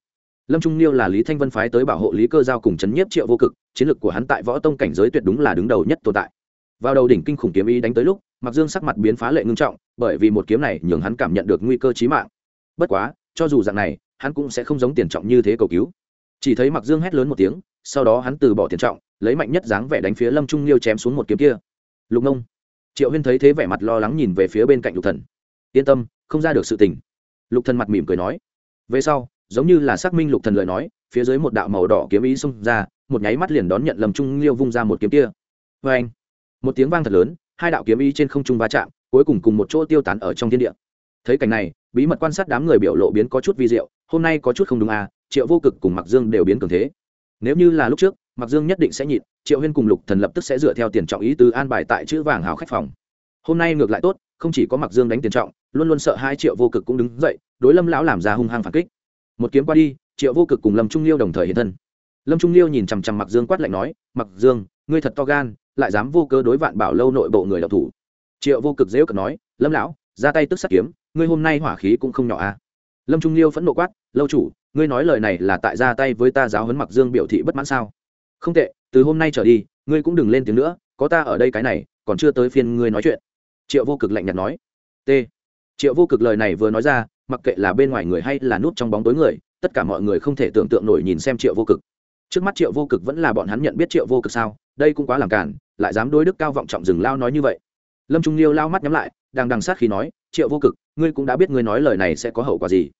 Speaker 1: lâm trung liêu là lý thanh vân phái tới bảo hộ lý cơ giao cùng chấn nhiếp triệu vô cực, chiến lược của hắn tại võ tông cảnh giới tuyệt đúng là đứng đầu nhất tồn tại. Vào đầu đỉnh kinh khủng kiếm ý đánh tới lúc, mặc dương sắc mặt biến phá lệ ngưng trọng, bởi vì một kiếm này nhường hắn cảm nhận được nguy cơ chí mạng. Bất quá, cho dù dạng này, hắn cũng sẽ không giống tiền trọng như thế cầu cứu. Chỉ thấy mặc dương hét lớn một tiếng, sau đó hắn từ bỏ tiền trọng, lấy mạnh nhất dáng vẻ đánh phía lâm trung liêu chém xuống một kiếm kia. Lục nông triệu huyên thấy thế vẻ mặt lo lắng nhìn về phía bên cạnh lục thần. Yên tâm, không ra được sự tình. Lục thần mặt mỉm cười nói. Về sau, giống như là xác minh lục thần lời nói, phía dưới một đạo màu đỏ kiếm ý xông ra, một nháy mắt liền đón nhận lầm trung liêu vung ra một kiếm kia. Vê anh, một tiếng vang thật lớn, hai đạo kiếm ý trên không trung va chạm, cuối cùng cùng một chỗ tiêu tán ở trong thiên địa. Thấy cảnh này, bí mật quan sát đám người biểu lộ biến có chút vi diệu, hôm nay có chút không đúng à triệu vô cực cùng mặc dương đều biến cường thế. Nếu như là lúc trước mặc dương nhất định sẽ nhịn, triệu huyên cùng lục thần lập tức sẽ dựa theo tiền trọng ý từ an bài tại chữ vàng hào khách phòng. Hôm nay ngược lại tốt, không chỉ có mặc dương đánh tiền trọng, luôn luôn sợ hai triệu vô cực cũng đứng dậy, đối lâm lão làm ra hung hăng phản kích. Một kiếm qua đi, triệu vô cực cùng lâm trung liêu đồng thời hiện thân. Lâm trung liêu nhìn chằm chằm mặc dương quát lạnh nói mặc dương, ngươi thật to gan, lại dám vô cơ đối vạn bảo lâu nội bộ người đọc thủ. Triệu vô cực dễ cực nói, lâm lão, ra tay tức sắt kiếm, ngươi hôm nay hỏa khí cũng không nhỏ à. Lâm trung liêu phẫn nộ quát, lâu chủ, ngươi nói lời này là tại ra tay với ta giáo huấn mặc dương biểu thị bất mãn sao? Không tệ, từ hôm nay trở đi, ngươi cũng đừng lên tiếng nữa, có ta ở đây cái này, còn chưa tới phiên ngươi nói chuyện. Triệu vô cực lạnh nhạt nói. T. Triệu vô cực lời này vừa nói ra, mặc kệ là bên ngoài người hay là nút trong bóng tối người, tất cả mọi người không thể tưởng tượng nổi nhìn xem triệu vô cực. Trước mắt triệu vô cực vẫn là bọn hắn nhận biết triệu vô cực sao, đây cũng quá làm cản lại dám đối đức cao vọng trọng rừng lao nói như vậy. Lâm trung liêu lao mắt nhắm lại, đang đằng sát khi nói, triệu vô cực, ngươi cũng đã biết ngươi nói lời này sẽ có hậu quả gì.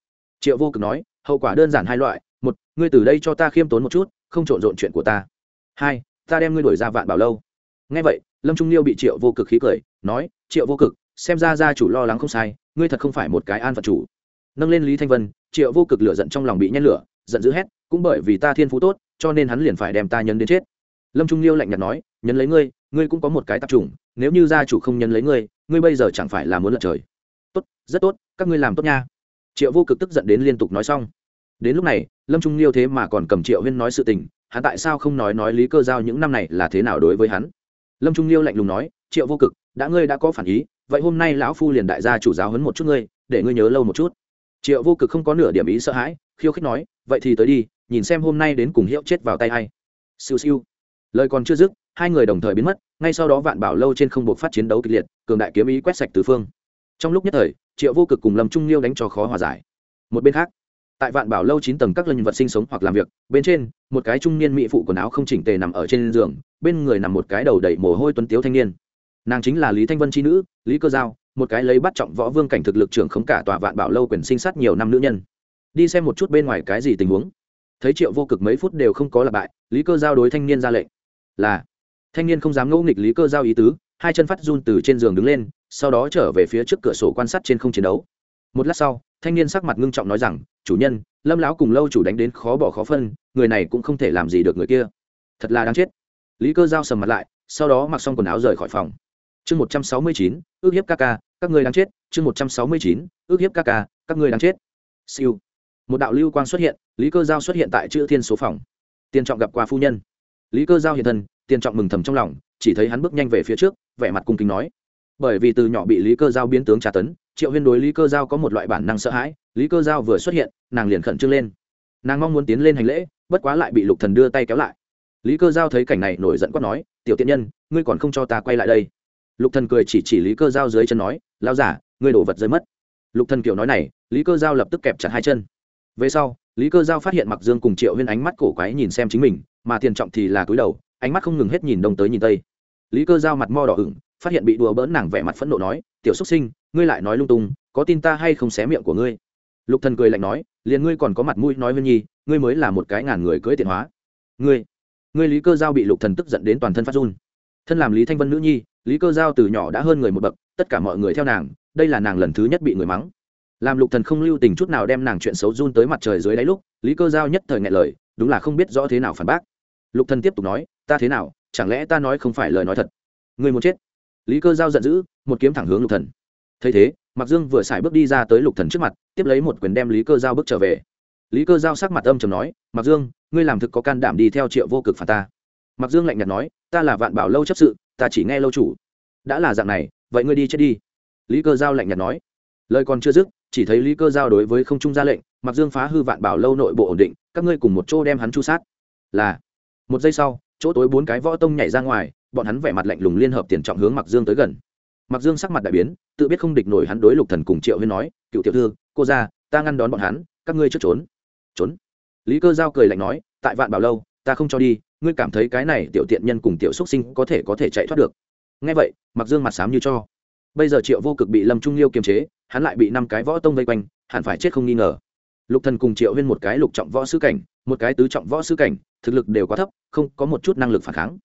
Speaker 1: Triệu vô cực nói, hậu quả đơn giản hai loại, một, ngươi từ đây cho ta khiêm tốn một chút không trộn rộn chuyện của ta. Hai, ta đem ngươi đuổi ra vạn bảo lâu. Ngay vậy, lâm trung liêu bị triệu vô cực khí cười, nói, triệu vô cực, xem ra gia chủ lo lắng không sai, ngươi thật không phải một cái an phật chủ. Nâng lên lý thanh vân, triệu vô cực lửa giận trong lòng bị nhét lửa, giận dữ hét, cũng bởi vì ta thiên phú tốt, cho nên hắn liền phải đem ta nhân đến chết. Lâm trung liêu lạnh nhạt nói, nhấn lấy ngươi ngươi cũng có một cái tạp chủng, nếu như gia chủ không nhấn lấy ngươi ngươi bây giờ chẳng phải là muốn lật trời. Tốt, rất tốt, các ngươi làm tốt nha. Triệu vô cực tức giận đến liên tục nói xong đến lúc này, lâm trung liêu thế mà còn cầm triệu huyên nói sự tình, hắn tại sao không nói nói lý cơ giao những năm này là thế nào đối với hắn? Lâm trung liêu lạnh lùng nói, triệu vô cực, đã ngươi đã có phản ý, vậy hôm nay lão phu liền đại gia chủ giáo hấn một chút ngươi, để ngươi nhớ lâu một chút. Triệu vô cực không có nửa điểm ý sợ hãi, khiêu khích nói, vậy thì tới đi, nhìn xem hôm nay đến cùng hiệu chết vào tay hay siêu siêu. Lời còn chưa dứt, hai người đồng thời biến mất, ngay sau đó vạn bảo lâu trên không buộc phát chiến đấu kịch liệt, cường đại kiếm ý quét sạch từ phương. Trong lúc nhất thời, triệu vô cực cùng lâm trung liêu đánh cho khó hòa giải. Một bên khác tại vạn bảo lâu chín tầng các lân vật sinh sống hoặc làm việc, bên trên, một cái trung niên mỹ phụ quần áo không chỉnh tề nằm ở trên giường, bên người nằm một cái đầu đầy mồ hôi tuấn tiếu thanh niên. Nàng chính là lý thanh vân c nữ, lý cơ giao, một cái lấy bắt trọng võ vương cảnh thực lực trưởng khống cả tòa vạn bảo lâu quyền sinh sát nhiều năm nữ nhân. Đi xem một chút bên ngoài cái gì tình huống. Thấy triệu vô cực mấy phút đều không có lặp bại, lý cơ giao đối thanh niên ra lệnh. Là. Thanh niên không dám ngẫu nghịch lý cơ giao ý tứ, hai chân phát run từ trên giường đứng lên, sau đó trở về phía trước cửa sổ quan sát trên không chiến đấu. Một lát sau, thanh niên sắc mặt ngưng trọng nói rằng chủ nhân, lâm lão cùng lâu chủ đánh đến khó bỏ khó phân, người này cũng không thể làm gì được người kia. Thật là đáng chết. Lý cơ giao sầm mặt lại, sau đó mặc xong quần áo rời khỏi phòng. Chương một trăm sáu mươi chín, ước hiếp ca ca, các ngươi đáng chết. Chương một trăm sáu mươi chín, ước hiếp ca ca, các ngươi đáng chết. Siêu. Một đạo lưu quang xuất hiện, lý cơ giao xuất hiện tại chữ thiên số phòng. Tiền trọng gặp qua phu nhân. Lý cơ giao hiện thân, tiền trọng mừng thầm trong lòng, chỉ thấy hắn bước nhanh về phía trước, vẻ mặt cung kính nói. Bởi vì từ nhỏ bị lý cơ giao biến tướng tra tấn, triệu huyên đối lý cơ giao có một loại bản năng sợ hãi, lý cơ giao vừa xuất hiện nàng liền khẩn trương lên. Nàng mong muốn tiến lên hành lễ, bất quá lại bị lục thần đưa tay kéo lại. Lý cơ giao thấy cảnh này nổi giận quát nói, tiểu tiện nhân, ngươi còn không cho ta quay lại đây. Lục thần cười chỉ chỉ lý cơ giao dưới chân nói lao giả, ngươi đổ vật rơi mất. Lục thần kiểu nói này, lý cơ giao lập tức kẹp chặt hai chân. Về sau, lý cơ giao phát hiện mặc dương cùng triệu huyên ánh mắt cổ quái nhìn xem chính mình, mà tiền trọng thì là cúi đầu, ánh mắt không ngừng hết nhìn đông tới nhìn tây. Lý cơ giao mặt mo đỏ ửng, phát hiện bị đùa bỡn nàng vẻ mặt phẫn nộ nói, tiểu xúc sinh, ngươi lại nói lung tung, có tin ta hay không xé miệng của ngươi? Lục thần cười lạnh nói, liền ngươi còn có mặt mũi nói huyên nhi, ngươi mới là một cái ngàn người cưỡi tiện hóa. Ngươi ngươi lý cơ giao bị lục thần tức giận đến toàn thân phát run. Thân làm lý thanh vân nữ nhi, lý cơ giao từ nhỏ đã hơn người một bậc, tất cả mọi người theo nàng, đây là nàng lần thứ nhất bị người mắng. Làm lục thần không lưu tình chút nào đem nàng chuyện xấu run tới mặt trời dưới đáy lúc, lý cơ giao nhất thời ngại lời, đúng là không biết rõ thế nào phản bác. Lục thần tiếp tục nói, ta thế nào, chẳng lẽ ta nói không phải lời nói thật? Ngươi muốn chết? Lý cơ giao giận dữ, một kiếm thẳng hướng lục thần. Thấy thế mặc dương vừa xài bước đi ra tới lục thần trước mặt, tiếp lấy một quyền đem lý cơ giao bước trở về. Lý cơ giao sắc mặt âm trầm nói mặc dương, ngươi làm thực có can đảm đi theo triệu vô cực phản ta. Mặc dương lạnh nhạt nói, ta là vạn bảo lâu chấp sự, ta chỉ nghe lâu chủ. Đã là dạng này, vậy ngươi đi chết đi. Lý cơ giao lạnh nhạt nói. Lời còn chưa dứt, chỉ thấy lý cơ giao đối với không trung ra lệnh mặc dương phá hư vạn bảo lâu nội bộ ổn định, các ngươi cùng một chỗ đem hắn chu sát. Là, một giây sau, chỗ tối bốn cái võ tông nhảy ra ngoài, bọn hắn vẻ mặt lạnh lùng liên hợp tiền trọng hướng mặc dương tới gần mặc dương sắc mặt đại biến, tự biết không địch nổi hắn đối lục thần cùng triệu huyên nói, cựu tiểu thư, cô ra, ta ngăn đón bọn hắn, các ngươi trước trốn. Trốn? Lý cơ giao cười lạnh nói, tại vạn bảo lâu, ta không cho đi, ngươi cảm thấy cái này tiểu tiện nhân cùng tiểu xuất sinh có thể có thể chạy thoát được. Nghe vậy, mặc dương mặt sám như cho. Bây giờ triệu vô cực bị lâm trung liêu kiềm chế, hắn lại bị năm cái võ tông vây quanh, hẳn phải chết không nghi ngờ. Lục thần cùng triệu huyên một cái lục trọng võ sư cảnh, một cái tứ trọng võ sư cảnh, thực lực đều quá thấp, không có một chút năng lực phản kháng.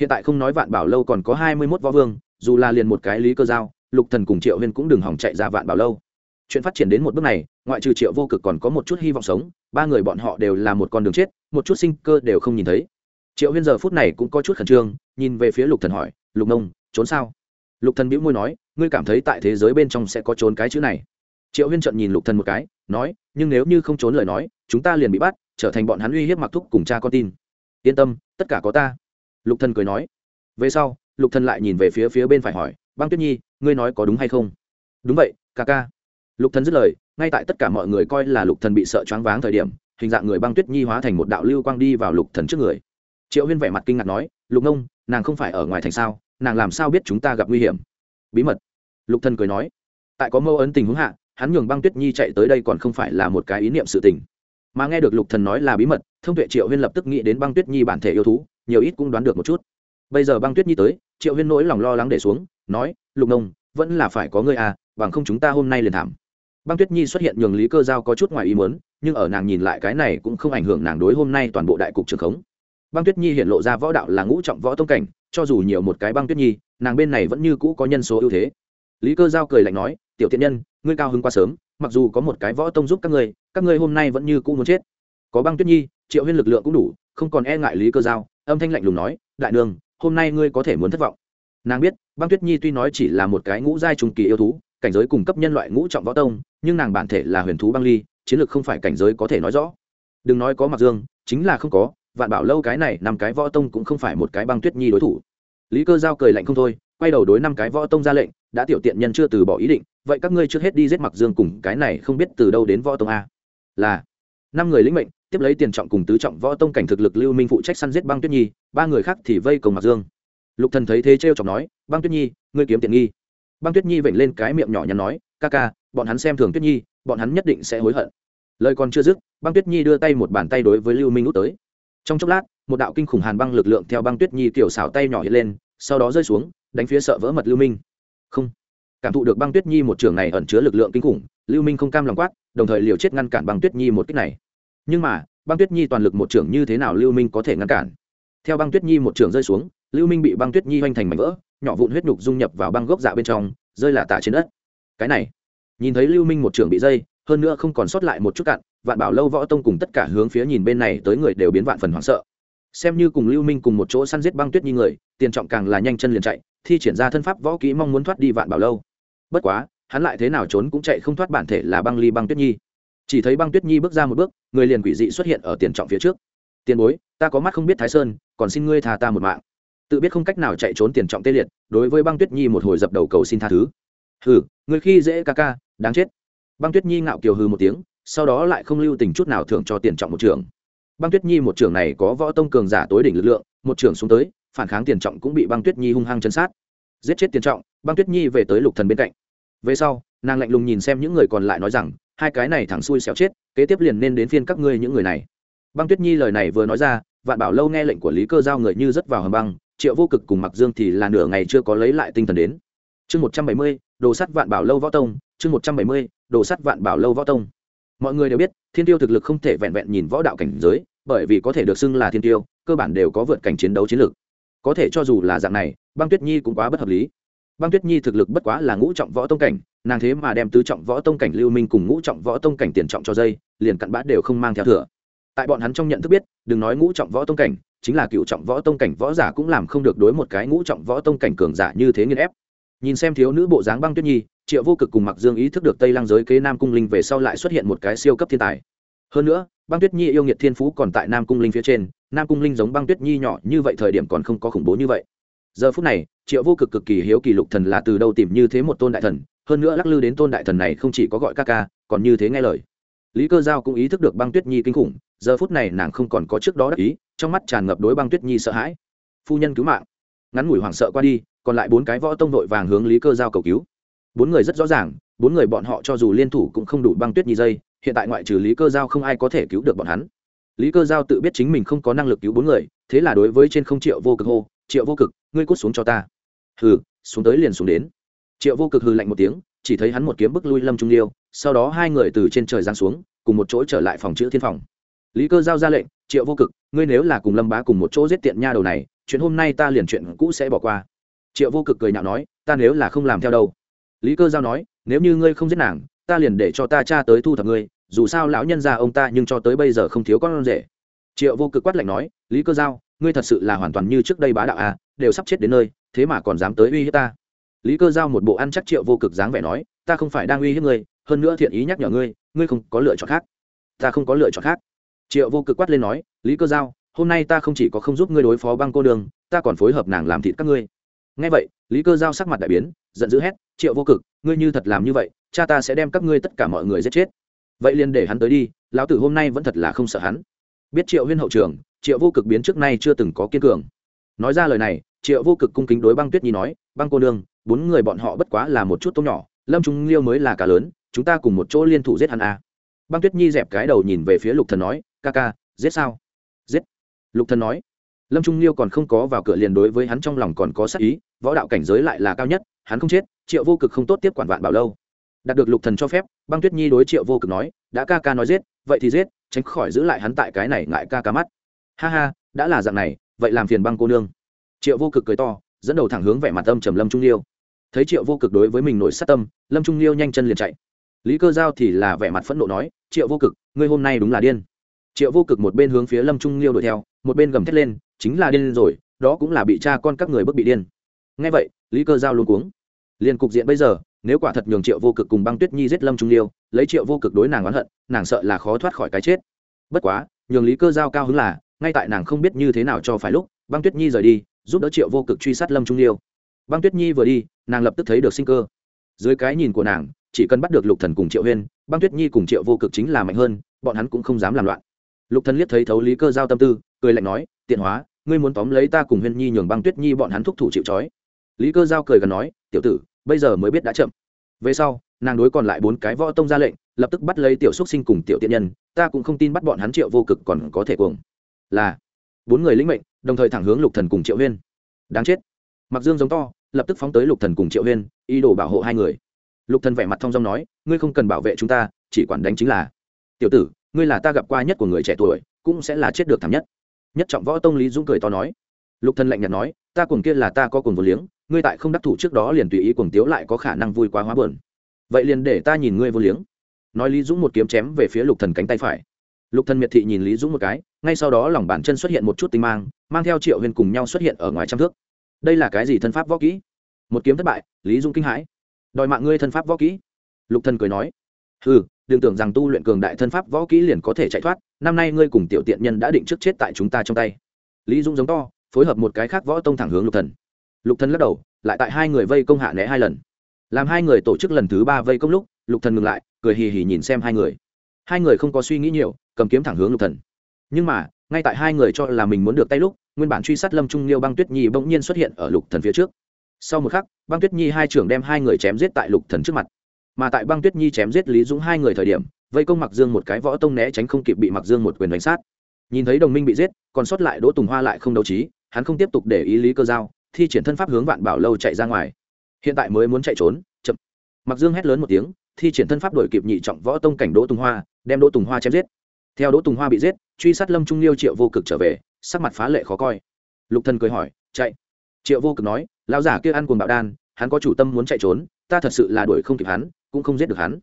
Speaker 1: Hiện tại không nói vạn bảo lâu còn có hai mươi mốt võ vương dù là liền một cái lý cơ giao, lục thần cùng triệu huyên cũng đừng hỏng chạy ra vạn bảo lâu. Chuyện phát triển đến một bước này, ngoại trừ triệu vô cực còn có một chút hy vọng sống, ba người bọn họ đều là một con đường chết, một chút sinh cơ đều không nhìn thấy. Triệu huyên giờ phút này cũng có chút khẩn trương, nhìn về phía lục thần hỏi, lục nông, trốn sao? Lục thần bĩu môi nói, ngươi cảm thấy tại thế giới bên trong sẽ có trốn cái chữ này? Triệu huyên trợn nhìn lục thần một cái, nói, nhưng nếu như không trốn lời nói, chúng ta liền bị bắt, trở thành bọn hắn uy hiếp mặc thúc cùng cha con tin. Yên tâm, tất cả có ta. Lục thần cười nói. Về sau lục thần lại nhìn về phía phía bên phải hỏi, băng tuyết nhi, ngươi nói có đúng hay không? Đúng vậy, ca ca. Lục thần dứt lời, ngay tại tất cả mọi người coi là lục thần bị sợ choáng váng thời điểm, hình dạng người băng tuyết nhi hóa thành một đạo lưu quang đi vào lục thần trước người. Triệu huyên vẻ mặt kinh ngạc nói, lục nông, nàng không phải ở ngoài thành sao? Nàng làm sao biết chúng ta gặp nguy hiểm? Bí mật. Lục thần cười nói, tại có mâu ấn tình huống hạ, hắn nhường băng tuyết nhi chạy tới đây còn không phải là một cái ý niệm sự tình. Mà nghe được lục thần nói là bí mật, thông tuệ triệu huyên lập tức nghĩ đến băng tuyết nhi bản thể yêu thú, nhiều ít cũng đoán được một chút. Bây giờ băng tuyết nhi tới triệu huyên nỗi lòng lo lắng để xuống, nói, lục nông vẫn là phải có người à bằng không chúng ta hôm nay liền thảm. Băng tuyết nhi xuất hiện nhường lý cơ giao có chút ngoài ý muốn, nhưng ở nàng nhìn lại cái này cũng không ảnh hưởng nàng đối hôm nay toàn bộ đại cục trường khống. Băng tuyết nhi hiện lộ ra võ đạo là ngũ trọng võ tông cảnh, cho dù nhiều một cái băng tuyết nhi, nàng bên này vẫn như cũ có nhân số ưu thế. Lý cơ giao cười lạnh nói, tiểu thiện nhân, ngươi cao hứng quá sớm, mặc dù có một cái võ tông giúp các ngươi các ngươi hôm nay vẫn như cũ muốn chết. Có băng tuyết nhi, triệu huyên lực lượng cũng đủ, không còn e ngại lý cơ giao, âm thanh lạnh lùng nói, đại đường hôm nay ngươi có thể muốn thất vọng. Nàng biết, băng tuyết nhi tuy nói chỉ là một cái ngũ giai trùng kỳ yêu thú, cảnh giới cung cấp nhân loại ngũ trọng võ tông, nhưng nàng bản thể là huyền thú băng ly, chiến lược không phải cảnh giới có thể nói rõ. Đừng nói có mặc dương, chính là không có, vạn bảo lâu cái này năm cái võ tông cũng không phải một cái băng tuyết nhi đối thủ. Lý cơ giao cười lạnh không thôi, quay đầu đối năm cái võ tông ra lệnh, đã tiểu tiện nhân chưa từ bỏ ý định, vậy các ngươi trước hết đi giết mặc dương cùng cái này không biết từ đâu đến võ tông a. Là năm người lĩnh mệnh, tiếp lấy tiền trọng cùng tứ trọng võ tông cảnh thực lực lưu minh phụ trách săn giết băng tuyết nhi, ba người khác thì vây cùng mặc dương. Lục thần thấy thế trêu chọc nói, băng tuyết nhi, ngươi kiếm tiện nghi. Băng tuyết nhi vểnh lên cái miệng nhỏ nhắn nói, ca ca, bọn hắn xem thường tuyết nhi, bọn hắn nhất định sẽ hối hận. Lời còn chưa dứt, băng tuyết nhi đưa tay một bàn tay đối với lưu minh út tới. Trong chốc lát, một đạo kinh khủng hàn băng lực lượng theo băng tuyết nhi kiểu xảo tay nhỏ hiện lên, sau đó rơi xuống, đánh phía sợ vỡ mật lưu minh. Không. Cảm thụ được băng tuyết nhi một trường này ẩn chứa lực lượng kinh khủng lưu minh không cam lòng quát, đồng thời liều chết ngăn cản băng tuyết nhi một cách này. Nhưng mà, băng tuyết nhi toàn lực một trưởng như thế nào lưu minh có thể ngăn cản? Theo băng tuyết nhi một trưởng rơi xuống, lưu minh bị băng tuyết nhi hoành thành mảnh vỡ, nhỏ vụn huyết nhục dung nhập vào băng gốc dạ bên trong, rơi là tả trên đất. Cái này, nhìn thấy lưu minh một trưởng bị dây, hơn nữa không còn sót lại một chút cạn, vạn bảo lâu võ tông cùng tất cả hướng phía nhìn bên này tới người đều biến vạn phần hoảng sợ. Xem như cùng lưu minh cùng một chỗ săn giết băng tuyết nhi người, tiền trọng càng là nhanh chân liền chạy, thi triển ra thân pháp võ kỹ mong muốn thoát đi vạn bảo lâu. Bất quá hắn lại thế nào trốn cũng chạy không thoát bản thể là băng ly băng tuyết nhi. Chỉ thấy băng tuyết nhi bước ra một bước, người liền quỷ dị xuất hiện ở tiền trọng phía trước. Tiền bối, ta có mắt không biết thái sơn, còn xin ngươi tha ta một mạng. Tự biết không cách nào chạy trốn tiền trọng tê liệt, đối với băng tuyết nhi một hồi dập đầu cầu xin tha thứ. Hừ người khi dễ ca ca, đáng chết. Băng tuyết nhi ngạo kiều hư một tiếng, sau đó lại không lưu tình chút nào thưởng cho tiền trọng một trường. Băng tuyết nhi một trường này có võ tông cường giả tối đỉnh lực lượng, một trường xuống tới, phản kháng tiền trọng cũng bị băng tuyết nhi hung hăng chân sát. Giết chết tiền trọng, băng tuyết nhi về tới lục thần bên cạnh về sau, nàng lạnh lùng nhìn xem những người còn lại nói rằng, hai cái này thẳng xuôi xẻo chết, kế tiếp liền nên đến phiên các ngươi những người này. Băng tuyết nhi lời này vừa nói ra, vạn bảo lâu nghe lệnh của lý cơ giao người như rất vào hầm băng, triệu vô cực cùng mặc dương thì là nửa ngày chưa có lấy lại tinh thần đến. Chương một trăm bảy mươi, đồ sắt vạn bảo lâu võ tông, chương một trăm bảy mươi, đồ sắt vạn bảo lâu võ tông. Mọi người đều biết, thiên tiêu thực lực không thể vẹn vẹn nhìn võ đạo cảnh giới, bởi vì có thể được xưng là thiên tiêu, cơ bản đều có vượt cảnh chiến đấu chiến lược. Có thể cho dù là dạng này, băng tuyết nhi cũng quá bất hợp lý băng tuyết nhi thực lực bất quá là ngũ trọng võ tông cảnh, nàng thế mà đem tứ trọng võ tông cảnh lưu minh cùng ngũ trọng võ tông cảnh tiền trọng cho dây, liền cặn bã đều không mang theo thừa. Tại bọn hắn trong nhận thức biết, đừng nói ngũ trọng võ tông cảnh, chính là cựu trọng võ tông cảnh võ giả cũng làm không được đối một cái ngũ trọng võ tông cảnh cường giả như thế nghiên ép. Nhìn xem thiếu nữ bộ dáng băng tuyết nhi, triệu vô cực cùng mặc dương ý thức được tây lang giới kế nam cung linh về sau lại xuất hiện một cái siêu cấp thiên tài. Hơn nữa, băng tuyết nhi yêu nghiệt thiên phú còn tại nam cung linh phía trên, nam cung linh giống băng tuyết nhi nhỏ như vậy thời điểm còn không có khủng bố như vậy giờ phút này, triệu vô cực cực kỳ hiếu kỳ lục thần là từ đâu tìm như thế một tôn đại thần, hơn nữa lắc lư đến tôn đại thần này không chỉ có gọi ca ca, còn như thế nghe lời. Lý cơ giao cũng ý thức được băng tuyết nhi kinh khủng, giờ phút này nàng không còn có trước đó đắc ý, trong mắt tràn ngập đối băng tuyết nhi sợ hãi. Phu nhân cứu mạng. Ngắn ngủi hoảng sợ qua đi, còn lại bốn cái võ tông đội vàng hướng lý cơ giao cầu cứu. Bốn người rất rõ ràng, bốn người bọn họ cho dù liên thủ cũng không đủ băng tuyết nhi dây, hiện tại ngoại trừ lý cơ giao không ai có thể cứu được bọn hắn. Lý cơ giao tự biết chính mình không có năng lực cứu bốn người, thế là đối với trên không triệu vô cực hô triệu vô cực, ngươi cút xuống cho ta. Hừ, xuống tới liền xuống đến. Triệu vô cực hừ lạnh một tiếng, chỉ thấy hắn một kiếm bức lui lâm trung liêu, sau đó hai người từ trên trời giáng xuống, cùng một chỗ trở lại phòng chữ thiên phòng. Lý cơ giao ra lệnh, triệu vô cực, ngươi nếu là cùng lâm bá cùng một chỗ giết tiện nha đầu này, chuyện hôm nay ta liền chuyện cũ sẽ bỏ qua. Triệu vô cực cười nhạo nói, ta nếu là không làm theo đâu. Lý cơ giao nói, nếu như ngươi không giết nàng, ta liền để cho ta cha tới thu thập ngươi, dù sao lão nhân già ông ta nhưng cho tới bây giờ không thiếu con rể. Triệu vô cực quát lạnh nói, lý cơ giao ngươi thật sự là hoàn toàn như trước đây bá đạo à đều sắp chết đến nơi, thế mà còn dám tới uy hiếp ta. Lý cơ giao một bộ ăn chắc triệu vô cực dáng vẻ nói, ta không phải đang uy hiếp ngươi, hơn nữa thiện ý nhắc nhở ngươi ngươi không có lựa chọn khác. Ta không có lựa chọn khác. Triệu vô cực quát lên nói, lý cơ giao, hôm nay ta không chỉ có không giúp ngươi đối phó băng cô đường, ta còn phối hợp nàng làm thịt các ngươi. Ngay vậy, lý cơ giao sắc mặt đại biến, giận dữ hét, triệu vô cực, ngươi như thật làm như vậy, cha ta sẽ đem các ngươi tất cả mọi người giết chết. Vậy liền để hắn tới đi, lão tử hôm nay vẫn thật là không sợ hắn. Biết triệu huyên hậu trường triệu vô cực biến trước nay chưa từng có kiên cường. Nói ra lời này, triệu vô cực cung kính đối băng tuyết nhi nói, băng cô nương, bốn người bọn họ bất quá là một chút tôm nhỏ, lâm trung liêu mới là cả lớn, chúng ta cùng một chỗ liên thủ giết hắn à. băng tuyết nhi dẹp cái đầu nhìn về phía lục thần nói, ca ca, giết sao? Giết. Lục thần nói. Lâm trung liêu còn không có vào cửa liền đối với hắn trong lòng còn có sắc ý, võ đạo cảnh giới lại là cao nhất, hắn không chết, triệu vô cực không tốt tiếp quản vạn bảo lâu. Đạt được lục thần cho phép, băng tuyết nhi đối triệu vô cực nói, đã ca ca nói giết, vậy thì giết, tránh khỏi giữ lại hắn tại cái này ngại ca ca mắt ha ha, đã là dạng này, vậy làm phiền băng cô nương. Triệu vô cực cười to, dẫn đầu thẳng hướng vẻ mặt âm trầm lâm trung liêu. Thấy triệu vô cực đối với mình nổi sát tâm, lâm trung liêu nhanh chân liền chạy. Lý cơ giao thì là vẻ mặt phẫn nộ nói, triệu vô cực, ngươi hôm nay đúng là điên. Triệu vô cực một bên hướng phía lâm trung liêu đuổi theo, một bên gầm thét lên, chính là điên rồi, đó cũng là bị cha con các người bức bị điên. Ngay vậy, lý cơ giao luôn cuống. Liền cục diện bây giờ, nếu quả thật nhường triệu vô cực cùng băng tuyết nhi giết lâm trung liêu, lấy triệu vô cực đối nàng oán hận, nàng sợ là khó thoát khỏi cái chết. Bất quá, nhường lý cơ giao cao hứng là ngay tại nàng không biết như thế nào cho phải lúc, băng tuyết nhi rời đi, giúp đỡ triệu vô cực truy sát lâm trung liêu. Băng tuyết nhi vừa đi, nàng lập tức thấy được sinh cơ. Dưới cái nhìn của nàng, chỉ cần bắt được lục thần cùng triệu huyên, băng tuyết nhi cùng triệu vô cực chính là mạnh hơn, bọn hắn cũng không dám làm loạn. Lục thần liếc thấy thấu lý cơ giao tâm tư, cười lạnh nói, tiện hóa, ngươi muốn tóm lấy ta cùng huyên nhi nhường băng tuyết nhi bọn hắn thúc thủ chịu trói. Lý cơ giao cười gần nói, tiểu tử, bây giờ mới biết đã chậm. Về sau, nàng đối còn lại bốn cái võ tông ra lệnh, lập tức bắt lấy tiểu xúc sinh cùng tiểu tiện nhân, ta cũng không tin bắt bọn hắn triệu vô cực còn có thể cuồng là bốn người lĩnh mệnh, đồng thời thẳng hướng lục thần cùng triệu huyên. Đáng chết. Mặc dương giống to, lập tức phóng tới lục thần cùng triệu huyên, ý đồ bảo hộ hai người. Lục thần vẻ mặt thong dong nói, ngươi không cần bảo vệ chúng ta, chỉ quản đánh chính là. Tiểu tử, ngươi là ta gặp qua nhất của người trẻ tuổi, cũng sẽ là chết được thảm nhất. Nhất trọng võ tông lý dũng cười to nói. Lục thần lạnh nhạt nói, ta cùng kia là ta có cùng vô liếng, ngươi tại không đắc thủ trước đó liền tùy ý cuồng tiếu lại có khả năng vui quá hóa buồn. Vậy liền để ta nhìn ngươi vô liếng. Nói lý dũng một kiếm chém về phía lục thần cánh tay phải. Lục thần miệt thị nhìn lý dũng một cái ngay sau đó lòng bàn chân xuất hiện một chút tinh mang mang theo triệu huyền cùng nhau xuất hiện ở ngoài trăm thước. Đây là cái gì thân pháp võ kỹ? Một kiếm thất bại, lý dung kinh hãi. Đòi mạng ngươi thân pháp võ kỹ. Lục thần cười nói. Ừ đừng tưởng rằng tu luyện cường đại thân pháp võ kỹ liền có thể chạy thoát, năm nay ngươi cùng tiểu tiện nhân đã định trước chết tại chúng ta trong tay. Lý dung giống to, phối hợp một cái khác võ tông thẳng hướng lục thần. Lục thần lắc đầu, lại tại hai người vây công hạ né hai lần. Làm hai người tổ chức lần thứ ba vây công lúc, lục thần ngừng lại, cười hì hì nhìn xem hai người. Hai người không có suy nghĩ nhiều, cầm kiếm thẳng hướng lục thần nhưng mà, ngay tại hai người cho là mình muốn được tay lúc, nguyên bản truy sát lâm trung liêu băng tuyết nhi bỗng nhiên xuất hiện ở lục thần phía trước. Sau một khắc, băng tuyết nhi hai trưởng đem hai người chém giết tại lục thần trước mặt. Mà tại băng tuyết nhi chém giết lý dũng hai người thời điểm, vây công mặc dương một cái võ tông né tránh không kịp bị mặc dương một quyền đánh sát. Nhìn thấy đồng minh bị giết, còn sót lại đỗ tùng hoa lại không đấu trí, hắn không tiếp tục để ý lý cơ giao, thi triển thân pháp hướng vạn bảo lâu chạy ra ngoài. Hiện tại mới muốn chạy trốn, chậm. Mặc dương hét lớn một tiếng, thi triển thân pháp đổi kịp nhị trọng võ tông cảnh đỗ tùng hoa, đem đỗ tùng hoa chém giết. Theo đỗ tùng hoa bị giết truy sát lâm trung liêu triệu vô cực trở về, sắc mặt phá lệ khó coi. Lục thần cười hỏi, chạy. Triệu vô cực nói, lão giả kia ăn cuồng bạo đan, hắn có chủ tâm muốn chạy trốn, ta thật sự là đuổi không kịp hắn, cũng không giết được hắn.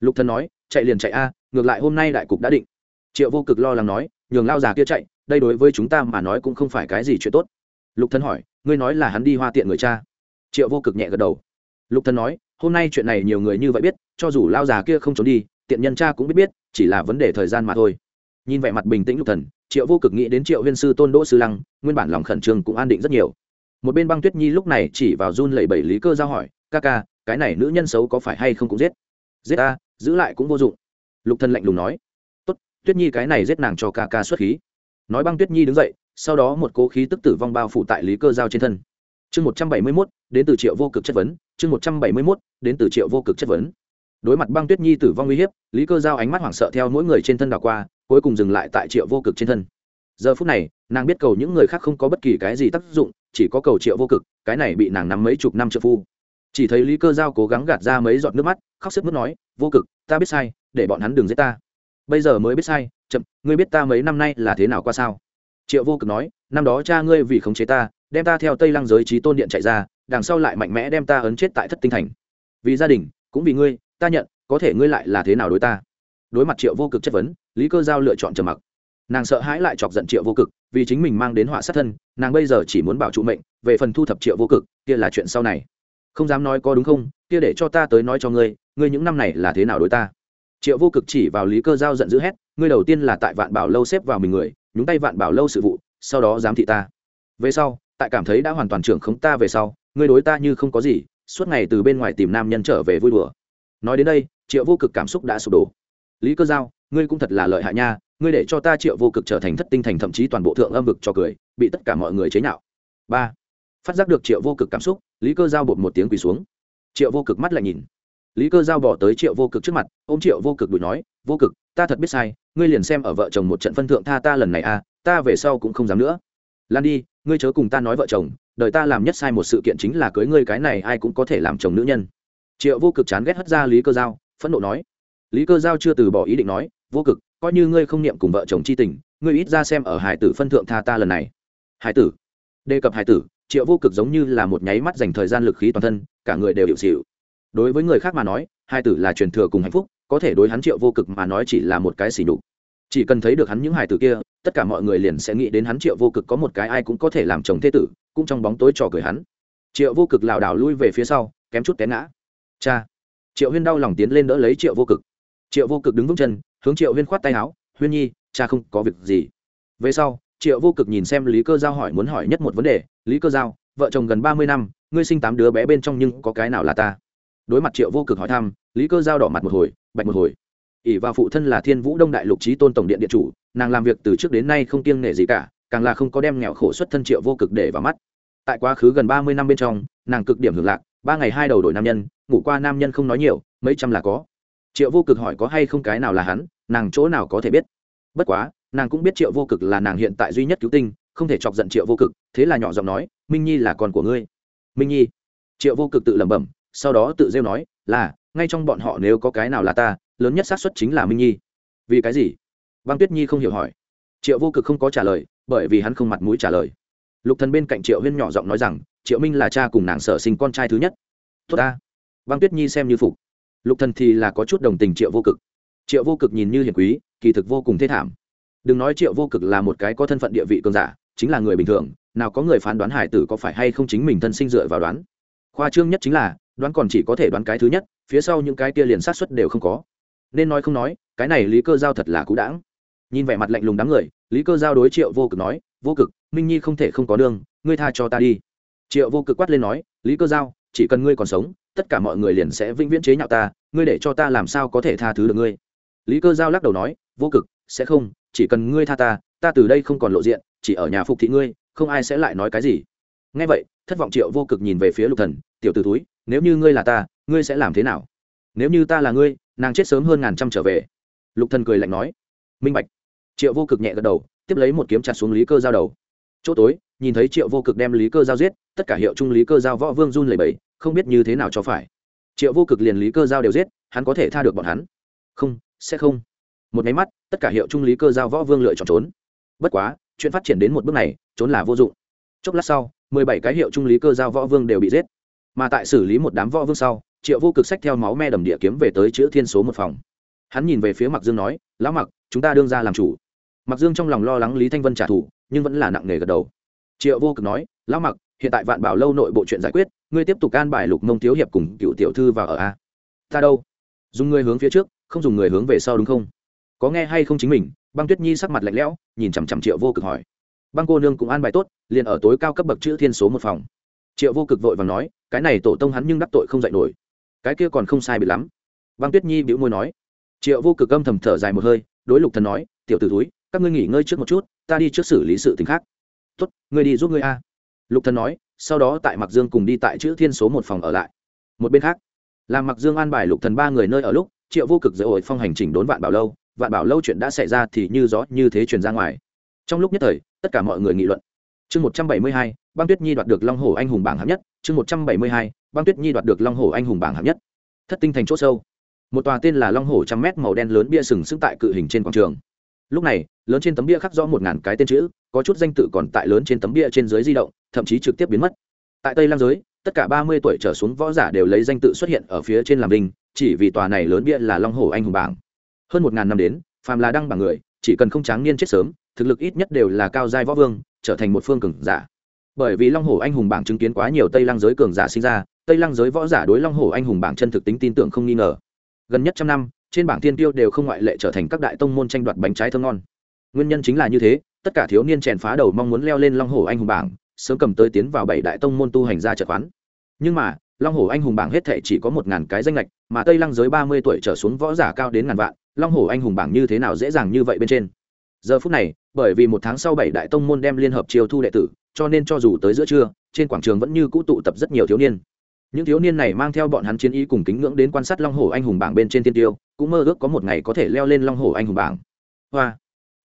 Speaker 1: Lục thần nói, chạy liền chạy a, ngược lại hôm nay đại cục đã định. Triệu vô cực lo lắng nói, nhường lao già kia chạy, đây đối với chúng ta mà nói cũng không phải cái gì chuyện tốt. Lục thần hỏi, ngươi nói là hắn đi hoa tiện người cha? Triệu vô cực nhẹ gật đầu. Lục thần nói, hôm nay chuyện này nhiều người như vậy biết, cho dù lao già kia không trốn đi, tiện nhân cha cũng biết biết, chỉ là vấn đề thời gian mà thôi nhìn vẻ mặt bình tĩnh lục thần, triệu vô cực nghĩ đến triệu huyên sư tôn đỗ sư lăng, nguyên bản lòng khẩn trương cũng an định rất nhiều. Một bên băng tuyết nhi lúc này chỉ vào run lẩy bẩy lý cơ giao hỏi, ca ca, cái này nữ nhân xấu có phải hay không cũng giết? Giết ta, giữ lại cũng vô dụng. Lục thần lạnh lùng nói. Tốt, tuyết nhi cái này giết nàng cho ca ca xuất khí. Nói băng tuyết nhi đứng dậy, sau đó một cố khí tức tử vong bao phủ tại lý cơ giao trên thân. Chương một trăm bảy mươi mốt, đến từ triệu vô cực chất vấn. Chương một trăm bảy mươi mốt, đến từ triệu vô cực chất vấn. Đối mặt băng tuyết nhi tử vong uy hiếp, lý cơ giao ánh mắt hoảng sợ theo mỗi người trên thân đảo qua cuối cùng dừng lại tại triệu vô cực trên thân. Giờ phút này, nàng biết cầu những người khác không có bất kỳ cái gì tác dụng, chỉ có cầu triệu vô cực, cái này bị nàng nắm mấy chục năm trợ phu. Chỉ thấy lý cơ giao cố gắng gạt ra mấy giọt nước mắt, khóc sức mất nói, vô cực, ta biết sai, để bọn hắn đừng giết ta. Bây giờ mới biết sai, chậm, ngươi biết ta mấy năm nay là thế nào qua sao? Triệu vô cực nói, năm đó cha ngươi vì khống chế ta, đem ta theo tây lăng giới trí tôn điện chạy ra, đằng sau lại mạnh mẽ đem ta ấn chết tại thất tinh thành. Vì gia đình, cũng vì ngươi, ta nhận, có thể ngươi lại là thế nào đối ta? Đối mặt triệu vô cực chất vấn, lý cơ giao lựa chọn trầm mặc. Nàng sợ hãi lại chọc giận triệu vô cực, vì chính mình mang đến họa sát thân, nàng bây giờ chỉ muốn bảo trụ mệnh, về phần thu thập triệu vô cực, kia là chuyện sau này. Không dám nói có đúng không, kia để cho ta tới nói cho ngươi ngươi những năm này là thế nào đối ta? Triệu vô cực chỉ vào lý cơ giao giận dữ hét, ngươi đầu tiên là tại vạn bảo lâu xếp vào mình người, nhúng tay vạn bảo lâu sự vụ, sau đó dám thị ta. Về sau, tại cảm thấy đã hoàn toàn trưởng khống ta về sau, ngươi đối ta như không có gì, suốt ngày từ bên ngoài tìm nam nhân trở về vui đùa. Nói đến đây, triệu vô cực cảm xúc đã sụp đổ lý cơ giao, ngươi cũng thật là lợi hại nha, ngươi để cho ta triệu vô cực trở thành thất tinh thành thậm chí toàn bộ thượng âm vực cho cười, bị tất cả mọi người chế nhạo. Ba, phát giác được triệu vô cực cảm xúc, lý cơ giao bột một tiếng quỳ xuống. Triệu vô cực mắt lại nhìn. Lý cơ giao bỏ tới triệu vô cực trước mặt ô m triệu vô cực đùi nói, vô cực, ta thật biết sai, ngươi liền xem ở vợ chồng một trận phân thượng tha ta lần này à ta về sau cũng không dám nữa. Lan đi, ngươi chớ cùng ta nói vợ chồng đời ta làm nhất sai một sự kiện chính là cưới ngươi cái này ai cũng có thể làm chồng nữ nhân. Triệu vô cực chán ghét hất ra lý cơ giao, phẫn nộ nói lý cơ giao chưa từ bỏ ý định nói, vô cực, coi như ngươi không niệm cùng vợ chồng c h i tình, ngươi ít ra xem ở hải tử phân thượng tha ta lần này. Hải tử? Đề cập hải tử, triệu vô cực giống như là một nháy mắt dành thời gian lực khí toàn thân, cả người đều hiệu xịu. Đối với người khác mà nói, Hải tử là truyền thừa cùng hạnh phúc, có thể đối hắn triệu vô cực mà nói chỉ là một cái xỉ nhục. Chỉ cần thấy được hắn những Hải tử kia, tất cả mọi người liền sẽ nghĩ đến hắn triệu vô cực có một cái ai cũng có thể làm chồng thế tử, cũng trong bóng tối trò cười hắn. Triệu vô cực lảo đảo lui về phía sau, kém chút té ngã. Cha! Triệu huyên đau lòng tiến lên đỡ lấy triệu vô cực triệu vô cực đứng vững chân, hướng triệu huyên khoát tay áo, huyên nhi, cha không có việc gì. Về sau, triệu vô cực nhìn xem lý cơ giao hỏi muốn hỏi nhất một vấn đề, lý cơ giao, vợ chồng gần ba mươi năm, ngươi sinh tám đứa bé bên trong nhưng có cái nào là ta? Đối mặt triệu vô cực hỏi thăm, lý cơ giao đỏ mặt một hồi, bạch một hồi. Ỷ và phụ thân là thiên vũ đông đại lục trí tôn tổng điện điện chủ, nàng làm việc từ trước đến nay không kiêng nể gì cả, càng là không có đem nghèo khổ xuất thân triệu vô cực để vào mắt. Tại quá khứ gần ba mươi năm bên trong, nàng cực điểm hưởng lạc, ba ngày hai đầu đổi nam nhân, ngủ qua nam nhân không nói nhiều, mấy trăm là có triệu vô cực hỏi có hay không cái nào là hắn, nàng chỗ nào có thể biết. Bất quá, nàng cũng biết triệu vô cực là nàng hiện tại duy nhất cứu tinh, không thể chọc giận triệu vô cực, thế là nhỏ giọng nói, minh nhi là con của ngươi. Minh nhi. Triệu vô cực tự lẩm bẩm, sau đó tự rêu nói, là, ngay trong bọn họ nếu có cái nào là ta, lớn nhất xác suất chính là minh nhi. Vì cái gì? Băng tuyết nhi không hiểu hỏi. Triệu vô cực không có trả lời, bởi vì hắn không mặt mũi trả lời. Lục thần bên cạnh triệu huyên nhỏ giọng nói rằng, triệu minh là cha cùng nàng sở sinh con trai thứ nhất. Tốt ta. Băng tuyết nhi xem như phục lục thần thì là có chút đồng tình triệu vô cực. Triệu vô cực nhìn như hiền quý, kỳ thực vô cùng thê thảm. Đừng nói triệu vô cực là một cái có thân phận địa vị cường giả, chính là người bình thường, nào có người phán đoán hải tử có phải hay không chính mình thân sinh dựa vào đoán. Khoa trương nhất chính là, đoán còn chỉ có thể đoán cái thứ nhất, phía sau những cái kia liền sát xuất đều không có. Nên nói không nói, cái này lý cơ giao thật là cú đãng. Nhìn vẻ mặt lạnh lùng đám người, lý cơ giao đối triệu vô cực nói, vô cực, minh nhi không thể không có đương ngươi tha cho ta đi. Triệu vô cực quát lên nói, lý cơ giao, chỉ cần ngươi còn sống, tất cả mọi người liền sẽ vĩnh viễn chế nhạo ta ngươi để cho ta làm sao có thể tha thứ được ngươi? Lý cơ giao lắc đầu nói, vô cực, sẽ không, chỉ cần ngươi tha ta ta từ đây không còn lộ diện, chỉ ở nhà phục thị ngươi, không ai sẽ lại nói cái gì. Ngay vậy, thất vọng triệu vô cực nhìn về phía lục thần, tiểu t ử túi nếu như ngươi là ta, ngươi sẽ làm thế nào? Nếu như ta là ngươi, nàng chết sớm hơn ngàn trăm trở về. Lục thần cười lạnh nói, minh bạch. Triệu vô cực nhẹ gật đầu, tiếp lấy một kiếm chặt xuống lý cơ giao đầu. Chỗ tối, nhìn thấy triệu vô cực đem lý cơ giao giết, tất cả hiệu trung lý cơ giao võ vương run lẩy bẩy, không biết như thế nào cho phải triệu vô cực liền lý cơ giao đều giết, hắn có thể tha được bọn hắn? Không, sẽ không. Một máy mắt, tất cả hiệu trung lý cơ giao võ vương lựa chọn trốn. Bất quá, chuyện phát triển đến một bước này, trốn là vô dụng. Chốc lát sau, mười bảy cái hiệu trung lý cơ giao võ vương đều bị giết. Mà tại xử lý một đám võ vương sau, triệu vô cực sách theo máu me đầm địa kiếm về tới chữ thiên số một phòng. Hắn nhìn về phía mặc dương nói, lão mặc chúng ta đương ra làm chủ. Mặc dương trong lòng lo lắng lý thanh vân trả thù, nhưng vẫn là nặng nề gật đầu. Triệu vô cực nói, lão mặc hiện tại vạn bảo lâu nội bộ chuyện giải quyết, ngươi tiếp tục can bài lục mông thiếu hiệp cùng cựu tiểu thư vào ở a. Ta đâu? Dùng người hướng phía trước, không dùng người hướng về sau đúng không? Có nghe hay không chính mình? Băng tuyết nhi sắc mặt lạnh lẽo, nhìn chằm chằm triệu vô cực hỏi. Băng cô nương cũng an bài tốt, liền ở tối cao cấp bậc chữ thiên số một phòng. Triệu vô cực vội và nói, cái này tổ tông hắn nhưng đắc tội không dạy nổi. Cái kia còn không sai bị lắm. Băng tuyết nhi bĩu môi nói. Triệu vô cực âm thầm thở dài một hơi, đối lục thần nói, tiểu t ử túi các ngươi nghỉ ngơi trước một chút, ta đi trước xử lý sự t khác. Tốt, ngươi đi giúp ngươi a lục thần nói, sau đó tại mặc dương cùng đi tại chữ thiên số một phòng ở lại. Một bên khác, làm mặc dương an bài lục thần ba người nơi ở lúc, triệu vô cực dễ ổi phong hành trình đốn vạn bảo lâu, vạn bảo lâu chuyện đã xảy ra thì như gió như thế truyền ra ngoài. Trong lúc nhất thời, tất cả mọi người nghị luận. Chương một trăm bảy mươi hai, băng tuyết nhi đoạt được long hồ anh hùng bảng hạng nhất. Chương một trăm bảy mươi hai, băng tuyết nhi đoạt được long hồ anh hùng bảng hạng nhất. Thất tinh thành c h ỗ sâu. Một tòa tên là long hồ trăm mét màu đen lớn bia sừng sững tại cự hình trên quảng trường lúc này, lớn trên tấm bia khắc rõ một ngàn cái tên chữ, có chút danh tự còn tại lớn trên tấm bia trên dưới di động, thậm chí trực tiếp biến mất. Tại tây lam giới, tất cả ba mươi tuổi trở xuống võ giả đều lấy danh tự xuất hiện ở phía trên làm đình chỉ vì tòa này lớn bia là long hồ anh hùng bảng. Hơn một ngàn năm đến, phàm là đăng bảng người, chỉ cần không tráng niên chết sớm, thực lực ít nhất đều là cao giai võ vương, trở thành một phương cường giả. Bởi vì long hồ anh hùng bảng chứng kiến quá nhiều tây lăng giới cường giả sinh ra, tây lăng giới võ giả đối long hồ anh hùng bảng chân thực tính tin tưởng không nghi ngờ. Gần nhất trăm năm trên bảng thiên tiêu đều không ngoại lệ trở thành các đại tông môn tranh đoạt bánh trái thơm ngon. Nguyên nhân chính là như thế, tất cả thiếu niên chèn phá đầu mong muốn leo lên long hồ anh hùng bảng, sớm cầm tới tiến vào bảy đại tông môn tu hành ra trợ quán. Nhưng mà, long hồ anh hùng bảng hết thể chỉ có một ngàn cái danh lệch mà tây lăng giới ba mươi tuổi trở xuống võ giả cao đến ngàn vạn, long hồ anh hùng bảng như thế nào dễ dàng như vậy bên trên? Giờ phút này, bởi vì một tháng sau bảy đại tông môn đem liên hợp chiêu thu đệ tử, cho nên cho dù tới giữa trưa, trên quảng trường vẫn như cũ tụ tập rất nhiều thiếu niên những thiếu niên này mang theo bọn hắn chiến ý cùng kính ngưỡng đến quan sát long hồ anh hùng bảng bên trên tiên tiêu, cũng mơ ước có một ngày có thể leo lên long hồ anh hùng bảng. Hoa.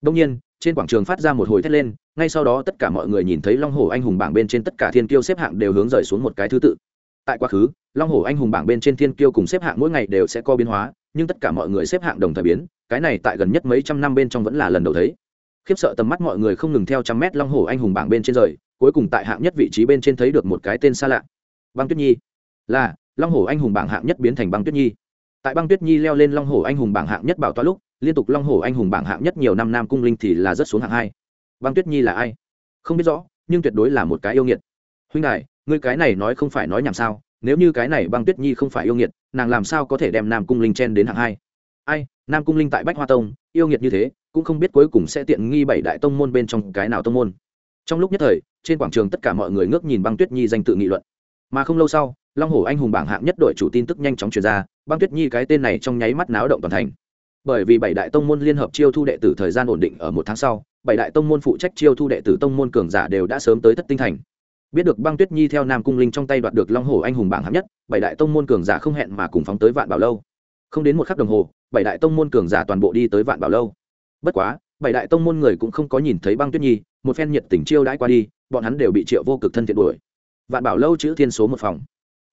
Speaker 1: Đông nhiên, trên quảng trường phát ra một hồi thét lên, ngay sau đó tất cả mọi người nhìn thấy long hồ anh hùng bảng bên trên tất cả thiên kiêu xếp hạng đều hướng rời xuống một cái thứ tự. Tại quá khứ, long hồ anh hùng bảng bên trên thiên kiêu cùng xếp hạng mỗi ngày đều sẽ có biến hóa, nhưng tất cả mọi người xếp hạng đồng thời biến, cái này tại gần nhất mấy trăm năm bên trong vẫn là lần đầu thấy. Khiếp sợ tầm mắt mọi người không ngừng theo trăm mét long hồ anh hùng bảng bên trên rời, cuối cùng tại hạng nhất vị trí bên trên thấy được một cái tên xa lạ. Băng tuyết nhi là, long hồ anh hùng bảng hạng nhất biến thành băng tuyết nhi. Tại băng tuyết nhi leo lên long hồ anh hùng bảng hạng nhất bảo toa lúc, liên tục long hồ anh hùng bảng hạng nhất nhiều năm nam cung linh thì là rất xuống hạng hai. Băng tuyết nhi là ai? Không biết rõ, nhưng tuyệt đối là một cái yêu nghiệt. Huynh đại ngươi cái này nói không phải nói nhảm sao? Nếu như cái này băng tuyết nhi không phải yêu nghiệt, nàng làm sao có thể đem nam cung linh chen đến hạng hai? Ai, nam cung linh tại bách hoa tông, yêu nghiệt như thế, cũng không biết cuối cùng sẽ tiện nghi bảy đại tông môn bên trong cái nào tông môn. Trong lúc nhất thời, trên quảng trường tất cả mọi người ngước nhìn băng tuyết nhi danh tự nghị luận. Mà không lâu sau long hồ anh hùng bảng hạng nhất đội chủ tin tức nhanh chóng truyền ra, băng tuyết nhi cái tên này trong nháy mắt náo động toàn thành. Bởi vì bảy đại tông môn liên hợp chiêu thu đệ tử thời gian ổn định ở một tháng sau, bảy đại tông môn phụ trách chiêu thu đệ tử tông môn cường giả đều đã sớm tới thất tinh thành. Biết được băng tuyết nhi theo nam cung linh trong tay đoạt được long hồ anh hùng bảng hạng nhất, bảy đại tông môn cường giả không hẹn mà cùng phóng tới vạn bảo lâu. Không đến một khắc đồng hồ, bảy đại tông môn cường giả toàn bộ đi tới vạn bảo lâu. Bất quá, bảy đại tông môn người cũng không có nhìn thấy băng tuyết nhi, một phen nhiệt tình chiêu đãi qua đi, bọn hắn đều bị triệu vô cực thân thiện đuổi. Vạn bảo lâu chữ thiên số một phòng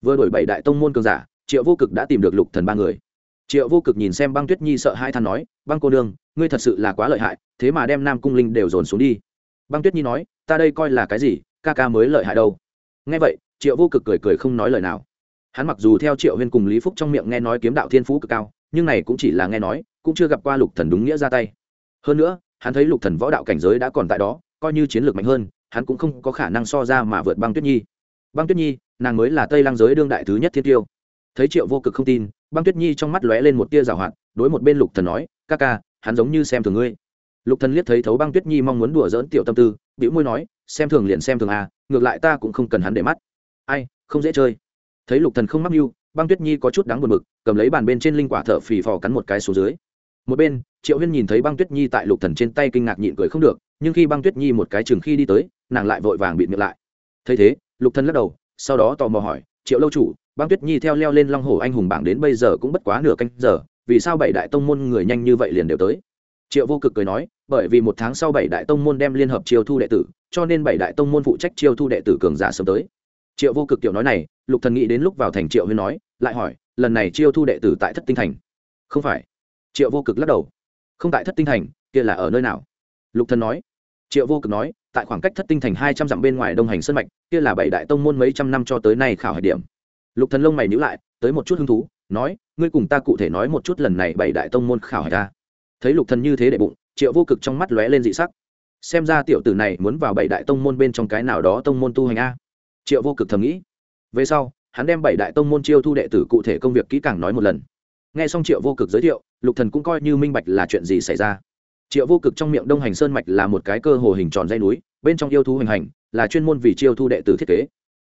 Speaker 1: vừa đổi bảy đại tông môn cường giả, triệu vô cực đã tìm được lục thần ba người. Triệu vô cực nhìn xem băng tuyết nhi sợ hai than nói, băng cô nương, ngươi thật sự là quá lợi hại, thế mà đem nam cung linh đều dồn xuống đi. Băng tuyết nhi nói, ta đây coi là cái gì, ca ca mới lợi hại đâu. Nghe vậy, triệu vô cực cười cười không nói lời nào. Hắn mặc dù theo triệu huyên cùng lý phúc trong miệng nghe nói kiếm đạo thiên phú cực cao, nhưng này cũng chỉ là nghe nói, cũng chưa gặp qua lục thần đúng nghĩa ra tay. Hơn nữa, hắn thấy lục thần võ đạo cảnh giới đã còn tại đó, coi như chiến lược mạnh hơn, hắn cũng không có khả năng so ra mà vượt băng tuyết nhi. Băng tuyết nhi nàng mới là tây lang giới đương đại thứ nhất thiên tiêu thấy triệu vô cực không tin băng tuyết nhi trong mắt lóe lên một tia rào hoạt đối một bên lục thần nói ca ca hắn giống như xem thường ngươi lục thần liếc thấy thấu băng tuyết nhi mong muốn đùa dỡn tiểu tâm tư bĩu môi nói xem thường liền xem thường à ngược lại ta cũng không cần hắn để mắt ai, không dễ chơi thấy lục thần không mắc mưu băng tuyết nhi có chút đáng buồn bực, cầm lấy bàn bên trên linh quả thở phì phò cắn một cái xuống dưới một bên triệu huyên nhìn thấy băng tuyết nhi tại lục thần trên tay kinh ngạc nhịn cười không được nhưng khi băng tuyết nhi một cái chừng khi đi tới nàng lại vội vàng bịt miệng lại thấy thế lục thần lắc đầu sau đó tò mò hỏi, triệu lâu chủ, băng tuyết nhi theo leo lên long hồ anh hùng bảng đến bây giờ cũng bất quá nửa canh giờ, vì sao bảy đại tông môn người nhanh như vậy liền đều tới? Triệu vô cực cười nói, bởi vì một tháng sau bảy đại tông môn đem liên hợp chiêu thu đệ tử, cho nên bảy đại tông môn phụ trách chiêu thu đệ tử cường giả sớm tới. Triệu vô cực tiểu nói này, lục thần nghĩ đến lúc vào thành triệu huyên nói, lại hỏi, lần này chiêu thu đệ tử tại thất tinh thành? Không phải. Triệu vô cực lắc đầu, không tại thất tinh thành, kia là ở nơi nào? Lục thần nói triệu vô cực nói, tại khoảng cách thất tinh thành hai trăm dặm bên ngoài đông hành sân mạch, kia là bảy đại tông môn mấy trăm năm cho tới nay khảo hạch điểm. Lục thần lông mày nhíu lại, tới một chút hứng thú, nói, ngươi cùng ta cụ thể nói một chút lần này bảy đại tông môn khảo hạch ta thấy lục thần như thế để bụng, triệu vô cực trong mắt lóe lên dị sắc. Xem ra tiểu tử này muốn vào bảy đại tông môn bên trong cái nào đó tông môn tu hành a? Triệu vô cực thầm nghĩ. Về sau, hắn đem bảy đại tông môn chiêu thu đệ tử cụ thể công việc kỹ càng nói một lần. Nghe xong triệu vô cực giới thiệu, lục thần cũng coi như minh bạch là chuyện gì xảy ra triệu vô cực trong miệng đông hành sơn mạch là một cái cơ hồ hình tròn dây núi, bên trong yêu thú hành hành, là chuyên môn vì chiêu thu đệ tử thiết kế.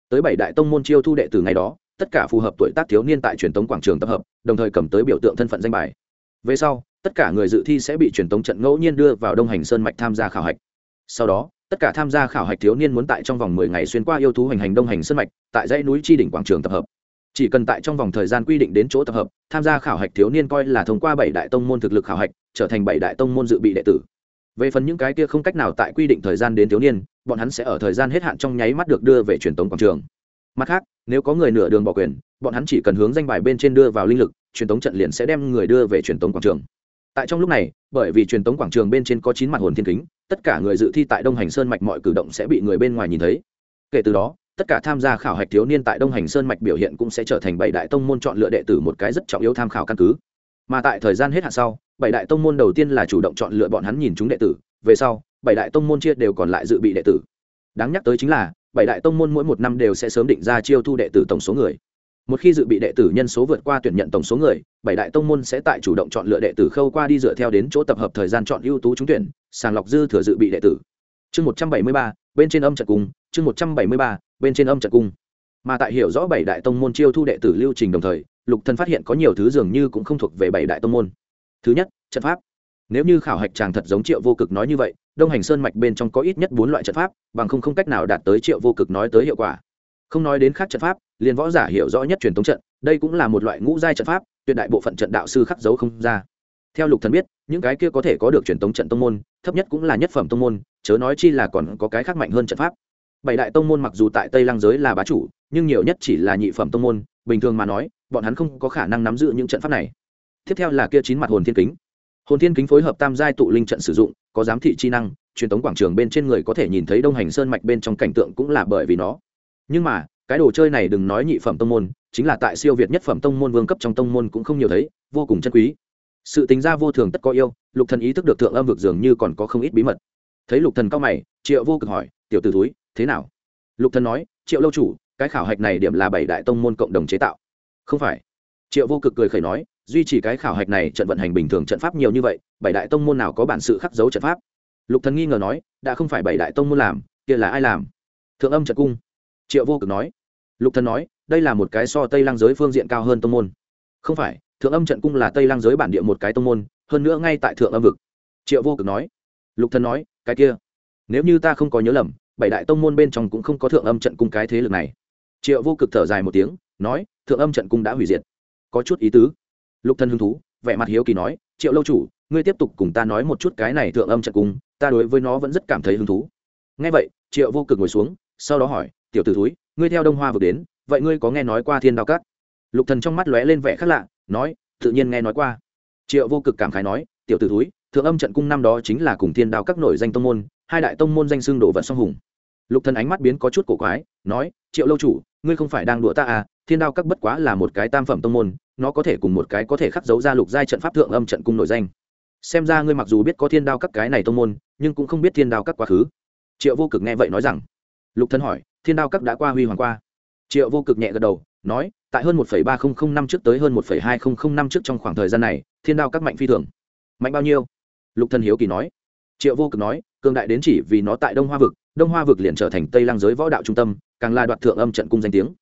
Speaker 1: Tới bảy đại tông môn chiêu thu đệ tử ngày đó, tất cả phù hợp tuổi tác thiếu niên tại truyền thống quảng trường tập hợp, đồng thời cầm tới biểu tượng thân phận danh bài. Về sau, tất cả người dự thi sẽ bị truyền thống trận ngẫu nhiên đưa vào đông hành sơn mạch tham gia khảo hạch. Sau đó, tất cả tham gia khảo hạch thiếu niên muốn tại trong vòng mười ngày xuyên qua yêu thú hành hành đông hành sơn mạch, tại dãy núi tri đỉnh quảng trường tập hợp. Chỉ cần tại trong vòng thời gian quy định đến chỗ tập hợp, tham gia khảo hạch thiếu niên coi là thông qua bảy đại tông môn thực lực khảo hạch trở thành bảy đại tông môn dự bị đệ tử. Về phần những cái kia không cách nào tại quy định thời gian đến thiếu niên, bọn hắn sẽ ở thời gian hết hạn trong nháy mắt được đưa về truyền tống quảng trường. Mặt khác, nếu có người nửa đường bỏ quyền, bọn hắn chỉ cần hướng danh bài bên trên đưa vào linh lực, truyền tống trận liền sẽ đem người đưa về truyền tống quảng trường. Tại trong lúc này, bởi vì truyền tống quảng trường bên trên có chín mặt hồn thiên kính, tất cả người dự thi tại đông hành sơn mạch mọi cử động sẽ bị người bên ngoài nhìn thấy. Kể từ đó, tất cả tham gia khảo hạch thiếu niên tại đông hành sơn mạch biểu hiện cũng sẽ trở thành bảy đại tông môn chọn lựa đệ tử một cái rất trọng yếu tham khảo căn cứ mà tại thời gian hết hạn sau, bảy đại tông môn đầu tiên là chủ động chọn lựa bọn hắn nhìn chúng đệ tử, về sau, bảy đại tông môn chia đều còn lại dự bị đệ tử. Đáng nhắc tới chính là, bảy đại tông môn mỗi một năm đều sẽ sớm định ra chiêu thu đệ tử tổng số người. Một khi dự bị đệ tử nhân số vượt qua tuyển nhận tổng số người, bảy đại tông môn sẽ tại chủ động chọn lựa đệ tử khâu qua đi dựa theo đến chỗ tập hợp thời gian chọn ưu tú trúng tuyển, sàng lọc dư thừa dự bị đệ tử. Chương một trăm bảy mươi ba, bên trên âm trận cung, chương một trăm bảy mươi ba, bên trên âm trận cung mà tại hiểu rõ bảy đại tông môn chiêu thu đệ tử lưu trình đồng thời, lục thần phát hiện có nhiều thứ dường như cũng không thuộc về bảy đại tông môn. Thứ nhất, trận pháp. Nếu như khảo hạch chàng thật giống triệu vô cực nói như vậy, đông hành sơn mạch bên trong có ít nhất bốn loại trận pháp, bằng không không cách nào đạt tới triệu vô cực nói tới hiệu quả. Không nói đến khác trận pháp, liền võ giả hiểu rõ nhất truyền thống trận, đây cũng là một loại ngũ giai trận pháp, tuyệt đại bộ phận trận đạo sư khắc dấu không ra. Theo lục thần biết, những cái kia có thể có được truyền thống trận tông môn, thấp nhất cũng là nhất phẩm tông môn, chớ nói chi là còn có cái khác mạnh hơn trận pháp. Bảy đại tông môn mặc dù tại tây lăng giới là bá chủ nhưng nhiều nhất chỉ là nhị phẩm tông môn, bình thường mà nói, bọn hắn không có khả năng nắm giữ những trận pháp này. Tiếp theo là kia chín mặt hồn thiên kính. Hồn thiên kính phối hợp tam giai tụ linh trận sử dụng, có giám thị chi năng, truyền tống quảng trường bên trên người có thể nhìn thấy đông hành sơn mạch bên trong cảnh tượng cũng là bởi vì nó. Nhưng mà, cái đồ chơi này đừng nói nhị phẩm tông môn, chính là tại siêu việt nhất phẩm tông môn vương cấp trong tông môn cũng không nhiều thấy, vô cùng chân quý. Sự tính ra vô thường tất có yêu, lục thần ý thức được thượng âm vực dường như còn có không ít bí mật. Thấy lục thần cao mày, triệu vô cực hỏi, tiểu tử túi thế nào? Lục thần nói, triệu lâu chủ cái khảo hạch này điểm là bảy đại tông môn cộng đồng chế tạo. Không phải. Triệu vô cực cười khẩy nói, duy trì cái khảo hạch này trận vận hành bình thường trận pháp nhiều như vậy, bảy đại tông môn nào có bản sự khắc dấu trận pháp? Lục thần nghi ngờ nói, đã không phải bảy đại tông môn làm, kia là ai làm? Thượng âm trận cung. Triệu vô cực nói. Lục thần nói, đây là một cái so tây lang giới phương diện cao hơn tông môn. Không phải, thượng âm trận cung là tây lang giới bản địa một cái tông môn, hơn nữa ngay tại thượng âm vực. Triệu vô cực nói. Lục thần nói, cái kia, nếu như ta không có nhớ lầm, bảy đại tông môn bên trong cũng không có thượng âm trận cung cái thế lực này triệu vô cực thở dài một tiếng, nói, thượng âm trận cung đã hủy diệt. Có chút ý tứ. Lục thần hứng thú, vẻ mặt hiếu kỳ nói, triệu lâu chủ, ngươi tiếp tục cùng ta nói một chút cái này thượng âm trận cung, ta đối với nó vẫn rất cảm thấy hứng thú. Ngay vậy, triệu vô cực ngồi xuống, sau đó hỏi, tiểu t ử thúi, ngươi theo đông hoa vực đến, vậy ngươi có nghe nói qua thiên đao cát lục thần trong mắt lóe lên vẻ khác lạ, nói, tự nhiên nghe nói qua. Triệu vô cực cảm khái nói, tiểu t ử thúi, thượng âm trận cung năm đó chính là cùng thiên đao các nổi danh tông môn, hai đại tông môn danh xưng đồ vận song hùng. Lục thần ánh mắt biến có chút cổ quái, nói, triệu lâu chủ ngươi không phải đang đùa ta à thiên đao các bất quá là một cái tam phẩm tông môn, nó có thể cùng một cái có thể khắc dấu ra lục giai trận pháp thượng âm trận cung nổi danh. Xem ra ngươi mặc dù biết có thiên đao các cái này tông môn, nhưng cũng không biết thiên đao các quá khứ. Triệu vô cực nghe vậy nói rằng, lục thân hỏi, thiên đao các đã qua huy hoàng qua? Triệu vô cực nhẹ gật đầu, nói, tại hơn một ba nghìn năm trước tới hơn một hai nghìn năm trước trong khoảng thời gian này, thiên đao các mạnh phi thường. Mạnh bao nhiêu? Lục thân hiếu kỳ nói. Triệu vô cực nói, cường đại đến chỉ vì nó tại đông hoa vực, đông hoa vực liền trở thành tây lang giới võ đạo trung tâm càng là đoạt thượng âm trận cung danh tiếng.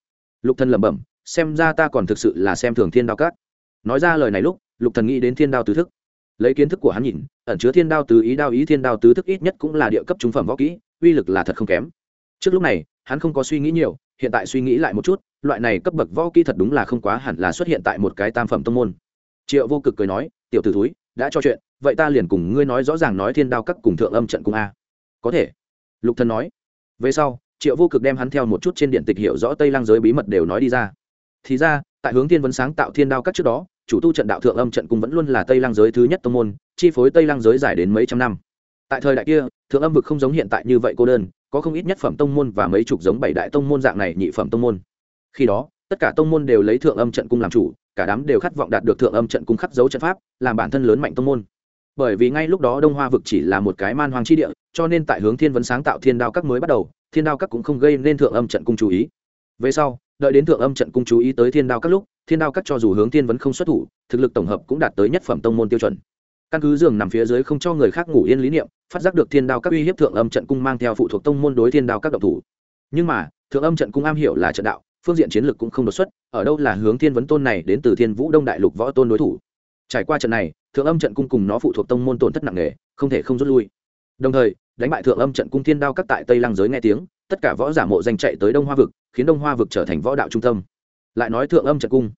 Speaker 1: Lục Thần lẩm bẩm, xem ra ta còn thực sự là xem thường thiên đao các. Nói ra lời này lúc, lục thần nghĩ đến thiên đao tứ thức. Lấy kiến thức của hắn nhìn, ẩn chứa thiên đao tứ ý, đao ý thiên đao tứ thức ít nhất cũng là địa cấp trung phẩm võ kỹ, uy lực là thật không kém. Trước lúc này, hắn không có suy nghĩ nhiều, hiện tại suy nghĩ lại một chút, loại này cấp bậc võ kỹ thật đúng là không quá hẳn là xuất hiện tại một cái tam phẩm tông môn. Triệu vô cực cười nói, tiểu tử thúi, đã cho chuyện, vậy ta liền cùng ngươi nói rõ ràng nói thiên đao các cùng thượng âm trận cung a. Có thể. Lục thần nói. Về sau triệu vô cực đem hắn theo một chút trên điện tịch hiểu rõ tây lang giới bí mật đều nói đi ra. Thì ra, tại hướng thiên vấn sáng tạo thiên đao các trước đó, chủ tu trận đạo thượng âm trận cung vẫn luôn là tây lang giới thứ nhất tông môn, chi phối tây lang giới dài đến mấy trăm năm. Tại thời đại kia, thượng âm vực không giống hiện tại như vậy cô đơn, có không ít nhất phẩm tông môn và mấy chục giống bảy đại tông môn dạng này nhị phẩm tông môn. Khi đó, tất cả tông môn đều lấy thượng âm trận cung làm chủ, cả đám đều khát vọng đạt được thượng âm trận cung khắc dấu trận pháp, làm bản thân lớn mạnh tông môn. Bởi vì ngay lúc đó đông hoa vực chỉ là một cái man hoang chi địa, cho nên tại hướng thiên vấn sáng tạo thiên đao các mới bắt đầu thiên đao các cũng không gây nên thượng âm trận cung chú ý. Về sau, đợi đến thượng âm trận cung chú ý tới thiên đao các lúc, thiên đao các cho dù hướng thiên vấn không xuất thủ, thực lực tổng hợp cũng đạt tới nhất phẩm tông môn tiêu chuẩn. Căn cứ giường nằm phía dưới không cho người khác ngủ yên lý niệm, phát giác được thiên đao các uy hiếp thượng âm trận cung mang theo phụ thuộc tông môn đối thiên đao các độc thủ. Nhưng mà, thượng âm trận cung am hiểu là trận đạo, phương diện chiến lược cũng không đột xuất, ở đâu là hướng thiên vấn tôn này đến từ thiên vũ đông đại lục võ tôn đối thủ. Trải qua trận này, thượng âm trận cung cùng nó phụ thuộc tông môn tổn thất nặng nề, không thể không rút lui đồng thời, đánh bại thượng âm trận cung thiên đao các tại tây lăng giới nghe tiếng, tất cả võ giả mộ danh chạy tới đông hoa vực, khiến đông hoa vực trở thành võ đạo trung tâm. Lại nói thượng âm trận cung.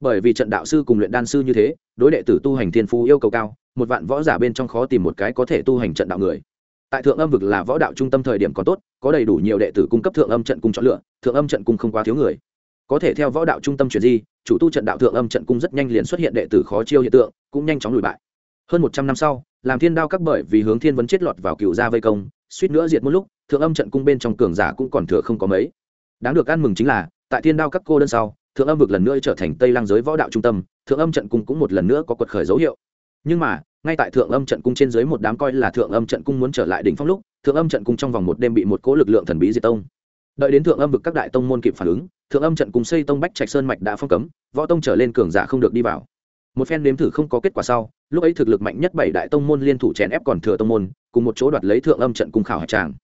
Speaker 1: Bởi vì trận đạo sư cùng luyện đan sư như thế, đối đệ tử tu hành thiên phú yêu cầu cao, một vạn võ giả bên trong khó tìm một cái có thể tu hành trận đạo người. Tại thượng âm vực là võ đạo trung tâm thời điểm còn tốt, có đầy đủ nhiều đệ tử cung cấp thượng âm trận cung chọn lựa, thượng âm trận cung không quá thiếu người. Có thể theo võ đạo trung tâm chuyển di, chủ tu trận đạo thượng âm trận cung rất nhanh liền xuất hiện đệ tử khó chiêu hiện tượng, cũng nhanh chóng lùi bại. Hơn một trăm năm sau làm thiên đao các bởi vì hướng thiên vấn chết lọt vào cựu gia vây công, suýt nữa diệt một lúc, thượng âm trận cung bên trong cường giả cũng còn thừa không có mấy. Đáng được ăn mừng chính là, tại thiên đao các cô đơn sau, thượng âm vực lần nữa trở thành tây lang giới võ đạo trung tâm, thượng âm trận cung cũng một lần nữa có quật khởi dấu hiệu. Nhưng mà, ngay tại thượng âm trận cung trên dưới một đám coi là thượng âm trận cung muốn trở lại đỉnh phong lúc, thượng âm trận cung trong vòng một đêm bị một cố lực lượng thần bí diệt tông. Đợi đến thượng âm vực các đại tông môn kịp phản ứng, thượng âm trận cung xây tông bách trạch sơn mạch đã phong cấm, võ tông trở lên cường giả không được đi vào. Một phen nếm thử không có kết quả sau lúc ấy thực lực mạnh nhất bảy đại tông môn liên thủ chèn ép còn thừa tông môn, cùng một chỗ đoạt lấy thượng âm trận cung khảo hạch tràng.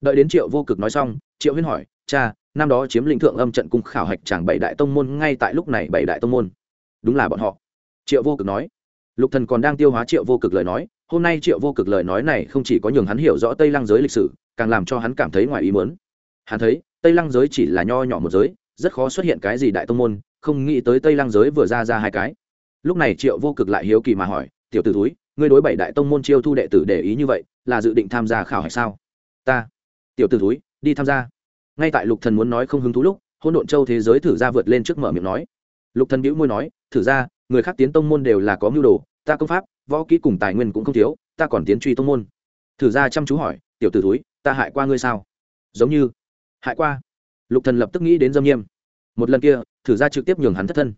Speaker 1: Đợi đến triệu vô cực nói xong, triệu huyên hỏi, cha, năm đó chiếm lĩnh thượng âm trận cung khảo hạch tràng bảy đại tông môn ngay tại lúc này bảy đại tông môn? Đúng là bọn họ. Triệu vô cực nói. Lục thần còn đang tiêu hóa triệu vô cực lời nói, hôm nay triệu vô cực lời nói này không chỉ có nhường hắn hiểu rõ tây lăng giới lịch sử, càng làm cho hắn cảm thấy ngoài ý muốn. Hắn thấy, tây lăng giới chỉ là nho nhỏ một giới, rất khó xuất hiện cái gì đại tông môn, không nghĩ tới tây lăng giới vừa ra ra hai cái. Lúc này triệu vô cực lại hiếu kỳ mà hỏi tiểu t ử túi ngươi đối bảy đại tông môn chiêu thu đệ tử để ý như vậy, là dự định tham gia khảo hạch sao? Ta. Tiểu t ử túi đi tham gia. Ngay tại lục thần muốn nói không hứng thú lúc hôn độn châu thế giới thử ra vượt lên trước mở miệng nói. Lục thần bĩu môi nói, thử ra, người khác tiến tông môn đều là có mưu đồ, ta công pháp, võ kỹ cùng tài nguyên cũng không thiếu, ta còn tiến truy tông môn. Thử ra chăm chú hỏi, tiểu t ử túi ta hại qua ngươi sao? Giống như. Hại qua? Lục thần lập tức nghĩ đến dâm nghiêm một lần kia, thử ra trực tiếp nhường hắn thất thân.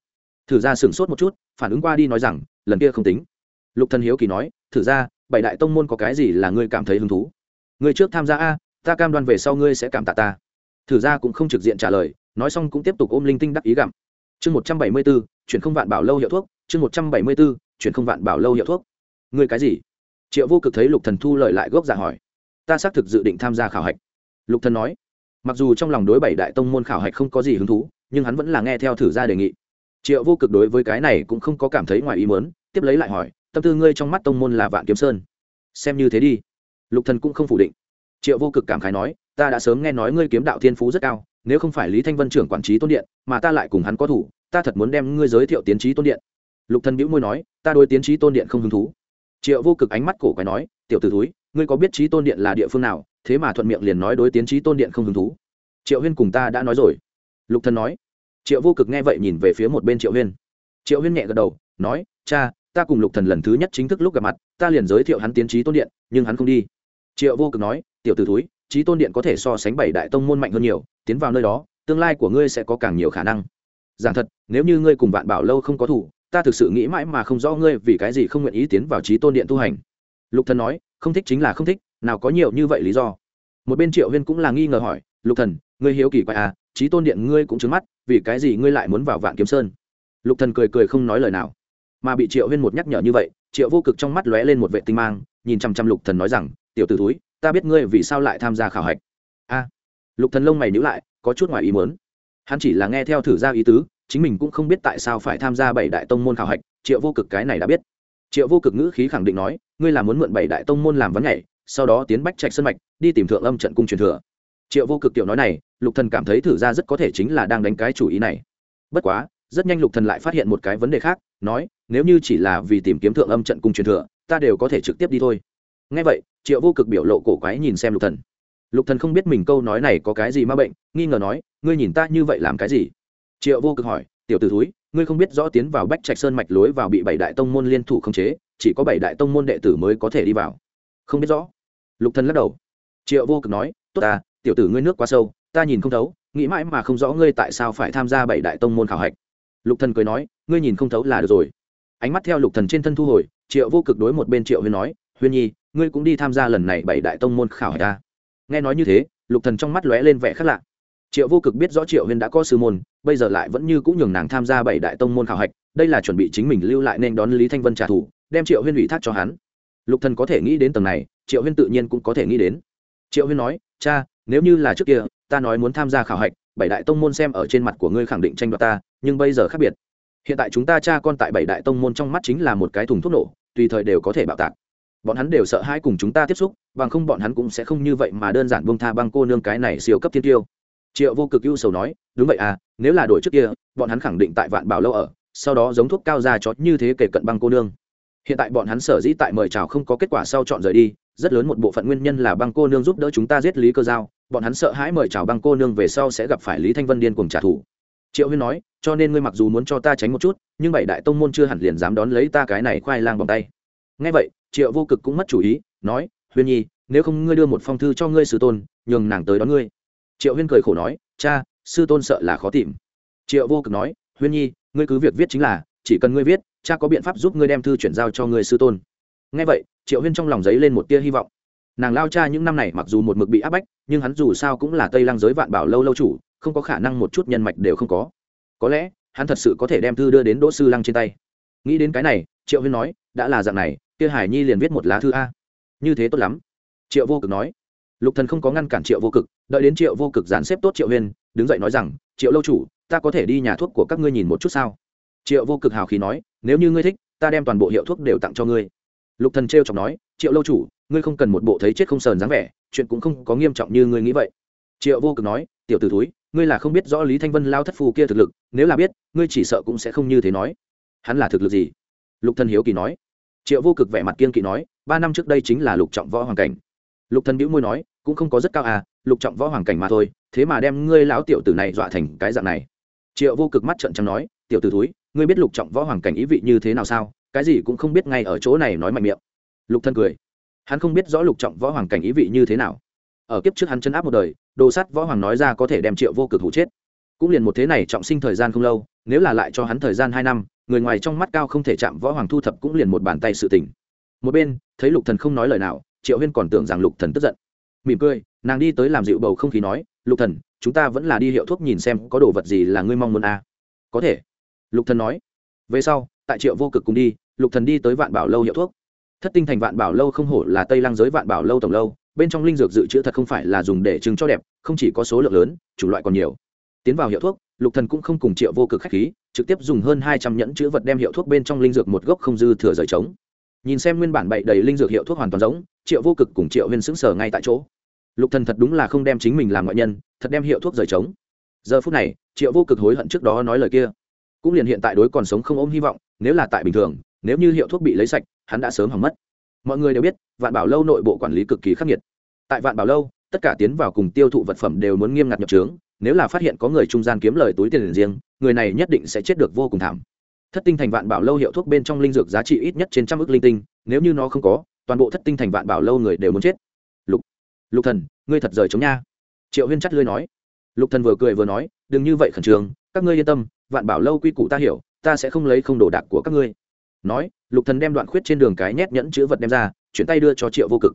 Speaker 1: Thử ra sửng sốt một chút, phản ứng qua đi nói rằng, lần kia không tính lục thần hiếu kỳ nói, thử ra, bảy đại tông môn có cái gì là ngươi cảm thấy hứng thú? Ngươi trước tham gia a, ta cam đoan về sau ngươi sẽ cảm tạ ta. Thử ra cũng không trực diện trả lời, nói xong cũng tiếp tục ôm linh tinh đắc ý gặm. Chương một trăm bảy mươi bốn, chuyển không vạn bảo lâu hiệu thuốc, chương một trăm bảy mươi bốn, chuyển không vạn bảo lâu hiệu thuốc. Ngươi cái gì? Triệu vô cực thấy lục thần thu lời lại gốc giả hỏi. Ta xác thực dự định tham gia khảo hạch. Lục thần nói. Mặc dù trong lòng đối bảy đại tông môn khảo hạch không có gì hứng thú, nhưng hắn vẫn là nghe theo thử ra đề nghị. Triệu vô cực đối với cái này cũng không có cảm thấy ngoài ý mớn tiếp lấy lại hỏi tâm tư ngươi trong mắt tông môn là vạn kiếm sơn. Xem như thế đi. Lục thần cũng không phủ định. Triệu vô cực cảm khái nói, ta đã sớm nghe nói ngươi kiếm đạo thiên phú rất cao, nếu không phải lý thanh vân trưởng quản trí tôn điện, mà ta lại cùng hắn có thủ, ta thật muốn đem ngươi giới thiệu tiến trí tôn điện. Lục thần bĩu môi nói, ta đối tiến trí tôn điện không hứng thú. Triệu vô cực ánh mắt cổ quái nói, tiểu tử thúi, ngươi có biết trí tôn điện là địa phương nào, thế mà thuận miệng liền nói đối tiến trí tôn điện không hứng thú. Triệu huyên cùng ta đã nói rồi. Lục thần nói. Triệu vô cực nghe vậy nhìn về phía một bên triệu huyên. Triệu huyên nhẹ gật đầu, nói, cha ta cùng lục thần lần thứ nhất chính thức lúc gặp mặt, ta liền giới thiệu hắn tiến trí tôn điện, nhưng hắn không đi. Triệu vô cực nói, tiểu t ử túi trí tôn điện có thể so sánh bảy đại tông môn mạnh hơn nhiều, tiến vào nơi đó, tương lai của ngươi sẽ có càng nhiều khả năng. Giảng thật, nếu như ngươi cùng vạn bảo lâu không có thủ, ta thực sự nghĩ mãi mà không rõ ngươi vì cái gì không nguyện ý tiến vào trí tôn điện tu hành. Lục thần nói, không thích chính là không thích, nào có nhiều như vậy lý do. Một bên triệu huyên cũng là nghi ngờ hỏi, lục thần, ngươi hiếu kỳ quay à trí tôn điện ngươi cũng trứng mắt, vì cái gì ngươi lại muốn vào vạn kiếm sơn? Lục thần cười cười không nói lời nào mà bị triệu huyên một nhắc nhở như vậy, triệu vô cực trong mắt lóe lên một vệ tinh mang, nhìn chăm chăm lục thần nói rằng, tiểu t ử túi ta biết ngươi vì sao lại tham gia khảo hạch. A. Lục thần lông mày nhíu lại, có chút ngoài ý muốn. Hắn chỉ là nghe theo thử ra ý tứ, chính mình cũng không biết tại sao phải tham gia bảy đại tông môn khảo hạch, triệu vô cực cái này đã biết. Triệu vô cực ngữ khí khẳng định nói, ngươi là muốn mượn bảy đại tông môn làm vấn nhảy, sau đó tiến bách trạch sân mạch, đi tìm thượng âm trận cung truyền thừa. Triệu vô cực tiểu nói này, lục thần cảm thấy thử ra rất có thể chính là đang đánh cái chủ ý này. Bất quá rất nhanh lục thần lại phát hiện một cái vấn đề khác, nói, nếu như chỉ là vì tìm kiếm thượng âm trận cung truyền thừa, ta đều có thể trực tiếp đi thôi. Nghe vậy, triệu vô cực biểu lộ cổ quái nhìn xem lục thần. Lục thần không biết mình câu nói này có cái gì ma bệnh, nghi ngờ nói, ngươi nhìn ta như vậy làm cái gì? Triệu vô cực hỏi, tiểu tử thúi, ngươi không biết rõ tiến vào bách trạch sơn mạch lối vào bị bảy đại tông môn liên thủ khống chế, chỉ có bảy đại tông môn đệ tử mới có thể đi vào. Không biết rõ. Lục thần lắc đầu. Triệu vô cực nói, tốt ta, tiểu tử ngươi nước quá sâu, ta nhìn không thấu, nghĩ mãi mà không rõ ngươi tại sao phải tham gia bảy đại tông môn khảo hạch lục thần cười nói, ngươi nhìn không thấu là được rồi. Ánh mắt theo lục thần trên thân thu hồi, triệu vô cực đối một bên triệu huyên nói huyên nhi, ngươi cũng đi tham gia lần này bảy đại tông môn khảo hạch ta. Nghe nói như thế, lục thần trong mắt lóe lên vẻ khác lạ. Triệu vô cực biết rõ triệu huyên đã có sư môn, bây giờ lại vẫn như cũng nhường nàng tham gia bảy đại tông môn khảo hạch, đây là chuẩn bị chính mình lưu lại nên đón lý thanh vân trả thù, đem triệu huyên ủy thác cho hắn. Lục thần có thể nghĩ đến tầng này, triệu huyên tự nhiên cũng có thể nghĩ đến. Triệu huyên nói, cha, nếu như là trước kia, ta nói muốn tham gia khảo hạch, bảy đại tông môn xem ở trên mặt của ngươi khẳng định tranh đoạt ta nhưng bây giờ khác biệt. Hiện tại chúng ta cha con tại bảy đại tông môn trong mắt chính là một cái thùng thuốc nổ, tùy thời đều có thể bạo tạc. Bọn hắn đều sợ hãi cùng chúng ta tiếp xúc, bằng không bọn hắn cũng sẽ không như vậy mà đơn giản buông tha băng cô nương cái này siêu cấp thiên tiêu. Triệu vô cực ưu sầu nói, đúng vậy à nếu là đổi trước kia, bọn hắn khẳng định tại vạn bảo lâu ở, sau đó giống thuốc cao ra chót như thế kể cận băng cô nương. Hiện tại bọn hắn sở dĩ tại mời chào không có kết quả sau chọn rời đi, rất lớn một bộ phận nguyên nhân là băng cô nương giúp đỡ chúng ta giết lý cơ giao. Bọn hắn sợ hãi mời chào băng cô nương về sau sẽ gặp phải lý thanh vân điên cùng trả thù triệu huyên nói, cho nên ngươi mặc dù muốn cho ta tránh một chút, nhưng bảy đại tông môn chưa hẳn liền dám đón lấy ta cái này khoai lang bằng tay. Ngay vậy, triệu vô cực cũng mất chủ ý, nói, huyên nhi, nếu không ngươi đưa một phong thư cho ngươi sư tôn, nhường nàng tới đón ngươi. Triệu huyên cười khổ nói, cha, sư tôn sợ là khó tìm. Triệu vô cực nói, huyên nhi, ngươi cứ việc viết chính là, chỉ cần ngươi viết, cha có biện pháp giúp ngươi đem thư chuyển giao cho ngươi sư tôn. Ngay vậy, triệu huyên trong lòng giấy lên một tia hy vọng. Nàng lao cha những năm này mặc dù một mực bị áp bách, nhưng hắn dù sao cũng là tây lang giới vạn bảo lâu lâu chủ không có khả năng một chút nhân mạch đều không có. Có lẽ, hắn thật sự có thể đem thư đưa đến đỗ sư lăng trên tay. Nghĩ đến cái này, triệu huyên nói, đã là dạng này, kia hải nhi liền viết một lá thư a. Như thế tốt lắm. Triệu vô cực nói. Lục thần không có ngăn cản triệu vô cực, đợi đến triệu vô cực dàn xếp tốt triệu huyên, đứng dậy nói rằng, triệu lâu chủ, ta có thể đi nhà thuốc của các ngươi nhìn một chút sao? Triệu vô cực hào khí nói, nếu như ngươi thích, ta đem toàn bộ hiệu thuốc đều tặng cho ngươi. Lục thần trêu chọc nói, triệu lâu chủ, ngươi không cần một bộ thấy chết không sờn dáng vẻ, chuyện cũng không có nghiêm trọng như ngươi nghĩ vậy. Triệu vô cực nói, tiểu tử thúi ngươi là không biết rõ lý thanh vân lao thất phù kia thực lực, nếu là biết, ngươi chỉ sợ cũng sẽ không như thế nói. Hắn là thực lực gì? Lục thần hiếu kỳ nói. Triệu vô cực vẻ mặt kiên kỵ nói, ba năm trước đây chính là lục trọng võ hoàng cảnh. Lục thần bĩu môi nói, cũng không có rất cao à lục trọng võ hoàng cảnh mà thôi, thế mà đem ngươi lão tiểu tử này dọa thành cái dạng này. Triệu vô cực mắt trợn trắng nói, tiểu tử thúi, ngươi biết lục trọng võ hoàng cảnh ý vị như thế nào sao? Cái gì cũng không biết ngay ở chỗ này nói mạnh miệng. Lục thân cười. Hắn không biết rõ lục trọng võ hoàng cảnh ý vị như thế nào ở kiếp trước hắn chân áp một đời, đồ sắt võ hoàng nói ra có thể đem triệu vô cực hụ chết. Cũng liền một thế này trọng sinh thời gian không lâu, nếu là lại cho hắn thời gian hai năm, người ngoài trong mắt cao không thể chạm võ hoàng thu thập cũng liền một bàn tay sự tình. Một bên, thấy lục thần không nói lời nào, triệu huyên còn tưởng rằng lục thần tức giận. Mỉm cười, nàng đi tới làm dịu bầu không khí nói, lục thần, chúng ta vẫn là đi hiệu thuốc nhìn xem có đồ vật gì là ngươi mong muốn à. có thể. Lục thần nói. Về sau, tại triệu vô cực cùng đi, lục thần đi tới vạn bảo lâu hiệu thuốc. Thất tinh thành vạn bảo lâu không hổ là tây lăng giới vạn bảo lâu tổng lâu bên trong linh dược dự trữ thật không phải là dùng để trưng cho đẹp, không chỉ có số lượng lớn, chủng loại còn nhiều. Tiến vào hiệu thuốc, lục thần cũng không cùng triệu vô cực khách khí, trực tiếp dùng hơn hai trăm nhẫn chữ vật đem hiệu thuốc bên trong linh dược một gốc không dư thừa rời trống. Nhìn xem nguyên bản bậy đầy linh dược hiệu thuốc hoàn toàn giống, triệu vô cực cùng triệu huyên sững sờ ngay tại chỗ. Lục thần thật đúng là không đem chính mình làm ngoại nhân, thật đem hiệu thuốc rời trống. Giờ phút này, triệu vô cực hối hận trước đó nói lời kia. Cũng liền hiện tại đối còn sống không ôm hy vọng, nếu là tại bình thường, nếu như hiệu thuốc bị lấy sạch, hắn đã sớm hỏng mất mọi người đều biết, vạn bảo lâu nội bộ quản lý cực kỳ khắc nghiệt. Tại vạn bảo lâu, tất cả tiến vào cùng tiêu thụ vật phẩm đều muốn nghiêm ngặt nhập trướng, nếu là phát hiện có người trung gian kiếm lời túi tiền riêng, người này nhất định sẽ chết được vô cùng thảm. Thất tinh thành vạn bảo lâu hiệu thuốc bên trong linh dược giá trị ít nhất trên trăm ước linh tinh, nếu như nó không có, toàn bộ thất tinh thành vạn bảo lâu người đều muốn chết. Lục lục thần, ngươi thật rời chống nha. Triệu huyên chắt lưới nói. Lục thần vừa cười vừa nói, đừng như vậy khẩn trương, các ngươi yên tâm, vạn bảo lâu quy củ ta hiểu, ta sẽ không lấy không đồ đạc của các ngươi nói, lục thần đem đoạn khuyết trên đường cái nhét nhẫn chữ vật đem ra, chuyển tay đưa cho triệu vô cực.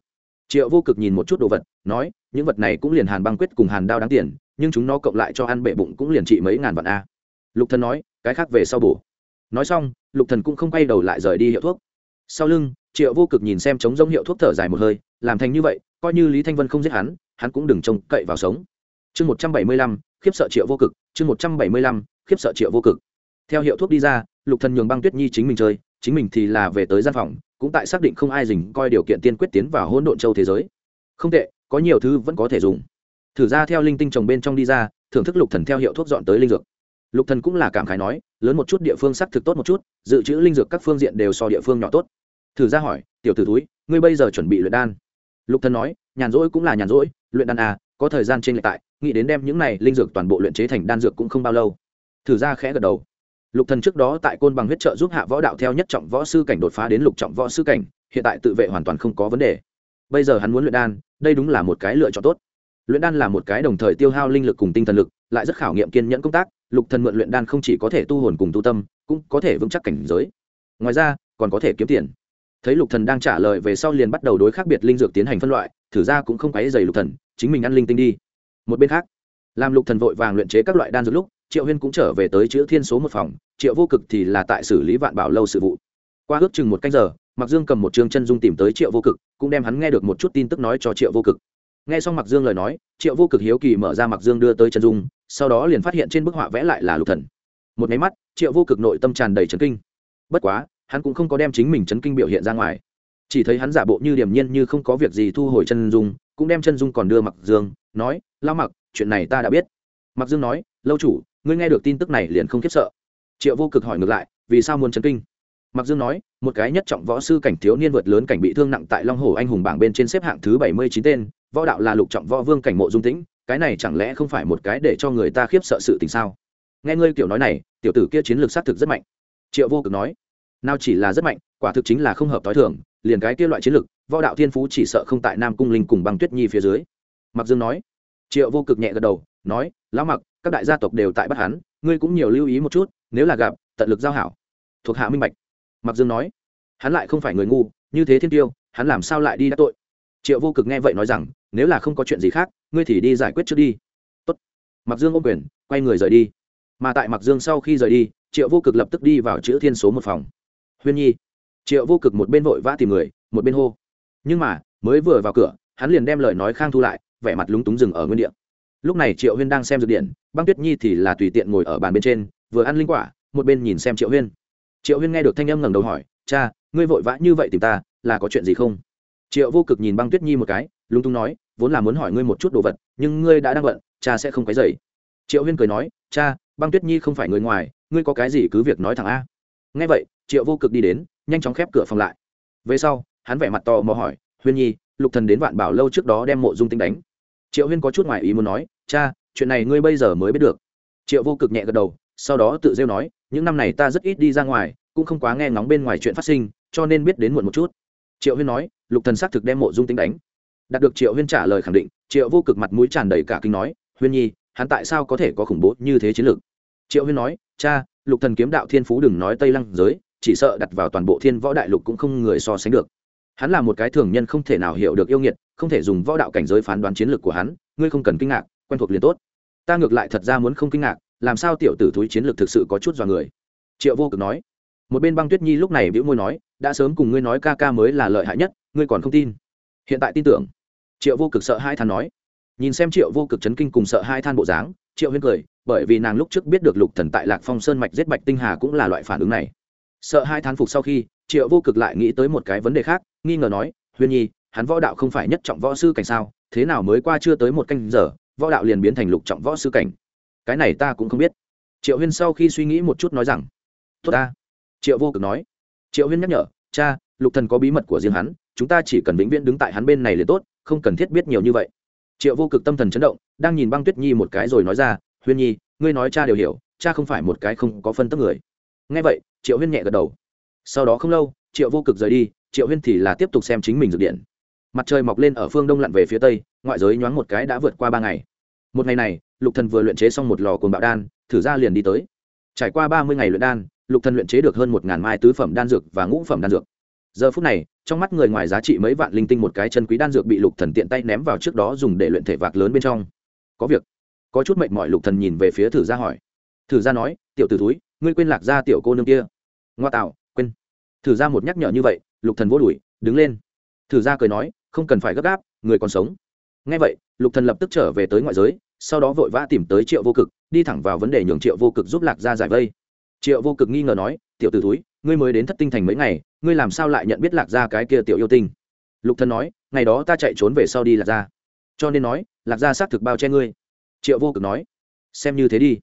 Speaker 1: Triệu vô cực nhìn một chút đồ vật, nói, những vật này cũng liền hàn băng quyết cùng hàn đao đáng tiền, nhưng chúng nó cộng lại cho ăn bệ bụng cũng liền trị mấy ngàn vạn a. Lục thần nói, cái khác về sau bổ. Nói xong, lục thần cũng không quay đầu lại rời đi hiệu thuốc. Sau lưng, triệu vô cực nhìn xem chống giống hiệu thuốc thở dài một hơi, làm thành như vậy, coi như lý thanh vân không giết hắn hắn cũng đừng trông cậy vào sống. Chương một trăm bảy mươi lăm, khiếp sợ triệu vô cực, chương một trăm bảy mươi lăm, khiếp sợ triệu vô cực. Theo hiệu thuốc đi ra, lục thần nhường băng tuyết nhi chính mình chơi chính mình thì là về tới gian phòng, cũng tại xác định không ai dình coi điều kiện tiên quyết tiến vào hỗn độn châu thế giới. Không tệ, có nhiều thứ vẫn có thể dùng. Thử ra theo linh tinh trồng bên trong đi ra, thưởng thức lục thần theo hiệu thuốc dọn tới linh dược. Lục thần cũng là cảm khái nói, lớn một chút địa phương xác thực tốt một chút, dự trữ linh dược các phương diện đều so địa phương nhỏ tốt. Thử ra hỏi, tiểu tử túi ngươi bây giờ chuẩn bị luyện đan? Lục thần nói, nhàn rỗi cũng là nhàn rỗi, luyện đan à có thời gian trên lệ tại, nghĩ đến đem những này linh dược toàn bộ luyện chế thành đan dược cũng không bao lâu. Thử ra khẽ gật đầu lục thần trước đó tại côn bằng huyết trợ giúp hạ võ đạo theo nhất trọng võ sư cảnh đột phá đến lục trọng võ sư cảnh, hiện tại tự vệ hoàn toàn không có vấn đề. Bây giờ hắn muốn luyện đan, đây đúng là một cái lựa chọn tốt. Luyện đan là một cái đồng thời tiêu hao linh lực cùng tinh thần lực, lại rất khảo nghiệm kiên nhẫn công tác, lục thần mượn luyện đan không chỉ có thể tu hồn cùng tu tâm, cũng có thể vững chắc cảnh giới. Ngoài ra, còn có thể kiếm tiền. Thấy lục thần đang trả lời về sau liền bắt đầu đối khác biệt linh dược tiến hành phân loại, thử ra cũng không quấy dày lục thần, chính mình ăn linh tinh đi. Một bên khác, làm lục thần vội vàng luyện chế các loại đan dược lúc triệu huyên cũng trở về tới chữ thiên số một phòng, triệu vô cực thì là tại xử lý vạn bảo lâu sự vụ. Qua ước chừng một canh giờ mặc dương cầm một chương chân dung tìm tới triệu vô cực, cũng đem hắn nghe được một chút tin tức nói cho triệu vô cực. Nghe xong mặc dương lời nói, triệu vô cực hiếu kỳ mở ra mặc dương đưa tới chân dung, sau đó liền phát hiện trên bức họa vẽ lại là lục thần. Một máy mắt, triệu vô cực nội tâm tràn đầy chấn kinh. Bất quá, hắn cũng không có đem chính mình chấn kinh biểu hiện ra ngoài. Chỉ thấy hắn giả bộ như điềm nhiên như không có việc gì thu hồi chân dung, cũng đem chân dung còn đưa mặc dương, nói lao mặc chuyện này ta đã biết. Mặc dương nói, lâu chủ ngươi nghe được tin tức này liền không khiếp sợ. Triệu vô cực hỏi ngược lại, vì sao muốn chấn kinh? Mặc dương nói, một cái nhất trọng võ sư cảnh thiếu niên vượt lớn cảnh bị thương nặng tại long hồ anh hùng bảng bên trên xếp hạng thứ bảy mươi chín tên, võ đạo là lục trọng võ vương cảnh mộ dung tĩnh, cái này chẳng lẽ không phải một cái để cho người ta khiếp sợ sự tình sao? Nghe ngươi kiểu nói này, tiểu tử kia chiến lược xác thực rất mạnh. Triệu vô cực nói, nào chỉ là rất mạnh, quả thực chính là không hợp t h o i thường, liền cái kia loại chiến lược, võ đạo thiên phú chỉ sợ không tại nam cung linh cùng băng tuyết nhi phía dưới. Mặc dương nói, triệu vô cực nhẹ gật đầu, nói, lão mặc các đại gia tộc đều tại bắt hắn, ngươi cũng nhiều lưu ý một chút, nếu là gặp, tận lực giao hảo. Thuộc hạ minh bạch. Mặc dương nói, hắn lại không phải người ngu, như thế thiên tiêu, hắn làm sao lại đi đắc tội? Triệu vô cực nghe vậy nói rằng, nếu là không có chuyện gì khác, ngươi thì đi giải quyết trước đi. Tốt. mặc dương ôm quyền, quay người rời đi. Mà tại mặc dương sau khi rời đi, triệu vô cực lập tức đi vào chữ thiên số một phòng. Huyên nhi. Triệu vô cực một bên vội vã tìm người, một bên hô. Nhưng mà, mới vừa vào cửa, hắn liền đem lời nói khang thu lại, vẻ mặt lúng túng rừng ở nguyên địa lúc này triệu huyên đang xem dược điện, băng tuyết nhi thì là tùy tiện ngồi ở bàn bên trên, vừa ăn linh quả, một bên nhìn xem triệu huyên. Triệu huyên nghe được thanh âm ngẩng đầu hỏi, cha, ngươi vội vã như vậy tìm ta, là có chuyện gì không? Triệu vô cực nhìn băng tuyết nhi một cái, lúng túng nói, vốn là muốn hỏi ngươi một chút đồ vật, nhưng ngươi đã đang bận, cha sẽ không cái dày triệu huyên cười nói, cha, băng tuyết nhi không phải người ngoài, ngươi có cái gì cứ việc nói thẳng a. Nghe vậy, triệu vô cực đi đến, nhanh chóng khép cửa phòng lại. Về sau, hắn vẻ mặt to mò hỏi, huyên nhi, lục thần đến vạn bảo lâu trước đó đem mộ dung tinh đánh triệu huyên có chút ngoài ý muốn nói, cha, chuyện này ngươi bây giờ mới biết được. Triệu vô cực nhẹ gật đầu, sau đó tự rêu nói, những năm này ta rất ít đi ra ngoài, cũng không quá nghe ngóng bên ngoài chuyện phát sinh, cho nên biết đến muộn một chút. Triệu huyên nói, lục thần xác thực đem mộ dung tính đánh. Đạt được triệu huyên trả lời khẳng định, triệu vô cực mặt mũi tràn đầy cả kinh nói, huyên nhi, hắn tại sao có thể có khủng bố như thế chiến lược? Triệu huyên nói, cha, lục thần kiếm đạo thiên phú đừng nói tây lăng giới, chỉ sợ đặt vào toàn bộ thiên võ đại lục cũng không người so sánh được hắn là một cái thường nhân không thể nào hiểu được yêu nghiệt, không thể dùng võ đạo cảnh giới phán đoán chiến lược của hắn, ngươi không cần kinh ngạc, quen thuộc liền tốt. Ta ngược lại thật ra muốn không kinh ngạc, làm sao tiểu tử thúi chiến lược thực sự có chút dọa người? Triệu vô cực nói. Một bên băng tuyết nhi lúc này bĩu môi nói, đã sớm cùng ngươi nói ca ca mới là lợi hại nhất, ngươi còn không tin. Hiện tại tin tưởng. Triệu vô cực sợ hai than nói. Nhìn xem triệu vô cực chấn kinh cùng sợ hai than bộ dáng, triệu huyên cười, bởi vì nàng lúc trước biết được lục thần tại lạc phong sơn mạch giết bạch tinh hà cũng là loại phản ứng này. Sợ hai than phục sau khi triệu vô cực lại nghĩ tới một cái vấn đề khác, nghi ngờ nói huyên nhi, hắn võ đạo không phải nhất trọng võ sư cảnh sao? Thế nào mới qua chưa tới một canh giờ, võ đạo liền biến thành lục trọng võ sư cảnh? Cái này ta cũng không biết. Triệu huyên sau khi suy nghĩ một chút nói rằng, tốt ta. Triệu vô cực nói, triệu huyên nhắc nhở, cha, lục thần có bí mật của riêng hắn, chúng ta chỉ cần vĩnh viễn đứng tại hắn bên này liền tốt, không cần thiết biết nhiều như vậy. Triệu vô cực tâm thần chấn động, đang nhìn băng tuyết nhi một cái rồi nói ra huyên nhi, ngươi nói cha đều hiểu, cha không phải một cái không có phân tức người. Nghe vậy, triệu huyên nhẹ gật đầu sau đó không lâu, triệu vô cực rời đi, triệu huyên thì là tiếp tục xem chính mình dược điện. Mặt trời mọc lên ở phương đông lặn về phía tây, ngoại giới nhoáng một cái đã vượt qua ba ngày. Một ngày này, lục thần vừa luyện chế xong một lò cồn bạo đan, thử ra liền đi tới. Trải qua ba mươi ngày luyện đan, lục thần luyện chế được hơn một ngàn mai tứ phẩm đan dược và ngũ phẩm đan dược. Giờ phút này, trong mắt người ngoài giá trị mấy vạn linh tinh một cái chân quý đan dược bị lục thần tiện tay ném vào trước đó dùng để luyện thể vạc lớn bên trong. Có việc. Có chút mệnh mỏi, lục thần nhìn về phía thử gia hỏi. Thử gia nói, tiểu tử túi ngươi quên lạc gia tiểu cô nương kia. Ngoa tạo thử ra một nhắc nhở như vậy, lục thần vô đuổi, đứng lên. Thử ra cười nói, không cần phải gấp gáp, người còn sống. Nghe vậy, lục thần lập tức trở về tới ngoại giới, sau đó vội vã tìm tới triệu vô cực, đi thẳng vào vấn đề nhường triệu vô cực giúp lạc gia giải vây. Triệu vô cực nghi ngờ nói, tiểu tử túi ngươi mới đến thất tinh thành mấy ngày, ngươi làm sao lại nhận biết lạc gia cái kia tiểu yêu tinh? Lục thần nói, ngày đó ta chạy trốn về sau đi lạc gia. Cho nên nói, lạc gia xác thực bao che ngươi. Triệu vô cực nói, xem như thế đi.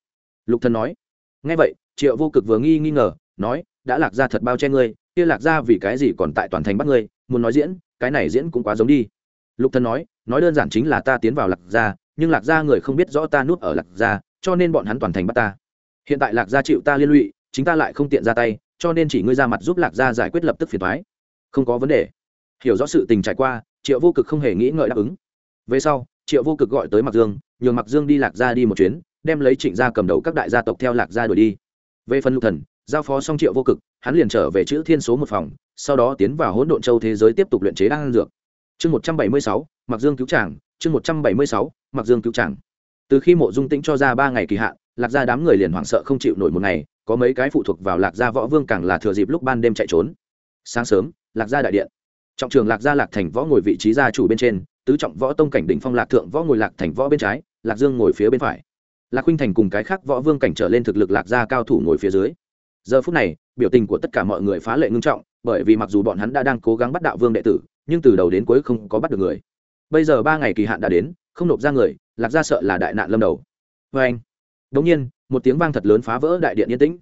Speaker 1: Lục thần nói, nghe vậy, triệu vô cực vừa nghi nghi ngờ, nói, đã lạc gia thật bao che ngươi kia lạc gia vì cái gì còn tại toàn thành bắt ngươi, muốn nói diễn, cái này diễn cũng quá giống đi. Lục thần nói nói đơn giản chính là ta tiến vào lạc gia, nhưng lạc gia người không biết rõ ta núp ở lạc gia, cho nên bọn hắn toàn thành bắt ta. Hiện tại lạc gia chịu ta liên lụy, chính ta lại không tiện ra tay, cho nên chỉ ngươi ra mặt giúp lạc gia giải quyết lập tức phiền thoái không có vấn đề. Hiểu rõ sự tình trải qua, triệu vô cực không hề nghĩ ngợi đáp ứng. Về sau, triệu vô cực gọi tới mặc dương, nhường mặc dương đi lạc gia đi một chuyến, đem lấy trịnh gia cầm đầu các đại gia tộc theo lạc gia đuổi đi. Về phần lục thần giao phó xong triệu vô cực, hắn liền trở về chữ thiên số một phòng, sau đó tiến vào hỗn độn châu thế giới tiếp tục luyện chế đan dược. Chương một trăm bảy mươi sáu, mặc dương cứu tràng chương một trăm bảy mươi sáu, mặc dương cứu tràng từ khi mộ dung tĩnh cho ra ba ngày kỳ hạn, lạc gia đám người liền hoảng sợ không chịu nổi một ngày, có mấy cái phụ thuộc vào lạc gia võ vương càng là thừa dịp lúc ban đêm chạy trốn. Sáng sớm, lạc gia đại điện. Trọng trường lạc gia lạc thành võ ngồi vị trí gia chủ bên trên, tứ trọng võ tông cảnh đỉnh phong lạc thượng võ ngồi lạc thành võ bên trái, lạc dương ngồi phía bên phải. Lạc huynh thành cùng cái khác võ vương cảnh trở lên thực lực lạc gia cao thủ ngồi phía dưới giờ phút này, biểu tình của tất cả mọi người phá lệ ngưng trọng, bởi vì mặc dù bọn hắn đã đang cố gắng bắt đạo vương đệ tử, nhưng từ đầu đến cuối không có bắt được người. Bây giờ ba ngày kỳ hạn đã đến, không nộp ra người, lạc gia sợ là đại nạn lâm đầu. Vê anh đống nhiên, một tiếng vang thật lớn phá vỡ đại điện yên tĩnh.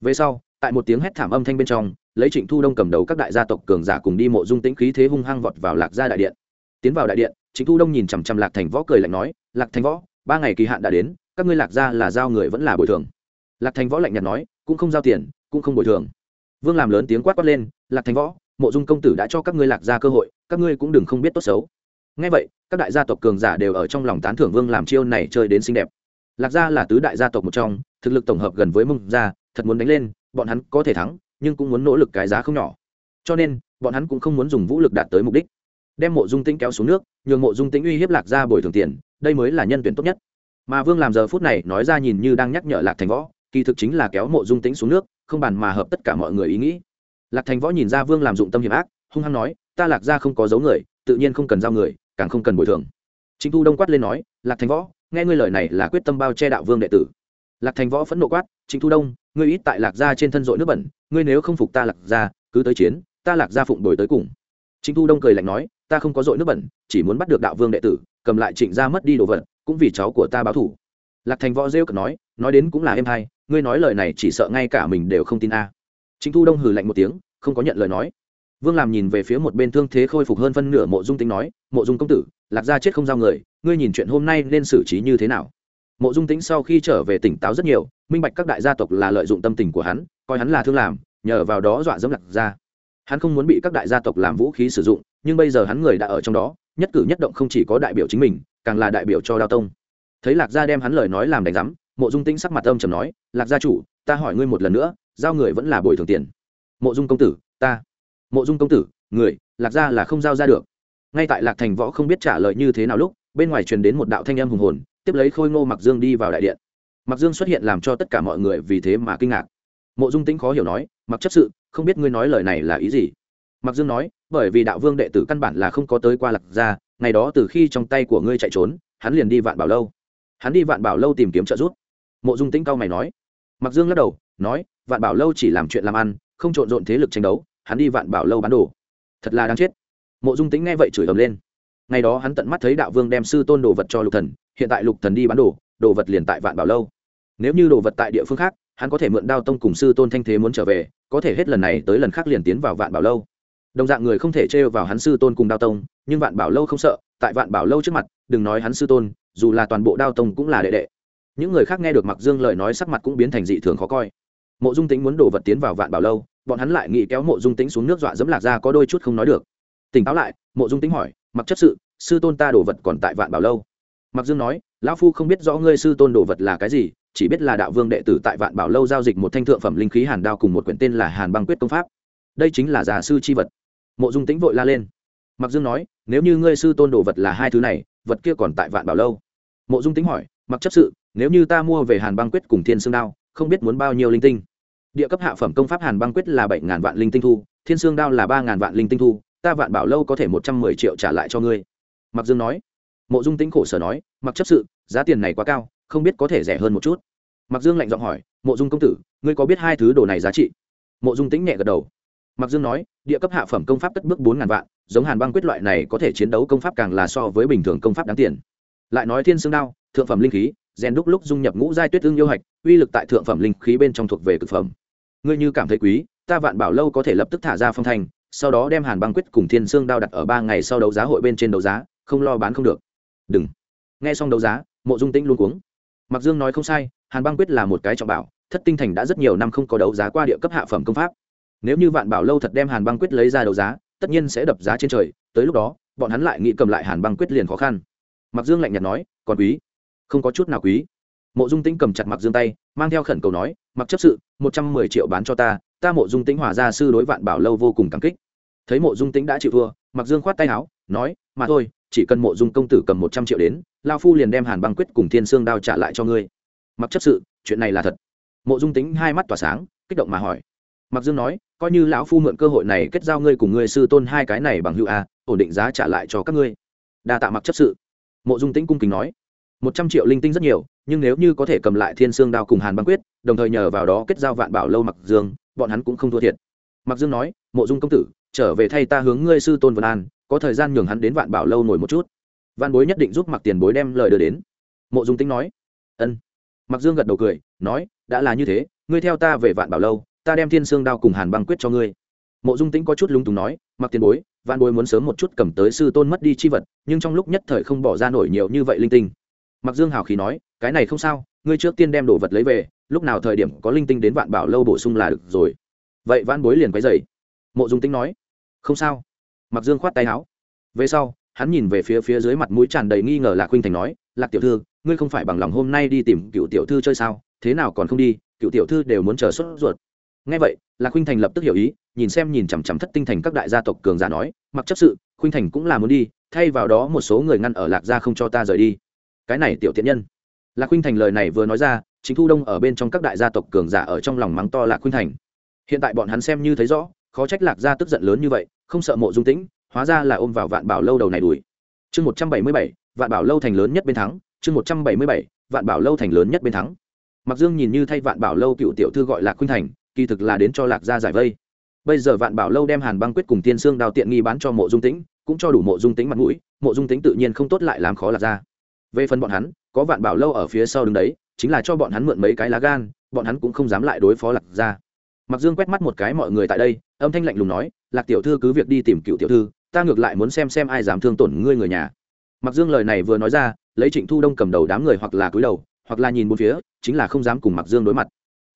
Speaker 1: Về sau, tại một tiếng hét thảm âm thanh bên trong, lấy trịnh thu đông cầm đầu các đại gia tộc cường giả cùng đi mộ dung tĩnh khí thế hung hăng vọt vào lạc gia đại điện. Tiến vào đại điện, trịnh thu đông nhìn chằm chằm lạc thành võ cười lạnh nói, lạc thành võ, ba ngày kỳ hạn đã đến, các ngươi lạc gia là giao người vẫn là bồi thường. Lạc thành võ lạnh nhạt nói cũng không giao tiền, cũng không bồi thường. Vương làm lớn tiếng quát quát lên, lạc thành võ, mộ dung công tử đã cho các ngươi lạc gia cơ hội, các ngươi cũng đừng không biết tốt xấu. Ngay vậy, các đại gia tộc cường giả đều ở trong lòng tán thưởng vương làm chiêu này chơi đến xinh đẹp. Lạc gia là tứ đại gia tộc một trong, thực lực tổng hợp gần với mông gia, thật muốn đánh lên, bọn hắn có thể thắng, nhưng cũng muốn nỗ lực cái giá không nhỏ. Cho nên, bọn hắn cũng không muốn dùng vũ lực đạt tới mục đích. Đem mộ dung tĩnh kéo xuống nước, nhường mộ dung tĩnh uy hiếp lạc gia bồi thường tiền, đây mới là nhân tuyển tốt nhất. Mà vương làm giờ phút này nói ra nhìn như đang nhắc nhở lạc thành võ kỳ thực chính là kéo mộ dung tĩnh xuống nước, không bàn mà hợp tất cả mọi người ý nghĩ. Lạc thành võ nhìn ra vương làm dụng tâm hiểm ác, hung hăng nói, ta lạc gia không có dấu người, tự nhiên không cần giao người, càng không cần bồi thường. Chính thu đông quát lên nói, lạc thành võ, nghe ngươi lời này là quyết tâm bao che đạo vương đệ tử. Lạc thành võ phẫn nộ quát chính thu đông, ngươi ít tại lạc gia trên thân dội nước bẩn, ngươi nếu không phục ta lạc gia, cứ tới chiến, ta lạc gia phụng đổi tới cùng. Chính thu đông cười lạnh nói, ta không có dội nước bẩn, chỉ muốn bắt được đạo vương đệ tử, cầm lại trịnh gia mất đi đồ vật, cũng vì cháu của ta báo thủ lạc thành võ rêu cực nói nói đến cũng là em hay ngươi nói lời này chỉ sợ ngay cả mình đều không tin a. Chính thu đông hừ lạnh một tiếng, không có nhận lời nói. Vương làm nhìn về phía một bên thương thế khôi phục hơn phân nửa mộ dung tính nói, mộ dung công tử, lạc gia chết không giao người, ngươi nhìn chuyện hôm nay nên xử trí như thế nào? Mộ dung tính sau khi trở về tỉnh táo rất nhiều, minh bạch các đại gia tộc là lợi dụng tâm tình của hắn, coi hắn là thương làm, nhờ vào đó dọa dẫm lạc gia. Hắn không muốn bị các đại gia tộc làm vũ khí sử dụng, nhưng bây giờ hắn người đã ở trong đó, nhất cử nhất động không chỉ có đại biểu chính mình, càng là đại biểu cho đao tông. Thấy lạc gia đem hắn lời nói làm đánh giám mộ dung tĩnh sắc mặt âm trầm nói, lạc gia chủ, ta hỏi ngươi một lần nữa, giao người vẫn là bồi thường tiền. Mộ dung công tử, ta. Mộ dung công tử, người, lạc gia là không giao ra được. Ngay tại lạc thành võ không biết trả lời như thế nào lúc, bên ngoài truyền đến một đạo thanh âm hùng hồn, tiếp lấy khôi ngô mặc dương đi vào đại điện. Mặc dương xuất hiện làm cho tất cả mọi người vì thế mà kinh ngạc. Mộ dung tĩnh khó hiểu nói, mặc chấp sự, không biết ngươi nói lời này là ý gì? Mặc dương nói, bởi vì đạo vương đệ tử căn bản là không có tới qua lạc gia, ngày đó từ khi trong tay của ngươi chạy trốn, hắn liền đi vạn bảo lâu. Hắn đi vạn bảo lâu tìm kiếm trợ giúp mộ dung tĩnh cao mày nói. Mặc dương lắc đầu, nói, vạn bảo lâu chỉ làm chuyện làm ăn, không trộn rộn thế lực tranh đấu, hắn đi vạn bảo lâu bán đồ. Thật là đáng chết. Mộ dung tĩnh nghe vậy chửi ầm lên. Ngày đó hắn tận mắt thấy đạo vương đem sư tôn đồ vật cho lục thần, hiện tại lục thần đi bán đồ đồ vật liền tại vạn bảo lâu. Nếu như đồ vật tại địa phương khác, hắn có thể mượn đao tông cùng sư tôn thanh thế muốn trở về, có thể hết lần này tới lần khác liền tiến vào vạn bảo lâu. Đồng dạng người không thể trêu vào hắn sư tôn cùng đao tông, nhưng vạn bảo lâu không sợ, tại vạn bảo lâu trước mặt, đừng nói hắn sư tôn, dù là toàn bộ đao tông cũng là đệ đệ những người khác nghe được mặc dương lời nói sắc mặt cũng biến thành dị thường khó coi. Mộ dung tính muốn đổ vật tiến vào vạn bảo lâu, bọn hắn lại nghĩ kéo mộ dung tính xuống nước dọa dẫm lạc ra có đôi chút không nói được. Tỉnh táo lại, mộ dung tính hỏi, mặc chấp sự, sư tôn ta đổ vật còn tại vạn bảo lâu? Mặc dương nói, lão phu không biết rõ ngươi sư tôn đồ vật là cái gì, chỉ biết là đạo vương đệ tử tại vạn bảo lâu giao dịch một thanh thượng phẩm linh khí hàn đao cùng một quyển tên là hàn băng quyết công pháp. Đây chính là già sư c h i vật. Mộ dung tĩnh vội la lên. Mặc dương nói, nếu như ngươi sư tôn đồ vật là hai thứ này, vật kia còn tại vạn bảo lâu? Mộ dung tĩnh hỏi, mặc chấp sự nếu như ta mua về hàn băng quyết cùng thiên sương đao, không biết muốn bao nhiêu linh tinh. Địa cấp hạ phẩm công pháp hàn băng quyết là bảy ngàn vạn linh tinh thu, thiên sương đao là ba ngàn vạn linh tinh thu, ta vạn bảo lâu có thể một trăm mười triệu trả lại cho ngươi. Mặc dương nói. Mộ dung tĩnh khổ sở nói mặc chấp sự, giá tiền này quá cao, không biết có thể rẻ hơn một chút. Mặc dương lạnh giọng hỏi, mộ dung công tử, ngươi có biết hai thứ đồ này giá trị? Mộ dung tĩnh nhẹ gật đầu. Mặc dương nói, địa cấp hạ phẩm công pháp cất bước bốn ngàn vạn, giống hàn băng quyết loại này có thể chiến đấu công pháp càng là so với bình thường công pháp đáng tiền. Lại nói thiên xương đao, thượng phẩm linh khí rèn đúc lúc dung nhập ngũ giai tuyết ương yêu hạch, uy lực tại thượng phẩm linh khí bên trong thuộc về cực phẩm. Ngươi như cảm thấy quý, ta vạn bảo lâu có thể lập tức thả ra phong thành, sau đó đem hàn băng quyết cùng thiên xương đao đặt ở ba ngày sau đấu giá hội bên trên đấu giá, không lo bán không được. Đừng. Nghe xong đấu giá, mộ dung tĩnh luôn cuống. Mặc dương nói không sai, hàn băng quyết là một cái trọng bảo, thất tinh thành đã rất nhiều năm không có đấu giá qua địa cấp hạ phẩm công pháp. Nếu như vạn bảo lâu thật đem hàn băng quyết lấy ra đấu giá, tất nhiên sẽ đập giá trên trời, tới lúc đó, bọn hắn lại nghĩ cầm lại hàn băng quyết liền khó khăn. Mặc dương lạnh nhạt nói, còn quý không có chút nào quý. Mộ dung tĩnh cầm chặt mặc dương tay, mang theo khẩn cầu nói, mặc chấp sự, một trăm mười triệu bán cho ta ta mộ dung tĩnh hòa gia sư đối vạn bảo lâu vô cùng cảm kích. Thấy mộ dung tĩnh đã chịu thua, mặc dương khoát tay áo, nói, mà thôi, chỉ cần mộ dung công tử cầm một trăm triệu đến, lao phu liền đem hàn băng quyết cùng thiên sương đao trả lại cho ngươi. Mặc chấp sự, chuyện này là thật. Mộ dung tính hai mắt tỏa sáng, kích động mà hỏi. Mặc dương nói, coi như lão phu mượn cơ hội này kết giao ngươi cùng ngươi sư tôn hai cái này bằng hữu a, ổn định giá trả lại cho các ngươi. Đa tạ mặc chấp sự. Mộ dung tĩnh cung kính nói một trăm triệu linh tinh rất nhiều, nhưng nếu như có thể cầm lại thiên sương đao cùng hàn băng quyết, đồng thời nhờ vào đó kết giao vạn bảo lâu mặc dương, bọn hắn cũng không thua thiệt. Mặc dương nói, mộ dung công tử, trở về thay ta hướng ngươi sư tôn vân an, có thời gian nhường hắn đến vạn bảo lâu nổi một chút. Văn bối nhất định giúp mặc tiền bối đem lời đưa đến. Mộ dung tính nói, ân. Mặc dương gật đầu cười, nói, đã là như thế, ngươi theo ta về vạn bảo lâu, ta đem thiên sương đao cùng hàn băng quyết cho ngươi. Mộ dung tính có chút lung túng nói mặc tiền bối văn bối muốn sớm một chút cầm tới sư tôn mất đi chi vật, nhưng trong lúc nhất thời không bỏ ra nổi nhiều như vậy linh tinh mặc dương hào khí nói, cái này không sao, ngươi trước tiên đem đồ vật lấy về, lúc nào thời điểm có linh tinh đến vạn bảo lâu bổ sung là được rồi. Vậy văn bối liền quấy dày mộ dung tính nói, không sao. Mặc dương khoát tay áo. Về sau, hắn nhìn về phía phía dưới mặt mũi tràn đầy nghi ngờ lạc huynh thành nói, lạc tiểu thư, ngươi không phải bằng lòng hôm nay đi tìm cựu tiểu thư chơi sao? Thế nào còn không đi, cựu tiểu thư đều muốn chờ sốt ruột. Ngay vậy, lạc huynh thành lập tức hiểu ý, nhìn xem nhìn chằm chằm thất tinh thành các đại gia tộc cường giả nói, mặc chấp sự, khuynh thành cũng là muốn đi, thay vào đó một số người ngăn ở lạc gia không cho ta rời đi cái này tiểu tiện nhân. Lạc khuynh thành lời này vừa nói ra, chính thu đông ở bên trong các đại gia tộc cường giả ở trong lòng mắng to lạc khuynh thành. Hiện tại bọn hắn xem như thấy rõ, khó trách lạc gia tức giận lớn như vậy, không sợ mộ dung tĩnh, hóa ra là ôm vào vạn bảo lâu đầu này đuổi. Chương một trăm bảy mươi bảy, vạn bảo lâu thành lớn nhất bên thắng, chương một trăm bảy mươi bảy, vạn bảo lâu thành lớn nhất bên thắng. Mặc dương nhìn như thay vạn bảo lâu cựu tiểu thư gọi lạc khuynh thành, kỳ thực là đến cho lạc gia giải vây. Bây giờ vạn bảo lâu đem hàn băng quyết cùng tiên xương đào tiện nghi bán cho mộ dung tĩnh, cũng cho đủ mộ dung tĩnh mặt mũi, mộ dung tĩnh tự nhiên không tốt lại làm khó lạc gia về phần bọn hắn, có vạn bảo lâu ở phía sau đứng đấy, chính là cho bọn hắn mượn mấy cái lá gan, bọn hắn cũng không dám lại đối phó lạc gia. Mặc dương quét mắt một cái mọi người tại đây, âm thanh lạnh lùng nói, lạc tiểu thư cứ việc đi tìm cựu tiểu thư, ta ngược lại muốn xem xem ai dám thương tổn ngươi người nhà. Mặc dương lời này vừa nói ra, lấy trịnh thu đông cầm đầu đám người hoặc là cúi đầu, hoặc là nhìn bốn phía, chính là không dám cùng mặc dương đối mặt.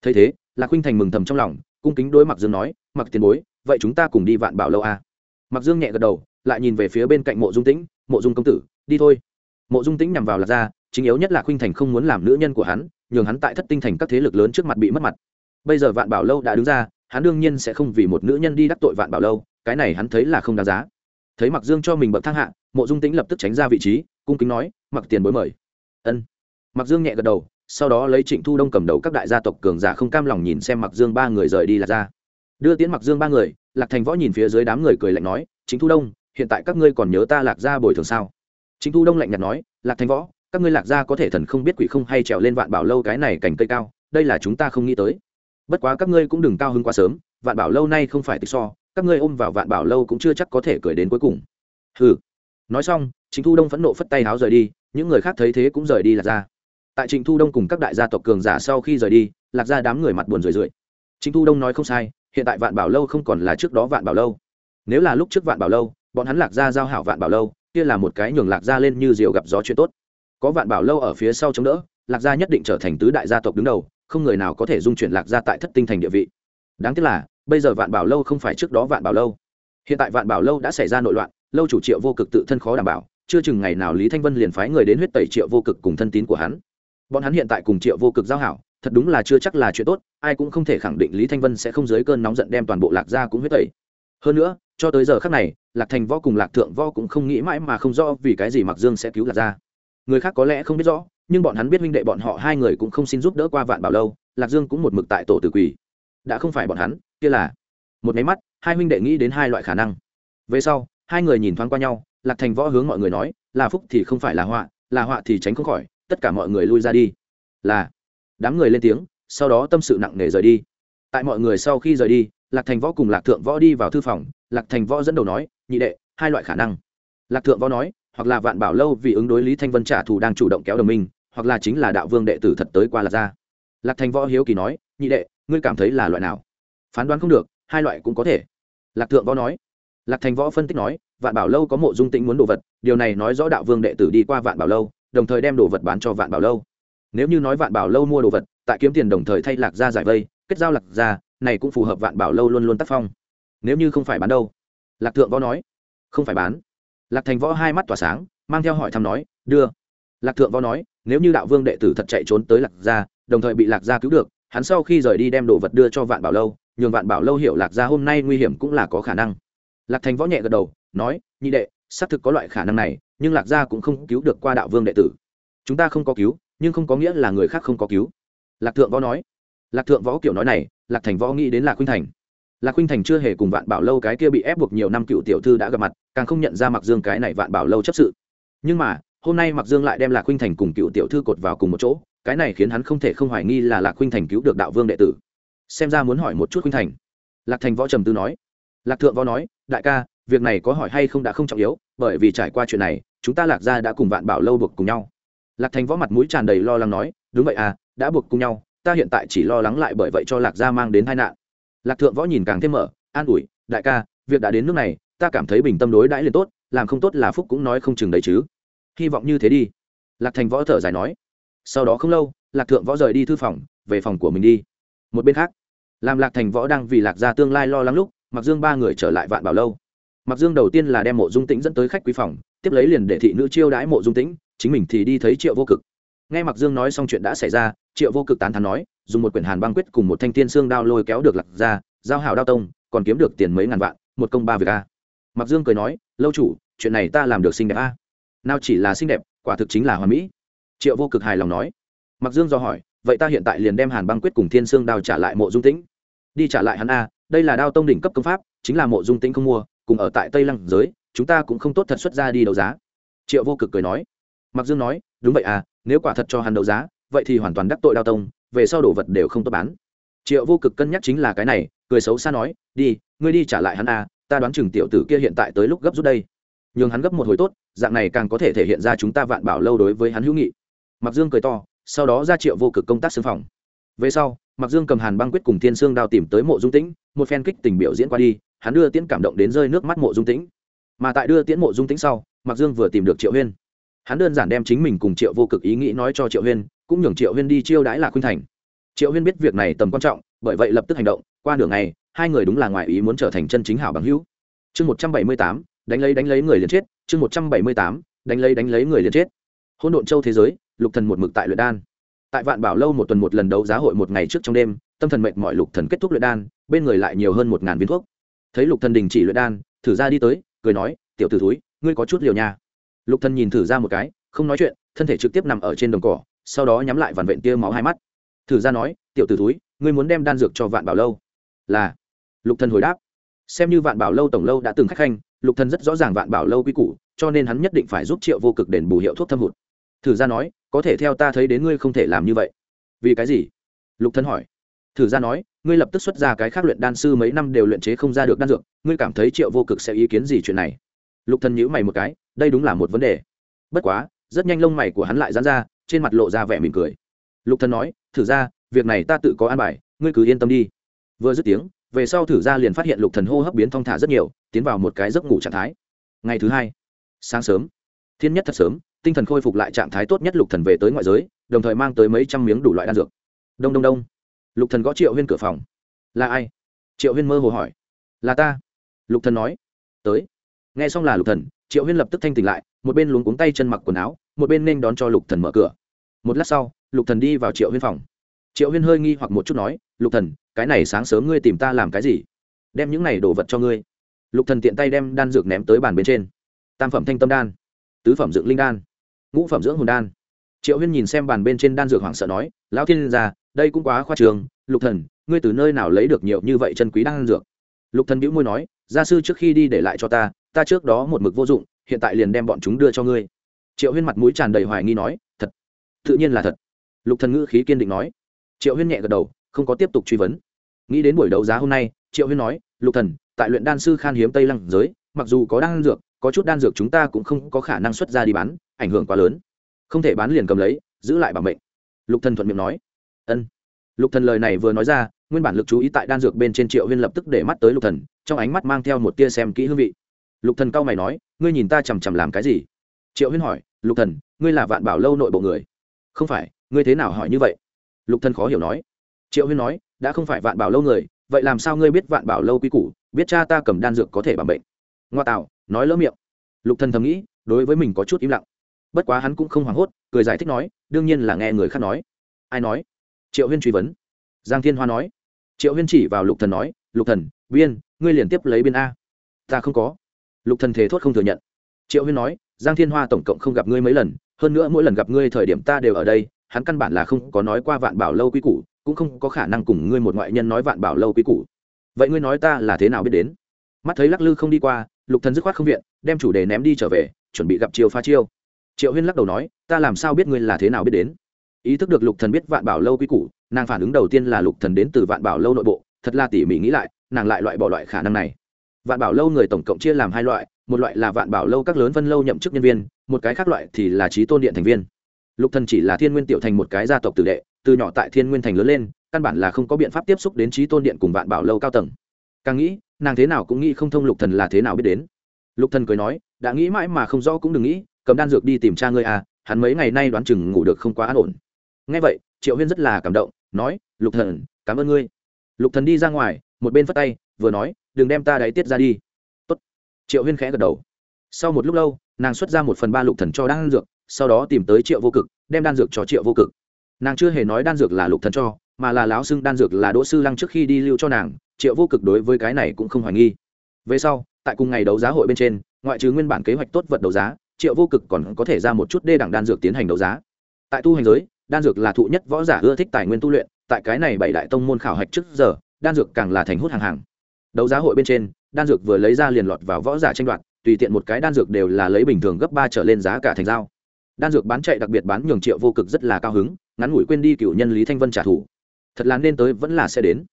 Speaker 1: Thấy thế, lạc huynh thành mừng thầm trong lòng, cung kính đối mặc dương nói, mặc tiền bối, vậy chúng ta cùng đi vạn bảo lâu à. mặc dương nhẹ gật đầu, lại nhìn về phía bên cạnh mộ dung tĩnh, mộ dung công tử, đi thôi mộ dung tĩnh nhằm vào lạc ra chính yếu nhất là khuynh thành không muốn làm nữ nhân của hắn, nhường hắn tại thất tinh thành các thế lực lớn trước mặt bị mất mặt. Bây giờ vạn bảo lâu đã đứng ra, hắn đương nhiên sẽ không vì một nữ nhân đi đắc tội vạn bảo lâu, cái này hắn thấy là không đáng giá. Thấy mặc dương cho mình bậc thang hạ, mộ dung tĩnh lập tức tránh ra vị trí, cung kính nói, mặc tiền bối mời. Ân. Mặc dương nhẹ gật đầu, sau đó lấy trịnh thu đông cầm đầu các đại gia tộc cường giả không cam lòng nhìn xem mặc dương ba người rời đi lạc ra. Đưa tiến mặc dương ba người, lạc thành võ nhìn phía dưới đám người cười lạnh nói, trịnh thu đông, hiện tại các ngươi còn nhớ ta lạc ra bồi thường sao? Chính thu đông lạnh nhạt nói, lạc thanh võ, các ngươi lạc gia có thể thần không biết quỷ không hay trèo lên vạn bảo lâu cái này cành cây cao, đây là chúng ta không nghĩ tới. Bất quá các ngươi cũng đừng cao hứng quá sớm, vạn bảo lâu nay không phải tịch so, các ngươi ôm vào vạn bảo lâu cũng chưa chắc có thể cười đến cuối cùng. Hừ. Nói xong Chính thu đông phẫn nộ phất tay háo rời đi, những người khác thấy thế cũng rời đi lạc gia. tại trịnh thu đông cùng các đại gia tộc cường giả sau khi rời đi, lạc ra đám người mặt buồn rười rượi. Trịnh thu đông nói không sai, hiện tại vạn bảo lâu không còn là trước đó vạn bảo lâu. Nếu là lúc trước vạn bảo lâu, bọn hắn lạc ra giao hảo vạn bảo lâu kia là một cái nhường lạc gia lên như diều gặp gió chuyện tốt. Có vạn bảo lâu ở phía sau chống đỡ, lạc gia nhất định trở thành tứ đại gia tộc đứng đầu, không người nào có thể dung chuyển lạc gia tại thất tinh thành địa vị. Đáng tiếc là, bây giờ vạn bảo lâu không phải trước đó vạn bảo lâu. Hiện tại vạn bảo lâu đã xảy ra nội loạn, lâu chủ triệu vô cực tự thân khó đảm bảo, chưa chừng ngày nào lý thanh vân liền phái người đến huyết tẩy triệu vô cực cùng thân tín của hắn. Bọn hắn hiện tại cùng triệu vô cực giao hảo, thật đúng là chưa chắc là chuyện tốt, ai cũng không thể khẳng định lý thanh vân sẽ không dưới cơn nóng giận đem toàn bộ lạc gia cũng huyết tẩy. Hơn nữa cho tới giờ khác này, lạc thành võ cùng lạc thượng võ cũng không nghĩ mãi mà không rõ vì cái gì mặc dương sẽ cứu lạc gia người khác có lẽ không biết rõ, nhưng bọn hắn biết huynh đệ bọn họ hai người cũng không xin giúp đỡ qua vạn bảo lâu, lạc dương cũng một mực tại tổ tử quỷ. đã không phải bọn hắn, kia là. Một máy mắt, hai huynh đệ nghĩ đến hai loại khả năng. Về sau, hai người nhìn thoáng qua nhau, lạc thành võ hướng mọi người nói, là phúc thì không phải là họa là họa thì tránh không khỏi, tất cả mọi người lui ra đi. Là. Đám người lên tiếng, sau đó tâm sự nặng nề rời đi. Tại mọi người sau khi rời đi, lạc thành võ cùng lạc thượng võ đi vào thư phòng lạc thành võ dẫn đầu nói, nhị đệ, hai loại khả năng. Lạc thượng võ nói, hoặc là vạn bảo lâu vì ứng đối lý thanh vân trả thù đang chủ động kéo đồng minh, hoặc là chính là đạo vương đệ tử thật tới qua lạc gia. Lạc thành võ hiếu kỳ nói, nhị đệ, ngươi cảm thấy là loại nào? Phán đoán không được, hai loại cũng có thể. Lạc thượng võ nói. Lạc thành võ phân tích nói, vạn bảo lâu có mộ dung tĩnh muốn đồ vật, điều này nói rõ đạo vương đệ tử đi qua vạn bảo lâu, đồng thời đem đồ vật bán cho vạn bảo lâu. Nếu như nói vạn bảo lâu mua đồ vật, tại kiếm tiền đồng thời thay lạc gia giải vây, kết giao lạc gia, này cũng phù hợp vạn bảo lâu luôn luôn tác phong nếu như không phải bán đâu? Lạc thượng võ nói. Không phải bán. Lạc thành võ hai mắt tỏa sáng, mang theo hỏi thăm nói, đưa. Lạc thượng võ nói, nếu như đạo vương đệ tử thật chạy trốn tới lạc gia, đồng thời bị lạc gia cứu được, hắn sau khi rời đi đem đồ vật đưa cho vạn bảo lâu, nhường vạn bảo lâu hiểu lạc gia hôm nay nguy hiểm cũng là có khả năng. Lạc thành võ nhẹ gật đầu, nói, nhị đệ, xác thực có loại khả năng này, nhưng lạc gia cũng không cứu được qua đạo vương đệ tử. Chúng ta không có cứu, nhưng không có nghĩa là người khác không có cứu. Lạc thượng võ nói. Lạc thượng võ kiểu nói này, lạc thành võ nghĩ đến lạc khuynh thành lạc khuynh thành chưa hề cùng vạn bảo lâu cái kia bị ép buộc nhiều năm cựu tiểu thư đã gặp mặt, càng không nhận ra mặc dương cái này vạn bảo lâu chấp sự. Nhưng mà, hôm nay mặc dương lại đem lạc khuynh thành cùng cựu tiểu thư cột vào cùng một chỗ, cái này khiến hắn không thể không hoài nghi là lạc khuynh thành cứu được đạo vương đệ tử. Xem ra muốn hỏi một chút khuynh thành. Lạc thành võ trầm tư nói. Lạc thượng võ nói, đại ca, việc này có hỏi hay không đã không trọng yếu, bởi vì trải qua chuyện này, chúng ta lạc gia đã cùng vạn bảo lâu buộc cùng nhau. Lạc thành võ mặt mũi tràn đầy lo lắng nói, đúng vậy à đã buộc cùng nhau, ta hiện tại chỉ lo lắng lại bởi vậy cho lạc gia mang đến tai nạn lạc thượng võ nhìn càng thêm mở, an ủi, đại ca, việc đã đến nước này, ta cảm thấy bình tâm đối đãi liền tốt, làm không tốt là phúc cũng nói không chừng đấy chứ. Hy vọng như thế đi. Lạc thành võ thở dài nói. Sau đó không lâu, lạc thượng võ rời đi thư phòng, về phòng của mình đi. Một bên khác, làm lạc thành võ đang vì lạc gia tương lai lo lắng lúc mặc dương ba người trở lại vạn bảo lâu. Mặc dương đầu tiên là đem mộ dung tĩnh dẫn tới khách quý phòng, tiếp lấy liền để thị nữ chiêu đãi mộ dung tĩnh, chính mình thì đi thấy triệu vô cực. Nghe mặc dương nói xong chuyện đã xảy ra, triệu vô cực tán thắn nói dùng một quyển hàn băng quyết cùng một thanh tiên xương đao lôi kéo được lạc ra, giao hảo đao tông, còn kiếm được tiền mấy ngàn vạn, một công ba việc a. Mặc dương cười nói, lâu chủ, chuyện này ta làm được xinh đẹp a. Nào chỉ là xinh đẹp, quả thực chính là hoàn mỹ. Triệu vô cực hài lòng nói. Mặc dương do hỏi, vậy ta hiện tại liền đem hàn băng quyết cùng thiên xương đao trả lại mộ dung tĩnh. Đi trả lại hắn a, đây là đao tông đỉnh cấp công pháp, chính là mộ dung tĩnh không mua, cùng ở tại tây lăng giới, chúng ta cũng không tốt thật xuất ra đi đấu giá. Triệu vô cực cười nói. Mặc dương nói, đúng vậy à nếu quả thật cho hắn đấu giá, vậy thì hoàn toàn đắc tội đao tông về sau đồ vật đều không tốt bán. Triệu vô cực cân nhắc chính là cái này, cười xấu xa nói, đi, ngươi đi trả lại hắn à ta đoán chừng tiểu tử kia hiện tại tới lúc gấp rút đây. Nhường hắn gấp một hồi tốt, dạng này càng có thể thể hiện ra chúng ta vạn bảo lâu đối với hắn hữu nghị. Mặc dương cười to, sau đó ra triệu vô cực công tác xương phòng. Về sau mặc dương cầm hàn băng quyết cùng thiên sương đao tìm tới mộ dung tĩnh, một phen kích tình biểu diễn qua đi, hắn đưa tiễn cảm động đến rơi nước mắt mộ dung tĩnh. Mà tại đưa tiễn mộ dung tĩnh sau mặc dương vừa tìm được triệu huyên. Hắn đơn giản đem chính mình cùng triệu vô cực ý nghĩ nói cho triệu huyên cũng nhường triệu huyên đi chiêu đãi lạc khuynh thành. Triệu huyên biết việc này tầm quan trọng, bởi vậy lập tức hành động. Qua nửa ngày, hai người đúng là ngoài ý muốn trở thành chân chính hảo bằng hữu. Chương một trăm bảy mươi tám, đánh lấy đánh lấy người liền chết. Chương một trăm bảy mươi tám, đánh lấy đánh lấy người liền chết. Hôn độn châu thế giới, lục thần một mực tại luyện đan. Tại vạn bảo lâu một tuần một lần đấu giá hội một ngày trước trong đêm, tâm thần mệnh mọi lục thần kết thúc luyện đan, bên người lại nhiều hơn một ngàn viên thuốc. Thấy lục thần đình chỉ luyện đan, thử ra đi tới, cười nói, tiểu t ử túi ngươi có chút liều nha. Lục thần nhìn thử ra một cái, không nói chuyện, thân thể trực tiếp nằm ở trên đồng cỏ sau đó nhắm lại vằn vện tia máu hai mắt. Thử ra nói, tiểu t ử túi ngươi muốn đem đan dược cho vạn bảo lâu? Là. Lục thần hồi đáp, xem như vạn bảo lâu tổng lâu đã từng khách khanh, lục thần rất rõ ràng vạn bảo lâu quy củ, cho nên hắn nhất định phải giúp triệu vô cực đền bù hiệu thuốc thâm hụt. Thử ra nói, có thể theo ta thấy đến ngươi không thể làm như vậy. Vì cái gì? Lục thần hỏi. Thử ra nói, ngươi lập tức xuất ra cái khác luyện đan sư mấy năm đều luyện chế không ra được đan dược, ngươi cảm thấy triệu vô cực sẽ ý kiến gì chuyện này? Lục thần nhíu mày một cái, đây đúng là một vấn đề. Bất quá, rất nhanh lông mày của hắn lại giãn ra trên mặt lộ ra vẻ mỉm cười. Lục thần nói, thử ra, việc này ta tự có an bài, ngươi cứ yên tâm đi. Vừa dứt tiếng, về sau thử ra liền phát hiện lục thần hô hấp biến thong thả rất nhiều, tiến vào một cái giấc ngủ trạng thái. Ngày thứ hai, sáng sớm. Thiên nhất thật sớm, tinh thần khôi phục lại trạng thái tốt nhất lục thần về tới ngoại giới, đồng thời mang tới mấy trăm miếng đủ loại đan dược. Đông đông đông. Lục thần gõ triệu huyên cửa phòng. Là ai? Triệu huyên mơ hồ hỏi. Là ta. Lục thần nói. Tới. Nghe xong là lục thần, triệu huyên lập tức thanh tỉnh lại một bên luống cuống tay chân mặc quần áo, một bên nên đón cho lục thần mở cửa. Một lát sau, lục thần đi vào triệu huyên phòng. Triệu huyên hơi nghi hoặc một chút nói, lục thần, cái này sáng sớm ngươi tìm ta làm cái gì? Đem những này đồ vật cho ngươi. Lục thần tiện tay đem đan dược ném tới bàn bên trên. Tam phẩm thanh tâm đan, tứ phẩm dưỡng linh đan, ngũ phẩm dưỡng hồn đan. Triệu huyên nhìn xem bàn bên trên đan dược hoảng sợ nói, lão thiên gia, đây cũng quá khoa trường. Lục thần, ngươi từ nơi nào lấy được nhiều như vậy chân quý đan dược? Lục thần bĩu môi nói, gia sư trước khi đi để lại cho ta ta trước đó một mực vô dụng hiện tại liền đem bọn chúng đưa cho ngươi. Triệu huyên mặt mũi tràn đầy hoài nghi nói, thật, tự nhiên là thật. Lục thần ngữ khí kiên định nói. Triệu huyên nhẹ gật đầu, không có tiếp tục truy vấn. Nghĩ đến buổi đấu giá hôm nay, triệu huyên nói, lục thần, tại luyện đan sư khan hiếm tây lăng giới, mặc dù có đan dược, có chút đan dược chúng ta cũng không có khả năng xuất ra đi bán, ảnh hưởng quá lớn. Không thể bán liền cầm lấy, giữ lại bảo mệnh. Lục thần thuận miệng nói. Ân. Lục thần lời này vừa nói ra, nguyên bản lực chú ý tại đan dược bên trên triệu huyên lập tức để mắt tới lục thần, trong ánh mắt mang theo một tia xem kỹ hương vị. Lục thần cao mày nói ngươi nhìn ta chằm chằm làm cái gì? Triệu huyên hỏi, lục thần, ngươi là vạn bảo lâu nội bộ người? Không phải, ngươi thế nào hỏi như vậy? Lục thần khó hiểu nói. Triệu huyên nói, đã không phải vạn bảo lâu người, vậy làm sao ngươi biết vạn bảo lâu quy củ? Biết cha ta cầm đan dược có thể bằng bệnh. Ngoa tạo, nói lỡ miệng. Lục thần thầm nghĩ, đối với mình có chút im lặng. Bất quá hắn cũng không hoảng hốt, cười giải thích nói, đương nhiên là nghe người khác nói. Ai nói? Triệu huyên truy vấn. Giang thiên hoa nói. Triệu huyên chỉ vào lục thần nói, lục thần, viên, ngươi liền tiếp lấy biên a. Ta không có lục thần thế thốt không thừa nhận. Triệu huyên nói, giang thiên hoa tổng cộng không gặp ngươi mấy lần, hơn nữa mỗi lần gặp ngươi thời điểm ta đều ở đây, hắn căn bản là không có nói qua vạn bảo lâu quý củ, cũng không có khả năng cùng ngươi một ngoại nhân nói vạn bảo lâu quý củ. Vậy ngươi nói ta là thế nào biết đến? Mắt thấy lắc lư không đi qua, lục thần dứt khoát không viện, đem chủ đề ném đi trở về, chuẩn bị gặp chiêu pha chiêu. Triệu huyên lắc đầu nói, ta làm sao biết ngươi là thế nào biết đến? Ý thức được lục thần biết vạn bảo lâu quý củ, nàng phản ứng đầu tiên là lục thần đến từ vạn bảo lâu nội bộ, thật là tỉ mỉ nghĩ lại, nàng lại loại bỏ loại khả năng này vạn bảo lâu người tổng cộng chia làm hai loại, một loại là vạn bảo lâu các lớn phân lâu nhậm chức nhân viên, một cái khác loại thì là trí tôn điện thành viên. Lục thần chỉ là thiên nguyên tiểu thành một cái gia tộc tử đệ, từ nhỏ tại thiên nguyên thành lớn lên, căn bản là không có biện pháp tiếp xúc đến trí tôn điện cùng vạn bảo lâu cao tầng. Càng nghĩ, nàng thế nào cũng nghĩ không thông lục thần là thế nào biết đến. Lục thần cười nói, đã nghĩ mãi mà không rõ cũng đừng nghĩ, cầm đan dược đi tìm cha ngươi à hắn mấy ngày nay đoán chừng ngủ được không quá an ổn. Nghe vậy, triệu huyên rất là cảm động, nói, lục thần, cảm ơn ngươi. Lục thần đi ra ngoài, một bên phất tay, vừa nói đừng đem ta đáy tiết ra đi. Tốt. Triệu huyên khẽ gật đầu. Sau một lúc lâu, nàng xuất ra một phần ba lục thần cho đan dược, sau đó tìm tới triệu vô cực, đem đan dược cho triệu vô cực. Nàng chưa hề nói đan dược là lục thần cho, mà là láo xưng đan dược là đỗ sư lăng trước khi đi lưu cho nàng, triệu vô cực đối với cái này cũng không hoài nghi. Về sau, tại cùng ngày đấu giá hội bên trên, ngoại trừ nguyên bản kế hoạch tốt vật đấu giá, triệu vô cực còn có thể ra một chút đê đẳng đan dược tiến hành đấu giá. Tại tu hành giới, đan dược là thụ nhất võ giả ưa thích tài nguyên tu luyện, tại cái này bảy đại tông môn khảo hạch trước giờ, đan dược càng là thành hút hàng hàng đấu giá hội bên trên, đan dược vừa lấy ra liền lọt vào võ giả tranh đoạt, tùy tiện một cái đan dược đều là lấy bình thường gấp ba trở lên giá cả thành dao đan dược bán chạy đặc biệt bán nhường triệu vô cực rất là cao hứng, ngắn ngủi quên đi cựu nhân lý thanh vân trả thù. Thật là nên tới vẫn là sẽ đến.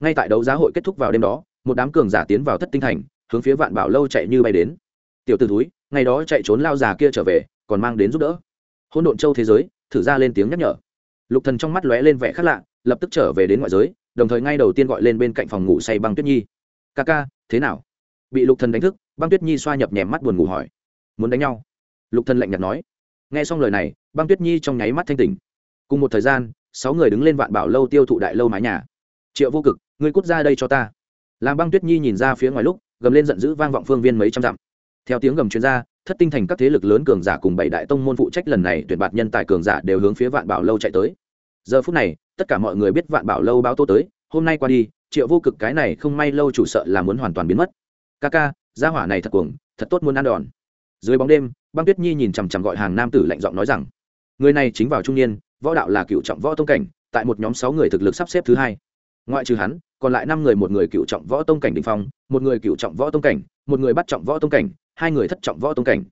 Speaker 1: Ngay tại đấu giá hội kết thúc vào đêm đó, một đám cường giả tiến vào thất tinh thành, hướng phía vạn bảo lâu chạy như bay đến. Tiểu t ử túi ngày đó chạy trốn lao già kia trở về, còn mang đến giúp đỡ. Hôn độn châu thế giới, thử ra lên tiếng nhắc nhở. Lục thần trong mắt lóe lên vẻ khác lạ, lập tức trở về đến ngoại giới, đồng thời ngay đầu tiên gọi lên bên cạnh phòng ngủ say băng tuyết nhi ca ca, thế nào? Bị lục thần đánh thức, băng tuyết nhi xoa nhập nhèm mắt buồn ngủ hỏi, muốn đánh nhau? Lục thần lạnh nhạt nói. Nghe xong lời này, băng tuyết nhi trong nháy mắt thanh tỉnh. Cùng một thời gian, sáu người đứng lên vạn bảo lâu tiêu thụ đại lâu mái nhà. Triệu vô cực, ngươi cút ra đây cho ta. Làm băng tuyết nhi nhìn ra phía ngoài lúc, gầm lên giận dữ vang vọng phương viên mấy trăm dặm. Theo tiếng gầm chuyên gia thất tinh thành các thế lực lớn cường giả cùng bảy đại tông môn phụ trách lần này tuyển bạt nhân tài cường giả đều hướng phía vạn bảo lâu chạy tới. Giờ phút này, tất cả mọi người biết vạn bảo lâu báo tô tới hôm nay qua đi, triệu vô cực cái này không may lâu chủ sợ là muốn hoàn toàn biến mất. Ca ca, gia hỏa này thật cuồng, thật tốt muốn ăn đòn. Dưới bóng đêm, băng tuyết nhi nhìn chằm chằm gọi hàng nam tử lạnh giọng nói rằng, người này chính vào trung niên, võ đạo là cựu trọng võ tông cảnh, tại một nhóm sáu người thực lực sắp xếp thứ hai. Ngoại trừ hắn, còn lại năm người một người cựu trọng võ tông cảnh đình phong, một người cựu trọng võ tông cảnh, một người bắt trọng võ tông cảnh, hai người thất trọng võ tông cảnh.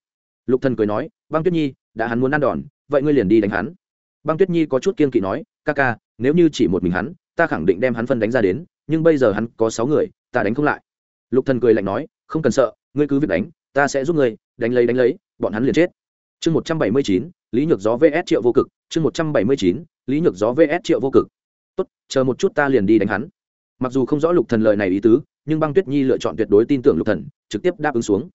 Speaker 1: Lục thần cười nói, băng tuyết nhi, đã hắn muốn ăn đòn, vậy ngươi liền đi đánh hắn. Băng tuyết nhi có chút kiên kỵ nói, ca ca, nếu như chỉ một mình hắn ta khẳng định đem hắn phân đánh ra đến, nhưng bây giờ hắn có sáu người, ta đánh không lại. Lục thần cười lạnh nói, không cần sợ, ngươi cứ việc đánh, ta sẽ giúp ngươi, đánh lấy đánh lấy, bọn hắn liền chết. Chương một trăm bảy mươi chín, lý nhược gió vs triệu vô cực, chương một trăm bảy mươi chín, lý nhược gió vs triệu vô cực. Tốt, chờ một chút ta liền đi đánh hắn. Mặc dù không rõ lục thần lời này ý tứ, nhưng băng tuyết nhi lựa chọn tuyệt đối tin tưởng lục thần, trực tiếp đáp ứng xuống.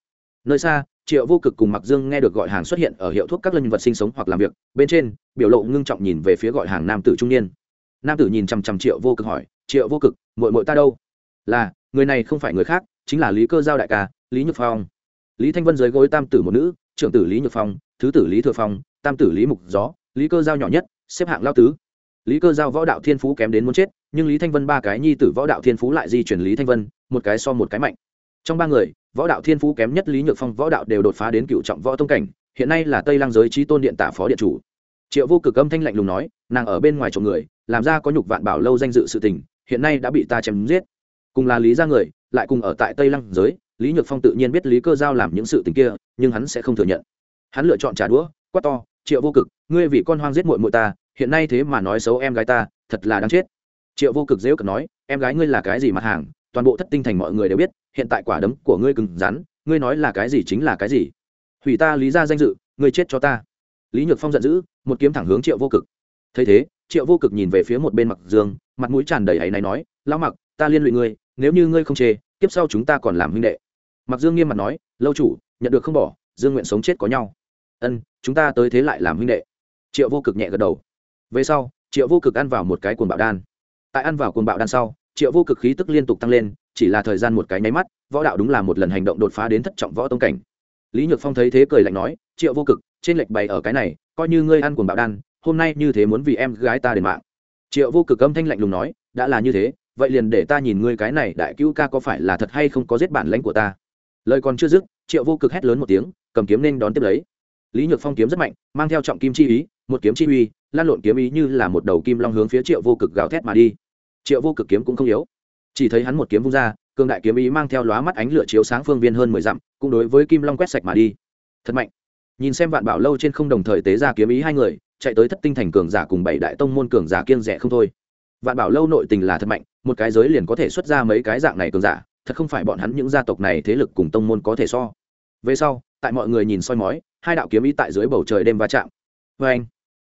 Speaker 1: Nơi xa, triệu vô cực cùng mặc dương nghe được gọi hàng xuất hiện ở hiệu thuốc các lân vật sinh sống hoặc làm việc, bên trên, biểu lộ ngưng trọng nhìn về phía gọi hàng nam tử trung niên nam tử nhìn chằm chằm triệu vô cực hỏi, triệu vô cực, muội muội ta đâu? Là, người này không phải người khác, chính là lý cơ giao đại ca, lý nhược phong. Lý thanh vân dưới gối tam tử một nữ, trưởng tử lý nhược phong, thứ tử lý thừa phong, tam tử lý mục gió, lý cơ giao nhỏ nhất, xếp hạng lao tứ. Lý cơ giao võ đạo thiên phú kém đến muốn chết, nhưng lý thanh vân ba cái nhi tử võ đạo thiên phú lại di chuyển lý thanh vân, một cái so một cái mạnh. Trong ba người, võ đạo thiên phú kém nhất lý nhược phong võ đạo đều đột phá đến cựu trọng võ tông cảnh, hiện nay là tây lang giới trí tôn điện tả phó điện chủ triệu vô cực âm thanh lạnh lùng nói, nàng ở bên ngoài chồng người, làm ra có nhục vạn bảo lâu danh dự sự tình, hiện nay đã bị ta chém giết. Cùng là lý ra người, lại cùng ở tại tây lăng giới, lý nhược phong tự nhiên biết lý cơ giao làm những sự tình kia, nhưng hắn sẽ không thừa nhận. Hắn lựa chọn trả đũa, quát to, triệu vô cực, ngươi vì con hoang giết muội muội ta, hiện nay thế mà nói xấu em gái ta, thật là đáng chết. Triệu vô cực dễ cực nói, em gái ngươi là cái gì mặt hàng, toàn bộ thất tinh thành mọi người đều biết, hiện tại quả đấm của ngươi cứng rắn, ngươi nói là cái gì chính là cái gì? Hủy ta lý ra danh dự, ngươi chết cho ta lý nhược phong giận dữ, một kiếm thẳng hướng triệu vô cực. Thấy thế, triệu vô cực nhìn về phía một bên mặc dương, mặt mũi tràn đầy áy này nói, lão mặc, ta liên lụy ngươi, nếu như ngươi không chê, tiếp sau chúng ta còn làm huynh đệ. Mặc dương nghiêm mặt nói, lâu chủ, nhận được không bỏ, dương nguyện sống chết có nhau. Ân, chúng ta tới thế lại làm huynh đệ. Triệu vô cực nhẹ gật đầu. Về sau, triệu vô cực ăn vào một cái cuồng bạo đan. Tại ăn vào cuồng bạo đan sau, triệu vô cực khí tức liên tục tăng lên, chỉ là thời gian một cái nháy mắt, võ đạo đúng là một lần hành động đột phá đến thất trọng võ tông cảnh. Lý nhược phong thấy thế cười lạnh nói, triệu vô cực trên lệch bày ở cái này, coi như ngươi ăn cuồng bạo đan, hôm nay như thế muốn vì em gái ta đền mạng. Triệu vô cực âm thanh lạnh lùng nói, đã là như thế, vậy liền để ta nhìn ngươi cái này đại cứu ca có phải là thật hay không có giết bản lãnh của ta. Lời còn chưa dứt, triệu vô cực hét lớn một tiếng, cầm kiếm nên đón tiếp lấy. Lý nhược phong kiếm rất mạnh, mang theo trọng kim chi ý, một kiếm chi uy, lan lộn kiếm ý như là một đầu kim long hướng phía triệu vô cực gào thét mà đi. Triệu vô cực kiếm cũng không yếu. Chỉ thấy hắn một kiếm vung ra, cường đại kiếm ý mang theo lóa mắt ánh lửa chiếu sáng phương viên hơn mười dặm, cũng đối với kim long quét sạch mà đi. Thật mạnh nhìn xem vạn bảo lâu trên không đồng thời tế ra kiếm ý hai người, chạy tới thất tinh thành cường giả cùng bảy đại tông môn cường giả kiêng rẻ không thôi. Vạn bảo lâu nội tình là thật mạnh, một cái giới liền có thể xuất ra mấy cái dạng này cường giả, thật không phải bọn hắn những gia tộc này thế lực cùng tông môn có thể so. Về sau, tại mọi người nhìn soi mói, hai đạo kiếm ý tại dưới bầu trời đêm va chạm. Vê anh,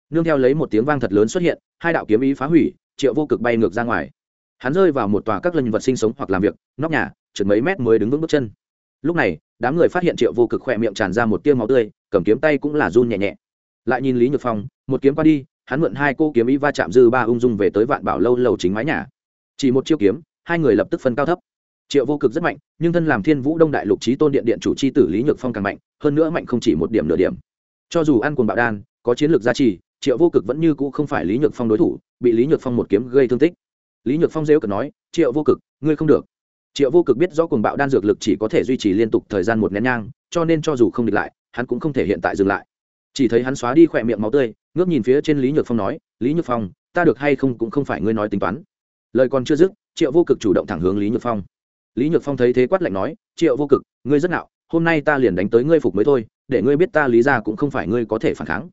Speaker 1: nương theo lấy một tiếng vang thật lớn xuất hiện, hai đạo kiếm ý phá hủy, triệu vô cực bay ngược ra ngoài. Hắn rơi vào một tòa các lân vật sinh sống hoặc làm việc, nóc nhà trượt mấy mét mới đứng vững bước chân. Lúc này, đám người phát hiện triệu vô cực khỏe miệng tràn ra một tiêu máu tươi cầm kiếm tay cũng là run nhẹ nhẹ. Lại nhìn lý nhược phong, một kiếm qua đi, hắn mượn hai cô kiếm ý va chạm dư ba ung dung về tới vạn bảo lâu lầu chính mái nhà. Chỉ một chiêu kiếm, hai người lập tức phân cao thấp. Triệu vô cực rất mạnh, nhưng thân làm thiên vũ đông đại lục trí tôn điện điện chủ c h i tử lý nhược phong càng mạnh, hơn nữa mạnh không chỉ một điểm nửa điểm. Cho dù ăn quần bạo đan, có chiến lược gia trì, triệu vô cực vẫn như cũ không phải lý nhược phong đối thủ, bị lý nhược phong một kiếm gây thương tích. Lý nhược phong dễ cực nói, triệu vô cực, ngươi không được. Triệu vô cực biết do cuồng bạo đan dược lực chỉ có thể duy trì liên tục thời gian một nén nhang, cho nên cho dù không địch lại hắn cũng không thể hiện tại dừng lại. Chỉ thấy hắn xóa đi khỏe miệng máu tươi, ngước nhìn phía trên lý nhược phong nói, lý nhược phong, ta được hay không cũng không phải ngươi nói tính toán. Lời còn chưa dứt, triệu vô cực chủ động thẳng hướng lý nhược phong. Lý nhược phong thấy thế quát lạnh nói, triệu vô cực, ngươi rất nạo hôm nay ta liền đánh tới ngươi phục mới thôi, để ngươi biết ta lý ra cũng không phải ngươi có thể phản kháng.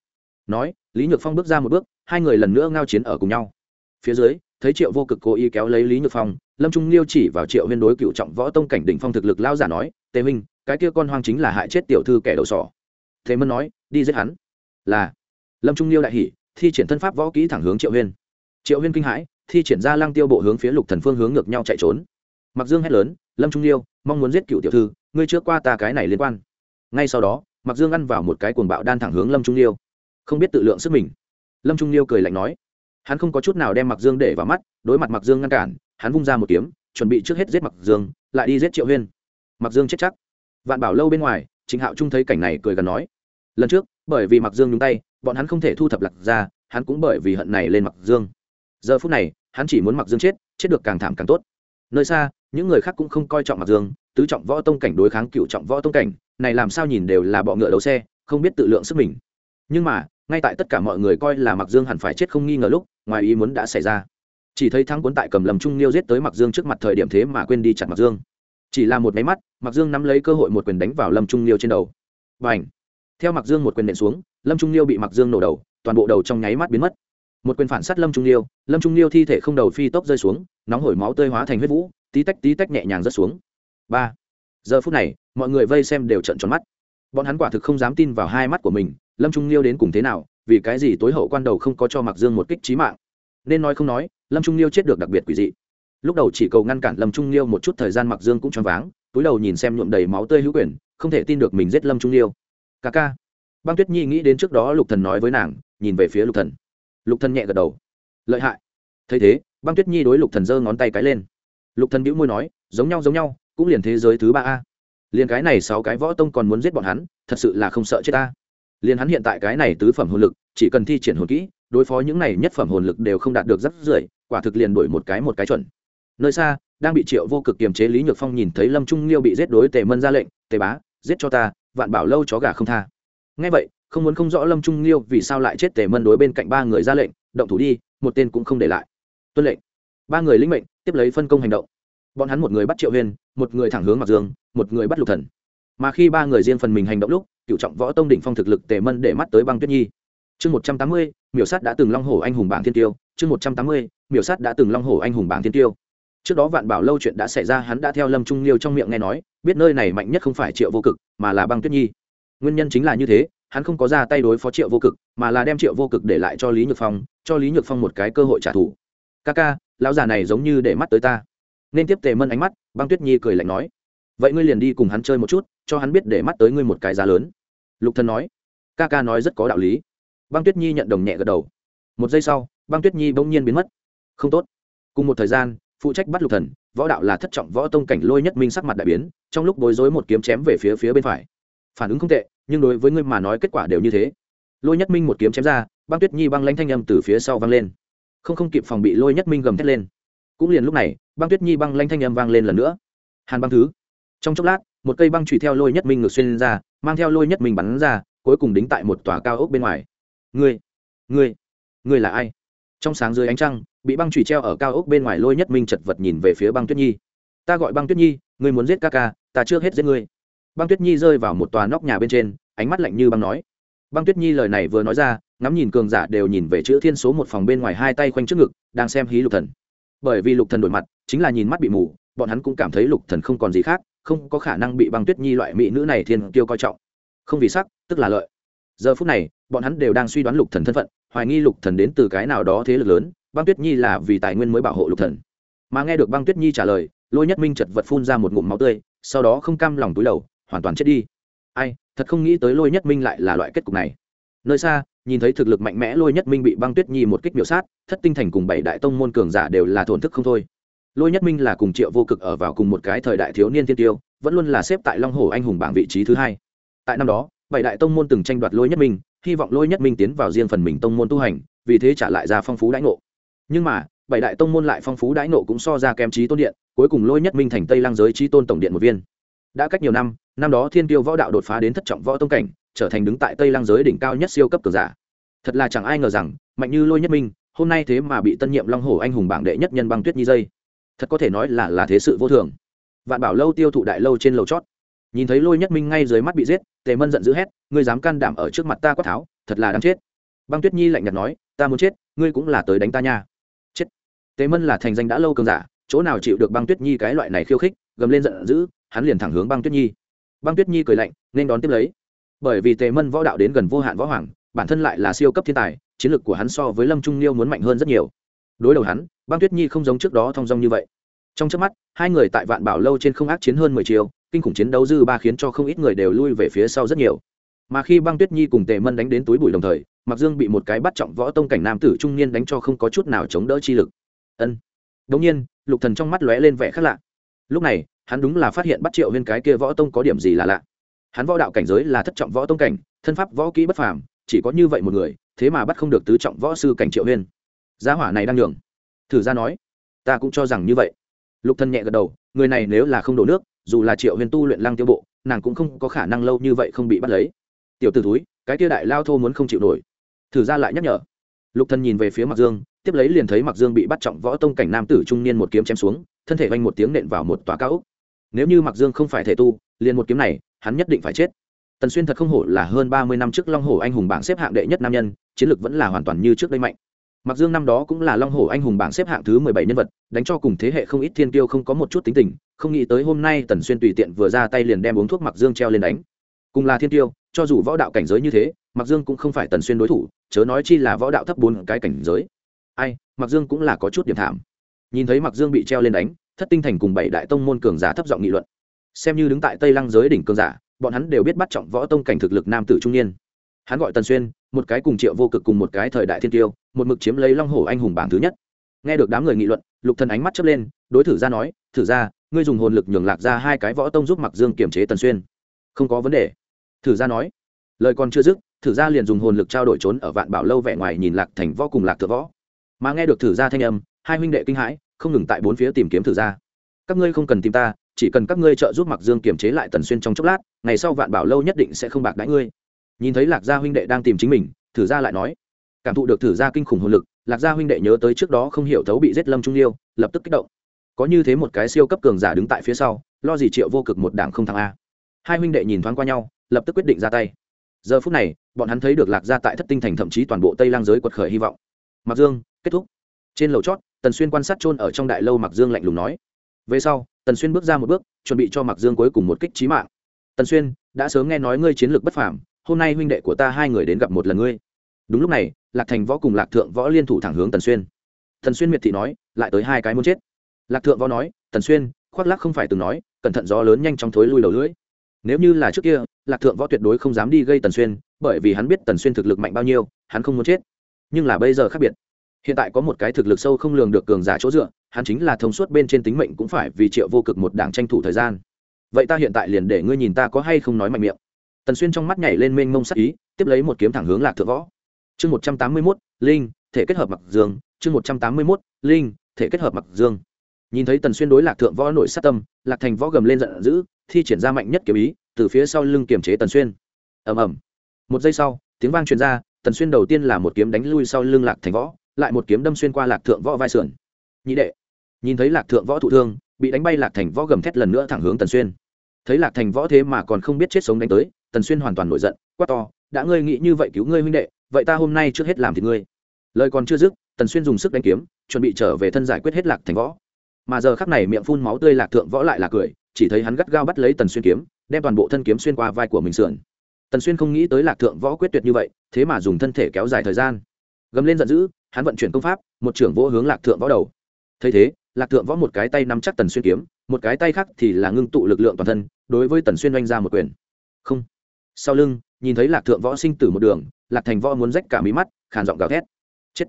Speaker 1: Nói, lý nhược phong bước ra một bước, hai người lần nữa ngao chiến ở cùng nhau. Phía dưới, thấy triệu vô cực cố ý kéo lấy lý nhược phong, lâm trung liêu chỉ vào triệu huyên đối cựu trọng võ tông cảnh đỉnh phong thực lực lao giả nói, tề minh cái kia con hoang chính là hại chết tiểu thư kẻ đầu sỏ. Thế mân nói, đi giết hắn. Là, lâm trung liêu đại hỉ, thi triển thân pháp võ kỹ thẳng hướng triệu huyên. Triệu huyên kinh hãi, thi triển ra lang tiêu bộ hướng phía lục thần phương hướng ngược nhau chạy trốn. Mặc dương hét lớn, lâm trung liêu mong muốn giết cựu tiểu thư, ngươi trước qua ta cái này liên quan. Ngay sau đó, mặc dương ăn vào một cái cuồng bạo đan thẳng hướng lâm trung liêu không biết tự lượng sức mình. Lâm trung liêu cười lạnh nói, hắn không có chút nào đem mặc dương để vào mắt, đối mặt mặc dương ngăn cản, hắn vung ra một kiếm, chuẩn bị trước hết giết mặc dương, lại đi giết triệu huyên. Mặc dương chết chắc vạn bảo lâu bên ngoài, trịnh hạo trung thấy cảnh này cười gần nói, lần trước, bởi vì mặc dương nhúng tay, bọn hắn không thể thu thập lạc ra hắn cũng bởi vì hận này lên mặc dương. Giờ phút này, hắn chỉ muốn mặc dương chết chết được càng thảm càng tốt. Nơi xa, những người khác cũng không coi trọng mặc dương, tứ trọng võ tông cảnh đối kháng cựu trọng võ tông cảnh, này làm sao nhìn đều là bọ ngựa đấu xe, không biết tự lượng sức mình. Nhưng mà, ngay tại tất cả mọi người coi là mặc dương hẳn phải chết không nghi ngờ lúc, ngoài ý muốn đã xảy ra. Chỉ thấy thắng cuốn tại cầm lầm trung liêu giết tới mặc dương trước mặt thời điểm thế mà quên đi chặt mặc dương chỉ là một máy mắt mặc dương nắm lấy cơ hội một quyền đánh vào lâm trung liêu trên đầu. Và ảnh theo mặc dương một quyền nện xuống, lâm trung liêu bị mặc dương nổ đầu, toàn bộ đầu trong nháy mắt biến mất. Một quyền phản sát lâm trung liêu lâm trung liêu thi thể không đầu phi tốc rơi xuống, nóng hổi máu tơi hóa thành huyết vũ, tí tách tí tách nhẹ nhàng rớt xuống. Ba! Giờ phút này, mọi người vây xem đều trận tròn mắt. Bọn hắn quả thực không dám tin vào hai mắt của mình, lâm trung liêu đến cùng thế nào, vì cái gì tối hậu quan đầu không có cho mặc dương một kích trí mạng? Nên nói không nói, lâm trung liêu chết được đặc biệt quỷ dị lúc đầu chỉ cầu ngăn cản lâm trung liêu một chút thời gian mặc dương cũng choáng váng túi đầu nhìn xem nhuộm đầy máu tươi hữu quyền, không thể tin được mình giết lâm trung liêu ca ca. Băng tuyết nhi nghĩ đến trước đó lục thần nói với nàng nhìn về phía lục thần. Lục thần nhẹ gật đầu. Lợi hại. Thấy thế băng tuyết nhi đối lục thần giơ ngón tay cái lên. Lục thần bĩu môi nói giống nhau giống nhau cũng liền thế giới thứ ba a. Liền cái này sáu cái võ tông còn muốn giết bọn hắn thật sự là không sợ chết ta. Liền hắn hiện tại cái này tứ phẩm hồn lực chỉ cần thi triển hồn kỹ đối phó những này nhất phẩm hồn lực đều không đạt được rất rưỡi quả thực liền đổi một cái một cái chuẩn nơi xa, đang bị triệu vô cực kiềm chế, lý nhược phong nhìn thấy lâm trung liêu bị giết đối tề mân ra lệnh, tề bá, giết cho ta, vạn bảo lâu chó gà không tha. Ngay vậy, không muốn không rõ lâm trung liêu vì sao lại chết tề mân đối bên cạnh ba người ra lệnh, động thủ đi, một tên cũng không để lại. Tuân lệnh. Ba người lĩnh mệnh, tiếp lấy phân công hành động. Bọn hắn một người bắt triệu huyên một người thẳng hướng mặc dương, một người bắt lục thần. Mà khi ba người riêng phần mình hành động lúc, cựu trọng võ tông đỉnh phong thực lực tề mân để mắt tới băng tuyết nhi. Chương một trăm tám mươi, miểu sát đã từng long hổ anh hùng bảng thiên tiêu. Chương một trăm tám mươi, miểu sát đã từng long hổ anh hùng bảng thiên tiêu trước đó vạn bảo lâu chuyện đã xảy ra, hắn đã theo lâm trung liêu trong miệng nghe nói, biết nơi này mạnh nhất không phải triệu vô cực, mà là băng tuyết nhi. Nguyên nhân chính là như thế, hắn không có ra tay đối phó triệu vô cực, mà là đem triệu vô cực để lại cho lý nhược phong, cho lý nhược phong một cái cơ hội trả thù. Ca ca, lão già này giống như để mắt tới ta. Nên tiếp tề mân ánh mắt, băng tuyết nhi cười lạnh nói. Vậy ngươi liền đi cùng hắn chơi một chút, cho hắn biết để mắt tới ngươi một cái giá lớn. Lục thần nói. Ca ca nói rất có đạo lý. Băng tuyết nhi nhận đồng nhẹ gật đầu. Một giây sau, băng tuyết nhi bỗng nhiên biến mất. Không tốt. Cùng một thời gian phụ trách bắt lục thần, võ đạo là thất trọng võ tông cảnh lôi nhất minh sắc mặt đại biến, trong lúc bối rối một kiếm chém về phía phía bên phải. Phản ứng không tệ, nhưng đối với ngươi mà nói kết quả đều như thế. Lôi nhất minh một kiếm chém ra, băng tuyết nhi băng lanh thanh âm từ phía sau vang lên. Không không kịp phòng bị lôi nhất minh gầm thét lên. Cũng liền lúc này, băng tuyết nhi băng lanh thanh âm vang lên lần nữa. Hàn băng thứ. Trong chốc lát, một cây băng trụy theo lôi nhất minh ngược xuyên ra, mang theo lôi nhất minh bắn ra, cuối cùng đính tại một tòa cao ốc bên ngoài. Ngươi ngươi ngươi là ai? Trong sáng dưới ánh trăng, bị băng trụy treo ở cao ốc bên ngoài lôi nhất minh chật vật nhìn về phía băng tuyết nhi. Ta gọi băng tuyết nhi, ngươi muốn giết ca ca, ta chưa hết giết ngươi. Băng tuyết nhi rơi vào một tòa nóc nhà bên trên, ánh mắt lạnh như băng nói. Băng tuyết nhi lời này vừa nói ra, ngắm nhìn cường giả đều nhìn về chữ thiên số một phòng bên ngoài hai tay khoanh trước ngực, đang xem hí lục thần. Bởi vì lục thần đổi mặt, chính là nhìn mắt bị mù, bọn hắn cũng cảm thấy lục thần không còn gì khác, không có khả năng bị băng tuyết nhi loại mỹ nữ này thiên kiêu coi trọng. Không vì sắc, tức là lợi. Giờ phút này, bọn hắn đều đang suy đoán lục thần thân phận hoài nghi lục thần đến từ cái nào đó thế lực lớn, băng tuyết nhi là vì tài nguyên mới bảo hộ lục thần. Mà nghe được băng tuyết nhi trả lời, lôi nhất minh chật vật phun ra một ngụm máu tươi, sau đó không cam lòng túi đầu, hoàn toàn chết đi. Ai, thật không nghĩ tới lôi nhất minh lại là loại kết cục này. Nơi xa, nhìn thấy thực lực mạnh mẽ lôi nhất minh bị băng tuyết nhi một kích biểu sát, thất tinh thành cùng bảy đại tông môn cường giả đều là thổn thức không thôi. Lôi nhất minh là cùng triệu vô cực ở vào cùng một cái thời đại thiếu niên thiên tiêu, vẫn luôn là xếp tại long hồ anh hùng bảng vị trí thứ hai. Tại năm đó, bảy đại tông môn từng tranh đoạt lôi nhất minh hy vọng lôi nhất minh tiến vào riêng phần mình tông môn tu hành, vì thế trả lại ra phong phú đãi ngộ. Nhưng mà, bảy đại tông môn lại phong phú đãi ngộ cũng so ra kém trí tôn điện, cuối cùng lôi nhất minh thành tây lang giới trí tôn tổng điện một viên. Đã cách nhiều năm năm đó thiên tiêu võ đạo đột phá đến thất trọng võ tông cảnh, trở thành đứng tại tây lang giới đỉnh cao nhất siêu cấp cường giả. Thật là chẳng ai ngờ rằng, mạnh như lôi nhất minh, hôm nay thế mà bị tân nhiệm long hổ anh hùng bảng đệ nhất nhân băng tuyết nhi dây. Thật có thể nói là là thế sự vô thường. Vạn bảo lâu tiêu thụ đại lâu trên lầu chót nhìn thấy lôi nhất minh ngay dưới mắt bị giết, tề mân giận dữ hét, ngươi dám can đảm ở trước mặt ta quát tháo, thật là đáng chết. Băng tuyết nhi lạnh nhạt nói, ta muốn chết, ngươi cũng là tới đánh ta nha. Chết. Tề mân là thành danh đã lâu cường giả, chỗ nào chịu được băng tuyết nhi cái loại này khiêu khích, gầm lên giận dữ, hắn liền thẳng hướng băng tuyết nhi. Băng tuyết nhi cười lạnh, nên đón tiếp lấy. Bởi vì tề mân võ đạo đến gần vô hạn võ hoàng, bản thân lại là siêu cấp thiên tài, chiến lược của hắn so với lâm trung liêu muốn mạnh hơn rất nhiều. Đối đầu hắn, băng tuyết nhi không giống trước đó thong dong như vậy. Trong trước mắt, hai người tại vạn bảo lâu trên không ác chiến hơn mười chiều kinh khủng chiến đấu dư ba khiến cho không ít người đều lui về phía sau rất nhiều. Mà khi băng tuyết nhi cùng tề mân đánh đến túi bụi đồng thời mặc dương bị một cái bắt trọng võ tông cảnh nam tử trung niên đánh cho không có chút nào chống đỡ chi lực. Ân. Đống nhiên, lục thần trong mắt lóe lên vẻ khác lạ. Lúc này, hắn đúng là phát hiện bắt triệu viên cái kia võ tông có điểm gì là lạ. Hắn võ đạo cảnh giới là thất trọng võ tông cảnh, thân pháp võ kỹ bất phàm, chỉ có như vậy một người, thế mà bắt không được tứ trọng võ sư cảnh triệu huyên. Giá hỏa này đang nhường. Thử ra nói, ta cũng cho rằng như vậy. Lục thần nhẹ gật đầu, người này nếu là không đổ nước dù là triệu huyền tu luyện lăng tiêu bộ, nàng cũng không có khả năng lâu như vậy không bị bắt lấy. Tiểu t ử túi cái tia đại lao thô muốn không chịu nổi. Thử ra lại nhắc nhở. Lục thần nhìn về phía mặc dương, tiếp lấy liền thấy mặc dương bị bắt trọng võ tông cảnh nam tử trung niên một kiếm chém xuống, thân thể vanh một tiếng nện vào một tòa cao úc nếu như mặc dương không phải thể tu, liền một kiếm này, hắn nhất định phải chết. Tần xuyên thật không hổ là hơn ba mươi năm trước long hổ anh hùng bảng xếp hạng đệ nhất nam nhân, chiến lược vẫn là hoàn toàn như trước đây mạnh mặc dương năm đó cũng là long hổ anh hùng bảng xếp hạng thứ mười bảy nhân vật, đánh cho cùng thế hệ không ít thiên tiêu không có một chút tính tình, không nghĩ tới hôm nay tần xuyên tùy tiện vừa ra tay liền đem uống thuốc mặc dương treo lên đánh. Cùng là thiên tiêu cho dù võ đạo cảnh giới như thế, mặc dương cũng không phải tần xuyên đối thủ, chớ nói chi là võ đạo thấp bốn cái cảnh giới. Ai, mặc dương cũng là có chút điểm thảm. Nhìn thấy mặc dương bị treo lên đánh, thất tinh thành cùng bảy đại tông môn cường giả thấp giọng nghị luận. Xem như đứng tại tây lăng giới đỉnh cường giả, bọn hắn đều biết bắt trọng võ tông cảnh thực lực nam tử trung niên hắn gọi tần xuyên, một cái cùng triệu vô cực cùng một cái thời đại thiên tiêu, một mực chiếm lấy long hổ anh hùng bảng thứ nhất. Nghe được đám người nghị luận, lục thần ánh mắt chớp lên, đối thử ra nói, thử ra ngươi dùng hồn lực nhường lạc ra hai cái võ tông giúp mặc dương kiềm chế tần xuyên. Không có vấn đề. Thử ra nói. Lời còn chưa dứt, thử ra liền dùng hồn lực trao đổi trốn ở vạn bảo lâu vẻ ngoài nhìn lạc thành võ cùng lạc thừa võ. Mà nghe được thử ra thanh âm, hai huynh đệ kinh hãi, không ngừng tại bốn phía tìm kiếm thử ra các ngươi không cần tìm ta, chỉ cần các ngươi trợ giúp mặc dương kiềm chế lại tần xuyên trong chốc lát, ngày sau vạn bảo lâu nhất định sẽ không bạc đãi ngươi nhìn thấy lạc gia huynh đệ đang tìm chính mình, thử gia lại nói. Cảm thụ được thử gia kinh khủng hồn lực, lạc gia huynh đệ nhớ tới trước đó không hiểu thấu bị giết lâm trung liêu, lập tức kích động. Có như thế một cái siêu cấp cường giả đứng tại phía sau, lo gì triệu vô cực một đảng không thắng a. Hai huynh đệ nhìn thoáng qua nhau, lập tức quyết định ra tay. Giờ phút này, bọn hắn thấy được lạc gia tại thất tinh thành thậm chí toàn bộ tây lang giới quật khởi hy vọng. Mặc dương, kết thúc. Trên lầu chót, tần xuyên quan sát trôn ở trong đại lâu mặc dương lạnh lùng nói. Về sau, tần xuyên bước ra một bước, chuẩn bị cho mặc dương cuối cùng một kích trí mạng. Tần xuyên, đã sớm nghe nói ngươi chiến lược bất phàm hôm nay huynh đệ của ta hai người đến gặp một lần ngươi. Đúng lúc này, lạc thành võ cùng lạc thượng võ liên thủ thẳng hướng tần xuyên. Tần xuyên miệt thị nói, lại tới hai cái muốn chết. Lạc thượng võ nói, tần xuyên, khoác lắc không phải từng nói, cẩn thận gió lớn nhanh trong thối lui đầu lưỡi. Nếu như là trước kia, lạc thượng võ tuyệt đối không dám đi gây tần xuyên, bởi vì hắn biết tần xuyên thực lực mạnh bao nhiêu, hắn không muốn chết. Nhưng là bây giờ khác biệt. Hiện tại có một cái thực lực sâu không lường được cường giả chỗ dựa, hắn chính là thông suốt bên trên tính mệnh cũng phải vì triệu vô cực một đảng tranh thủ thời gian. Vậy ta hiện tại liền để ngươi nhìn ta có hay không nói mạnh miệng tần xuyên trong mắt nhảy lên mênh mông sắc ý, tiếp lấy một kiếm thẳng hướng lạc thượng võ. Chương một trăm tám mươi mốt, linh, thể kết hợp mặc dương. Chương một trăm tám mươi mốt, linh, thể kết hợp mặc dương. Nhìn thấy tần xuyên đối lạc thượng võ nội sát tâm, lạc thành võ gầm lên giận dữ, thi triển ra mạnh nhất kiếm ý, từ phía sau lưng kiềm chế tần xuyên. Ầm ầm. Một giây sau, tiếng vang truyền ra, tần xuyên đầu tiên là một kiếm đánh lui sau lưng lạc thành võ, lại một kiếm đâm xuyên qua lạc thượng võ vai sườn. Nhị đệ. Nhìn thấy lạc thượng võ thụ thương, bị đánh bay lạc thành võ gầm thét lần nữa thẳng hướng tần xuyên. Thấy lạc thành võ thế mà còn không biết chết sống đánh tới tần xuyên hoàn toàn nổi giận, quát to, đã ngươi nghĩ như vậy cứu ngươi huynh đệ, vậy ta hôm nay trước hết làm thì ngươi. Lời còn chưa dứt, tần xuyên dùng sức đánh kiếm, chuẩn bị trở về thân giải quyết hết lạc thành võ. Mà giờ khắc này miệng phun máu tươi lạc thượng võ lại là cười, chỉ thấy hắn gắt gao bắt lấy tần xuyên kiếm, đem toàn bộ thân kiếm xuyên qua vai của mình sườn. Tần xuyên không nghĩ tới lạc thượng võ quyết tuyệt như vậy, thế mà dùng thân thể kéo dài thời gian. Gầm lên giận dữ, hắn vận chuyển công pháp, một trưởng vỗ hướng lạc thượng võ đầu. Thấy thế, lạc thượng võ một cái tay nắm chắc tần xuyên kiếm, một cái tay khác thì là ngưng tụ lực lượng toàn thân, đối với tần xuyên oanh ra một quyền. Không sau lưng, nhìn thấy lạc thượng võ sinh tử một đường, lạc thành võ muốn rách cả mí mắt, khàn giọng gào thét. Chết.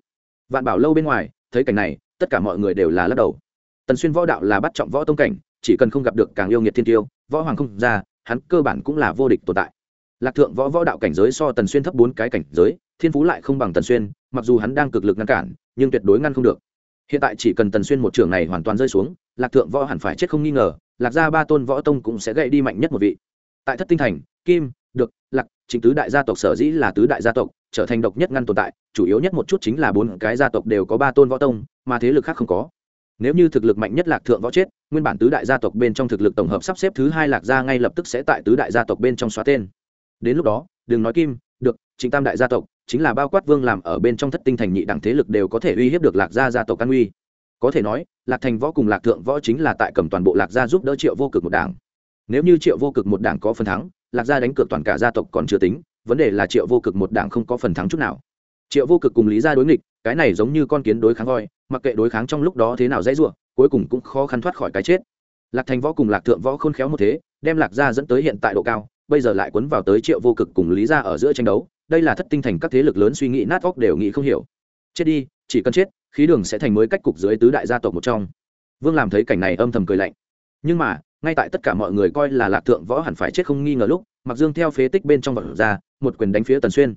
Speaker 1: Vạn bảo lâu bên ngoài, thấy cảnh này, tất cả mọi người đều là lắc đầu. Tần xuyên võ đạo là bắt trọng võ tông cảnh, chỉ cần không gặp được càng yêu nghiệt thiên tiêu, võ hoàng không ra, hắn cơ bản cũng là vô địch tồn tại. Lạc thượng võ võ đạo cảnh giới so tần xuyên thấp bốn cái cảnh giới, thiên phú lại không bằng tần xuyên, mặc dù hắn đang cực lực ngăn cản, nhưng tuyệt đối ngăn không được. Hiện tại chỉ cần tần xuyên một trường này hoàn toàn rơi xuống, lạc thượng võ hẳn phải chết không nghi ngờ, lạc gia ba tôn võ tông cũng sẽ gậy đi mạnh nhất một vị. Tại thất tinh thành, kim được, lạc, chính tứ đại gia tộc sở dĩ là tứ đại gia tộc, trở thành độc nhất ngăn tồn tại, chủ yếu nhất một chút chính là bốn cái gia tộc đều có ba tôn võ tông, mà thế lực khác không có. Nếu như thực lực mạnh nhất lạc thượng võ chết, nguyên bản tứ đại gia tộc bên trong thực lực tổng hợp sắp xếp thứ hai lạc gia ngay lập tức sẽ tại tứ đại gia tộc bên trong xóa tên. Đến lúc đó, đừng nói kim, được, chính tam đại gia tộc, chính là bao quát vương làm ở bên trong thất tinh thành nhị đẳng thế lực đều có thể uy hiếp được lạc gia gia tộc an uy. Có thể nói, lạc thành võ cùng lạc thượng võ chính là tại cầm toàn bộ lạc gia giúp đỡ triệu vô cực một đảng nếu như triệu vô cực một đảng có phần thắng, lạc gia đánh cược toàn cả gia tộc còn chưa tính, vấn đề là triệu vô cực một đảng không có phần thắng chút nào. Triệu vô cực cùng lý gia đối nghịch, cái này giống như con kiến đối kháng voi, mặc kệ đối kháng trong lúc đó thế nào dễ dụa cuối cùng cũng khó khăn thoát khỏi cái chết. Lạc thành võ cùng lạc thượng võ khôn khéo một thế, đem lạc gia dẫn tới hiện tại độ cao, bây giờ lại quấn vào tới triệu vô cực cùng lý gia ở giữa tranh đấu, đây là thất tinh thành các thế lực lớn suy nghĩ nát óc đều nghĩ không hiểu. Chết đi, chỉ cần chết, khí đường sẽ thành mới cách cục dưới tứ đại gia tộc một trong. Vương làm thấy cảnh này âm thầm cười lạnh. Nhưng mà ngay tại tất cả mọi người coi là lạc thượng võ hẳn phải chết không nghi ngờ lúc mặc dương theo phế tích bên trong vật ra, một quyền đánh phía tần xuyên.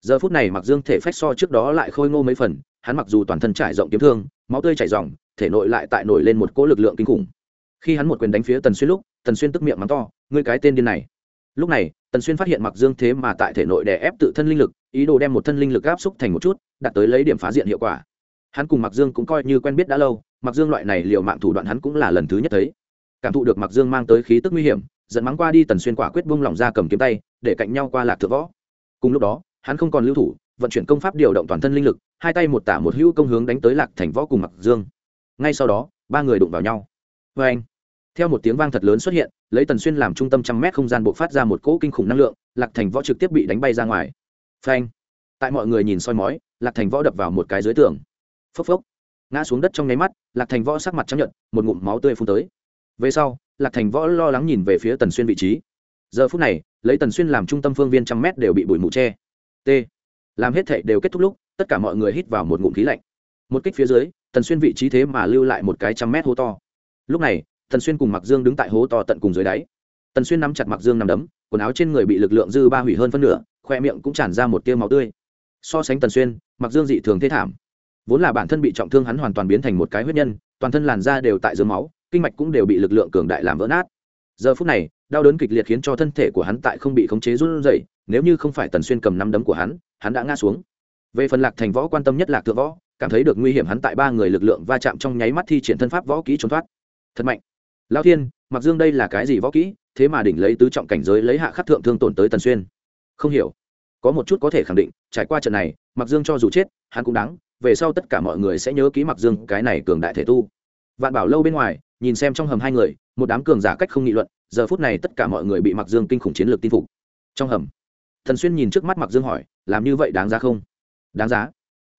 Speaker 1: Giờ phút này mặc dương thể phách so trước đó lại khôi ngô mấy phần, hắn mặc dù toàn thân trải rộng kiếm thương, máu tươi chảy ròng, thể nội lại tại nổi lên một cỗ lực lượng kinh khủng. Khi hắn một quyền đánh phía tần xuyên lúc, tần xuyên tức miệng mắng to, ngươi cái tên điên này. Lúc này, tần xuyên phát hiện mặc dương thế mà tại thể nội đè ép tự thân linh lực, ý đồ đem một thân linh lực áp xúc thành một chút, đạt tới lấy điểm phá diện hiệu quả. Hắn cùng mặc dương cũng coi như quen biết đã lâu mặc dương loại này liệu mạng thủ đoạn hắn cũng là lần thứ nhất thấy cảm thụ được mặc dương mang tới khí tức nguy hiểm dẫn mắng qua đi tần xuyên quả quyết bung lỏng ra cầm kiếm tay, để cạnh nhau qua lạc thượng võ. Cùng lúc đó, hắn không còn lưu thủ, vận chuyển công pháp điều động toàn thân linh lực, hai tay một tả một hữu công hướng đánh tới lạc thành võ cùng mặc dương. Ngay sau đó, ba người đụng vào nhau. Vê anh, theo một tiếng vang thật lớn xuất hiện, lấy tần xuyên làm trung tâm trăm mét không gian buộc phát ra một cỗ kinh khủng năng lượng, lạc thành võ trực tiếp bị đánh bay ra ngoài. Phanh tại mọi người nhìn soi mói, lạc thành võ đập vào một cái dưới tường. Phốc phốc, ngã xuống đất trong nháy mắt, lạc thành võ sắc mặt chấp nhận một ngụm máu tươi phun tới về sau, lạc thành võ lo lắng nhìn về phía tần xuyên vị trí. Giờ phút này, lấy tần xuyên làm trung tâm phương viên trăm mét đều bị bụi mù che. T. Làm hết thệ đều kết thúc lúc, tất cả mọi người hít vào một ngụm khí lạnh. Một kích phía dưới, tần xuyên vị trí thế mà lưu lại một cái trăm mét hố to. Lúc này, tần xuyên cùng mặc dương đứng tại hố to tận cùng dưới đáy. Tần xuyên nắm chặt mặc dương nằm đấm, quần áo trên người bị lực lượng dư ba hủy hơn phân nửa, khoe miệng cũng tràn ra một tiêu máu tươi. So sánh tần xuyên mặc dương dị thường thế thảm. Vốn là bản thân bị trọng thương hắn hoàn toàn biến thành một cái huyết nhân, toàn thân làn da đều tại dưới máu kinh mạch cũng đều bị lực lượng cường đại làm vỡ nát. Giờ phút này, đau đớn kịch liệt khiến cho thân thể của hắn tại không bị khống chế run rẩy, nếu như không phải tần xuyên cầm năm đấm của hắn hắn đã ngã xuống. Về phần lạc thành võ quan tâm nhất lạc thượng võ, cảm thấy được nguy hiểm hắn tại ba người lực lượng va chạm trong nháy mắt thi triển thân pháp võ kỹ trốn thoát. Thật mạnh. Lao thiên, mặc dương đây là cái gì võ kỹ, thế mà đỉnh lấy tứ trọng cảnh giới lấy hạ khắc thượng thương tổn tới tần xuyên. Không hiểu. Có một chút có thể khẳng định, trải qua trận này, mặc dương cho dù chết, hắn cũng đáng, về sau tất cả mọi người sẽ nhớ ký mặc dương cái này cường đại thể tu. Vạn bảo lâu bên ngoài nhìn xem trong hầm hai người, một đám cường giả cách không nghị luận, giờ phút này tất cả mọi người bị mặc dương kinh khủng chiến lược tin phục. Trong hầm, thần xuyên nhìn trước mắt mặc dương hỏi, làm như vậy đáng giá không? Đáng giá.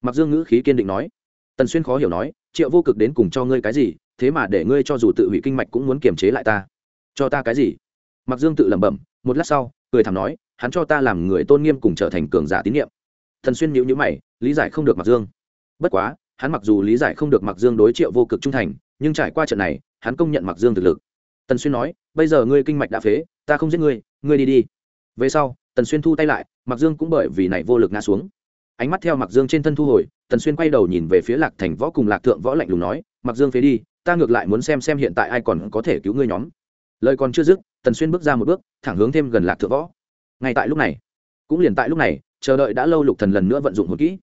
Speaker 1: Mặc dương ngữ khí kiên định nói. Tần xuyên khó hiểu nói, triệu vô cực đến cùng cho ngươi cái gì, thế mà để ngươi cho dù tự hủy kinh mạch cũng muốn kiềm chế lại ta. Cho ta cái gì? Mặc dương tự lẩm bẩm, một lát sau, cười thầm nói, hắn cho ta làm người tôn nghiêm cùng trở thành cường giả tín nhiệm. Thần xuyên nhíu nhữ mày, lý giải không được mặc dương. Bất quá, hắn mặc dù lý giải không được mặc dương đối triệu vô cực trung thành nhưng trải qua trận này, hắn công nhận mặc dương thực lực. Tần xuyên nói, bây giờ ngươi kinh mạch đã phế, ta không giết ngươi ngươi đi đi. Về sau, tần xuyên thu tay lại mặc dương cũng bởi vì này vô lực ngã xuống. Ánh mắt theo mặc dương trên thân thu hồi, tần xuyên quay đầu nhìn về phía lạc thành võ cùng lạc thượng võ lạnh lùng nói mặc dương phế đi, ta ngược lại muốn xem xem hiện tại ai còn có thể cứu ngươi nhóm. Lời còn chưa dứt, tần xuyên bước ra một bước, thẳng hướng thêm gần lạc thượng võ. Ngay tại lúc này, cũng liền tại lúc này, chờ đợi đã lâu lục thần lần nữa vận dụng hồn kỹ.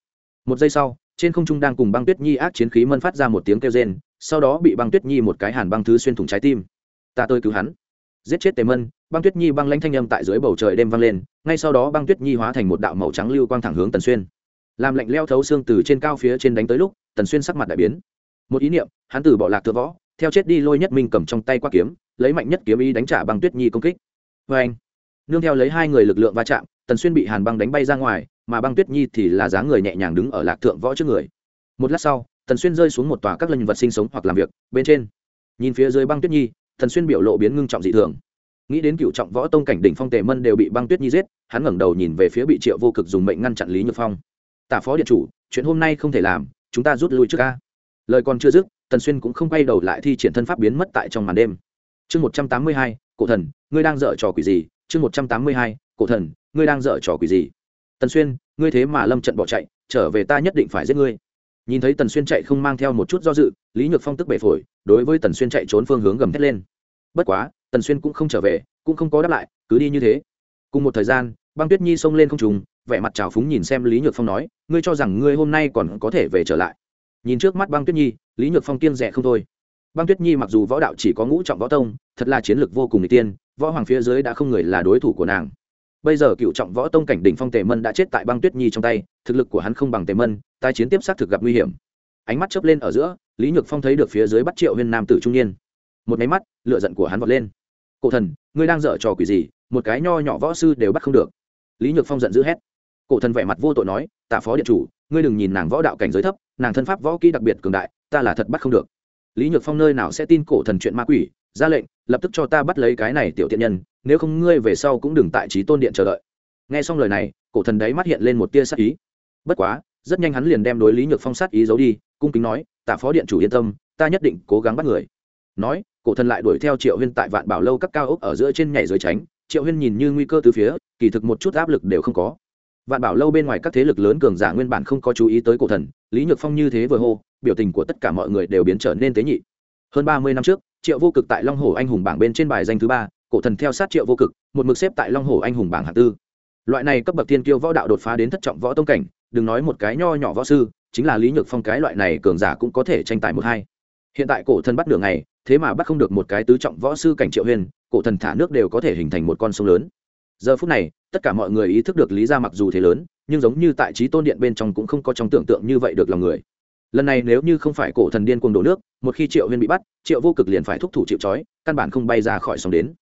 Speaker 1: Một giây sau, trên không trung đang cùng băng tuyết nhi ác chiến khí mân phát ra một tiếng kêu rên sau đó bị băng tuyết nhi một cái hàn băng thứ xuyên thủng trái tim. Ta tôi cứu hắn. Giết chết tề mân, băng tuyết nhi băng lãnh thanh âm tại dưới bầu trời đêm vang lên, ngay sau đó băng tuyết nhi hóa thành một đạo màu trắng lưu quang thẳng hướng tần xuyên. Làm lạnh leo thấu xương từ trên cao phía trên đánh tới lúc, tần xuyên sắc mặt đại biến. Một ý niệm, hắn từ bỏ lạc thượng võ, theo chết đi lôi nhất minh cầm trong tay qua kiếm, lấy mạnh nhất kiếm ý đánh trả băng tuyết nhi công kích. Vê anh, nương theo lấy hai người lực lượng va chạm, tần xuyên bị hàn băng đánh bay ra ngoài, mà băng tuyết nhi thì là dáng người nhẹ nhàng đứng ở lạc thượng võ trước người. Một lát sau tần xuyên rơi xuống một tòa các lân vật sinh sống hoặc làm việc bên trên. Nhìn phía dưới băng tuyết nhi, tần xuyên biểu lộ biến ngưng trọng dị thường. Nghĩ đến cựu trọng võ tông cảnh đỉnh phong tề mân đều bị băng tuyết nhi giết, hắn ngẩng đầu nhìn về phía bị triệu vô cực dùng mệnh ngăn chặn lý nhược phong. Tả phó điện chủ, chuyện hôm nay không thể làm, chúng ta rút lui trước ca lời còn chưa dứt, tần xuyên cũng không quay đầu lại thi triển thân pháp biến mất tại trong màn đêm. Chương một trăm tám mươi hai, cổ thần, ngươi đang dở trò quỷ gì? Chương một trăm tám mươi hai, cổ thần, ngươi đang dở trò quỷ gì? Tần xuyên, ngươi thế mà lâm trận bỏ chạy, trở về ta nhất định phải giết ngươi nhìn thấy tần xuyên chạy không mang theo một chút do dự, lý nhược phong tức bể phổi, đối với tần xuyên chạy trốn phương hướng gầm thét lên. Bất quá, tần xuyên cũng không trở về, cũng không có đáp lại, cứ đi như thế. Cùng một thời gian, băng tuyết nhi xông lên không trùng vẻ mặt trào phúng nhìn xem lý nhược phong nói, ngươi cho rằng ngươi hôm nay còn có thể về trở lại? Nhìn trước mắt băng tuyết nhi, lý nhược phong kiên rẻ không thôi. Băng tuyết nhi mặc dù võ đạo chỉ có ngũ trọng võ tông, thật là chiến lược vô cùng n tiên, võ hoàng phía dưới đã không người là đối thủ của nàng bây giờ cựu trọng võ tông cảnh đỉnh phong tề mân đã chết tại băng tuyết nhi trong tay, thực lực của hắn không bằng tề mân, tai chiến tiếp xác thực gặp nguy hiểm. Ánh mắt chớp lên ở giữa, lý nhược phong thấy được phía dưới bắt triệu huyên nam tử trung niên. Một máy mắt lựa giận của hắn vọt lên. Cổ thần, ngươi đang dở trò quỷ gì? Một cái nho nhỏ võ sư đều bắt không được. Lý nhược phong giận dữ hét. Cổ thần vẻ mặt vô tội nói tạ phó điện chủ, ngươi đừng nhìn nàng võ đạo cảnh giới thấp, nàng thân pháp võ kỹ đặc biệt cường đại, ta là thật bắt không được. Lý nhược phong nơi nào sẽ tin cổ thần chuyện ma quỷ? Ra lệnh, lập tức cho ta bắt lấy cái này tiểu tiện nhân nếu không ngươi về sau cũng đừng tại trí tôn điện chờ đợi. Nghe xong lời này, cổ thần đấy mắt hiện lên một tia sát ý. Bất quá, rất nhanh hắn liền đem đối lý nhược phong sát ý giấu đi, cung kính nói tạ phó điện chủ yên tâm, ta nhất định cố gắng bắt người. Nói, cổ thần lại đuổi theo triệu huyên tại vạn bảo lâu các cao ốc ở giữa trên nhảy dưới tránh. Triệu huyên nhìn như nguy cơ từ phía, kỳ thực một chút áp lực đều không có. Vạn bảo lâu bên ngoài các thế lực lớn cường giả nguyên bản không có chú ý tới cổ thần, lý nhược phong như thế vừa hô, biểu tình của tất cả mọi người đều biến trở nên tế nhị. Hơn ba mươi năm trước, triệu vô cực tại long hồ anh hùng bảng bên trên bài danh thứ ba cổ thần theo sát triệu vô cực, một mực xếp tại long hồ anh hùng bảng hạng tư. Loại này cấp bậc thiên kiêu võ đạo đột phá đến thất trọng võ tông cảnh, đừng nói một cái nho nhỏ võ sư, chính là lý nhược phong cái loại này cường giả cũng có thể tranh tài một hai. Hiện tại cổ thần bắt được ngày, thế mà bắt không được một cái tứ trọng võ sư cảnh triệu huyền, cổ thần thả nước đều có thể hình thành một con sông lớn. Giờ phút này, tất cả mọi người ý thức được lý ra mặc dù thế lớn, nhưng giống như tại trí tôn điện bên trong cũng không có trong tưởng tượng như vậy được lòng người. Lần này nếu như không phải cổ thần điên cuồng đổ nước, một khi triệu huyên bị bắt, triệu vô cực liền phải thúc thủ chịu c căn bản không bay ra khỏi sông đến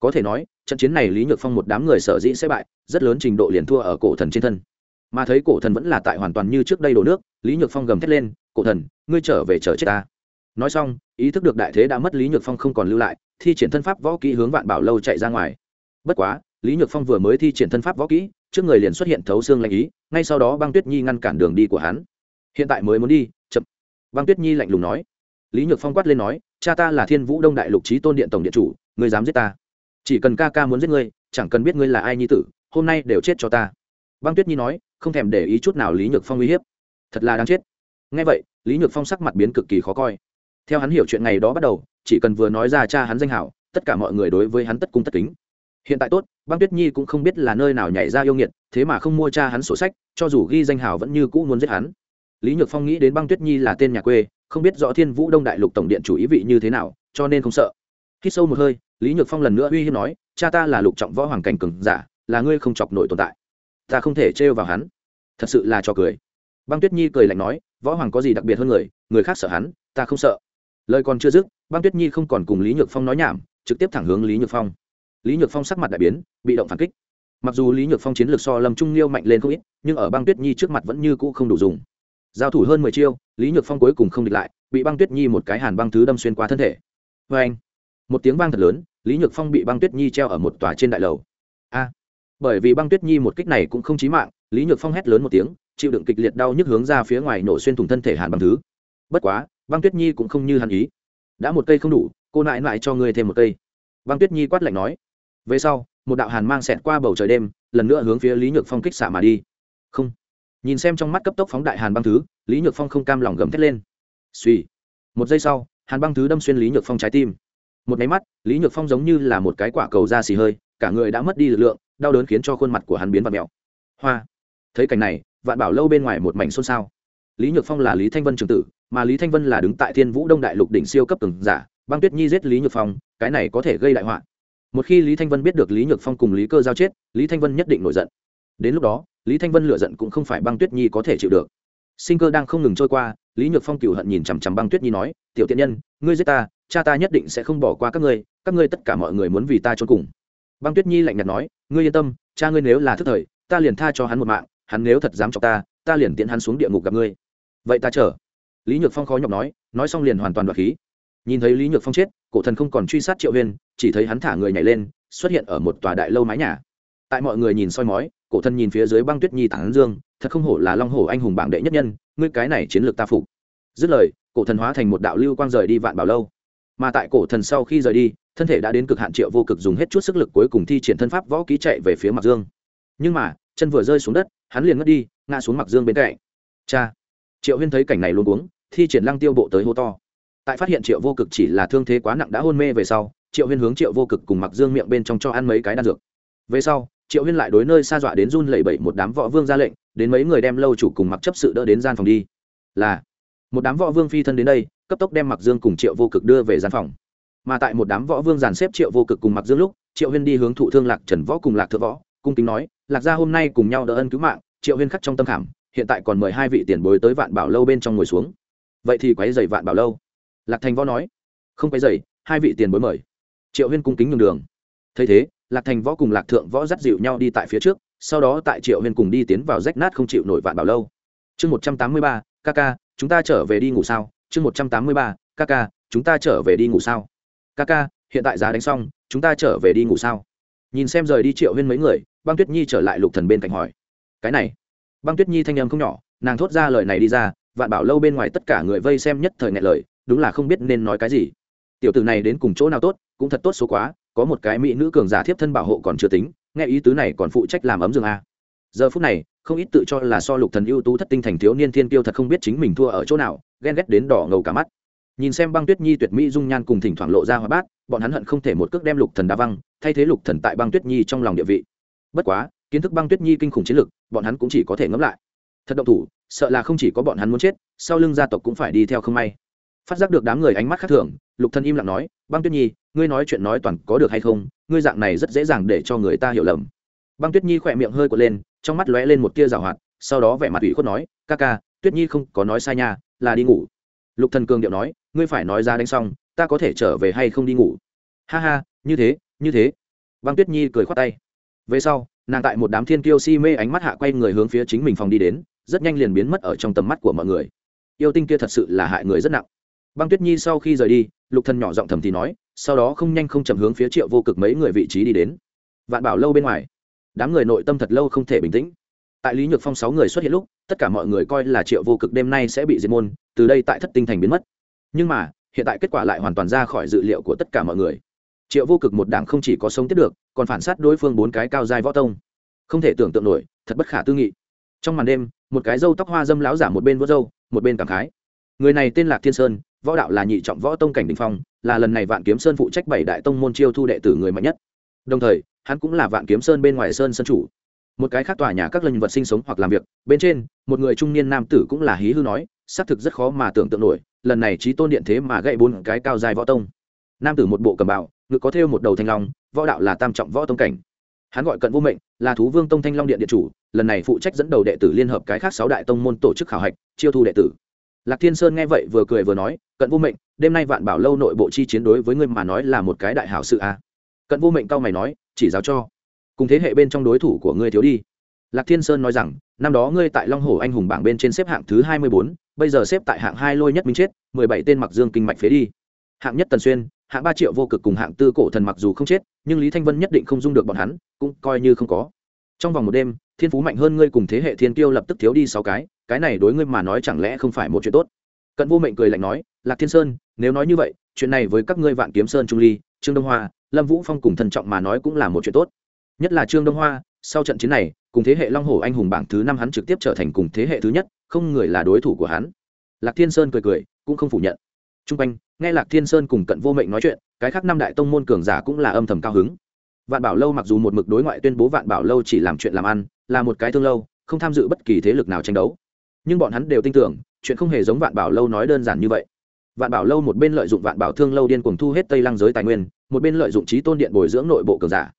Speaker 1: có thể nói, trận chiến này lý nhược phong một đám người sở dĩ sẽ bại, rất lớn trình độ liền thua ở cổ thần trên thân. Mà thấy cổ thần vẫn là tại hoàn toàn như trước đây đổ nước, lý nhược phong gầm thét lên, cổ thần, ngươi trở về chờ chết ta. Nói xong, ý thức được đại thế đã mất lý nhược phong không còn lưu lại, thi triển thân pháp võ kỹ hướng vạn bảo lâu chạy ra ngoài. Bất quá, lý nhược phong vừa mới thi triển thân pháp võ kỹ, trước người liền xuất hiện thấu xương lạnh ý, ngay sau đó băng tuyết nhi ngăn cản đường đi của hắn. Hiện tại mới muốn đi, chậm. Băng tuyết nhi lạnh lùng nói. Lý nhược phong quát lên nói, cha ta là thiên vũ đông đại lục trí tôn điện tổng điện chủ, ngươi dám giết ta? Chỉ cần ca ca muốn giết ngươi, chẳng cần biết ngươi là ai nhi tử, hôm nay đều chết cho ta. Băng tuyết nhi nói, không thèm để ý chút nào lý nhược phong uy hiếp. Thật là đáng chết. Ngay vậy, lý nhược phong sắc mặt biến cực kỳ khó coi. Theo hắn hiểu chuyện ngày đó bắt đầu, chỉ cần vừa nói ra cha hắn danh hảo, tất cả mọi người đối với hắn tất cung tất kính. Hiện tại tốt, băng tuyết nhi cũng không biết là nơi nào nhảy ra yêu nghiệt, thế mà không mua cha hắn sổ sách, cho dù ghi danh hảo vẫn như cũ muốn giết hắn. Lý nhược phong nghĩ đến băng tuyết nhi là tên nhà quê, không biết rõ thiên vũ đông đại lục tổng điện chủ ý vị như thế nào, cho nên không sợ. Khi sâu một hơi lý nhược phong lần nữa uy hiếp nói, cha ta là lục trọng võ hoàng cảnh cừng giả, là ngươi không chọc nổi tồn tại. Ta không thể trêu vào hắn. Thật sự là cho cười. Băng tuyết nhi cười lạnh nói, võ hoàng có gì đặc biệt hơn người người khác sợ hắn, ta không sợ. Lời còn chưa dứt, băng tuyết nhi không còn cùng lý nhược phong nói nhảm, trực tiếp thẳng hướng lý nhược phong. Lý nhược phong sắc mặt đại biến, bị động phản kích. Mặc dù lý nhược phong chiến lược so lâm trung liêu mạnh lên không ít, nhưng ở băng tuyết nhi trước mặt vẫn như cũ không đủ dùng. Giao thủ hơn mười chiêu, lý nhược phong cuối cùng không địch lại, bị băng tuyết nhi một cái hàn băng thứ đâm xuyên qua thân thể. Vê anh một tiếng vang thật lớn, lý nhược phong bị băng tuyết nhi treo ở một tòa trên đại lầu. A! Bởi vì băng tuyết nhi một kích này cũng không chí mạng, lý nhược phong hét lớn một tiếng, chịu đựng kịch liệt đau nhức hướng ra phía ngoài nổ xuyên thủng thân thể hàn băng thứ. Bất quá, băng tuyết nhi cũng không như hàn ý. Đã một cây không đủ, cô nại nại cho ngươi thêm một cây. Băng tuyết nhi quát lạnh nói. Về sau, một đạo hàn mang xẹt qua bầu trời đêm, lần nữa hướng phía lý nhược phong kích xạ mà đi. Không. Nhìn xem trong mắt cấp tốc phóng đại hàn băng thứ, lý nhược phong không cam lòng gầm thét lên. Suy một giây sau, hàn băng thứ đâm xuyên lý nhược phong trái tim một máy mắt, lý nhược phong giống như là một cái quả cầu da xì hơi, cả người đã mất đi lực lượng, đau đớn khiến cho khuôn mặt của hắn biến vật mèo. Hoa! Thấy cảnh này, vạn bảo lâu bên ngoài một mảnh xôn xao. Lý nhược phong là lý thanh vân trường tử, mà lý thanh vân là đứng tại thiên vũ đông đại lục đỉnh siêu cấp từng giả, băng tuyết nhi giết lý nhược phong, cái này có thể gây đại họa. Một khi lý thanh vân biết được lý nhược phong cùng lý cơ giao chết, lý thanh vân nhất định nổi giận. Đến lúc đó, lý thanh vân lựa giận cũng không phải băng tuyết nhi có thể chịu được. Sinh cơ đang không ngừng trôi qua, lý nhược phong cựu hận nhìn chằm chằm băng tuyết nhi nói, tiểu tiện nhân, ngươi giết ta cha ta nhất định sẽ không bỏ qua các ngươi các ngươi tất cả mọi người muốn vì ta trốn cùng. Băng tuyết nhi lạnh nhạt nói, ngươi yên tâm, cha ngươi nếu là thức thời, ta liền tha cho hắn một mạng, hắn nếu thật dám chọc ta ta liền tiễn hắn xuống địa ngục gặp ngươi. Vậy ta chờ. Lý nhược phong khó nhọc nói nói xong liền hoàn toàn đoạt khí. Nhìn thấy lý nhược phong chết, cổ thần không còn truy sát triệu huyên chỉ thấy hắn thả người nhảy lên, xuất hiện ở một tòa đại lâu mái nhà. Tại mọi người nhìn soi mói, cổ thần nhìn phía dưới băng tuyết nhi tản dương, thật không hổ là long hổ anh hùng bảng đệ nhất nhân, ngươi cái này chiến lược ta phục. Dứt lời, cổ thần hóa thành một đạo lưu quang rời đi vạn bảo lâu mà tại cổ thần sau khi rời đi, thân thể đã đến cực hạn triệu vô cực dùng hết chút sức lực cuối cùng thi triển thân pháp võ ký chạy về phía mặt dương. Nhưng mà, chân vừa rơi xuống đất, hắn liền ngất đi, ngã xuống mặt dương bên cạnh. Cha! Triệu huyên thấy cảnh này luôn uống thi triển lăng tiêu bộ tới hô to. Tại phát hiện triệu vô cực chỉ là thương thế quá nặng đã hôn mê về sau, triệu huyên hướng triệu vô cực cùng mặc dương miệng bên trong cho ăn mấy cái đan dược. Về sau, triệu huyên lại đối nơi xa dọa đến run lẩy bẩy một đám võ vương ra lệnh, đến mấy người đem lâu chủ cùng mặc chấp sự đỡ đến gian phòng đi. Là, một đám võ vương phi thân đến đây cấp tốc đem mặc dương cùng triệu vô cực đưa về gian phòng. Mà tại một đám võ vương dàn xếp triệu vô cực cùng mặc dương lúc, triệu huyên đi hướng thụ thương lạc trần võ cùng lạc thượng võ, cung kính nói, lạc gia hôm nay cùng nhau đỡ ân cứu mạng, triệu huyên khắc trong tâm khảm, hiện tại còn mời hai vị tiền bối tới vạn bảo lâu bên trong ngồi xuống. Vậy thì quấy dày vạn bảo lâu. Lạc thành võ nói. Không quấy dày hai vị tiền bối mời. Triệu huyên cung kính nhường đường. Thấy thế, lạc thành võ cùng lạc thượng võ dắt dịu nhau đi tại phía trước, sau đó tại triệu huyên cùng đi tiến vào rách nát không chịu nổi vạn bảo lâu. Chương một trăm tám mươi ba kk chúng ta trở về đi ngủ sao? Chương một trăm tám mươi ba kk chúng ta trở về đi ngủ sao? Kaka, hiện tại giá đánh xong chúng ta trở về đi ngủ sao? Nhìn xem rời đi triệu huyên mấy người băng tuyết nhi trở lại lục thần bên cạnh hỏi. Cái này băng tuyết nhi thanh em không nhỏ nàng thốt ra lời này đi ra vạn bảo lâu bên ngoài tất cả người vây xem nhất thời ngại lời đúng là không biết nên nói cái gì. Tiểu tử này đến cùng chỗ nào tốt cũng thật tốt số quá có một cái mỹ nữ cường giả thiếp thân bảo hộ còn chưa tính nghe ý tứ này còn phụ trách làm ấm giường a. Giờ phút này không ít tự cho là so lục thần ưu tú thất tinh thành thiếu niên thiên kiêu thật không biết chính mình thua ở chỗ nào ghen ghét đến đỏ ngầu cả mắt. Nhìn xem băng tuyết nhi tuyệt mỹ dung nhan cùng thỉnh thoảng lộ ra hoa bát, bọn hắn hận không thể một cước đem lục thần đá văng, thay thế lục thần tại băng tuyết nhi trong lòng địa vị. Bất quá, kiến thức băng tuyết nhi kinh khủng chiến lực, bọn hắn cũng chỉ có thể ngẫm lại. Thật động thủ, sợ là không chỉ có bọn hắn muốn chết, sau lưng gia tộc cũng phải đi theo không may. Phát giác được đám người ánh mắt khác thường, lục thần im lặng nói, băng tuyết nhi, ngươi nói chuyện nói toàn có được hay không? Ngươi dạng này rất dễ dàng để cho người ta hiểu lầm. Băng tuyết nhi khỏe miệng hơi quật lên, trong mắt lóe lên một tia rào hoạt, sau đó vẻ mặt ủy khuất nói, ca ca tuyết nhi không có nói sai nha, là đi ngủ. Lục thần cường điệu nói, ngươi phải nói ra đánh xong, ta có thể trở về hay không đi ngủ? Ha ha, như thế như thế. Băng tuyết nhi cười khoát tay. Về sau, nàng tại một đám thiên kiêu si mê ánh mắt hạ quay người hướng phía chính mình phòng đi đến, rất nhanh liền biến mất ở trong tầm mắt của mọi người. Yêu tinh kia thật sự là hại người rất nặng. Băng tuyết nhi sau khi rời đi, lục thần nhỏ giọng thầm thì nói, sau đó không nhanh không chậm hướng phía triệu vô cực mấy người vị trí đi đến. Vạn bảo lâu bên ngoài, đám người nội tâm thật lâu không thể bình tĩnh tại lý nhược phong sáu người xuất hiện lúc, tất cả mọi người coi là triệu vô cực đêm nay sẽ bị diệt môn, từ đây tại thất tinh thành biến mất. Nhưng mà, hiện tại kết quả lại hoàn toàn ra khỏi dự liệu của tất cả mọi người. Triệu vô cực một đảng không chỉ có sống tiếp được, còn phản sát đối phương bốn cái cao giai võ tông. Không thể tưởng tượng nổi, thật bất khả tư nghị. Trong màn đêm, một cái râu tóc hoa dâm láo giả một bên vớt râu, một bên cảm khái. Người này tên lạc thiên sơn, võ đạo là nhị trọng võ tông cảnh đình phong, là lần này vạn kiếm sơn phụ trách bảy đại tông môn chiêu thu đệ tử người mạnh nhất. Đồng thời, hắn cũng là vạn kiếm sơn bên ngoài sơn sân chủ một cái khác tòa nhà các linh vật sinh sống hoặc làm việc, bên trên, một người trung niên nam tử cũng là hí hư nói, xác thực rất khó mà tưởng tượng nổi, lần này trí tôn điện thế mà gậy bốn cái cao dài võ tông. Nam tử một bộ cầm bào, ngực có thêu một đầu thanh long, võ đạo là tam trọng võ tông cảnh. Hắn gọi cận vô mệnh, là thú vương tông thanh long điện điện chủ, lần này phụ trách dẫn đầu đệ tử liên hợp cái khác sáu đại tông môn tổ chức khảo hạch, chiêu thu đệ tử. Lạc thiên sơn nghe vậy vừa cười vừa nói, cận vô mệnh, đêm nay vạn bảo lâu nội bộ chi chiến đối với ngươi mà nói là một cái đại hảo sự a à. cận vô mệnh cao mày nói, chỉ giáo cho cùng thế hệ bên trong đối thủ của ngươi thiếu đi. Lạc thiên sơn nói rằng, năm đó ngươi tại long hồ anh hùng bảng bên trên xếp hạng thứ hai mươi bốn, bây giờ xếp tại hạng hai lôi nhất minh chết, mười bảy tên mặc dương kinh mạch phế đi. Hạng nhất tần xuyên, hạng ba triệu vô cực cùng hạng tư cổ thần mặc dù không chết, nhưng lý thanh vân nhất định không dung được bọn hắn, cũng coi như không có. Trong vòng một đêm, thiên phú mạnh hơn ngươi cùng thế hệ thiên tiêu lập tức thiếu đi sáu cái cái này đối ngươi mà nói chẳng lẽ không phải một chuyện tốt? Cận vô mệnh cười lạnh nói, lạc thiên sơn, nếu nói như vậy, chuyện này với các ngươi vạn kiếm sơn trung ly, trương đông hoa, lâm vũ phong cùng thần trọng mà nói cũng là một chuyện tốt nhất là trương đông hoa, sau trận chiến này, cùng thế hệ long hồ anh hùng bảng thứ năm hắn trực tiếp trở thành cùng thế hệ thứ nhất, không người là đối thủ của hắn. Lạc thiên sơn cười cười, cũng không phủ nhận. T r u n g quanh, nghe lạc thiên sơn cùng cận vô mệnh nói chuyện, cái khác năm đại tông môn cường giả cũng là âm thầm cao hứng. Vạn bảo lâu mặc dù một mực đối ngoại tuyên bố vạn bảo lâu chỉ làm chuyện làm ăn, là một cái thương lâu, không tham dự bất kỳ thế lực nào tranh đấu. Nhưng bọn hắn đều tin tưởng, chuyện không hề giống vạn bảo lâu nói đơn giản như vậy. Vạn bảo lâu một bên lợi dụng vạn bảo thương lâu điên cuồng thu hết tây lăng giới tài nguyên, một bên lợi dụng trí tôn điện bồi dưỡng nội bộ cường giả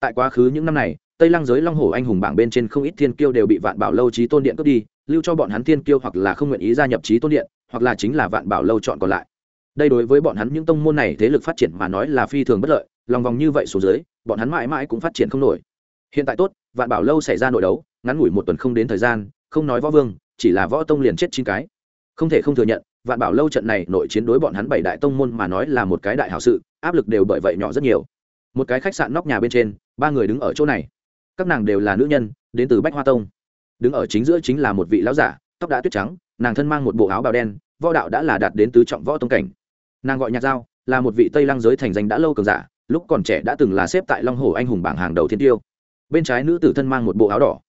Speaker 1: tại quá khứ những năm này, tây lăng giới long hồ anh hùng bảng bên trên không ít thiên kiêu đều bị vạn bảo lâu trí tôn điện cướp đi, lưu cho bọn hắn thiên kiêu hoặc là không nguyện ý gia nhập trí tôn điện, hoặc là chính là vạn bảo lâu chọn còn lại. Đây đối với bọn hắn những tông môn này thế lực phát triển mà nói là phi thường bất lợi, lòng vòng như vậy xuống dưới, bọn hắn mãi mãi cũng phát triển không nổi. Hiện tại tốt, vạn bảo lâu xảy ra nội đấu, ngắn ngủi một tuần không đến thời gian, không nói võ vương, chỉ là võ tông liền chết chín cái. Không thể không thừa nhận, vạn bảo lâu trận này nội chiến đối bọn hắn bảy đại tông môn mà nói là một cái đại hảo sự, áp lực đều bởi vậy nhỏ rất nhiều một cái khách sạn nóc nhà bên trên, ba người đứng ở chỗ này. Các nàng đều là nữ nhân, đến từ bách hoa tông. Đứng ở chính giữa chính là một vị lão giả, tóc đã tuyết trắng, nàng thân mang một bộ áo bào đen, võ đạo đã là đạt đến tứ trọng võ tông cảnh. Nàng gọi nhạc giao, là một vị tây lăng giới thành danh đã lâu cường giả, lúc còn trẻ đã từng là xếp tại long hồ anh hùng bảng hàng đầu thiên tiêu. Bên trái nữ tử thân mang một bộ áo đỏ.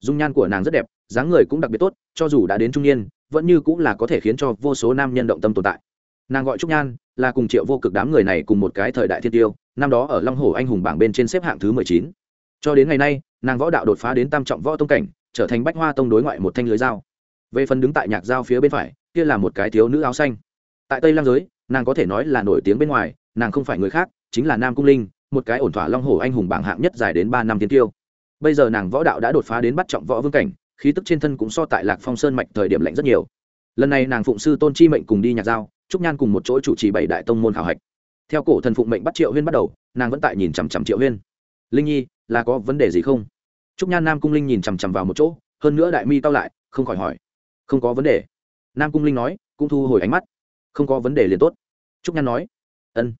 Speaker 1: Dung nhan của nàng rất đẹp, dáng người cũng đặc biệt tốt, cho dù đã đến trung niên, vẫn như cũng là có thể khiến cho vô số nam nhân động tâm tồn tại. Nàng gọi trúc nhan, là cùng triệu vô cực đám người này cùng một cái thời đại thiên tiêu năm đó ở long hồ anh hùng bảng bên trên xếp hạng thứ mười chín. Cho đến ngày nay, nàng võ đạo đột phá đến tam trọng võ tông cảnh, trở thành bách hoa tông đối ngoại một thanh lưới dao. Về phần đứng tại nhạc dao phía bên phải, kia là một cái thiếu nữ áo xanh. Tại tây lang giới, nàng có thể nói là nổi tiếng bên ngoài, nàng không phải người khác, chính là nam cung linh, một cái ổn thỏa long hồ anh hùng bảng hạng nhất dài đến ba năm tiến tiêu. Bây giờ nàng võ đạo đã đột phá đến bắt trọng võ vương cảnh, khí tức trên thân cũng so tại lạc phong sơn mạch thời điểm lạnh rất nhiều. Lần này nàng phụng sư tôn chi mệnh cùng đi nhạc giao trúc nhan cùng một chỗ chủ trì bảy đại tông môn khảo hạch theo cổ thần phụng mệnh bắt triệu huyên bắt đầu, nàng vẫn tại nhìn chằm chằm triệu huyên. Linh nhi, là có vấn đề gì không? Trúc nhan nam cung linh nhìn chằm chằm vào một chỗ, hơn nữa đại mi tao lại, không khỏi hỏi. Không có vấn đề. Nam cung linh nói, cũng thu hồi ánh mắt. Không có vấn đề liền tốt. Trúc nhan nói. Ân.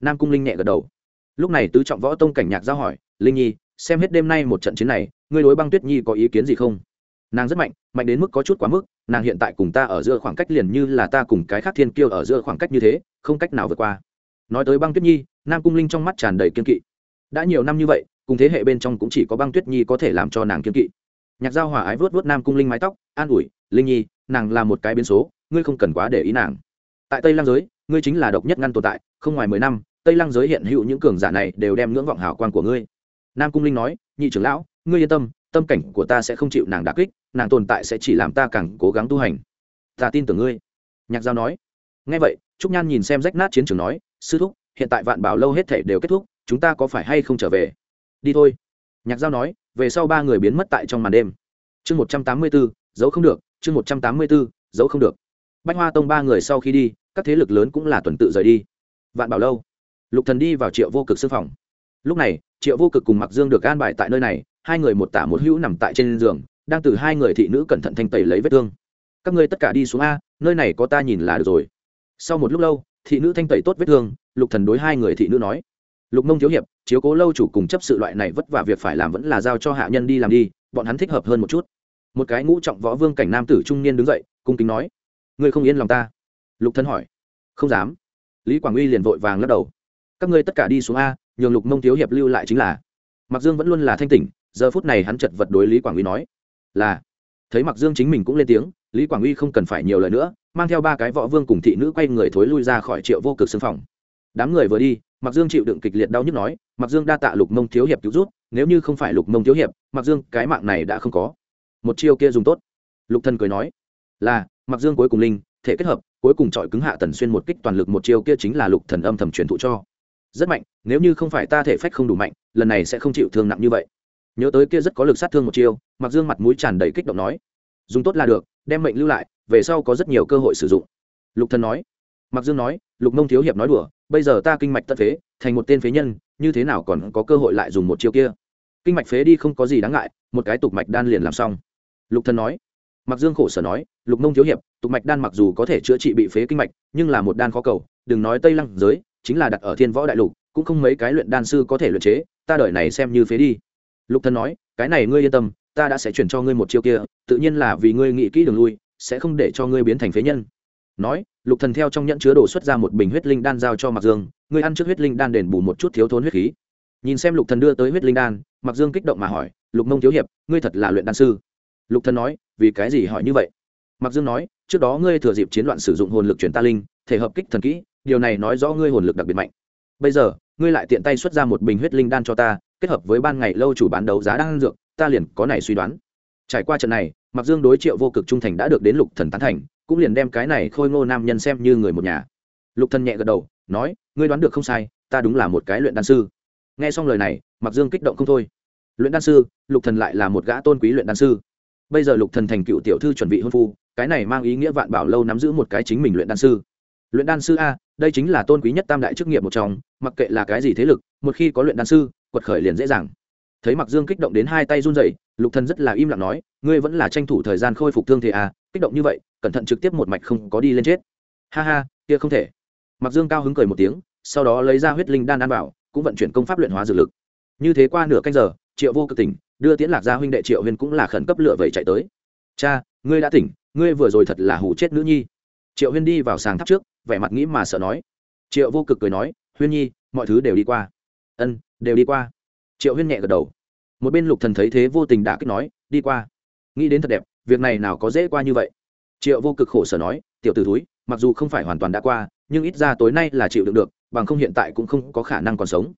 Speaker 1: Nam cung linh nhẹ gật đầu. Lúc này tứ trọng võ tông cảnh nhạc giao hỏi, linh nhi, xem hết đêm nay một trận chiến này, ngươi đối băng tuyết nhi có ý kiến gì không? Nàng rất mạnh mạnh đến mức có chút quá mức, nàng hiện tại cùng ta ở giữa khoảng cách liền như là ta cùng cái khác thiên kiêu ở giữa khoảng cách như thế, không cách nào vượt qua nói tới băng tuyết nhi, nam cung linh trong mắt tràn đầy kiên kỵ. Đã nhiều năm như vậy, cùng thế hệ bên trong cũng chỉ có băng tuyết nhi có thể làm cho nàng kiên kỵ. Nhạc giao hòa ái vớt vớt nam cung linh mái tóc, an ủi, linh nhi, nàng là một cái biến số, ngươi không cần quá để ý nàng. Tại tây lang giới, ngươi chính là độc nhất ngăn tồn tại, không ngoài mười năm, tây lang giới hiện hữu những cường giả này đều đem ngưỡng vọng hào quang của ngươi. Nam cung linh nói, nhị trưởng lão, ngươi yên tâm tâm cảnh của ta sẽ không chịu nàng đà kích, nàng tồn tại sẽ chỉ làm ta càng cố gắng tu hành. Ta tin tưởng ngươi. Nhạc giao nói. Ngay vậy, trúc nhan nhìn xem rách nát chiến trường nói sư thúc, hiện tại vạn bảo lâu hết thể đều kết thúc, chúng ta có phải hay không trở về? Đi thôi. Nhạc giao nói, về sau ba người biến mất tại trong màn đêm. Chương một trăm tám mươi bốn, giấu không được, chương một trăm tám mươi bốn, giấu không được. Bách hoa tông ba người sau khi đi, các thế lực lớn cũng là tuần tự rời đi. Vạn bảo lâu. Lục thần đi vào triệu vô cực sư phòng. Lúc này, triệu vô cực cùng mặc dương được an bài tại nơi này, hai người một tả một hữu nằm tại trên giường, đang từ hai người thị nữ cẩn thận thanh tẩy lấy vết thương. Các ngươi tất cả đi xuống a, nơi này có ta nhìn là được rồi. Sau một lúc lâu thị nữ thanh tẩy tốt vết thương, lục thần đối hai người thị nữ nói. Lục mông thiếu hiệp, chiếu cố lâu chủ cùng chấp sự loại này vất vả việc phải làm vẫn là giao cho hạ nhân đi làm đi, bọn hắn thích hợp hơn một chút. Một cái ngũ trọng võ vương cảnh nam tử trung niên đứng dậy, cung kính nói. Ngươi không yên lòng ta? Lục thần hỏi. Không dám. Lý quảng uy liền vội vàng lắc đầu. Các ngươi tất cả đi xuống a, nhường lục mông thiếu hiệp lưu lại chính là. Mặc dương vẫn luôn là thanh tỉnh, giờ phút này hắn chật vật đối lý quảng uy nói. Là thấy mặc dương chính mình cũng lên tiếng, lý quảng uy không cần phải nhiều lời nữa, mang theo ba cái võ vương cùng thị nữ quay người thối lui ra khỏi triệu vô cực xương phòng. Đám người vừa đi mặc dương chịu đựng kịch liệt đau nhức nói mặc dương đa tạ lục mông thiếu hiệp cứu rút nếu như không phải lục mông thiếu hiệp mặc dương, cái mạng này đã không có. Một chiêu kia dùng tốt. Lục thần cười nói, là mặc dương cuối cùng linh, thể kết hợp, cuối cùng chọi cứng hạ tần xuyên một kích toàn lực một chiêu kia chính là lục thần âm thầm truyền thụ cho. Rất mạnh, nếu như không phải ta thể phách không đủ mạnh, lần này sẽ không chịu thương nặng như vậy nhớ tới kia rất có lực sát thương một chiêu mặc dương mặt mũi tràn đầy kích động nói, dùng tốt là được, đem mệnh lưu lại, về sau có rất nhiều cơ hội sử dụng. Lục thần nói mặc dương nói, lục mông thiếu hiệp nói đùa, bây giờ ta kinh mạch tất phế, thành một tên phế nhân, như thế nào còn có cơ hội lại dùng một chiêu kia? Kinh mạch phế đi không có gì đáng ngại, một cái tục mạch đan liền làm xong. Lục thần nói mặc dương khổ sở nói, lục mông thiếu hiệp, tục mạch đan mặc dù có thể chữa trị bị phế kinh mạch, nhưng là một đan khó cầu, đừng nói tây lăng giới, chính là đặt ở thiên võ đại lục, cũng không mấy cái luyện đan sư có thể luyện chế, ta đợi này xem như phế đi lục thần nói, cái này ngươi yên tâm, ta đã sẽ chuyển cho ngươi một chiêu kia, tự nhiên là vì ngươi nghĩ kỹ đường lui, sẽ không để cho ngươi biến thành phế nhân. Nói, lục thần theo trong nhẫn chứa đồ xuất ra một bình huyết linh đan giao cho mặc dương, ngươi ăn trước huyết linh đan đền bù một chút thiếu thốn huyết khí. Nhìn xem lục thần đưa tới huyết linh đan mặc dương kích động mà hỏi, lục mông thiếu hiệp, ngươi thật là luyện đan sư? Lục thần nói, vì cái gì hỏi như vậy? Mặc dương nói, trước đó ngươi thừa dịp chiến loạn sử dụng hồn lực chuyển ta linh, thể hợp kích thần kỹ, điều này nói rõ ngươi hồn lực đặc biệt mạnh. Bây giờ, ngươi lại tiện tay xuất ra một bình huyết linh đan cho ta kết hợp với ban ngày lâu chủ bán đấu giá đang dược, ta liền có này suy đoán. Trải qua trận này mặc dương đối triệu vô cực trung thành đã được đến lục thần tán thành, cũng liền đem cái này khôi ngô nam nhân xem như người một nhà. Lục thần nhẹ gật đầu, nói, ngươi đoán được không sai, ta đúng là một cái luyện đan sư. Nghe xong lời này mặc dương kích động không thôi. Luyện đan sư, lục thần lại là một gã tôn quý luyện đan sư. Bây giờ lục thần thành cựu tiểu thư chuẩn bị hôn phu, cái này mang ý nghĩa vạn bảo lâu nắm giữ một cái chính mình luyện đan sư. Luyện đan sư a, đây chính là tôn quý nhất tam đại chức nghiệp một trong, mặc kệ là cái gì thế lực, một khi có luyện đan sư quật khởi liền dễ dàng. Thấy mặc dương kích động đến hai tay run rẩy, lục thần rất là im lặng nói, ngươi vẫn là tranh thủ thời gian khôi phục thương thế à? kích động như vậy, cẩn thận trực tiếp một mạch không có đi lên chết. Ha ha, kia không thể. Mặc dương cao hứng cười một tiếng, sau đó lấy ra huyết linh đan ăn bảo cũng vận chuyển công pháp luyện hóa dược lực. Như thế qua nửa canh giờ, triệu vô cực tỉnh, đưa tiễn lạc gia huynh đệ triệu Huyên cũng là khẩn cấp lựa vậy chạy tới. Cha, ngươi đã tỉnh, ngươi vừa rồi thật là hủ chết nữ nhi. Triệu huyên đi vào sàng tháp trước, vẻ mặt nghĩ mà sợ nói. Triệu vô cực cười nói huyên nhi, mọi thứ đều đi qua ân, đều đi qua. Triệu huyên nhẹ gật đầu. Một bên lục thần thấy thế vô tình đã kích nói, đi qua. Nghĩ đến thật đẹp, việc này nào có dễ qua như vậy. Triệu vô cực khổ sở nói, tiểu t ử túi mặc dù không phải hoàn toàn đã qua, nhưng ít ra tối nay là chịu đựng được, bằng không hiện tại cũng không có khả năng còn sống.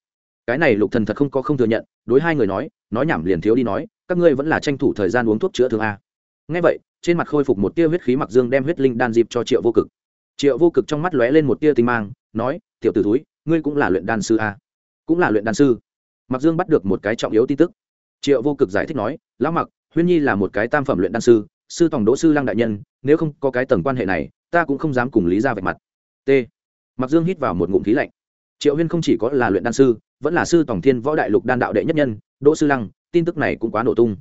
Speaker 1: Cái này lục thần thật không có không thừa nhận, đối hai người nói nói nhảm liền thiếu đi nói, các ngươi vẫn là tranh thủ thời gian uống thuốc chữa thương a. Ngay vậy, trên mặt khôi phục một tia huyết khí mặc dương đem huyết linh đan dịp cho triệu vô cực. Triệu vô cực trong mắt lóe lên một tia tinh mang, nói, tiểu t ử túi ngươi cũng là luyện đan sư a cũng là luyện đan sư. Mặc dương bắt được một cái trọng yếu tin tức. Triệu vô cực giải thích nói, lão mặc huyên nhi là một cái tam phẩm luyện đan sư sư tổng đỗ sư lăng đại nhân, nếu không có cái tầng quan hệ này, ta cũng không dám cùng lý ra vạch mặt. T. Mặc dương hít vào một ngụm khí lạnh. Triệu huyên không chỉ có là luyện đan sư, vẫn là sư tổng thiên võ đại lục đan đạo đệ nhất nhân, đỗ sư lăng, tin tức này cũng quá nổ tung.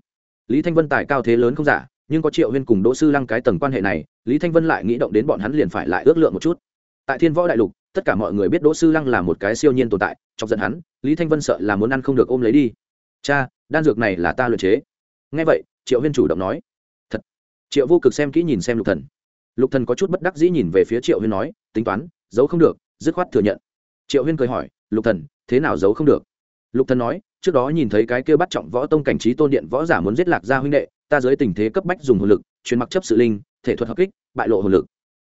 Speaker 1: Lý thanh vân tài cao thế lớn không giả, nhưng có triệu huyên cùng đỗ sư lăng cái tầng quan hệ này, lý thanh vân lại nghĩ động đến bọn hắn liền phải lại ước lượng một chút tại thiên võ đại lục, tất cả mọi người biết đỗ sư lăng là một cái siêu nhiên tồn tại, chọc giận hắn, lý thanh vân sợ là muốn ăn không được ôm lấy đi. Cha, đan dược này là ta luyện chế. Ngay vậy, triệu huyên chủ động nói. Thật. Triệu vô cực xem kỹ nhìn xem lục thần. Lục thần có chút bất đắc dĩ nhìn về phía triệu huyên nói, tính toán, giấu không được, dứt khoát thừa nhận. Triệu huyên cười hỏi, lục thần, thế nào giấu không được? Lục thần nói, trước đó nhìn thấy cái kia bắt trọng võ tông cảnh trí tôn điện võ giả muốn giết lạc gia huynh đệ, ta dưới tình thế cấp bách dùng hồn lực, truyền mặc chấp sự linh, thể thuật hợp kích, bại lộ hồn lực.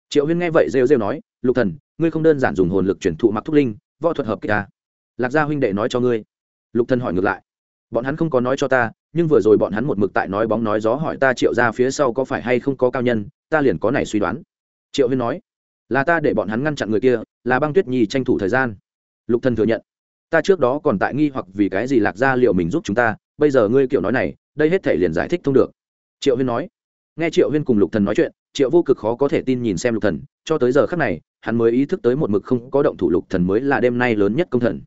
Speaker 1: Triệu huyên nghe vậy rêu rêu nói lục thần, ngươi không đơn giản dùng hồn lực chuyển thụ mặc thúc linh, võ thuật hợp kích ta. À? lạc gia huynh đệ nói cho ngươi. Lục thần hỏi ngược lại. Bọn hắn không có nói cho ta, nhưng vừa rồi bọn hắn một mực tại nói bóng nói gió hỏi ta triệu ra phía sau có phải hay không có cao nhân, ta liền có này suy đoán. Triệu huyên nói. Là ta để bọn hắn ngăn chặn người kia, là băng tuyết nhi tranh thủ thời gian. Lục thần thừa nhận. Ta trước đó còn tại nghi hoặc vì cái gì lạc gia liệu mình giúp chúng ta, bây giờ ngươi kiểu nói này, đây hết thể liền giải thích thông được. Triệu huyên nói. Nghe triệu huyên cùng lục thần nói chuyện triệu vô cực khó có thể tin nhìn xem lục thần, cho tới giờ khắc này, hắn mới ý thức tới một mực không có động thủ lục thần mới là đêm nay lớn nhất công thần.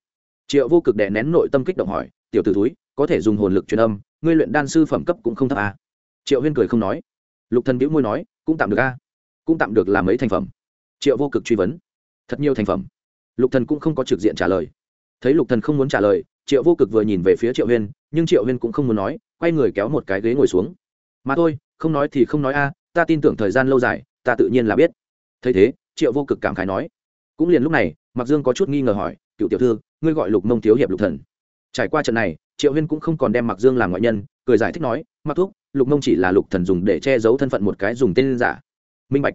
Speaker 1: Triệu vô cực đè nén nội tâm kích động hỏi, tiểu tử túi có thể dùng hồn lực truyền âm, ngươi luyện đan sư phẩm cấp cũng không thấp à. triệu huyên cười không nói. Lục thần bĩu môi nói, cũng tạm được a, cũng tạm được làm mấy thành phẩm. Triệu vô cực truy vấn, thật nhiều thành phẩm. Lục thần cũng không có trực diện trả lời. Thấy lục thần không muốn trả lời, triệu vô cực vừa nhìn về phía triệu huyên, nhưng triệu huyên cũng không muốn nói, quay người kéo một cái ghế ngồi xuống. Mà thôi, không nói thì không nói a ta tin tưởng thời gian lâu dài, ta tự nhiên là biết. Thấy thế, triệu vô cực cảm khái nói. Cũng liền lúc này mặc dương có chút nghi ngờ hỏi, cựu tiểu thư, ngươi gọi lục mông thiếu hiệp lục thần? Trải qua trận này, triệu huyên cũng không còn đem mặc dương làm ngoại nhân, cười giải thích nói mặc thúc, lục mông chỉ là lục thần dùng để che giấu thân phận một cái dùng tên giả. Minh bạch.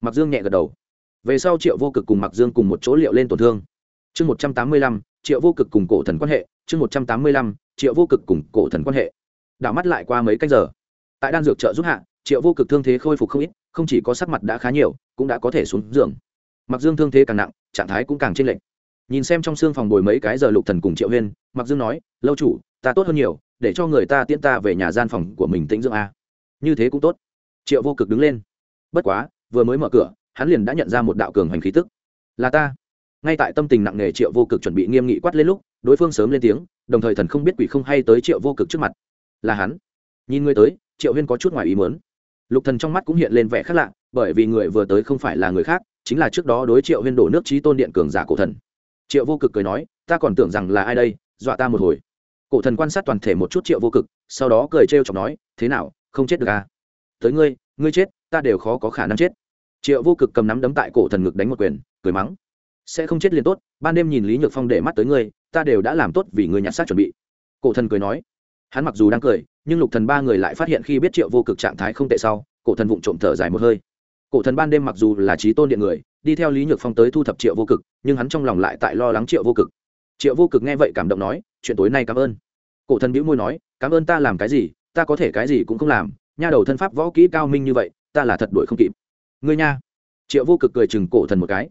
Speaker 1: Mặc dương nhẹ gật đầu. Về sau triệu vô cực cùng mặc dương cùng một chỗ liệu lên tổn thương. Chương một trăm tám mươi lăm, triệu vô cực cùng cổ thần quan hệ. Chương một trăm tám mươi lăm, triệu vô cực cùng cổ thần quan hệ. Đảo mắt lại qua mấy cách giờ. Tại đan dược trợ giúp hạ triệu vô cực thương thế khôi phục không ít, không chỉ có sắc mặt đã khá nhiều, cũng đã có thể xuống giường. Mặc dương thương thế càng nặng, trạng thái cũng càng chênh lệch. Nhìn xem trong xương phòng bồi mấy cái giờ lục thần cùng triệu huyên, mặc dương nói, lâu chủ, ta tốt hơn nhiều, để cho người ta tiễn ta về nhà gian phòng của mình tĩnh dưỡng a. Như thế cũng tốt. Triệu vô cực đứng lên. Bất quá, vừa mới mở cửa, hắn liền đã nhận ra một đạo cường hành khí tức. Là ta. Ngay tại tâm tình nặng nề triệu vô cực chuẩn bị nghiêm nghị quát lên lúc, đối phương sớm lên tiếng, đồng thời thần không biết quỷ không hay tới triệu vô cực trước mặt. Là hắn. Nhìn người tới, triệu huyên có chút ngoài ý muốn lục thần trong mắt cũng hiện lên vẻ khác lạ, bởi vì người vừa tới không phải là người khác, chính là trước đó đối triệu huyên đổ nước trí tôn điện cường giả cổ thần. Triệu vô cực cười nói, ta còn tưởng rằng là ai đây, dọa ta một hồi. Cổ thần quan sát toàn thể một chút triệu vô cực, sau đó cười trêu chọc nói, thế nào, không chết được à? Tới ngươi ngươi chết, ta đều khó có khả năng chết. Triệu vô cực cầm nắm đấm tại cổ thần ngực đánh một quyền, cười mắng, sẽ không chết liền tốt, ban đêm nhìn lý nhược phong để mắt tới ngươi, ta đều đã làm tốt vì ngươi nhặt xác chuẩn bị. Cổ thần cười nói, hắn mặc dù đang cười nhưng lục thần ba người lại phát hiện khi biết triệu vô cực trạng thái không tệ sau, cổ thần vụng trộm thở dài một hơi. Cổ thần ban đêm mặc dù là trí tôn điện người, đi theo lý nhược phong tới thu thập triệu vô cực, nhưng hắn trong lòng lại tại lo lắng triệu vô cực. Triệu vô cực nghe vậy cảm động nói, chuyện tối nay cảm ơn. Cổ thần bĩu môi nói, cảm ơn ta làm cái gì, ta có thể cái gì cũng không làm, nha đầu thân pháp võ kỹ cao minh như vậy, ta là thật đuổi không kịp. Ngươi nha. Triệu vô cực cười chừng cổ thần một cái.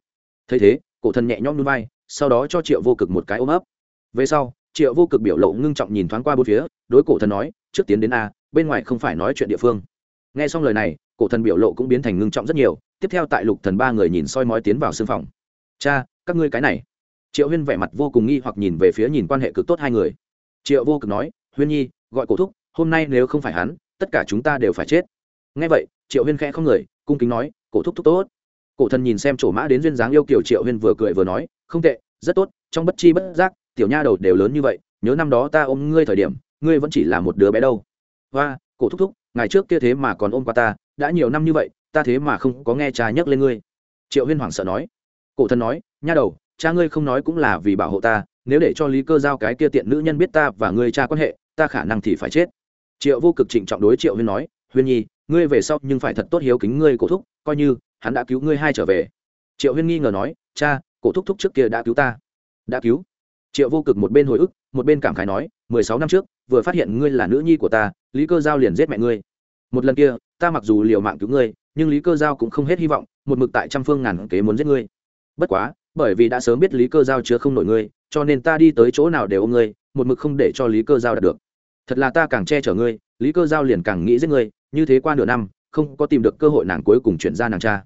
Speaker 1: Thấy thế, cổ thần nhẹ nhõm núi vai, sau đó cho triệu vô cực một cái ôm ấp. Về sau, triệu vô cực biểu lộ ngưng trọng nhìn thoáng qua bốn phía, đối cổ thần nói trước tiến đến a, bên ngoài không phải nói chuyện địa phương. Nghe xong lời này, cổ thần biểu lộ cũng biến thành ngưng trọng rất nhiều, tiếp theo tại lục thần ba người nhìn soi mói tiến vào sương phòng. Cha, các ngươi cái này. Triệu huyên vẻ mặt vô cùng nghi hoặc nhìn về phía nhìn quan hệ cực tốt hai người. Triệu vô cực nói, huyên nhi, gọi cổ thúc, hôm nay nếu không phải hắn, tất cả chúng ta đều phải chết. Nghe vậy, triệu huyên khẽ không người, cung kính nói, cổ thúc thúc tốt. Cổ thần nhìn xem chỗ mã đến duyên dáng yêu kiểu triệu huyên vừa cười vừa nói, không tệ, rất tốt, trong bất chi bất giác, tiểu nha đầu đều lớn như vậy, nhớ năm đó ta ôm ngươi thời điểm ngươi vẫn chỉ là một đứa bé đâu. Hoa, cổ thúc thúc, ngày trước kia thế mà còn ôm qua ta, đã nhiều năm như vậy, ta thế mà không có nghe cha nhắc lên ngươi. Triệu huyên hoảng sợ nói. Cổ thần nói, nha đầu, cha ngươi không nói cũng là vì bảo hộ ta, nếu để cho lý cơ giao cái kia tiện nữ nhân biết ta và ngươi cha quan hệ, ta khả năng thì phải chết. Triệu vô cực trịnh trọng đối triệu huyên nói, huyên nhi, ngươi về sau nhưng phải thật tốt hiếu kính ngươi, cổ thúc, coi như, hắn đã cứu ngươi hai trở về. Triệu huyên nghi ngờ nói, cha, cổ thúc thúc trước kia đã cứu ta. Đã cứu. Triệu vô cực một bên hồi ức, một bên cảm khái nói, mười sáu năm trước vừa phát hiện ngươi là nữ nhi của ta, lý cơ giao liền giết mẹ ngươi. Một lần kia, ta mặc dù liều mạng cứu ngươi, nhưng lý cơ giao cũng không hết hy vọng, một mực tại trăm phương ngàn kế muốn giết ngươi. Bất quá, bởi vì đã sớm biết lý cơ giao chứa không nổi ngươi, cho nên ta đi tới chỗ nào đều ôm ngươi, một mực không để cho lý cơ giao đạt được. Thật là ta càng che chở ngươi, lý cơ giao liền càng nghĩ giết ngươi, như thế qua nửa năm, không có tìm được cơ hội nàng cuối cùng chuyển ra nàng cha.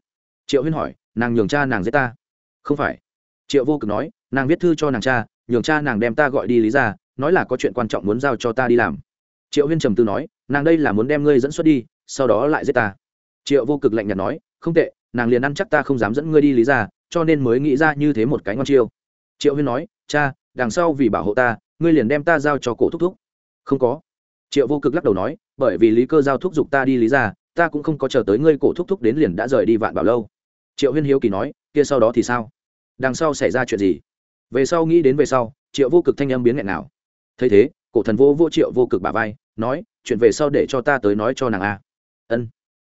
Speaker 1: Triệu huyên hỏi, nàng nhường cha nàng giết ta? Không phải. Triệu vô cực nói, nàng viết thư cho nàng cha, nhường cha nàng đem ta gọi đi lý ra nói là có chuyện quan trọng muốn giao cho ta đi làm. Triệu huyên trầm tư nói, nàng đây là muốn đem ngươi dẫn xuất đi, sau đó lại giết ta. Triệu vô cực lạnh nhạt nói, không tệ, nàng liền ăn chắc ta không dám dẫn ngươi đi lý ra, cho nên mới nghĩ ra như thế một cái ngon chiêu. Triệu huyên nói, cha, đằng sau vì bảo hộ ta, ngươi liền đem ta giao cho cổ thúc thúc. Không có. Triệu vô cực lắc đầu nói, bởi vì lý cơ giao thúc giục ta đi lý ra, ta cũng không có chờ tới ngươi cổ thúc thúc đến liền đã rời đi vạn bảo lâu. Triệu huyên hiếu kỳ nói, kia sau đó thì sao? Đằng sau xảy ra chuyện gì? Về sau nghĩ đến về sau, triệu vô cực thanh âm biến nghẹn nào? Thấy thế, cổ thần vô vô triệu vô cực bà vai, nói, chuyện về sau để cho ta tới nói cho nàng a. Ân.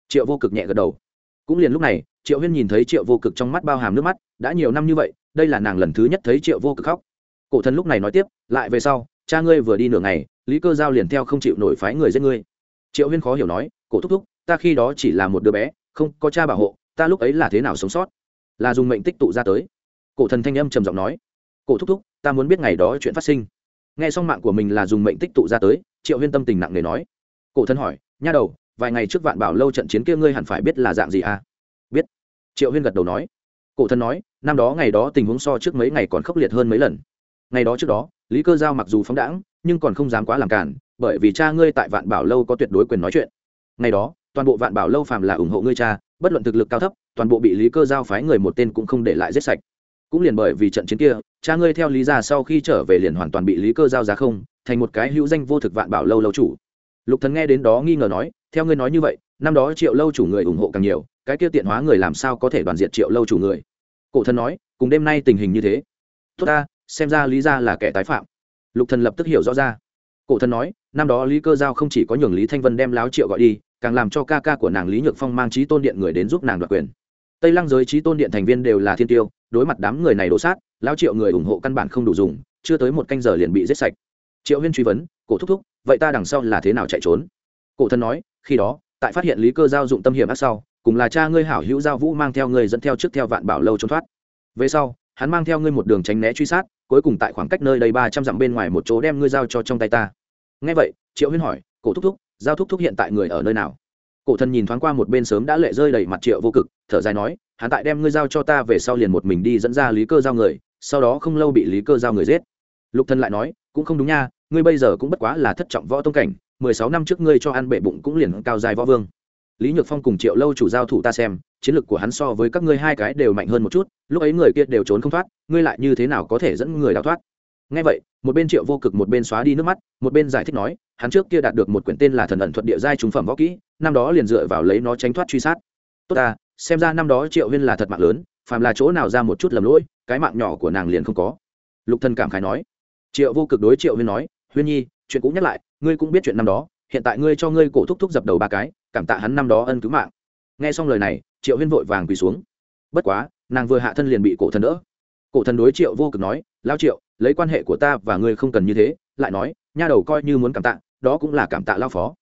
Speaker 1: Triệu vô cực nhẹ gật đầu. Cũng liền lúc này, triệu huyên nhìn thấy triệu vô cực trong mắt bao hàm nước mắt, đã nhiều năm như vậy, đây là nàng lần thứ nhất thấy triệu vô cực khóc. Cổ thần lúc này nói tiếp, lại về sau, cha ngươi vừa đi nửa ngày, lý cơ giao liền theo không chịu nổi phái người giết ngươi. Triệu huyên khó hiểu nói, cổ thúc thúc, ta khi đó chỉ là một đứa bé, không có cha bảo hộ, ta lúc ấy là thế nào sống sót? Là dùng mệnh tích tụ ra tới. Cổ thần thanh âm trầm giọng nói, cổ thúc thúc, ta muốn biết ngày đó chuyện phát sinh nghe xong mạng của mình là dùng mệnh tích tụ ra tới, triệu huyên tâm tình nặng nề nói. Cổ thân hỏi, nha đầu, vài ngày trước vạn bảo lâu trận chiến kia ngươi hẳn phải biết là dạng gì à? Biết. Triệu huyên gật đầu nói. Cổ thân nói, năm đó ngày đó tình huống so trước mấy ngày còn khốc liệt hơn mấy lần. Ngày đó trước đó, lý cơ giao mặc dù phóng đãng, nhưng còn không dám quá làm cản bởi vì cha ngươi tại vạn bảo lâu có tuyệt đối quyền nói chuyện. Ngày đó, toàn bộ vạn bảo lâu phàm là ủng hộ ngươi cha, bất luận thực lực cao thấp, toàn bộ bị lý cơ giao phái người một tên cũng không để lại giết sạch cũng liền bởi vì trận chiến kia, cha ngươi theo lý ra sau khi trở về liền hoàn toàn bị lý cơ giao giá không, thành một cái hữu danh vô thực vạn bảo lâu lâu chủ. Lục thần nghe đến đó nghi ngờ nói, theo ngươi nói như vậy, năm đó triệu lâu chủ người ủng hộ càng nhiều, cái kia tiện hóa người làm sao có thể đoàn diện triệu lâu chủ người? Cổ thần nói, cùng đêm nay tình hình như thế. Tốt ta, xem ra lý ra là kẻ tái phạm. Lục thần lập tức hiểu rõ ra. Cổ thần nói, năm đó lý cơ giao không chỉ có nhường lý thanh vân đem láo triệu gọi đi, càng làm cho ca ca của nàng lý nhược phong mang trí tôn điện người đến giúp nàng đoạt quyền. Tây lăng giới trí tôn điện thành viên đều là thiên tiêu đối mặt đám người này đổ sát, lao triệu người ủng hộ căn bản không đủ dùng, chưa tới một canh giờ liền bị giết sạch. Triệu huyên truy vấn, cổ thúc thúc, vậy ta đằng sau là thế nào chạy trốn? Cổ thân nói, khi đó, tại phát hiện lý cơ giao dụng tâm hiểm ác sau, cùng là cha ngươi hảo hữu giao vũ mang theo ngươi dẫn theo trước theo vạn bảo lâu trốn thoát. Về sau, hắn mang theo ngươi một đường tránh né truy sát, cuối cùng tại khoảng cách nơi đây ba trăm dặm bên ngoài một chỗ đem ngươi giao cho trong tay ta. Ngay vậy, triệu huyên hỏi, cổ thúc thúc, giao thúc thúc hiện tại người ở nơi nào? Cổ thần nhìn thoáng qua một bên sớm đã lệ rơi đầy mặt triệu vô cực, thở dài nói, hắn tại đem ngươi giao cho ta về sau liền một mình đi dẫn ra lý cơ giao người, sau đó không lâu bị lý cơ giao người giết. Lục thần lại nói, cũng không đúng nha, ngươi bây giờ cũng bất quá là thất trọng võ tông cảnh, mười sáu năm trước ngươi cho ăn bệ bụng cũng liền cao dài võ vương. Lý nhược phong cùng triệu lâu chủ giao thủ ta xem, chiến lược của hắn so với các ngươi hai cái đều mạnh hơn một chút, lúc ấy người kia đều trốn không thoát, ngươi lại như thế nào có thể dẫn người đào thoát? Ngay vậy, một bên triệu vô cực một bên xóa đi nước mắt, một bên giải thích nói, hắn trước kia đạt được một quyển tên là thần ẩn thuật địa giai trúng phẩm võ kỹ, năm đó liền dựa vào lấy nó tránh thoát truy sát. Tốt ta, xem ra năm đó triệu huyên là thật mạng lớn, phàm là chỗ nào ra một chút lầm lỗi, cái mạng nhỏ của nàng liền không có. Lục thần cảm khái nói. Triệu vô cực đối triệu huyên nói, huyên nhi, chuyện cũng nhắc lại, ngươi cũng biết chuyện năm đó, hiện tại ngươi cho ngươi cổ thúc thúc dập đầu ba cái, cảm tạ hắn năm đó ân cứu mạng. Nghe xong lời này, triệu huyên vội vàng quỳ xuống. Bất quá, nàng vừa hạ thân liền bị cổ thần đỡ. Cổ thần đối triệu vô cực nói, lao triệu lấy quan hệ của ta và ngươi không cần như thế, lại nói, nha đầu coi như muốn cảm tạ, đó cũng là cảm tạ lao phó.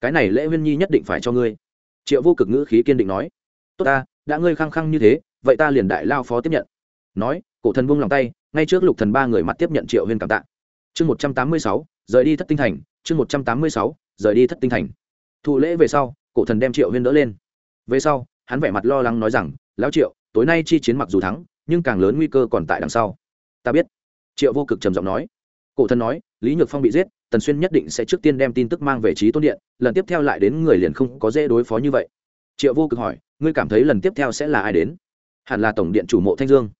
Speaker 1: Cái này lễ huyên nhi nhất định phải cho ngươi. Triệu vô cực ngữ khí kiên định nói. Tốt ta, đã ngươi khăng khăng như thế, vậy ta liền đại lao phó tiếp nhận. Nói, cổ thần buông lòng tay, ngay trước lục thần ba người mặt tiếp nhận triệu huyên cảm tạ. Chương một trăm tám mươi sáu, rời đi thất tinh thành. Chương một trăm tám mươi sáu, rời đi thất tinh thành. Thụ lễ về sau, cổ thần đem triệu huyên đỡ lên. Về sau, hắn vẻ mặt lo lắng nói rằng, lão triệu, tối nay chi chiến mặc dù thắng, nhưng càng lớn nguy cơ còn tại đằng sau. Ta biết triệu vô cực trầm giọng nói. Cổ thần nói, lý nhược phong bị giết, tần xuyên nhất định sẽ trước tiên đem tin tức mang về trí tôn điện, lần tiếp theo lại đến người liền không có dễ đối phó như vậy. Triệu vô cực hỏi, ngươi cảm thấy lần tiếp theo sẽ là ai đến? Hẳn là tổng điện chủ mộ thanh dương.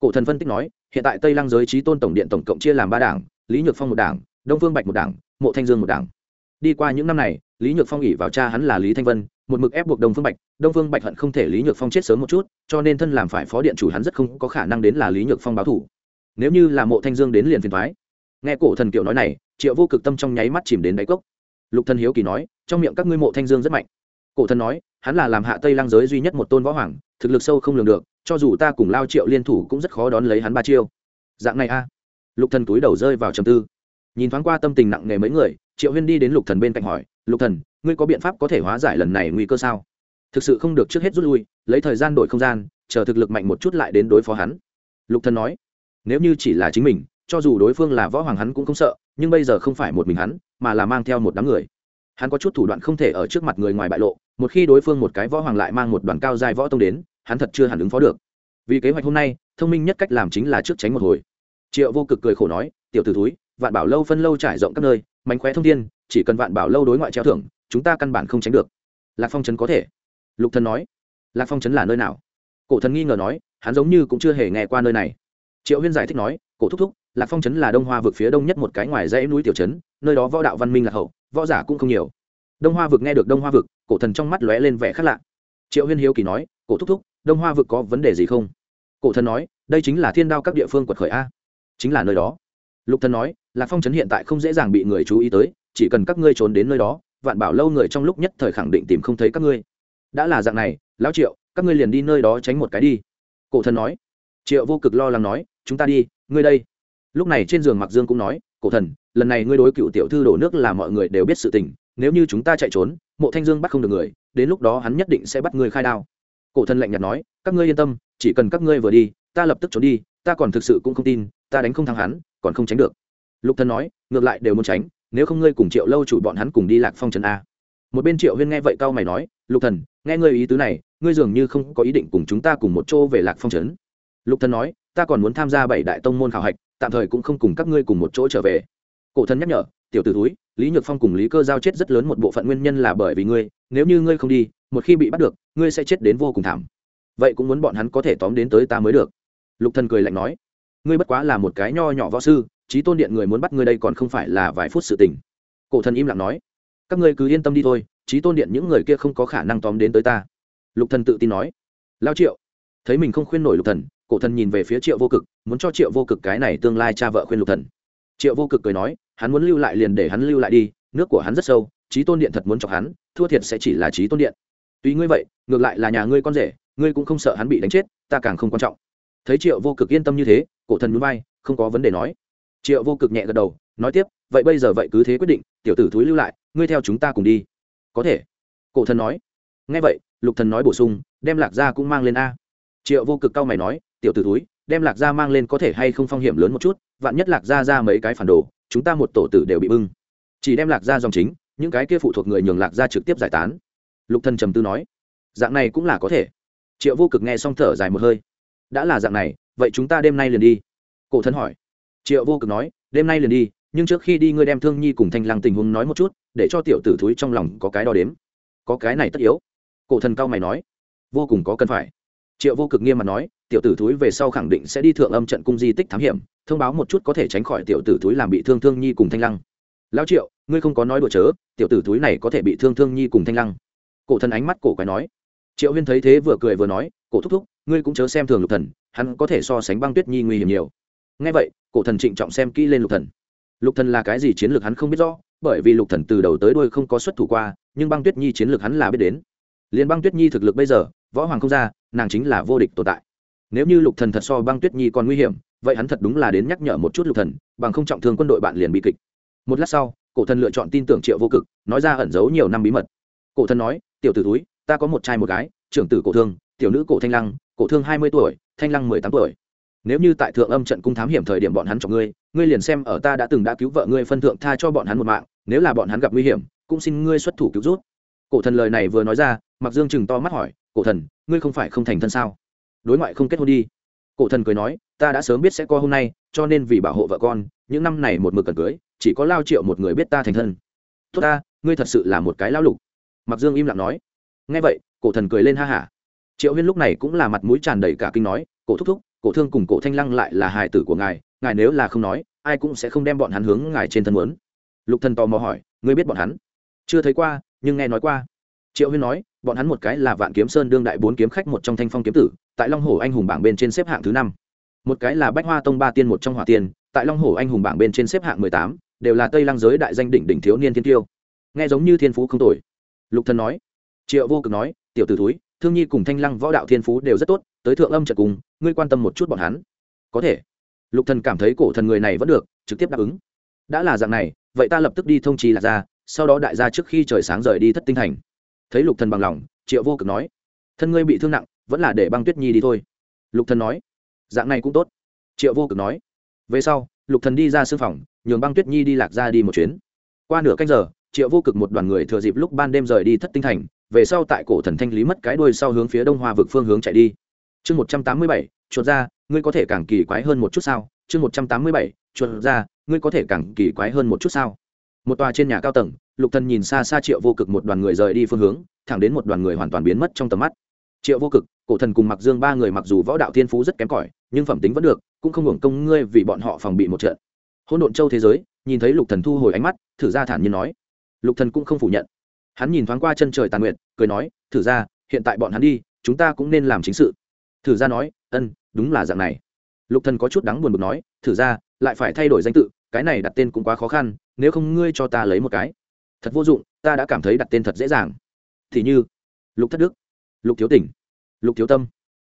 Speaker 1: Cổ thần phân tích nói, hiện tại tây lăng giới trí tôn tổng điện tổng cộng chia làm ba đảng, lý nhược phong một đảng, đông phương bạch một đảng, mộ thanh dương một đảng. Đi qua những năm này, lý nhược phong ỉ vào cha hắn là lý thanh vân, một mực ép buộc đông phương bạch, đông phương bạch hận không thể lý nhược phong chết sớm một chút, cho nên thân làm phải phó điện chủ hắn rất không có khả năng đến là lý nhược phong báo thủ nếu như là mộ thanh dương đến liền phiền thoái nghe cổ thần kiệu nói này, triệu vô cực tâm trong nháy mắt chìm đến đáy cốc. Lục thần hiếu kỳ nói, trong miệng các ngươi mộ thanh dương rất mạnh. Cổ thần nói, hắn là làm hạ tây lang giới duy nhất một tôn võ hoàng, thực lực sâu không lường được, cho dù ta cùng lao triệu liên thủ cũng rất khó đón lấy hắn ba chiêu. Dạng này a. Lục thần túi đầu rơi vào trầm tư. Nhìn thoáng qua tâm tình nặng nề mấy người, triệu huyên đi đến lục thần bên cạnh hỏi, lục thần, ngươi có biện pháp có thể hóa giải lần này nguy cơ sao? Thực sự không được trước hết rút lui, lấy thời gian đổi không gian, chờ thực lực mạnh một chút lại đến đối phó hắn. Lục thần nói nếu như chỉ là chính mình, cho dù đối phương là võ hoàng hắn cũng không sợ, nhưng bây giờ không phải một mình hắn, mà là mang theo một đám người. Hắn có chút thủ đoạn không thể ở trước mặt người ngoài bại lộ, một khi đối phương một cái võ hoàng lại mang một đoàn cao dài võ tông đến, hắn thật chưa hẳn ứng phó được. Vì kế hoạch hôm nay, thông minh nhất cách làm chính là trước tránh một hồi. Triệu vô cực cười khổ nói, tiểu t ử túi vạn bảo lâu phân lâu trải rộng các nơi, mánh khóe thông thiên, chỉ cần vạn bảo lâu đối ngoại treo thưởng, chúng ta căn bản không tránh được. Lạc phong trấn có thể. Lục thần nói, lạc phong trấn là nơi nào? Cổ thần nghi ngờ nói, hắn giống như cũng chưa hề nghe qua nơi này triệu huyên giải thích nói, cổ thúc thúc, lạc phong trấn là đông hoa vực phía đông nhất một cái ngoài dãy núi tiểu trấn, nơi đó võ đạo văn minh là hậu, võ giả cũng không nhiều. Đông hoa vực nghe được đông hoa vực, cổ thần trong mắt lóe lên vẻ khác lạ. Triệu huyên hiếu kỳ nói, cổ thúc thúc, đông hoa vực có vấn đề gì không? Cổ thần nói, đây chính là thiên đao các địa phương quật khởi a. Chính là nơi đó. Lục thần nói, lạc phong trấn hiện tại không dễ dàng bị người chú ý tới, chỉ cần các ngươi trốn đến nơi đó, vạn bảo lâu người trong lúc nhất thời khẳng định tìm không thấy các ngươi. Đã là dạng này, lão triệu, các ngươi liền đi nơi đó tránh một cái đi. Cổ thần nói. Triệu vô cực lo lắng nói chúng ta đi, ngươi đây. Lúc này trên giường mặc dương cũng nói, cổ thần, lần này ngươi đối cựu tiểu thư đổ nước là mọi người đều biết sự tình, nếu như chúng ta chạy trốn, mộ thanh dương bắt không được người, đến lúc đó hắn nhất định sẽ bắt ngươi khai đao. Cổ thần lạnh nhạt nói, các ngươi yên tâm, chỉ cần các ngươi vừa đi, ta lập tức trốn đi, ta còn thực sự cũng không tin, ta đánh không thắng hắn, còn không tránh được. Lục thần nói, ngược lại đều muốn tránh, nếu không ngươi cùng triệu lâu chủ bọn hắn cùng đi lạc phong trần a. Một bên triệu huyên nghe vậy cao mày nói, lục thần, nghe ngươi ý tứ này, ngươi dường như không có ý định cùng chúng ta cùng một chỗ về lạc phong trấn. Lục thần nói ta còn muốn tham gia bảy đại tông môn khảo hạch, tạm thời cũng không cùng các ngươi cùng một chỗ trở về. Cổ thần nhắc nhở, tiểu tử túi lý nhược phong cùng lý cơ giao chết rất lớn một bộ phận nguyên nhân là bởi vì ngươi, nếu như ngươi không đi, một khi bị bắt được, ngươi sẽ chết đến vô cùng thảm. Vậy cũng muốn bọn hắn có thể tóm đến tới ta mới được. Lục thần cười lạnh nói, ngươi bất quá là một cái nho nhỏ võ sư trí tôn điện người muốn bắt ngươi đây còn không phải là vài phút sự tình. Cổ thần im lặng nói, các ngươi cứ yên tâm đi thôi trí tôn điện những người kia không có khả năng tóm đến tới ta. Lục thần tự tin nói, lao triệu, thấy mình không khuyên nổi lục thần cổ thần nhìn về phía triệu vô cực, muốn cho triệu vô cực cái này tương lai cha vợ khuyên lục thần. Triệu vô cực cười nói, hắn muốn lưu lại liền để hắn lưu lại đi, nước của hắn rất sâu trí tôn điện thật muốn chọc hắn, thua thiệt sẽ chỉ là trí tôn điện. Tuy ngươi vậy, ngược lại là nhà ngươi con rể, ngươi cũng không sợ hắn bị đánh chết, ta càng không quan trọng. Thấy triệu vô cực yên tâm như thế, cổ thần núi bay không có vấn đề nói. Triệu vô cực nhẹ gật đầu, nói tiếp, vậy bây giờ vậy cứ thế quyết định, tiểu tử thúi lưu lại, ngươi theo chúng ta cùng đi. Có thể. Cổ thần nói. Nghe vậy, lục thần nói bổ sung, đem lạc gia cũng mang lên a triệu vô cực cao mày nói, tiểu tử túi đem lạc gia mang lên có thể hay không phong hiểm lớn một chút, vạn nhất lạc gia ra mấy cái phản đồ, chúng ta một tổ tử đều bị bưng. Chỉ đem lạc gia dòng chính, những cái kia phụ thuộc người nhường lạc gia trực tiếp giải tán. Lục thần trầm tư nói, dạng này cũng là có thể. Triệu vô cực nghe xong thở dài một hơi, đã là dạng này, vậy chúng ta đêm nay liền đi. Cổ thân hỏi. Triệu vô cực nói, đêm nay liền đi, nhưng trước khi đi ngươi đem thương nhi cùng thanh lăng tình huống nói một chút, để cho tiểu tử thúi trong lòng có cái đo đếm. Có cái này tất yếu. Cổ thần cao mày nói, vô cùng có cần phải triệu vô cực nghiêm mặt nói, tiểu tử thúi về sau khẳng định sẽ đi thượng âm trận cung di tích thám hiểm, thông báo một chút có thể tránh khỏi tiểu tử thúi làm bị thương thương nhi cùng thanh lăng. Lão triệu, ngươi không có nói đùa chớ, tiểu tử thúi này có thể bị thương thương nhi cùng thanh lăng. Cổ thần ánh mắt cổ quái nói. Triệu huyên thấy thế vừa cười vừa nói, cổ thúc thúc, ngươi cũng chớ xem thường lục thần, hắn có thể so sánh băng tuyết nhi nguy hiểm nhiều. Nghe vậy, cổ thần trịnh trọng xem kỹ lên lục thần. Lục thần là cái gì chiến lược hắn không biết rõ, bởi vì lục thần từ đầu tới đuôi không có xuất thủ qua, nhưng băng tuyết nhi chiến lược hắn là biết đến. Liền băng tuyết nhi thực lực bây giờ, võ hoàng không ra nàng chính là vô địch tồn tại. Nếu như lục thần thật so băng tuyết nhi còn nguy hiểm, vậy hắn thật đúng là đến nhắc nhở một chút lục thần, bằng không trọng thương quân đội bạn liền bị kịch. Một lát sau, cổ thần lựa chọn tin tưởng triệu vô cực, nói ra ẩn giấu nhiều năm bí mật. Cổ thần nói, tiểu tử túi ta có một trai một gái, trưởng tử cổ thương, tiểu nữ cổ thanh lăng, cổ thương hai mươi tuổi, thanh lăng mười tám tuổi. Nếu như tại thượng âm trận cung thám hiểm thời điểm bọn hắn chọn ngươi ngươi liền xem ở ta đã từng đã cứu vợ ngươi phân thượng tha cho bọn hắn một mạng, nếu là bọn hắn gặp nguy hiểm, cũng xin ngươi xuất thủ cứu rút cổ thần lời này vừa nói ra mặc dương chừng to mắt hỏi cổ thần, ngươi không phải không thành thân sao? Đối ngoại không kết hôn đi. Cổ thần cười nói, ta đã sớm biết sẽ có hôm nay, cho nên vì bảo hộ vợ con, những năm này một mực cần cưới, chỉ có lao triệu một người biết ta thành thân. Tốt ta, ngươi thật sự là một cái lao lục. Mặc dương im lặng nói. Nghe vậy, cổ thần cười lên ha hả. Triệu huyên lúc này cũng là mặt mũi tràn đầy cả kinh nói, cổ thúc thúc, cổ thương cùng cổ thanh lăng lại là hài tử của ngài ngài nếu là không nói, ai cũng sẽ không đem bọn hắn hướng ngài trên thân muốn. Lục thần tò mò hỏi, ngươi biết bọn hắn? Chưa thấy qua, nhưng nghe nói qua triệu huyên nói bọn hắn một cái là vạn kiếm sơn đương đại bốn kiếm khách một trong thanh phong kiếm tử tại long hồ anh hùng bảng bên trên xếp hạng thứ năm. Một cái là bách hoa tông ba tiên một trong hỏa tiên tại long hồ anh hùng bảng bên trên xếp hạng mười tám đều là tây lang giới đại danh đỉnh đỉnh thiếu niên thiên tiêu. Nghe giống như thiên phú không tồi. Lục thần nói triệu vô cực nói tiểu tử thúi, thương nhi cùng thanh lăng võ đạo thiên phú đều rất tốt tới thượng âm trật cùng ngươi quan tâm một chút bọn hắn. Có thể. Lục thần cảm thấy cổ thần người này vẫn được trực tiếp đáp ứng. Đã là dạng này vậy ta lập tức đi thông trì lạc ra sau đó đại gia trước khi trời sáng rời đi thất tinh thành thấy lục thần bằng lòng, triệu vô cực nói, thân ngươi bị thương nặng, vẫn là để băng tuyết nhi đi thôi. Lục thần nói, dạng này cũng tốt. Triệu vô cực nói, về sau, lục thần đi ra sư phòng, nhường băng tuyết nhi đi lạc ra đi một chuyến. Qua nửa canh giờ, triệu vô cực một đoàn người thừa dịp lúc ban đêm rời đi thất tinh thành, về sau tại cổ thần thanh lý mất cái đuôi sau hướng phía đông hoa vực phương hướng chạy đi. Chương một trăm tám mươi bảy, chuột ra, ngươi có thể càng kỳ quái hơn một chút sao? Chương một trăm tám mươi bảy, chuột ra, ngươi có thể càng kỳ quái hơn một chút sao? Một tòa trên nhà cao tầng, lục thần nhìn xa xa triệu vô cực một đoàn người rời đi phương hướng, thẳng đến một đoàn người hoàn toàn biến mất trong tầm mắt. Triệu vô cực, cổ thần cùng mặc dương ba người mặc dù võ đạo thiên phú rất kém cỏi, nhưng phẩm tính vẫn được, cũng không hưởng công ngươi vì bọn họ phòng bị một trận. Hỗn độn châu thế giới, nhìn thấy lục thần thu hồi ánh mắt, thử ra thản nhiên nói. Lục thần cũng không phủ nhận. Hắn nhìn thoáng qua chân trời tàn nguyện cười nói, thử ra, hiện tại bọn hắn đi, chúng ta cũng nên làm chính sự. Thử ra nói, ân, đúng là dạng này. Lục thần có chút đắng buồn bực nói, thử ra, lại phải thay đổi danh tự, cái này đặt tên cũng quá khó khăn nếu không ngươi cho ta lấy một cái. Thật vô dụng, ta đã cảm thấy đặt tên thật dễ dàng. Thì như, lục thất đức, lục thiếu tỉnh, lục thiếu tâm.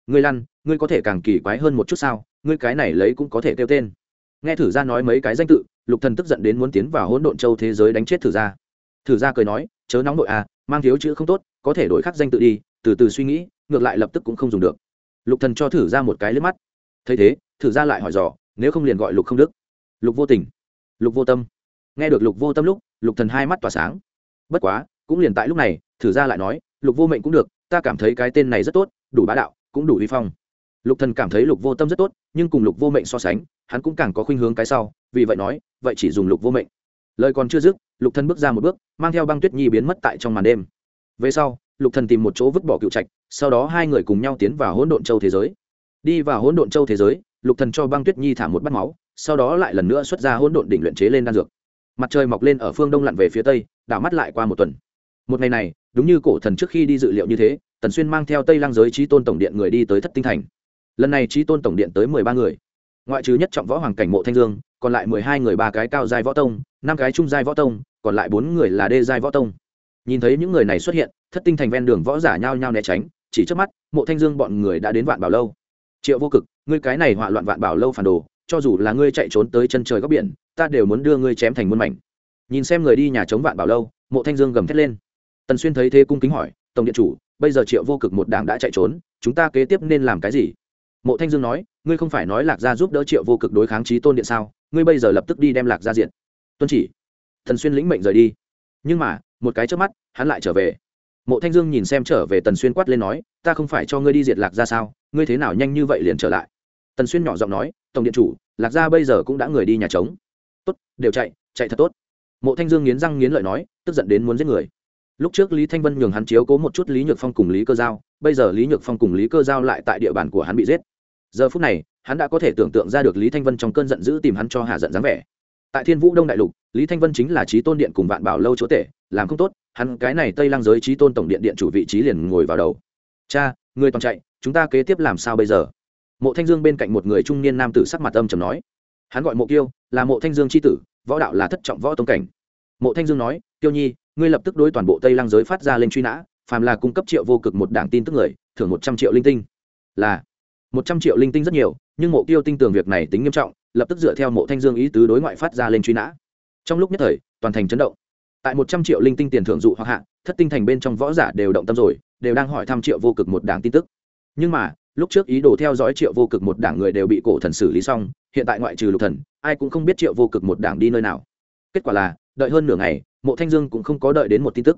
Speaker 1: Ngươi lăn, ngươi có thể càng kỳ quái hơn một chút sao, ngươi cái này lấy cũng có thể kêu tên. Nghe thử ra nói mấy cái danh tự, lục thần tức giận đến muốn tiến vào hỗn độn châu thế giới đánh chết thử ra. Thử ra cười nói, chớ nóng nội à mang thiếu chữ không tốt, có thể đổi khắc danh tự đi, từ từ suy nghĩ, ngược lại lập tức cũng không dùng được. Lục thần cho thử ra một cái lướt mắt. Thấy thế, thử ra lại hỏi dò, nếu không liền gọi lục không đức. Lục vô tình, lục vô tâm nghe được lục vô tâm lúc, lục thần hai mắt tỏa sáng. Bất quá, cũng liền tại lúc này, thử ra lại nói, lục vô mệnh cũng được, ta cảm thấy cái tên này rất tốt, đủ bá đạo, cũng đủ uy phong. Lục thần cảm thấy lục vô tâm rất tốt, nhưng cùng lục vô mệnh so sánh, hắn cũng càng có khuynh hướng cái sau, vì vậy nói, vậy chỉ dùng lục vô mệnh. Lời còn chưa dứt, lục thần bước ra một bước, mang theo băng tuyết nhi biến mất tại trong màn đêm. Về sau, lục thần tìm một chỗ vứt bỏ cựu trạch, sau đó hai người cùng nhau tiến vào hỗn độn châu thế giới. Đi vào hỗn độn châu thế giới, lục thần cho băng tuyết nhi thả một bát máu, sau đó lại lần nữa xuất ra hỗn độn đỉnh luyện chế lên đan dược mặt trời mọc lên ở phương đông lặn về phía tây, đảo mắt lại qua một tuần. Một ngày này, đúng như cổ thần trước khi đi dự liệu như thế, tần xuyên mang theo tây lang giới trí tôn tổng điện người đi tới thất tinh thành. Lần này trí tôn tổng điện tới mười ba người. Ngoại trừ nhất trọng võ hoàng cảnh mộ thanh dương, còn lại mười hai người ba cái cao giai võ tông, năm cái trung giai võ tông, còn lại bốn người là đê giai võ tông. Nhìn thấy những người này xuất hiện, thất tinh thành ven đường võ giả nhao nhao né tránh, chỉ trước mắt, mộ thanh dương bọn người đã đến vạn bảo lâu. Triệu vô cực, ngươi cái này họa loạn vạn bảo lâu phản đồ, cho dù là ngươi chạy trốn tới chân trời góc biển ta đều muốn đưa ngươi chém thành muôn mảnh. Nhìn xem người đi nhà chống vạn bảo lâu, mộ thanh dương gầm thét lên. Tần xuyên thấy thế cung kính hỏi, tổng điện chủ, bây giờ triệu vô cực một đảng đã chạy trốn, chúng ta kế tiếp nên làm cái gì? Mộ thanh dương nói, ngươi không phải nói lạc gia giúp đỡ triệu vô cực đối kháng trí tôn điện sao? Ngươi bây giờ lập tức đi đem lạc gia diện tuân chỉ. Tần xuyên lĩnh mệnh rời đi. Nhưng mà, một cái trước mắt, hắn lại trở về. Mộ thanh dương nhìn xem trở về tần xuyên quát lên nói, ta không phải cho ngươi đi diệt lạc ra sao? Ngươi thế nào nhanh như vậy liền trở lại? Tần xuyên nhỏ giọng nói, tổng điện chủ, lạc gia bây giờ cũng đã người đi nhà trống tốt, đều chạy chạy thật tốt. Mộ thanh dương nghiến răng nghiến lợi nói, tức giận đến muốn giết người. Lúc trước lý thanh vân nhường hắn chiếu cố một chút lý nhược phong cùng lý cơ giao, bây giờ lý nhược phong cùng lý cơ giao lại tại địa bàn của hắn bị giết. Giờ phút này, hắn đã có thể tưởng tượng ra được lý thanh vân trong cơn giận dữ tìm hắn cho hà giận dáng vẻ. Tại thiên vũ đông đại lục, lý thanh vân chính là trí tôn điện cùng vạn bảo lâu chỗ tể, làm không tốt, hắn cái này tây lang giới trí tôn tổng điện điện chủ vị trí liền ngồi vào đầu. Cha, người toàn chạy, chúng ta kế tiếp làm sao bây giờ? Mộ thanh dương bên cạnh một người trung niên nam tử sắc mặt âm trầm nói. Hắn gọi mộ kiêu là mộ thanh dương c h i tử, võ đạo là thất trọng võ tông cảnh. Mộ thanh dương nói, tiêu nhi, ngươi lập tức đối toàn bộ tây lăng giới phát ra lên truy nã, phàm là cung cấp triệu vô cực một đảng tin tức người, thưởng một trăm triệu linh tinh. Là, một trăm triệu linh tinh rất nhiều, nhưng mộ tiêu tinh tưởng việc này tính nghiêm trọng, lập tức dựa theo mộ thanh dương ý tứ đối ngoại phát ra lên truy nã. Trong lúc nhất thời, toàn thành chấn động. Tại một trăm triệu linh tinh tiền thưởng dụ hoặc hạ, thất tinh thành bên trong võ giả đều động tâm rồi, đều đang hỏi thăm triệu vô cực một đảng tin tức. Nhưng mà, lúc trước ý đồ theo dõi triệu vô cực một đảng người đều bị cổ thần xử lý xong hiện tại ngoại trừ lục thần, ai cũng không biết triệu vô cực một đảng đi nơi nào. Kết quả là, đợi hơn nửa ngày, mộ thanh dương cũng không có đợi đến một tin tức.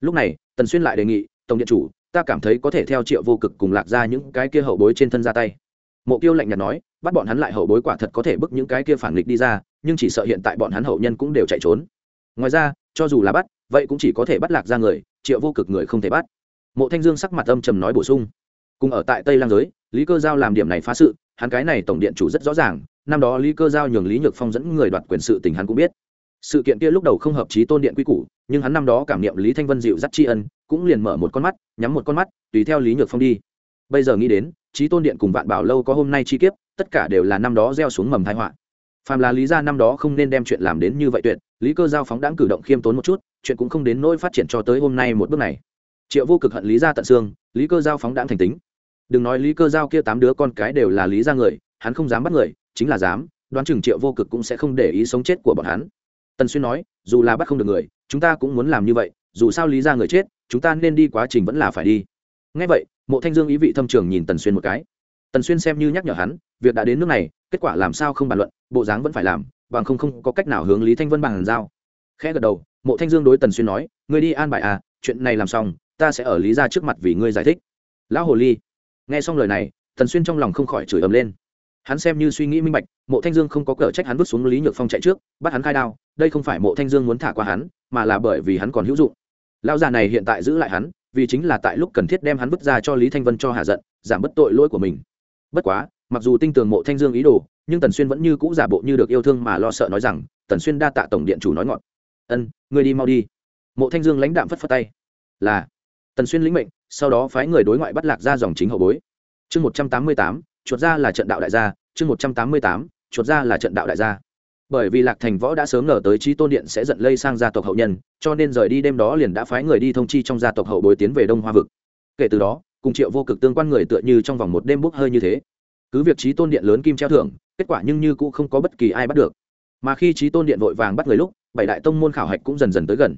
Speaker 1: Lúc này, tần xuyên lại đề nghị, tổng điện chủ, ta cảm thấy có thể theo triệu vô cực cùng lạc ra những cái kia hậu bối trên thân ra tay. Mộ kiêu lạnh nhạt nói, bắt bọn hắn lại hậu bối quả thật có thể bức những cái kia phản nghịch đi ra, nhưng chỉ sợ hiện tại bọn hắn hậu nhân cũng đều chạy trốn. Ngoài ra, cho dù là bắt, vậy cũng chỉ có thể bắt lạc ra người, triệu vô cực người không thể bắt. Mộ thanh dương sắc mặt âm trầm nói bổ sung, cùng ở tại tây lang giới, lý cơ giao làm điểm này phá sự hắn cái này tổng điện chủ rất rõ ràng, năm đó lý cơ giao nhường lý nhược phong dẫn người đoạt quyền sự tình hắn cũng biết. Sự kiện kia lúc đầu không hợp trí tôn điện quy củ, nhưng hắn năm đó cảm niệm lý thanh vân dịu dắt tri ân, cũng liền mở một con mắt, nhắm một con mắt, tùy theo lý nhược phong đi. Bây giờ nghĩ đến trí tôn điện cùng vạn bảo lâu có hôm nay chi kiếp, tất cả đều là năm đó gieo xuống mầm thái họa. Phàm là lý ra năm đó không nên đem chuyện làm đến như vậy tuyệt, lý cơ giao phóng đáng cử động khiêm tốn một chút, chuyện cũng không đến nỗi phát triển cho tới hôm nay một bước này. Triệu vô cực hận lý ra tận xương, lý cơ giao phóng đáng thành tính đừng nói lý cơ giao kia tám đứa con cái đều là lý ra người, hắn không dám bắt người, chính là dám, đoán chừng triệu vô cực cũng sẽ không để ý sống chết của bọn hắn. Tần xuyên nói, dù là bắt không được người, chúng ta cũng muốn làm như vậy, dù sao lý ra người chết, chúng ta nên đi quá trình vẫn là phải đi. Ngay vậy, mộ thanh dương ý vị thâm trường nhìn tần xuyên một cái. Tần xuyên xem như nhắc nhở hắn, việc đã đến nước này, kết quả làm sao không bàn luận, bộ dáng vẫn phải làm, bằng không không có cách nào hướng lý thanh vân bàn giao. Khẽ gật đầu, mộ thanh dương đối tần xuyên nói, ngươi đi an bài à chuyện này làm xong, ta sẽ ở lý ra trước mặt vì ngươi giải thích. Lão hồ ly nghe xong lời này, tần xuyên trong lòng không khỏi chửi ầm lên. Hắn xem như suy nghĩ minh bạch, mộ thanh dương không có cờ trách hắn vứt xuống lý nhược phong chạy trước, bắt hắn khai đao, đây không phải mộ thanh dương muốn thả qua hắn, mà là bởi vì hắn còn hữu dụng. Lão già này hiện tại giữ lại hắn, vì chính là tại lúc cần thiết đem hắn vứt ra cho lý thanh vân cho hạ giận, giảm bớt tội lỗi của mình. Bất quá, mặc dù tinh tường mộ thanh dương ý đồ, nhưng tần xuyên vẫn như cũ giả bộ như được yêu thương mà lo sợ nói rằng, tần xuyên đa tạ tổng điện chủ nói ngọn ân người đi mau đi. Mộ thanh dương lãnh đạm phất phất tay. Là. Tần xuyên lĩnh mệnh sau đó phái người đối ngoại bắt lạc ra dòng chính hậu bối. Chương một trăm tám mươi tám, chuột ra là trận đạo đại gia. Chương một trăm tám mươi tám, chuột ra là trận đạo đại gia. Bởi vì lạc thành võ đã sớm ngờ tới trí tôn điện sẽ giận lây sang gia tộc hậu nhân, cho nên rời đi đêm đó liền đã phái người đi thông chi trong gia tộc hậu bối tiến về đông hoa vực. Kể từ đó, cùng triệu vô cực tương quan người tựa như trong vòng một đêm bốc hơi như thế. Cứ việc trí tôn điện lớn kim treo thưởng, kết quả nhưng như cũng không có bất kỳ ai bắt được. Mà khi trí tôn điện vội vàng bắt người lúc, bảy đại tông môn khảo hạch cũng dần dần tới gần.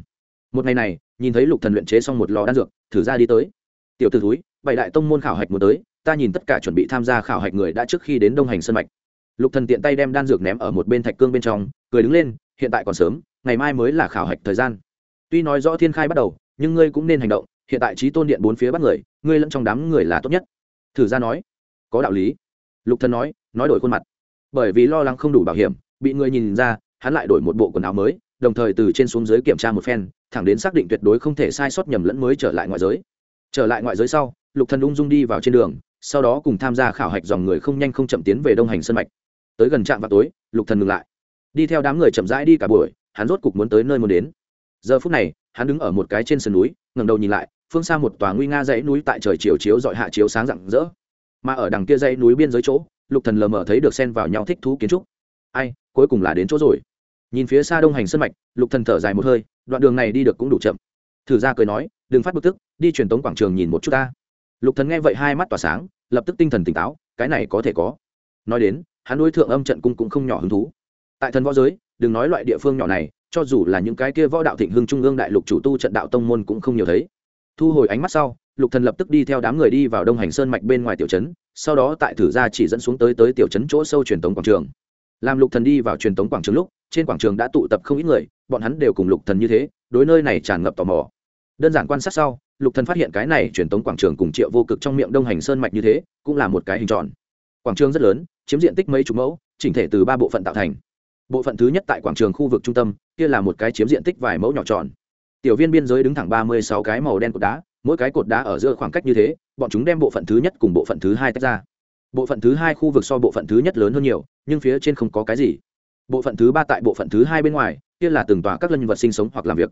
Speaker 1: Một ngày này, nhìn thấy lục thần luyện chế xong một lò đan dược, thử ra đi tới tiểu t ử thúi, bảy đại tông môn khảo hạch muốn tới, ta nhìn tất cả chuẩn bị tham gia khảo hạch người đã trước khi đến đông hành sân mạch. Lục thần tiện tay đem đan dược ném ở một bên thạch cương bên trong, cười đứng lên, hiện tại còn sớm, ngày mai mới là khảo hạch thời gian. Tuy nói rõ thiên khai bắt đầu, nhưng ngươi cũng nên hành động, hiện tại trí tôn điện bốn phía bắt người, ngươi lẫn trong đám người là tốt nhất. Thử ra nói, có đạo lý. Lục thần nói nói đổi khuôn mặt. Bởi vì lo lắng không đủ bảo hiểm, bị người nhìn ra, hắn lại đổi một bộ quần áo mới, đồng thời từ trên xuống dưới kiểm tra một phen, thẳng đến xác định tuyệt đối không thể sai sót nhầm lẫn mới trở lại ngoại giới trở lại ngoại giới sau, lục thần ung dung đi vào trên đường, sau đó cùng tham gia khảo hạch dòng người không nhanh không chậm tiến về đông hành sân mạch. Tới gần trạm vào tối, lục thần ngừng lại. Đi theo đám người chậm rãi đi cả buổi, hắn rốt cục muốn tới nơi muốn đến. Giờ phút này, hắn đứng ở một cái trên sườn núi, ngẩng đầu nhìn lại, phương xa một tòa nguy nga dãy núi tại trời chiều chiếu dọi hạ chiếu sáng rạng rỡ. Mà ở đằng kia dãy núi biên giới chỗ, lục thần lờ mờ thấy được xen vào nhau thích thú kiến trúc. Ai, cuối cùng là đến chỗ rồi. Nhìn phía xa đông hành sân mạch, lục thần thở dài một hơi, đoạn đường này đi được cũng đủ chậm thử ra cười nói, đừng phát bực tức, đi truyền tống quảng trường nhìn một chút ta. Lục thần nghe vậy hai mắt tỏa sáng, lập tức tinh thần tỉnh táo, cái này có thể có. Nói đến, hắn đối thượng âm trận cung cũng không nhỏ hứng thú. Tại thần võ giới, đừng nói loại địa phương nhỏ này, cho dù là những cái kia võ đạo thịnh hưng trung ương đại lục chủ tu trận đạo tông môn cũng không nhiều thấy. Thu hồi ánh mắt sau, lục thần lập tức đi theo đám người đi vào đông hành sơn mạch bên ngoài tiểu trấn, sau đó tại thử ra chỉ dẫn xuống tới tới tiểu trấn chỗ sâu truyền tống quảng trường làm lục thần đi vào truyền tống quảng trường lúc, trên quảng trường đã tụ tập không ít người, bọn hắn đều cùng lục thần như thế, đối nơi này tràn ngập tò mò. Đơn giản quan sát sau, lục thần phát hiện cái này truyền tống quảng trường cùng triệu vô cực trong miệng đông hành sơn mạch như thế, cũng là một cái hình tròn. Quảng trường rất lớn, chiếm diện tích mấy chục mẫu, chỉnh thể từ ba bộ phận tạo thành. Bộ phận thứ nhất tại quảng trường khu vực trung tâm, kia là một cái chiếm diện tích vài mẫu nhỏ tròn. Tiểu viên biên giới đứng thẳng ba mươi sáu cái màu đen cột đá, mỗi cái cột đá ở giữa khoảng cách như thế, bọn chúng đem bộ phận thứ nhất cùng bộ phận thứ hai tách ra bộ phận thứ hai khu vực so bộ phận thứ nhất lớn hơn nhiều, nhưng phía trên không có cái gì. Bộ phận thứ ba tại bộ phận thứ hai bên ngoài, kia là từng tòa các nhân vật sinh sống hoặc làm việc.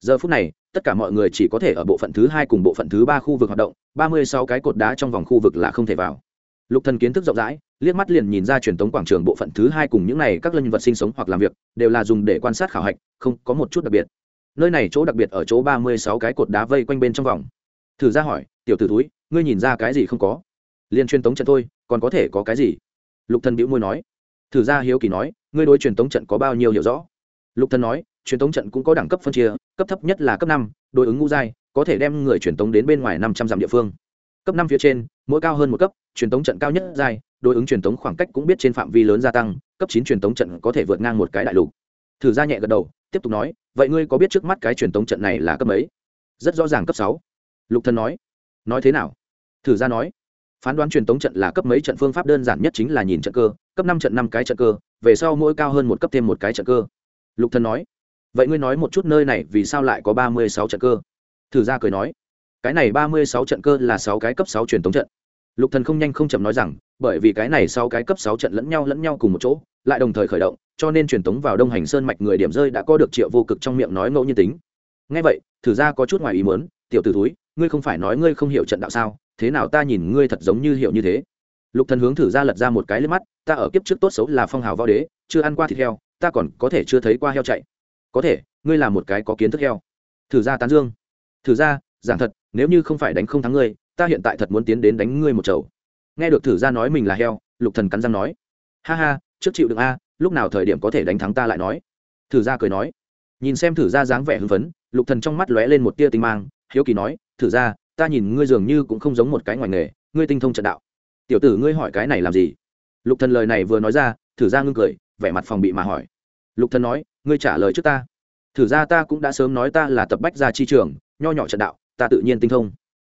Speaker 1: Giờ phút này, tất cả mọi người chỉ có thể ở bộ phận thứ hai cùng bộ phận thứ ba khu vực hoạt động, ba mươi sáu cái cột đá trong vòng khu vực là không thể vào. Lục thần kiến thức rộng rãi, liếc mắt liền nhìn ra truyền thống quảng trường bộ phận thứ hai cùng những này các lân vật sinh sống hoặc làm việc, đều là dùng để quan sát khảo hạch, không có một chút đặc biệt. Nơi này chỗ đặc biệt ở chỗ ba mươi sáu cái cột đá vây quanh bên trong vòng. Thử ra hỏi, tiểu t ử túi ngươi nhìn ra cái gì không có? Liên truyền tống trận thôi còn có thể có cái gì? Lục thần bĩu môi nói. Thử ra hiếu kỳ nói, ngươi đối truyền tống trận có bao nhiêu hiểu rõ? Lục thần nói, truyền tống trận cũng có đẳng cấp phân chia, cấp thấp nhất là cấp năm, đối ứng ngũ giai, có thể đem người truyền tống đến bên ngoài năm trăm dặm địa phương. Cấp năm phía trên, mỗi cao hơn một cấp, truyền tống trận cao nhất giai, đối ứng truyền tống khoảng cách cũng biết trên phạm vi lớn gia tăng, cấp chín truyền tống trận có thể vượt ngang một cái đại lục. Thử ra nhẹ gật đầu, tiếp tục nói, vậy ngươi có biết trước mắt cái truyền tống trận này là cấp mấy? Rất rõ ràng cấp sáu. Lục thần nói. Nói thế nào? Thử ra nói phán đoán truyền tống trận là cấp mấy trận phương pháp đơn giản nhất chính là nhìn trận cơ, cấp năm trận năm cái trận cơ, về sau mỗi cao hơn một cấp thêm một cái trận cơ. Lục thần nói, vậy ngươi nói một chút nơi này vì sao lại có ba mươi sáu trận cơ? Thử ra cười nói, cái này ba mươi sáu trận cơ là sáu cái cấp sáu truyền tống trận. Lục thần không nhanh không chậm nói rằng, bởi vì cái này sau cái cấp sáu trận lẫn nhau lẫn nhau cùng một chỗ, lại đồng thời khởi động, cho nên truyền tống vào đông hành sơn mạch người điểm rơi đã có được triệu vô cực trong miệng nói ngẫu nhiên tính. Ngay vậy, thử ra có chút ngoài ý muốn, tiểu tử túi ngươi không phải nói ngươi không hiểu trận đạo sao, thế nào ta nhìn ngươi thật giống như hiểu như thế? Lục thần hướng thử ra lật ra một cái lên mắt, ta ở kiếp trước tốt xấu là phong hào võ đế, chưa ăn qua thịt heo, ta còn có thể chưa thấy qua heo chạy. Có thể, ngươi là một cái có kiến thức heo. Thử ra tán dương. Thử ra, giảng thật, nếu như không phải đánh không thắng ngươi, ta hiện tại thật muốn tiến đến đánh ngươi một chầu. Nghe được thử ra nói mình là heo, lục thần cắn răng nói, ha ha, trước chịu đựng a, lúc nào thời điểm có thể đánh thắng ta lại nói. Thử ra cười nói. Nhìn xem thử ra dáng vẻ hưng phấn, lục thần trong mắt lóe lên một tia tinh mang, hiếu kỳ nói thử ra, ta nhìn ngươi dường như cũng không giống một cái ngoài nghề, ngươi tinh thông trận đạo. Tiểu tử ngươi hỏi cái này làm gì? Lục thần lời này vừa nói ra, thử ra ngưng cười, vẻ mặt phòng bị mà hỏi. Lục thần nói, ngươi trả lời trước ta. Thử ra ta cũng đã sớm nói ta là tập bách gia chi trường, nho nhỏ trận đạo, ta tự nhiên tinh thông.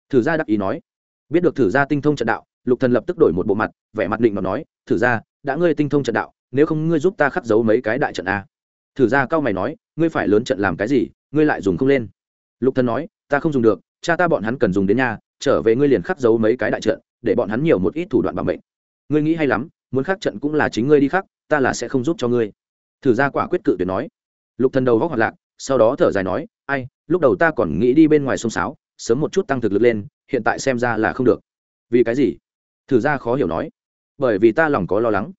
Speaker 1: Thử ra đắc ý nói. Biết được thử ra tinh thông trận đạo, lục thần lập tức đổi một bộ mặt, vẻ mặt định mà nói, thử ra, đã ngươi tinh thông trận đạo, nếu không ngươi giúp ta khắc dấu mấy cái đại trận a? Thử ra cao mày nói, ngươi phải lớn trận làm cái gì, ngươi lại dùng không lên. Lục thần nói, ta không dùng được cha ta bọn hắn cần dùng đến nhà trở về ngươi liền khắc dấu mấy cái đại trận, để bọn hắn nhiều một ít thủ đoạn bảo mệnh. Ngươi nghĩ hay lắm, muốn khắc trận cũng là chính ngươi đi khắc, ta là sẽ không giúp cho ngươi. Thử ra quả quyết cự tuyệt nói. Lục thần đầu góc hoạt lạc, sau đó thở dài nói, ai, lúc đầu ta còn nghĩ đi bên ngoài sông sáo, sớm một chút tăng thực lực lên, hiện tại xem ra là không được. Vì cái gì? Thử ra khó hiểu nói. Bởi vì ta lòng có lo lắng.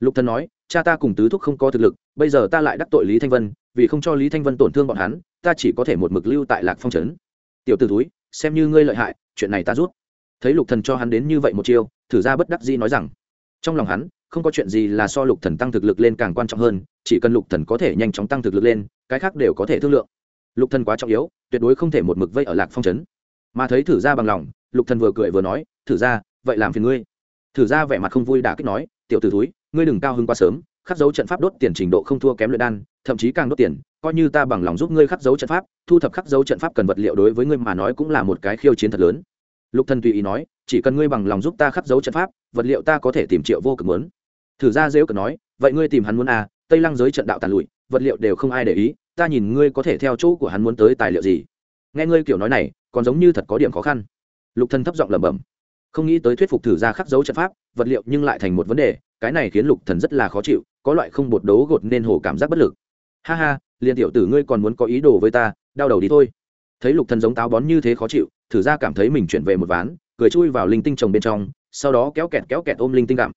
Speaker 1: Lục thần nói, cha ta cùng tứ thúc không có thực lực, bây giờ ta lại đắc tội lý thanh vân, vì không cho lý thanh vân tổn thương bọn hắn, ta chỉ có thể một mực lưu tại lạc phong trấn tiểu t ử túi xem như ngươi lợi hại, chuyện này ta rút. Thấy lục thần cho hắn đến như vậy một chiêu, thử ra bất đắc dĩ nói rằng, trong lòng hắn, không có chuyện gì là so lục thần tăng thực lực lên càng quan trọng hơn, chỉ cần lục thần có thể nhanh chóng tăng thực lực lên, cái khác đều có thể thương lượng. Lục thần quá trọng yếu, tuyệt đối không thể một mực vây ở lạc phong trấn. Mà thấy thử ra bằng lòng, lục thần vừa cười vừa nói, thử ra, vậy làm phiền ngươi. Thử ra vẻ mặt không vui đã kích nói, tiểu t ử túi ngươi đừng cao hơn quá sớm, khắc dấu trận pháp đốt tiền trình độ không thua kém luyện đan thậm chí càng đốt tiền, coi như ta bằng lòng giúp ngươi khắc dấu trận pháp, thu thập khắc dấu trận pháp cần vật liệu đối với ngươi mà nói cũng là một cái khiêu chiến thật lớn. Lục thần tùy ý nói, chỉ cần ngươi bằng lòng giúp ta khắc dấu trận pháp, vật liệu ta có thể tìm triệu vô cực muốn. Thử ra dễ cần nói, vậy ngươi tìm hắn muốn à tây lăng giới trận đạo tàn lụi, vật liệu đều không ai để ý, ta nhìn ngươi có thể theo chỗ của hắn muốn tới tài liệu gì. Nghe ngươi kiểu nói này, còn giống như thật có điểm khó khăn. Lục thần thấp giọng lẩm bẩm, không nghĩ tới thuyết phục thử ra khắc dấu trận pháp, vật liệu nhưng lại thành một vấn đề, cái này khiến lục thần rất là khó chịu, có loại không bột đấu gột nên hồ cảm giác bất lực ha ha, liền tiểu tử ngươi còn muốn có ý đồ với ta, đau đầu đi thôi. Thấy lục thần giống táo bón như thế khó chịu, thử ra cảm thấy mình chuyển về một ván, cười chui vào linh tinh trồng bên trong, sau đó kéo kẹt kéo kẹt ôm linh tinh gặm.